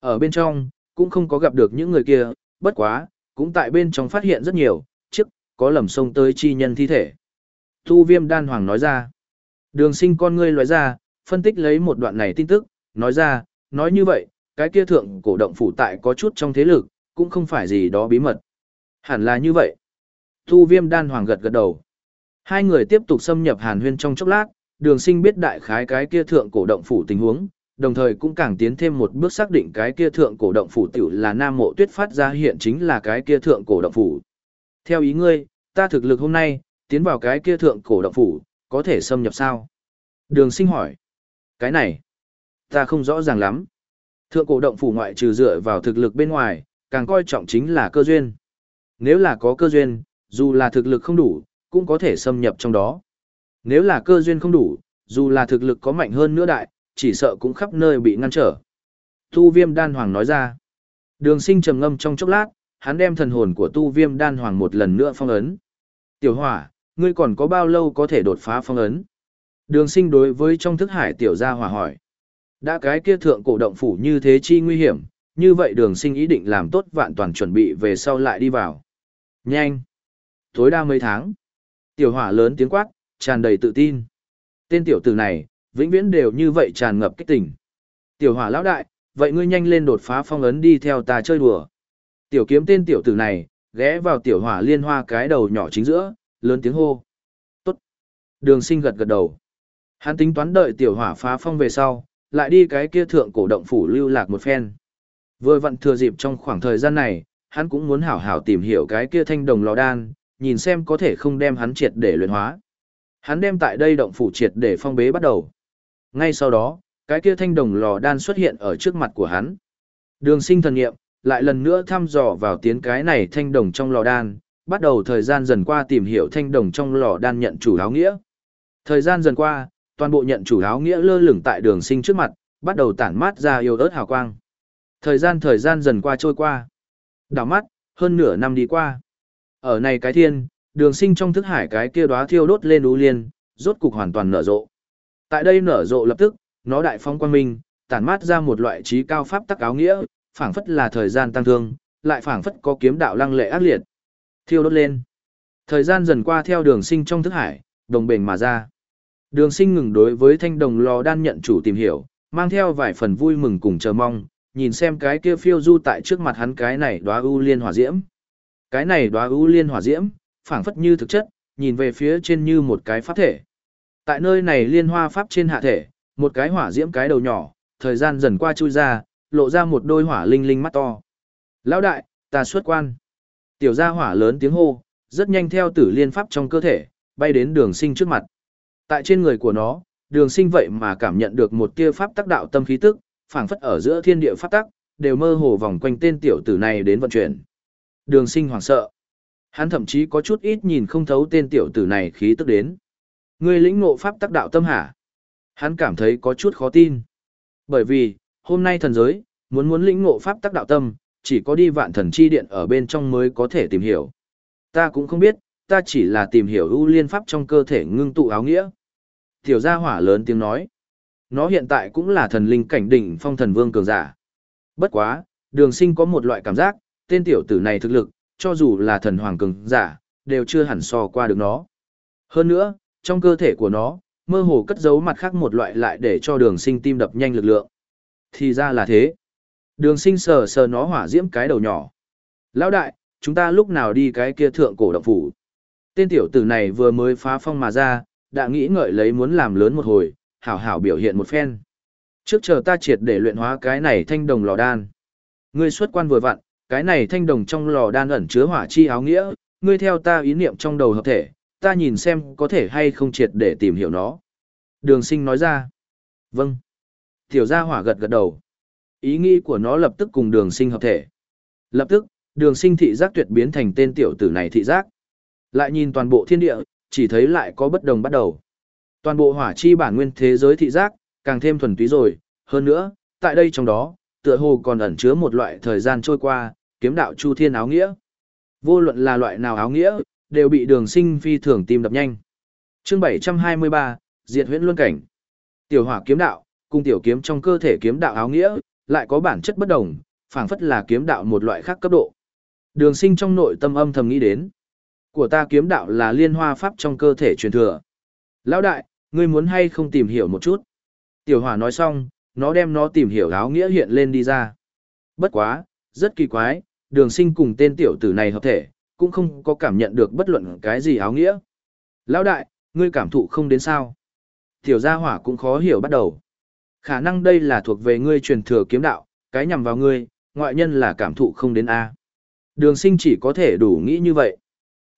Ở bên trong, cũng không có gặp được những người kia, bất quá, cũng tại bên trong phát hiện rất nhiều, chiếc, có lầm sông tới chi nhân thi thể. Thu viêm đan hoàng nói ra. Đường sinh con ngươi loại ra, phân tích lấy một đoạn này tin tức, nói ra, nói như vậy, cái kia thượng cổ động phủ tại có chút trong thế lực, cũng không phải gì đó bí mật. Hẳn là như vậy. Thu viêm đan hoàng gật gật đầu. Hai người tiếp tục xâm nhập hàn huyên trong chốc lát, đường sinh biết đại khái cái kia thượng cổ động phủ tình huống, đồng thời cũng càng tiến thêm một bước xác định cái kia thượng cổ động phủ tiểu là nam mộ tuyết phát ra hiện chính là cái kia thượng cổ động phủ. Theo ý ngươi, ta thực lực hôm nay, tiến vào cái kia thượng cổ động phủ, có thể xâm nhập sao? Đường sinh hỏi. Cái này, ta không rõ ràng lắm. Thượng cổ động phủ ngoại trừ dựa vào thực lực bên ngoài, càng coi trọng chính là cơ duyên. Nếu là có cơ duyên, dù là thực lực không đủ, cũng có thể xâm nhập trong đó. Nếu là cơ duyên không đủ, dù là thực lực có mạnh hơn nữa đại, chỉ sợ cũng khắp nơi bị ngăn trở. Tu viêm đan hoàng nói ra. Đường sinh trầm ngâm trong chốc lát, hắn đem thần hồn của tu viêm đan hoàng một lần nữa phong ấn. Tiểu hỏa, ngươi còn có bao lâu có thể đột phá phong ấn? Đường sinh đối với trong thức hải tiểu gia hòa hỏi. Đã cái kia thượng cổ động phủ như thế chi nguy hiểm, như vậy đường sinh ý định làm tốt vạn toàn chuẩn bị về sau lại đi vào. Nhanh! Tối đa mấy tháng. Tiểu hỏa lớn tiếng quát, tràn đầy tự tin. Tên tiểu tử này, vĩnh viễn đều như vậy tràn ngập kích tình. Tiểu hỏa lão đại, vậy ngươi nhanh lên đột phá phong ấn đi theo ta chơi đùa. Tiểu kiếm tên tiểu tử này, ghé vào tiểu hỏa liên hoa cái đầu nhỏ chính giữa, lớn tiếng hô. Tốt. Đường sinh gật gật đầu. Hắn tính toán đợi tiểu hỏa phá phong về sau, lại đi cái kia thượng cổ động phủ lưu lạc một phen. Vừa vặn thừa dịp trong khoảng thời gian này, hắn cũng muốn hảo hảo tìm hiểu cái kia thanh đồng lò đan, nhìn xem có thể không đem hắn triệt để luyện hóa. Hắn đem tại đây động phủ triệt để phong bế bắt đầu. Ngay sau đó, cái kia thanh đồng lò đan xuất hiện ở trước mặt của hắn. Đường sinh thần nghiệm, lại lần nữa thăm dò vào tiến cái này thanh đồng trong lò đan, bắt đầu thời gian dần qua tìm hiểu thanh đồng trong lò đan nhận chủ áo nghĩa. Thời gian dần qua, toàn bộ nhận chủ áo nghĩa lơ lửng tại đường sinh trước mặt, bắt đầu tản mát ra yêu ớt hào quang. Thời gian thời gian dần qua trôi qua. Đảo mắt, hơn nửa năm đi qua. Ở này cái thiên, đường sinh trong thức hải cái kia đóa thiêu đốt lên ú liên, rốt cục hoàn toàn nở rộ. Tại đây nở rộ lập tức, nó đại phong quang minh, tản mát ra một loại trí cao pháp tắc áo nghĩa, phảng phất là thời gian tăng thương, lại phảng phất có kiếm đạo lăng lệ ác liệt. Thiêu đốt lên. Thời gian dần qua theo đường sinh trong thức hải, đồng bền mà ra. Đường sinh ngừng đối với thanh đồng lò đan nhận chủ tìm hiểu, mang theo vài phần vui mừng cùng chờ mong, nhìn xem cái kia phiêu du tại trước mặt hắn cái này đóa ưu liên hỏa diễm. Cái này đóa ưu liên hỏa diễm, phảng phất như thực chất, nhìn về phía trên như một cái pháp thể. Tại nơi này liên hoa pháp trên hạ thể, một cái hỏa diễm cái đầu nhỏ, thời gian dần qua chui ra, lộ ra một đôi hỏa linh linh mắt to. Lão đại, ta xuất quan. Tiểu gia hỏa lớn tiếng hô, rất nhanh theo tử liên pháp trong cơ thể, bay đến đường sinh trước mặt. Tại trên người của nó, đường sinh vậy mà cảm nhận được một tia pháp tác đạo tâm khí tức, phảng phất ở giữa thiên địa pháp tắc, đều mơ hồ vòng quanh tên tiểu tử này đến vận chuyển. Đường sinh hoảng sợ. Hắn thậm chí có chút ít nhìn không thấu tên tiểu tử này khí tức đến. Người lĩnh ngộ pháp tác đạo tâm hả? Hắn cảm thấy có chút khó tin. Bởi vì, hôm nay thần giới, muốn muốn lĩnh ngộ pháp tác đạo tâm, chỉ có đi vạn thần chi điện ở bên trong mới có thể tìm hiểu. Ta cũng không biết, ta chỉ là tìm hiểu ưu liên pháp trong cơ thể ngưng tụ áo nghĩa. Tiểu gia hỏa lớn tiếng nói. Nó hiện tại cũng là thần linh cảnh đỉnh phong thần vương cường giả. Bất quá, đường sinh có một loại cảm giác, tên tiểu tử này thực lực, cho dù là thần hoàng cường giả, đều chưa hẳn so qua được nó. Hơn nữa, trong cơ thể của nó, mơ hồ cất giấu mặt khác một loại lại để cho đường sinh tim đập nhanh lực lượng. Thì ra là thế. Đường sinh sờ sờ nó hỏa diễm cái đầu nhỏ. Lão đại, chúng ta lúc nào đi cái kia thượng cổ động phủ. Tên tiểu tử này vừa mới phá phong mà ra, đã nghĩ ngợi lấy muốn làm lớn một hồi, hảo hảo biểu hiện một phen. Trước chờ ta triệt để luyện hóa cái này thanh đồng lò đan. Ngươi xuất quan vừa vặn, cái này thanh đồng trong lò đan ẩn chứa hỏa chi áo nghĩa, ngươi theo ta ý niệm trong đầu hợp thể, ta nhìn xem có thể hay không triệt để tìm hiểu nó. Đường sinh nói ra. Vâng. Tiểu gia hỏa gật gật đầu. Ý nghĩ của nó lập tức cùng đường sinh hợp thể. Lập tức, đường sinh thị giác tuyệt biến thành tên tiểu tử này thị giác. Lại nhìn toàn bộ thiên địa, chỉ thấy lại có bất đồng bắt đầu. Toàn bộ hỏa chi bản nguyên thế giới thị giác, càng thêm thuần túy rồi, hơn nữa, tại đây trong đó, tựa hồ còn ẩn chứa một loại thời gian trôi qua, kiếm đạo chu thiên áo nghĩa. Vô luận là loại nào áo nghĩa, đều bị đường sinh phi thường tim đập nhanh. chương 723, Diệt huyễn luân cảnh. Tiểu hỏa kiếm đạo, cùng tiểu kiếm trong cơ thể kiếm đạo áo nghĩa, lại có bản chất bất đồng, phảng phất là kiếm đạo một loại khác cấp độ. Đường sinh trong nội tâm âm thầm nghĩ đến. Của ta kiếm đạo là liên hoa pháp trong cơ thể truyền thừa. Lão đại, ngươi muốn hay không tìm hiểu một chút? Tiểu hỏa nói xong, nó đem nó tìm hiểu áo nghĩa hiện lên đi ra. Bất quá, rất kỳ quái, đường sinh cùng tên tiểu tử này hợp thể, cũng không có cảm nhận được bất luận cái gì áo nghĩa. Lão đại, ngươi cảm thụ không đến sao? Tiểu gia hỏa cũng khó hiểu bắt đầu. Khả năng đây là thuộc về ngươi truyền thừa kiếm đạo, cái nhằm vào ngươi, ngoại nhân là cảm thụ không đến A. Đường sinh chỉ có thể đủ nghĩ như vậy.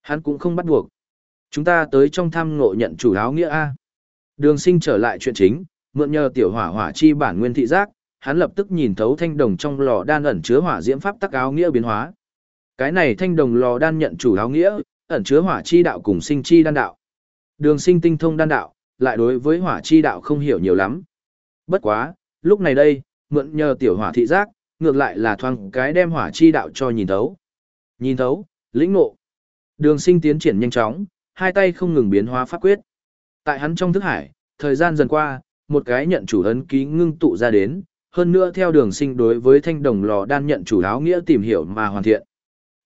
Hắn cũng không bắt buộc. Chúng ta tới trong thăm ngộ nhận chủ áo nghĩa A. Đường sinh trở lại chuyện chính, mượn nhờ tiểu hỏa hỏa chi bản nguyên thị giác, hắn lập tức nhìn thấu thanh đồng trong lò đan ẩn chứa hỏa diễm pháp tắc áo nghĩa biến hóa. Cái này thanh đồng lò đan nhận chủ áo nghĩa, ẩn chứa hỏa chi đạo cùng sinh chi đan đạo. Đường sinh tinh thông đan đạo, lại đối với hỏa chi đạo không hiểu nhiều lắm. Bất quá, lúc này đây, mượn nhờ tiểu hỏa thị giác, ngược lại là thoang cái đem hỏa chi đạo cho nhìn thấu. Nhìn thấu, lĩnh ngộ. Đường sinh tiến triển nhanh chóng, hai tay không ngừng biến hóa pháp quyết. Tại hắn trong thức hải, thời gian dần qua, một cái nhận chủ ấn ký ngưng tụ ra đến, hơn nữa theo đường sinh đối với thanh đồng lò đan nhận chủ áo nghĩa tìm hiểu mà hoàn thiện.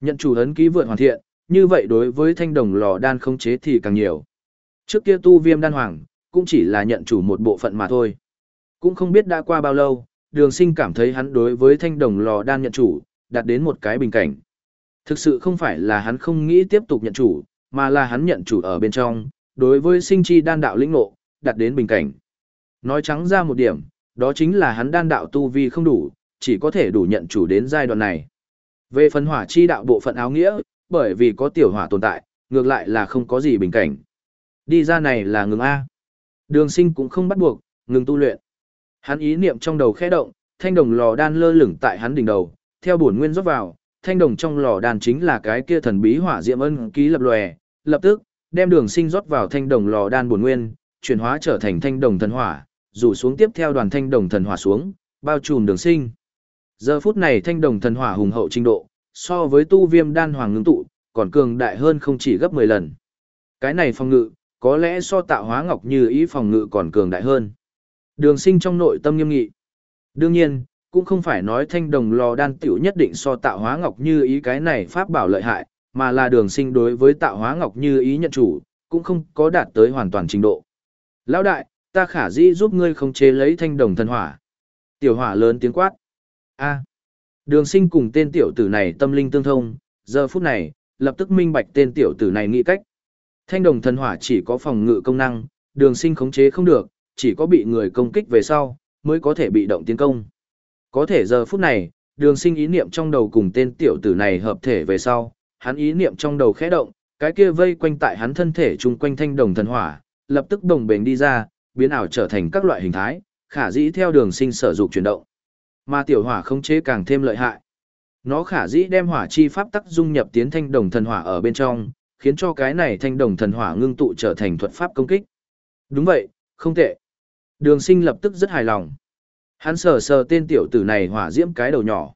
Nhận chủ ấn ký vượt hoàn thiện, như vậy đối với thanh đồng lò đan không chế thì càng nhiều. Trước kia tu viêm đan hoàng, cũng chỉ là nhận chủ một bộ phận mà thôi. Cũng không biết đã qua bao lâu, đường sinh cảm thấy hắn đối với thanh đồng lò đan nhận chủ, đạt đến một cái bình cảnh. Thực sự không phải là hắn không nghĩ tiếp tục nhận chủ, mà là hắn nhận chủ ở bên trong, đối với sinh chi đan đạo lĩnh ngộ, đạt đến bình cảnh. Nói trắng ra một điểm, đó chính là hắn đan đạo tu vi không đủ, chỉ có thể đủ nhận chủ đến giai đoạn này. Về phần hỏa chi đạo bộ phận áo nghĩa, bởi vì có tiểu hỏa tồn tại, ngược lại là không có gì bình cảnh. Đi ra này là ngừng A. Đường sinh cũng không bắt buộc, ngừng tu luyện. Hắn ý niệm trong đầu khẽ động, thanh đồng lò đan lơ lửng tại hắn đỉnh đầu, theo bổn nguyên rót vào, thanh đồng trong lò đan chính là cái kia thần bí hỏa diệm ân ký lập lòe, lập tức đem đường sinh rót vào thanh đồng lò đan bổn nguyên, chuyển hóa trở thành thanh đồng thần hỏa, rủ xuống tiếp theo đoàn thanh đồng thần hỏa xuống, bao trùm đường sinh. Giờ phút này thanh đồng thần hỏa hùng hậu trình độ, so với tu viêm đan hoàng ngưng tụ, còn cường đại hơn không chỉ gấp 10 lần. Cái này phòng ngự, có lẽ so tạo hóa ngọc như ý phòng ngự còn cường đại hơn. Đường sinh trong nội tâm nghiêm nghị. Đương nhiên, cũng không phải nói thanh đồng lò đan tiểu nhất định so tạo hóa ngọc như ý cái này pháp bảo lợi hại, mà là đường sinh đối với tạo hóa ngọc như ý nhận chủ, cũng không có đạt tới hoàn toàn trình độ. Lão đại, ta khả dĩ giúp ngươi không chế lấy thanh đồng thần hỏa. Tiểu hỏa lớn tiếng quát. a đường sinh cùng tên tiểu tử này tâm linh tương thông, giờ phút này, lập tức minh bạch tên tiểu tử này nghĩ cách. Thanh đồng thần hỏa chỉ có phòng ngự công năng, đường sinh khống chế không được, chỉ có bị người công kích về sau, mới có thể bị động tiến công. Có thể giờ phút này, đường sinh ý niệm trong đầu cùng tên tiểu tử này hợp thể về sau, hắn ý niệm trong đầu khẽ động, cái kia vây quanh tại hắn thân thể chung quanh thanh đồng thần hỏa, lập tức đồng bền đi ra, biến ảo trở thành các loại hình thái, khả dĩ theo đường sinh sở dục chuyển động. Mà tiểu hỏa không chế càng thêm lợi hại. Nó khả dĩ đem hỏa chi pháp tắc dung nhập tiến thanh đồng thần hỏa ở bên trong, khiến cho cái này thanh đồng thần hỏa ngưng tụ trở thành thuật pháp công kích. Đúng vậy, không tệ. Đường sinh lập tức rất hài lòng. Hắn sờ sờ tên tiểu tử này hỏa diễm cái đầu nhỏ.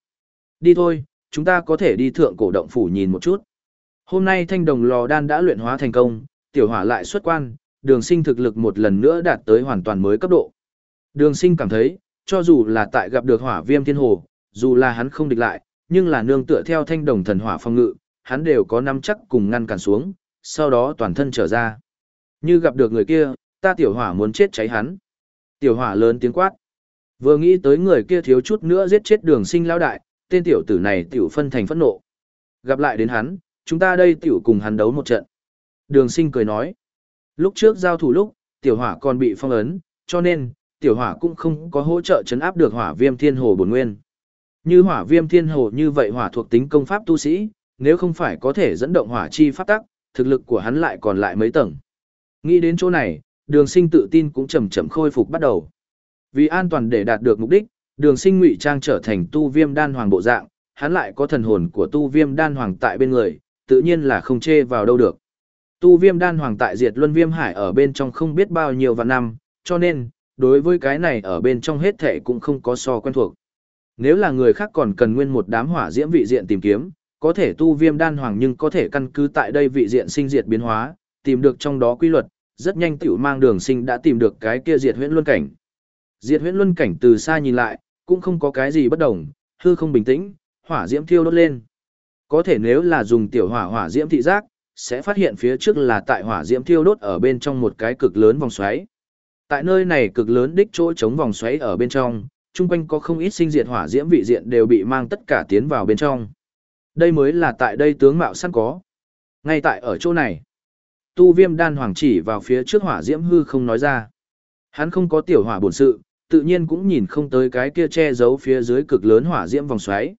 Đi thôi, chúng ta có thể đi thượng cổ động phủ nhìn một chút. Hôm nay thanh đồng lò đan đã luyện hóa thành công, tiểu hỏa lại xuất quan, đường sinh thực lực một lần nữa đạt tới hoàn toàn mới cấp độ. Đường sinh cảm thấy, cho dù là tại gặp được hỏa viêm thiên hồ, dù là hắn không địch lại, nhưng là nương tựa theo thanh đồng thần hỏa phong ngự, hắn đều có nắm chắc cùng ngăn cản xuống, sau đó toàn thân trở ra. Như gặp được người kia, ta tiểu hỏa muốn chết cháy hắn. Tiểu hỏa lớn tiếng quát. Vừa nghĩ tới người kia thiếu chút nữa giết chết đường sinh lão đại, tên tiểu tử này tiểu phân thành phẫn nộ. Gặp lại đến hắn, chúng ta đây tiểu cùng hắn đấu một trận. Đường sinh cười nói. Lúc trước giao thủ lúc, tiểu hỏa còn bị phong ấn, cho nên, tiểu hỏa cũng không có hỗ trợ chấn áp được hỏa viêm thiên hồ bổn nguyên. Như hỏa viêm thiên hồ như vậy hỏa thuộc tính công pháp tu sĩ, nếu không phải có thể dẫn động hỏa chi pháp tắc, thực lực của hắn lại còn lại mấy tầng. Nghĩ đến chỗ này, đường sinh tự tin cũng chậm chậm khôi phục bắt đầu. Vì an toàn để đạt được mục đích, đường sinh ngụy trang trở thành tu viêm đan hoàng bộ dạng, hắn lại có thần hồn của tu viêm đan hoàng tại bên người, tự nhiên là không chê vào đâu được. Tu viêm đan hoàng tại diệt luân viêm hải ở bên trong không biết bao nhiêu vạn năm, cho nên, đối với cái này ở bên trong hết thể cũng không có so quen thuộc. Nếu là người khác còn cần nguyên một đám hỏa diễm vị diện tìm kiếm, có thể tu viêm đan hoàng nhưng có thể căn cứ tại đây vị diện sinh diệt biến hóa, tìm được trong đó quy luật, rất nhanh tiểu mang đường sinh đã tìm được cái kia diệt huyễn luân cảnh. Diệt huyễn luân cảnh từ xa nhìn lại, cũng không có cái gì bất đồng, hư không bình tĩnh, hỏa diễm thiêu đốt lên. Có thể nếu là dùng tiểu hỏa hỏa diễm thị giác, sẽ phát hiện phía trước là tại hỏa diễm thiêu đốt ở bên trong một cái cực lớn vòng xoáy. Tại nơi này cực lớn đích chỗ chống vòng xoáy ở bên trong, chung quanh có không ít sinh diệt hỏa diễm vị diện đều bị mang tất cả tiến vào bên trong. Đây mới là tại đây tướng mạo sẵn có. Ngay tại ở chỗ này, tu viêm đan hoàng chỉ vào phía trước hỏa diễm hư không nói ra. Hắn không có tiểu hỏa bổn sự, tự nhiên cũng nhìn không tới cái kia che giấu phía dưới cực lớn hỏa diễm vòng xoáy.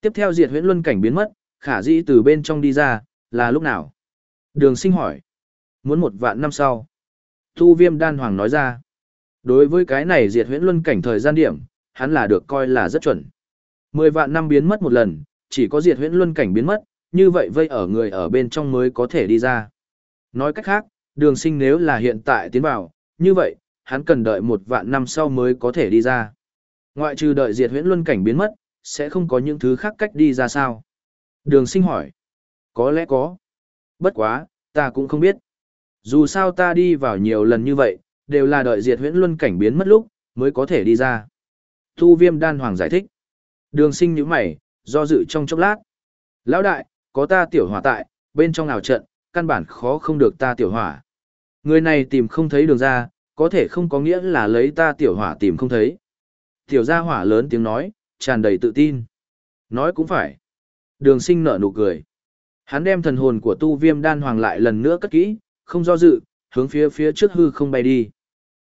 Tiếp theo diệt huyễn luân cảnh biến mất, khả dĩ từ bên trong đi ra, là lúc nào? Đường sinh hỏi. Muốn một vạn năm sau. Tu viêm đan hoàng nói ra. Đối với cái này diệt huyễn luân cảnh thời gian điểm, hắn là được coi là rất chuẩn. Mười vạn năm biến mất một lần, chỉ có diệt huyễn luân cảnh biến mất, như vậy vây ở người ở bên trong mới có thể đi ra. Nói cách khác, đường sinh nếu là hiện tại tiến vào, như vậy, hắn cần đợi một vạn năm sau mới có thể đi ra. Ngoại trừ đợi diệt huyễn luân cảnh biến mất, sẽ không có những thứ khác cách đi ra sao? Đường sinh hỏi. Có lẽ có. Bất quá, ta cũng không biết. Dù sao ta đi vào nhiều lần như vậy, đều là đợi diệt huyễn luân cảnh biến mất lúc, mới có thể đi ra. Thu viêm đan hoàng giải thích. Đường sinh như mày, do dự trong chốc lát. Lão đại, có ta tiểu hòa tại, bên trong ảo trận, căn bản khó không được ta tiểu hỏa. Người này tìm không thấy đường ra, có thể không có nghĩa là lấy ta tiểu hỏa tìm không thấy. Tiểu gia hỏa lớn tiếng nói, tràn đầy tự tin. Nói cũng phải. Đường sinh nở nụ cười. Hắn đem thần hồn của tu viêm đan hoàng lại lần nữa cất kỹ, không do dự, hướng phía phía trước hư không bay đi.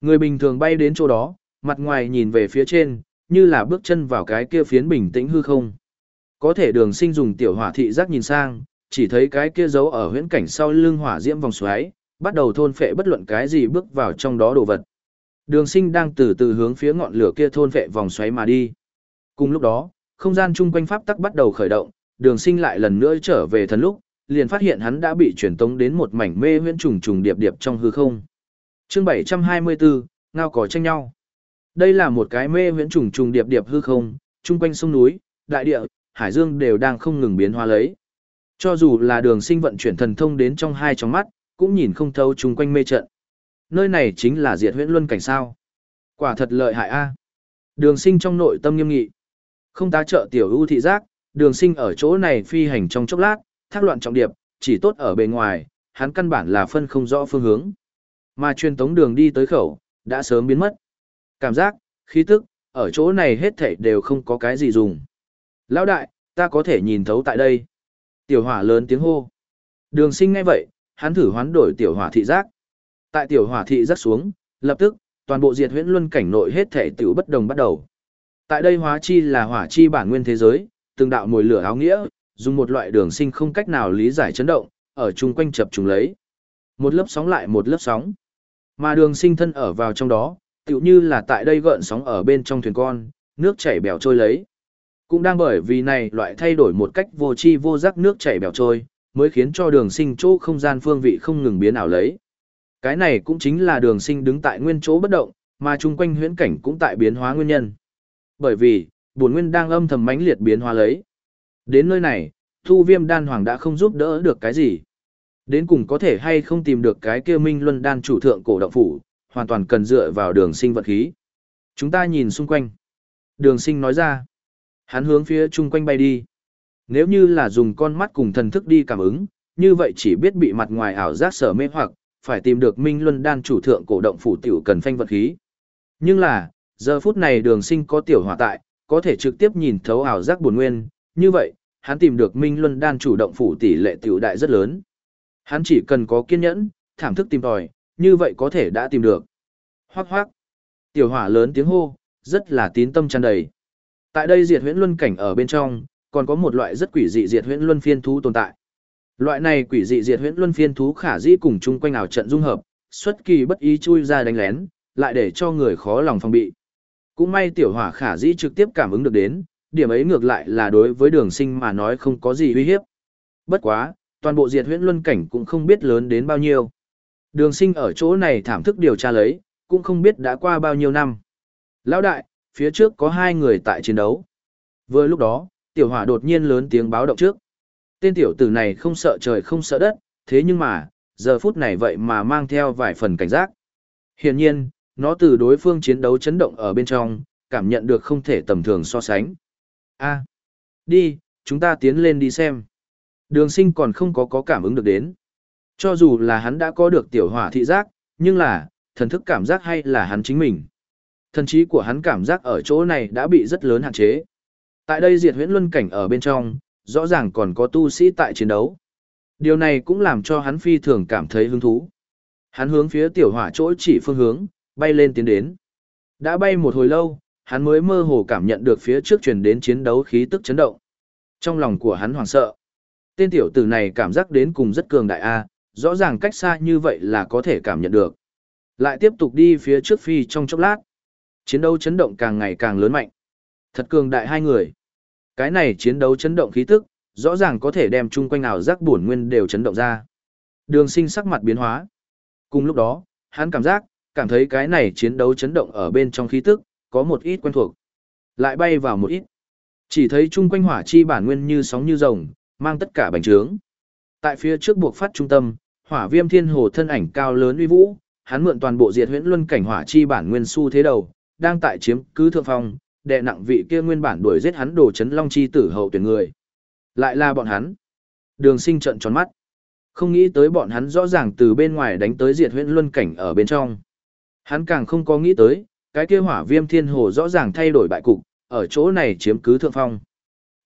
Người bình thường bay đến chỗ đó, mặt ngoài nhìn về phía trên, như là bước chân vào cái kia phiến bình tĩnh hư không. Có thể đường sinh dùng tiểu hỏa thị giác nhìn sang, chỉ thấy cái kia giấu ở huyễn cảnh sau lưng hỏa diễm vòng xoáy, bắt đầu thôn phệ bất luận cái gì bước vào trong đó đồ vật. Đường sinh đang từ từ hướng phía ngọn lửa kia thôn phệ vòng xoáy mà đi. Cùng lúc đó, không gian chung quanh pháp tắc bắt đầu khởi động, đường sinh lại lần nữa trở về thần lúc, liền phát hiện hắn đã bị chuyển tống đến một mảnh mê huyễn trùng trùng điệp điệp trong hư không. chương 724, ngao cỏ tranh nhau. Đây là một cái mê huyễn trùng trùng điệp điệp hư không, chung quanh sông núi, đại địa, hải dương đều đang không ngừng biến hóa lấy. Cho dù là đường sinh vận chuyển thần thông đến trong hai trong mắt, cũng nhìn không thấu chung quanh mê trận. Nơi này chính là diệt huyễn luân cảnh sao. Quả thật lợi hại a à? Đường sinh trong nội tâm nghiêm nghị. Không tá trợ tiểu ưu thị giác, đường sinh ở chỗ này phi hành trong chốc lát, thác loạn trọng điệp, chỉ tốt ở bề ngoài, hắn căn bản là phân không rõ phương hướng. Mà truyền tống đường đi tới khẩu, đã sớm biến mất. Cảm giác, khí tức, ở chỗ này hết thảy đều không có cái gì dùng. Lão đại, ta có thể nhìn thấu tại đây. Tiểu hỏa lớn tiếng hô. Đường sinh ngay vậy, hắn thử hoán đổi tiểu hỏa thị giác. Tại tiểu hỏa thị rất xuống, lập tức, toàn bộ diệt huyễn luân cảnh nội hết thể tiểu bất đồng bắt đầu. Tại đây hóa chi là hỏa chi bản nguyên thế giới, từng đạo mùi lửa áo nghĩa, dùng một loại đường sinh không cách nào lý giải chấn động, ở chung quanh chập trùng lấy. Một lớp sóng lại một lớp sóng. Mà đường sinh thân ở vào trong đó, tựu như là tại đây gợn sóng ở bên trong thuyền con, nước chảy bèo trôi lấy. Cũng đang bởi vì này loại thay đổi một cách vô tri vô giác nước chảy bèo trôi, mới khiến cho đường sinh chỗ không gian phương vị không ngừng biến ảo lấy. Cái này cũng chính là đường sinh đứng tại nguyên chỗ bất động, mà chung quanh huyễn cảnh cũng tại biến hóa nguyên nhân. Bởi vì, buồn nguyên đang âm thầm mãnh liệt biến hóa lấy. Đến nơi này, thu viêm đan hoàng đã không giúp đỡ được cái gì. Đến cùng có thể hay không tìm được cái kia minh luân đan chủ thượng cổ động phủ, hoàn toàn cần dựa vào đường sinh vật khí. Chúng ta nhìn xung quanh. Đường sinh nói ra. Hắn hướng phía chung quanh bay đi. Nếu như là dùng con mắt cùng thần thức đi cảm ứng, như vậy chỉ biết bị mặt ngoài ảo giác sở mê hoặc, phải tìm được minh luân đan chủ thượng cổ động phủ tiểu cần phanh vật khí. Nhưng là, giờ phút này đường sinh có tiểu hỏa tại, có thể trực tiếp nhìn thấu ảo giác buồn nguyên, như vậy, hắn tìm được Minh Luân đan chủ động phủ tỷ lệ tiểu đại rất lớn. Hắn chỉ cần có kiên nhẫn, thảm thức tìm tòi, như vậy có thể đã tìm được. Hoác hoác. Tiểu hỏa lớn tiếng hô, rất là tín tâm tràn đầy. Tại đây diệt huyễn luân cảnh ở bên trong, còn có một loại rất quỷ dị diệt huyễn luân phiên thú tồn tại. Loại này quỷ dị diệt huyễn luân phiên thú khả dĩ cùng chung quanh ảo trận dung hợp, xuất kỳ bất ý chui ra đánh lén, lại để cho người khó lòng phòng bị. Cũng may tiểu hỏa khả dĩ trực tiếp cảm ứng được đến, điểm ấy ngược lại là đối với đường sinh mà nói không có gì uy hiếp. Bất quá, toàn bộ diệt huyễn luân cảnh cũng không biết lớn đến bao nhiêu. Đường sinh ở chỗ này thảm thức điều tra lấy, cũng không biết đã qua bao nhiêu năm. Lão đại, phía trước có hai người tại chiến đấu. Vừa lúc đó, tiểu hỏa đột nhiên lớn tiếng báo động trước. Tên tiểu tử này không sợ trời không sợ đất, thế nhưng mà, giờ phút này vậy mà mang theo vài phần cảnh giác. Hiển nhiên, nó từ đối phương chiến đấu chấn động ở bên trong, cảm nhận được không thể tầm thường so sánh a đi, chúng ta tiến lên đi xem. Đường sinh còn không có có cảm ứng được đến. Cho dù là hắn đã có được tiểu hỏa thị giác, nhưng là, thần thức cảm giác hay là hắn chính mình. Thần trí của hắn cảm giác ở chỗ này đã bị rất lớn hạn chế. Tại đây diệt huyễn luân cảnh ở bên trong, rõ ràng còn có tu sĩ tại chiến đấu. Điều này cũng làm cho hắn phi thường cảm thấy hứng thú. Hắn hướng phía tiểu hỏa chỗ chỉ phương hướng, bay lên tiến đến. Đã bay một hồi lâu, hắn mới mơ hồ cảm nhận được phía trước truyền đến chiến đấu khí tức chấn động. Trong lòng của hắn hoảng sợ. Tên tiểu tử này cảm giác đến cùng rất cường đại A, rõ ràng cách xa như vậy là có thể cảm nhận được. Lại tiếp tục đi phía trước phi trong chốc lát. Chiến đấu chấn động càng ngày càng lớn mạnh. Thật cường đại hai người. Cái này chiến đấu chấn động khí tức, rõ ràng có thể đem chung quanh ảo giác bổn nguyên đều chấn động ra. Đường sinh sắc mặt biến hóa. Cùng lúc đó, hắn cảm giác, cảm thấy cái này chiến đấu chấn động ở bên trong khí tức, có một ít quen thuộc. Lại bay vào một ít. Chỉ thấy chung quanh hỏa chi bản nguyên như sóng như rồng, mang tất cả bành trướng. Tại phía trước buộc phát trung tâm, hỏa viêm thiên hồ thân ảnh cao lớn uy vũ, hắn mượn toàn bộ diệt huyễn luân cảnh hỏa chi bản nguyên su thế đầu, đang tại chiếm cứ thượng phong, đệ nặng vị kia nguyên bản đuổi giết hắn đồ chấn long chi tử hậu tuyển người. Lại là bọn hắn. Đường sinh trận tròn mắt. Không nghĩ tới bọn hắn rõ ràng từ bên ngoài đánh tới diệt huyễn luân cảnh ở bên trong. Hắn càng không có nghĩ tới, cái kia hỏa viêm thiên hồ rõ ràng thay đổi bại cục, ở chỗ này chiếm cứ thượng phong.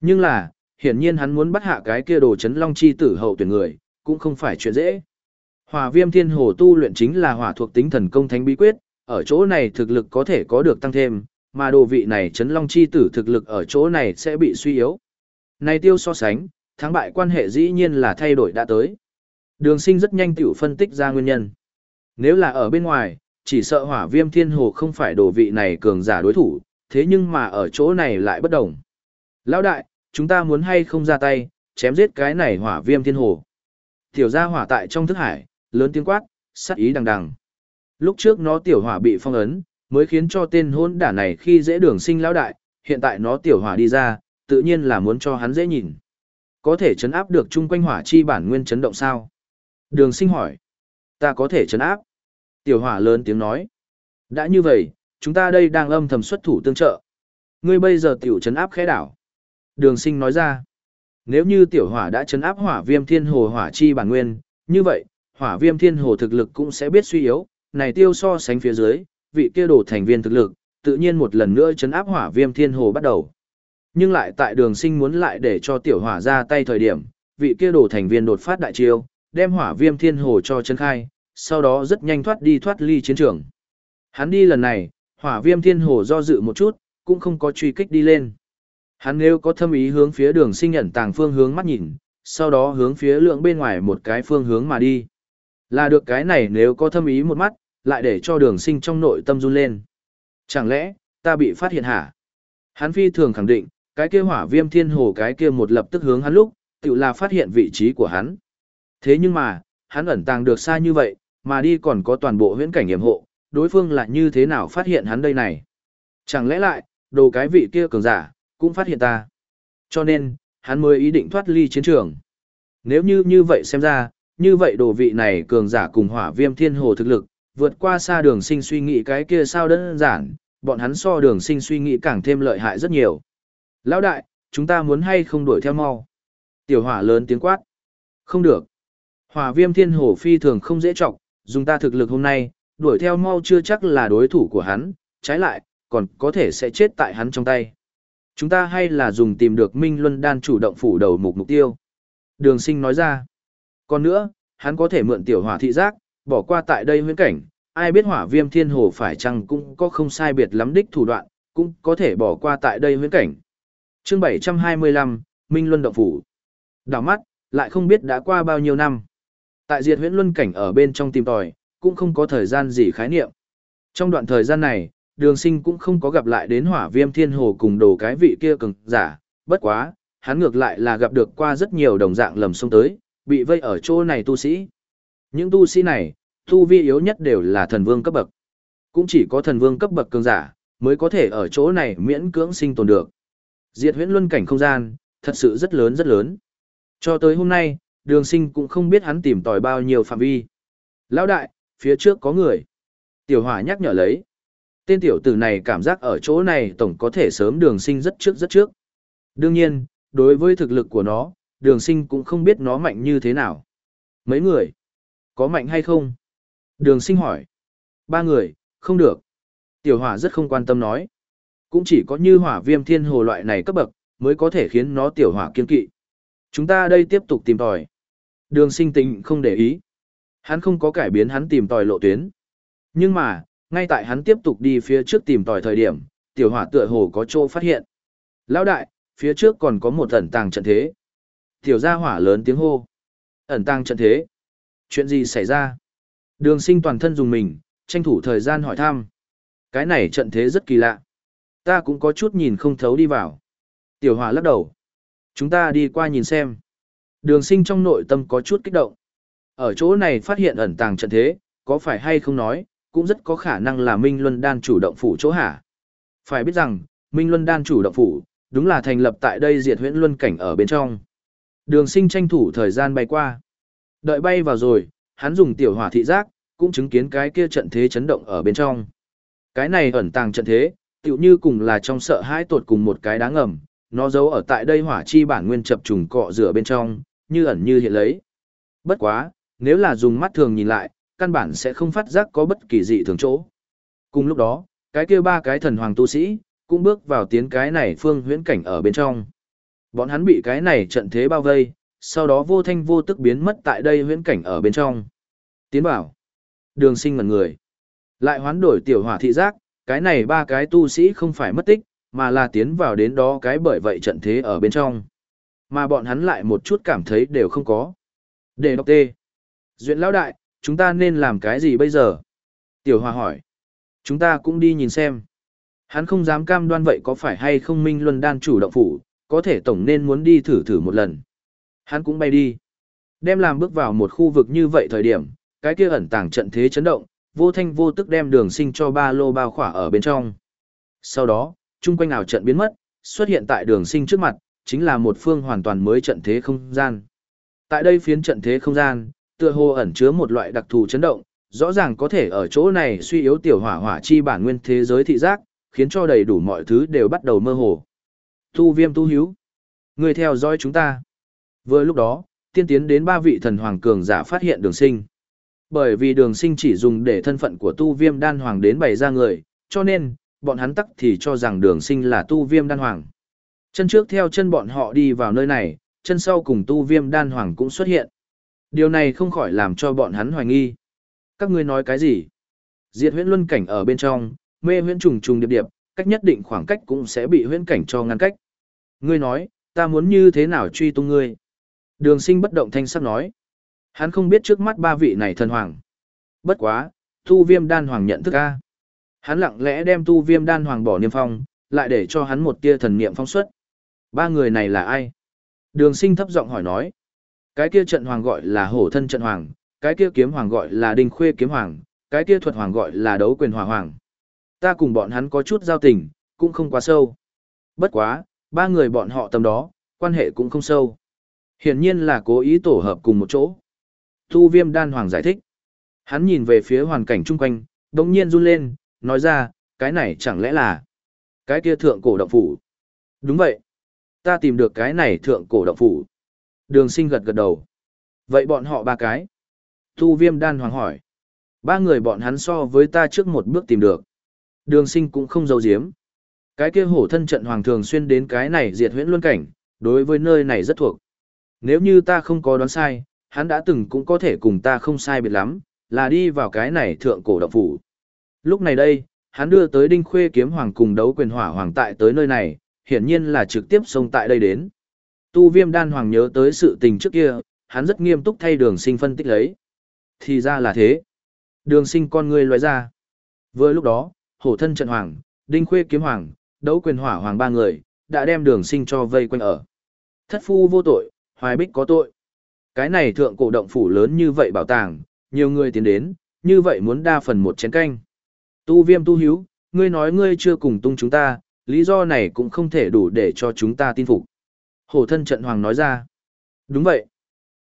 Nhưng là, hiển nhiên hắn muốn bắt hạ cái kia đồ chấn long chi tử hậu tuyển người, cũng không phải chuyện dễ. Hỏa viêm thiên hồ tu luyện chính là hỏa thuộc tính thần công thánh bí quyết, ở chỗ này thực lực có thể có được tăng thêm, mà đồ vị này chấn long chi tử thực lực ở chỗ này sẽ bị suy yếu. Này tiêu so sánh, thắng bại quan hệ dĩ nhiên là thay đổi đã tới. Đường sinh rất nhanh tiểu phân tích ra nguyên nhân. Nếu là ở bên ngoài, chỉ sợ hỏa viêm thiên hồ không phải đồ vị này cường giả đối thủ, thế nhưng mà ở chỗ này lại bất đồng. Lão đại, chúng ta muốn hay không ra tay, chém giết cái này hỏa viêm thiên hồ. Tiểu gia hỏa tại trong thức hải, lớn tiếng quát, sát ý đằng đằng. Lúc trước nó tiểu hỏa bị phong ấn, mới khiến cho tên hôn đả này khi dễ đường sinh lão đại, hiện tại nó tiểu hỏa đi ra, tự nhiên là muốn cho hắn dễ nhìn. Có thể chấn áp được chung quanh hỏa chi bản nguyên chấn động sao? Đường sinh hỏi. Ta có thể chấn áp. Tiểu hỏa lớn tiếng nói. Đã như vậy, chúng ta đây đang âm thầm xuất thủ tương trợ. Ngươi bây giờ tiểu chấn áp khẽ đảo. Đường sinh nói ra. Nếu như tiểu hỏa đã chấn áp hỏa viêm thiên hồ hỏa chi bản nguyên, như vậy, hỏa viêm thiên hồ thực lực cũng sẽ biết suy yếu, này tiêu so sánh phía dưới, vị kia đổ thành viên thực lực, tự nhiên một lần nữa chấn áp hỏa viêm thiên hồ bắt đầu. Nhưng lại tại đường sinh muốn lại để cho tiểu hỏa ra tay thời điểm, vị kia đổ thành viên đột phát đại chiêu, đem hỏa viêm thiên hồ cho chân khai, sau đó rất nhanh thoát đi thoát ly chiến trường. Hắn đi lần này, hỏa viêm thiên hồ do dự một chút, cũng không có truy kích đi lên. Hắn nếu có thâm ý hướng phía đường sinh nhận tàng phương hướng mắt nhìn, sau đó hướng phía lượng bên ngoài một cái phương hướng mà đi. Là được cái này nếu có thâm ý một mắt, lại để cho đường sinh trong nội tâm run lên. Chẳng lẽ, ta bị phát hiện hả? Hắn phi thường khẳng định, cái kia hỏa viêm thiên hồ cái kia một lập tức hướng hắn lúc, tự là phát hiện vị trí của hắn. Thế nhưng mà, hắn ẩn tàng được xa như vậy, mà đi còn có toàn bộ huyễn cảnh hiểm hộ, đối phương là như thế nào phát hiện hắn đây này? Chẳng lẽ lại, đồ cái vị kia cường giả, cũng phát hiện ta. Cho nên, hắn mới ý định thoát ly chiến trường. Nếu như như vậy xem ra, như vậy đồ vị này cường giả cùng hỏa viêm thiên hồ thực lực, vượt qua xa đường sinh suy nghĩ cái kia sao đơn giản, bọn hắn so đường sinh suy nghĩ càng thêm lợi hại rất nhiều. Lão đại, chúng ta muốn hay không đuổi theo mau. Tiểu hỏa lớn tiếng quát. Không được. Hỏa viêm thiên hồ phi thường không dễ trọng, dùng ta thực lực hôm nay, đuổi theo mau chưa chắc là đối thủ của hắn, trái lại, còn có thể sẽ chết tại hắn trong tay. Chúng ta hay là dùng tìm được Minh Luân Đan chủ động phủ đầu mục mục tiêu. Đường sinh nói ra. Còn nữa, hắn có thể mượn tiểu hỏa thị giác, bỏ qua tại đây huyễn cảnh, ai biết hỏa viêm thiên hồ phải chăng cũng có không sai biệt lắm đích thủ đoạn, cũng có thể bỏ qua tại đây huyễn cảnh. chương 725, Minh Luân Động Phủ. Đảo mắt, lại không biết đã qua bao nhiêu năm. Tại diệt huyễn luân cảnh ở bên trong tìm tòi, cũng không có thời gian gì khái niệm. Trong đoạn thời gian này, đường sinh cũng không có gặp lại đến hỏa viêm thiên hồ cùng đồ cái vị kia cường giả, bất quá, hắn ngược lại là gặp được qua rất nhiều đồng dạng lầm sông tới, bị vây ở chỗ này tu sĩ. Những tu sĩ này, tu vi yếu nhất đều là thần vương cấp bậc. Cũng chỉ có thần vương cấp bậc cường giả, mới có thể ở chỗ này miễn cưỡng sinh tồn được. Diệt huyễn luân cảnh không gian, thật sự rất lớn rất lớn. Cho tới hôm nay, đường sinh cũng không biết hắn tìm tòi bao nhiêu phạm vi. Lão đại, phía trước có người. Tiểu hỏa nhắc nhở lấy. Tên tiểu tử này cảm giác ở chỗ này tổng có thể sớm đường sinh rất trước rất trước. Đương nhiên, đối với thực lực của nó, đường sinh cũng không biết nó mạnh như thế nào. Mấy người? Có mạnh hay không? Đường sinh hỏi. Ba người, không được. Tiểu hỏa rất không quan tâm nói. Cũng chỉ có như hỏa viêm thiên hồ loại này cấp bậc, mới có thể khiến nó tiểu hỏa kiên kỵ. Chúng ta đây tiếp tục tìm tòi. Đường sinh tình không để ý. Hắn không có cải biến hắn tìm tòi lộ tuyến. Nhưng mà, ngay tại hắn tiếp tục đi phía trước tìm tòi thời điểm, tiểu hỏa tựa hồ có chỗ phát hiện. Lão đại, phía trước còn có một ẩn tàng trận thế. Tiểu gia hỏa lớn tiếng hô. Ẩn tàng trận thế. Chuyện gì xảy ra? Đường sinh toàn thân dùng mình, tranh thủ thời gian hỏi thăm. Cái này trận thế rất kỳ lạ. Ta cũng có chút nhìn không thấu đi vào. Tiểu hỏa lắc đầu. Chúng ta đi qua nhìn xem. Đường sinh trong nội tâm có chút kích động. Ở chỗ này phát hiện ẩn tàng trận thế, có phải hay không nói, cũng rất có khả năng là Minh Luân Đan chủ động phủ chỗ hả. Phải biết rằng, Minh Luân Đan chủ động phủ, đúng là thành lập tại đây diệt huyễn luân cảnh ở bên trong. Đường sinh tranh thủ thời gian bay qua. Đợi bay vào rồi, hắn dùng tiểu hỏa thị giác, cũng chứng kiến cái kia trận thế chấn động ở bên trong. Cái này ẩn tàng trận thế, tựu như cùng là trong sợ hãi tột cùng một cái đáng ngầm, nó giấu ở tại đây hỏa chi bản nguyên chập trùng cọ rửa bên trong, như ẩn như hiện lấy. Bất quá, nếu là dùng mắt thường nhìn lại, căn bản sẽ không phát giác có bất kỳ dị thường chỗ. Cùng lúc đó, cái kia ba cái thần hoàng tu sĩ, cũng bước vào tiến cái này phương huyễn cảnh ở bên trong. Bọn hắn bị cái này trận thế bao vây, sau đó vô thanh vô tức biến mất tại đây huyễn cảnh ở bên trong. Tiến bảo. Đường sinh ngần người. Lại hoán đổi tiểu hỏa thị giác, cái này ba cái tu sĩ không phải mất tích, mà là tiến vào đến đó cái bởi vậy trận thế ở bên trong. Mà bọn hắn lại một chút cảm thấy đều không có. Để đọc tê. Duyện lão đại, chúng ta nên làm cái gì bây giờ? Tiểu Hòa hỏi. Chúng ta cũng đi nhìn xem. Hắn không dám cam đoan vậy có phải hay không Minh Luân đan chủ động phủ, có thể tổng nên muốn đi thử thử một lần. Hắn cũng bay đi. Đem làm bước vào một khu vực như vậy thời điểm, cái kia ẩn tàng trận thế chấn động, vô thanh vô tức đem đường sinh cho ba lô bao khỏa ở bên trong. Sau đó, chung quanh ảo trận biến mất, xuất hiện tại đường sinh trước mặt, chính là một phương hoàn toàn mới trận thế không gian. Tại đây phiến trận thế không gian, tựa hồ ẩn chứa một loại đặc thù chấn động, rõ ràng có thể ở chỗ này suy yếu tiểu hỏa hỏa chi bản nguyên thế giới thị giác, khiến cho đầy đủ mọi thứ đều bắt đầu mơ hồ. Tu viêm tu hiếu. Người theo dõi chúng ta. Vừa lúc đó, tiên tiến đến ba vị thần hoàng cường giả phát hiện đường sinh. Bởi vì đường sinh chỉ dùng để thân phận của tu viêm đan hoàng đến bày ra người, cho nên, bọn hắn tắc thì cho rằng đường sinh là tu viêm đan hoàng. Chân trước theo chân bọn họ đi vào nơi này, chân sau cùng tu viêm đan hoàng cũng xuất hiện. Điều này không khỏi làm cho bọn hắn hoài nghi. Các ngươi nói cái gì? Diệt huyễn luân cảnh ở bên trong, mê huyễn trùng trùng điệp điệp, cách nhất định khoảng cách cũng sẽ bị huyễn cảnh cho ngăn cách. Ngươi nói, ta muốn như thế nào truy tung ngươi? Đường sinh bất động thanh sắc nói. Hắn không biết trước mắt ba vị này thần hoàng. Bất quá, tu viêm đan hoàng nhận thức A. Hắn lặng lẽ đem tu viêm đan hoàng bỏ niêm phong, lại để cho hắn một tia thần niệm phong xuất. Ba người này là ai? Đường sinh thấp giọng hỏi nói. Cái kia trận hoàng gọi là hổ thân trận hoàng, cái kia kiếm hoàng gọi là đinh khuê kiếm hoàng, cái kia thuật hoàng gọi là đấu quyền hỏa hoàng. Ta cùng bọn hắn có chút giao tình, cũng không quá sâu. Bất quá, ba người bọn họ tầm đó, quan hệ cũng không sâu. Hiển nhiên là cố ý tổ hợp cùng một chỗ. Tu viêm đan hoàng giải thích. Hắn nhìn về phía hoàn cảnh chung quanh, đồng nhiên run lên, nói ra, cái này chẳng lẽ là cái kia thượng cổ động phủ. Đúng vậy. Ta tìm được cái này thượng cổ động phủ. Đường sinh gật gật đầu. Vậy bọn họ ba cái. Tu viêm đan hoàng hỏi. Ba người bọn hắn so với ta trước một bước tìm được. Đường sinh cũng không giấu giếm. Cái kia hổ thân trận hoàng thường xuyên đến cái này diệt huyễn luân cảnh, đối với nơi này rất thuộc. Nếu như ta không có đoán sai, hắn đã từng cũng có thể cùng ta không sai biệt lắm, là đi vào cái này thượng cổ động phủ. Lúc này đây, hắn đưa tới Đinh Khuê kiếm hoàng cùng đấu quyền hỏa hoàng tại tới nơi này, hiển nhiên là trực tiếp xông tại đây đến. Tu viêm đan hoàng nhớ tới sự tình trước kia, hắn rất nghiêm túc thay đường sinh phân tích lấy. Thì ra là thế. Đường sinh con người loại ra. Vừa lúc đó, hổ thân trận hoàng, Đinh Khuê kiếm hoàng, đấu quyền hỏa hoàng ba người, đã đem đường sinh cho vây quanh ở. Thất phu vô tội, hoài bích có tội. Cái này thượng cổ động phủ lớn như vậy bảo tàng, nhiều người tiến đến, như vậy muốn đa phần một chén canh. Tu viêm tu hiếu, ngươi nói ngươi chưa cùng tung chúng ta, lý do này cũng không thể đủ để cho chúng ta tin phục. Hổ thân trận hoàng nói ra. Đúng vậy.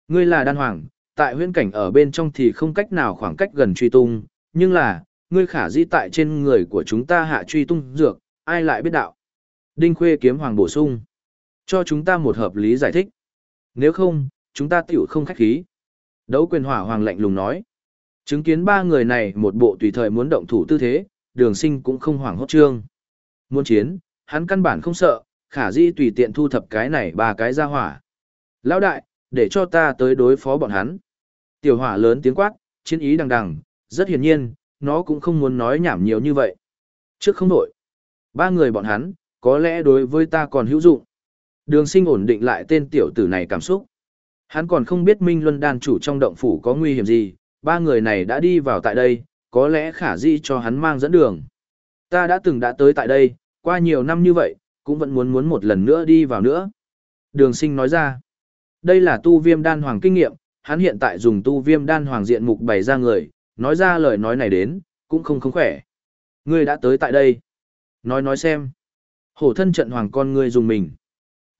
Ngươi là đan hoàng, tại huyễn cảnh ở bên trong thì không cách nào khoảng cách gần truy tung, nhưng là, ngươi khả dĩ tại trên người của chúng ta hạ truy tung dược, ai lại biết đạo. Đinh Khuê kiếm hoàng bổ sung. Cho chúng ta một hợp lý giải thích. Nếu không, chúng ta tiểu không khách khí. Đấu quyền hỏa hoàng lạnh lùng nói. Chứng kiến ba người này một bộ tùy thời muốn động thủ tư thế, đường sinh cũng không hoảng hốt trương. Muốn chiến, hắn căn bản không sợ, khả di tùy tiện thu thập cái này ba cái ra hỏa. Lão đại, để cho ta tới đối phó bọn hắn. Tiểu hỏa lớn tiếng quát, chiến ý đằng đằng, rất hiển nhiên, nó cũng không muốn nói nhảm nhiều như vậy. Trước không đổi, ba người bọn hắn, có lẽ đối với ta còn hữu dụng. Đường sinh ổn định lại tên tiểu tử này cảm xúc. Hắn còn không biết Minh Luân đan chủ trong động phủ có nguy hiểm gì, ba người này đã đi vào tại đây, có lẽ khả di cho hắn mang dẫn đường. Ta đã từng đã tới tại đây, qua nhiều năm như vậy, cũng vẫn muốn muốn một lần nữa đi vào nữa. Đường sinh nói ra, đây là tu viêm đan hoàng kinh nghiệm, hắn hiện tại dùng tu viêm đan hoàng diện mục bày ra người, nói ra lời nói này đến, cũng không không khỏe. Ngươi đã tới tại đây. Nói nói xem. Hổ thân trận hoàng con ngươi dùng mình.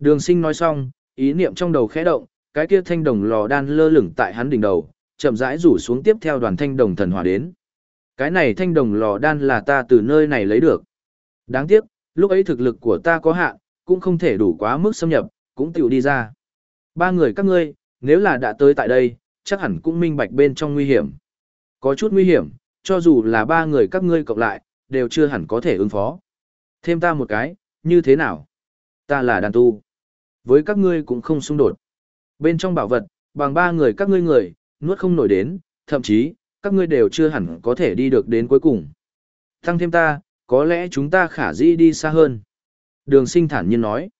Đường sinh nói xong, ý niệm trong đầu khẽ động, cái kia thanh đồng lò đan lơ lửng tại hắn đỉnh đầu, chậm rãi rủ xuống tiếp theo đoàn thanh đồng thần hỏa đến. Cái này thanh đồng lò đan là ta từ nơi này lấy được. Đáng tiếc, lúc ấy thực lực của ta có hạn, cũng không thể đủ quá mức xâm nhập, cũng tiểu đi ra. Ba người các ngươi, nếu là đã tới tại đây, chắc hẳn cũng minh bạch bên trong nguy hiểm. Có chút nguy hiểm, cho dù là ba người các ngươi cộng lại, đều chưa hẳn có thể ứng phó. Thêm ta một cái, như thế nào? Ta là đàn tu. Với các ngươi cũng không xung đột. Bên trong bảo vật, bằng ba người các ngươi người, nuốt không nổi đến, thậm chí, các ngươi đều chưa hẳn có thể đi được đến cuối cùng. thăng thêm ta, có lẽ chúng ta khả dĩ đi xa hơn. Đường sinh thản nhiên nói.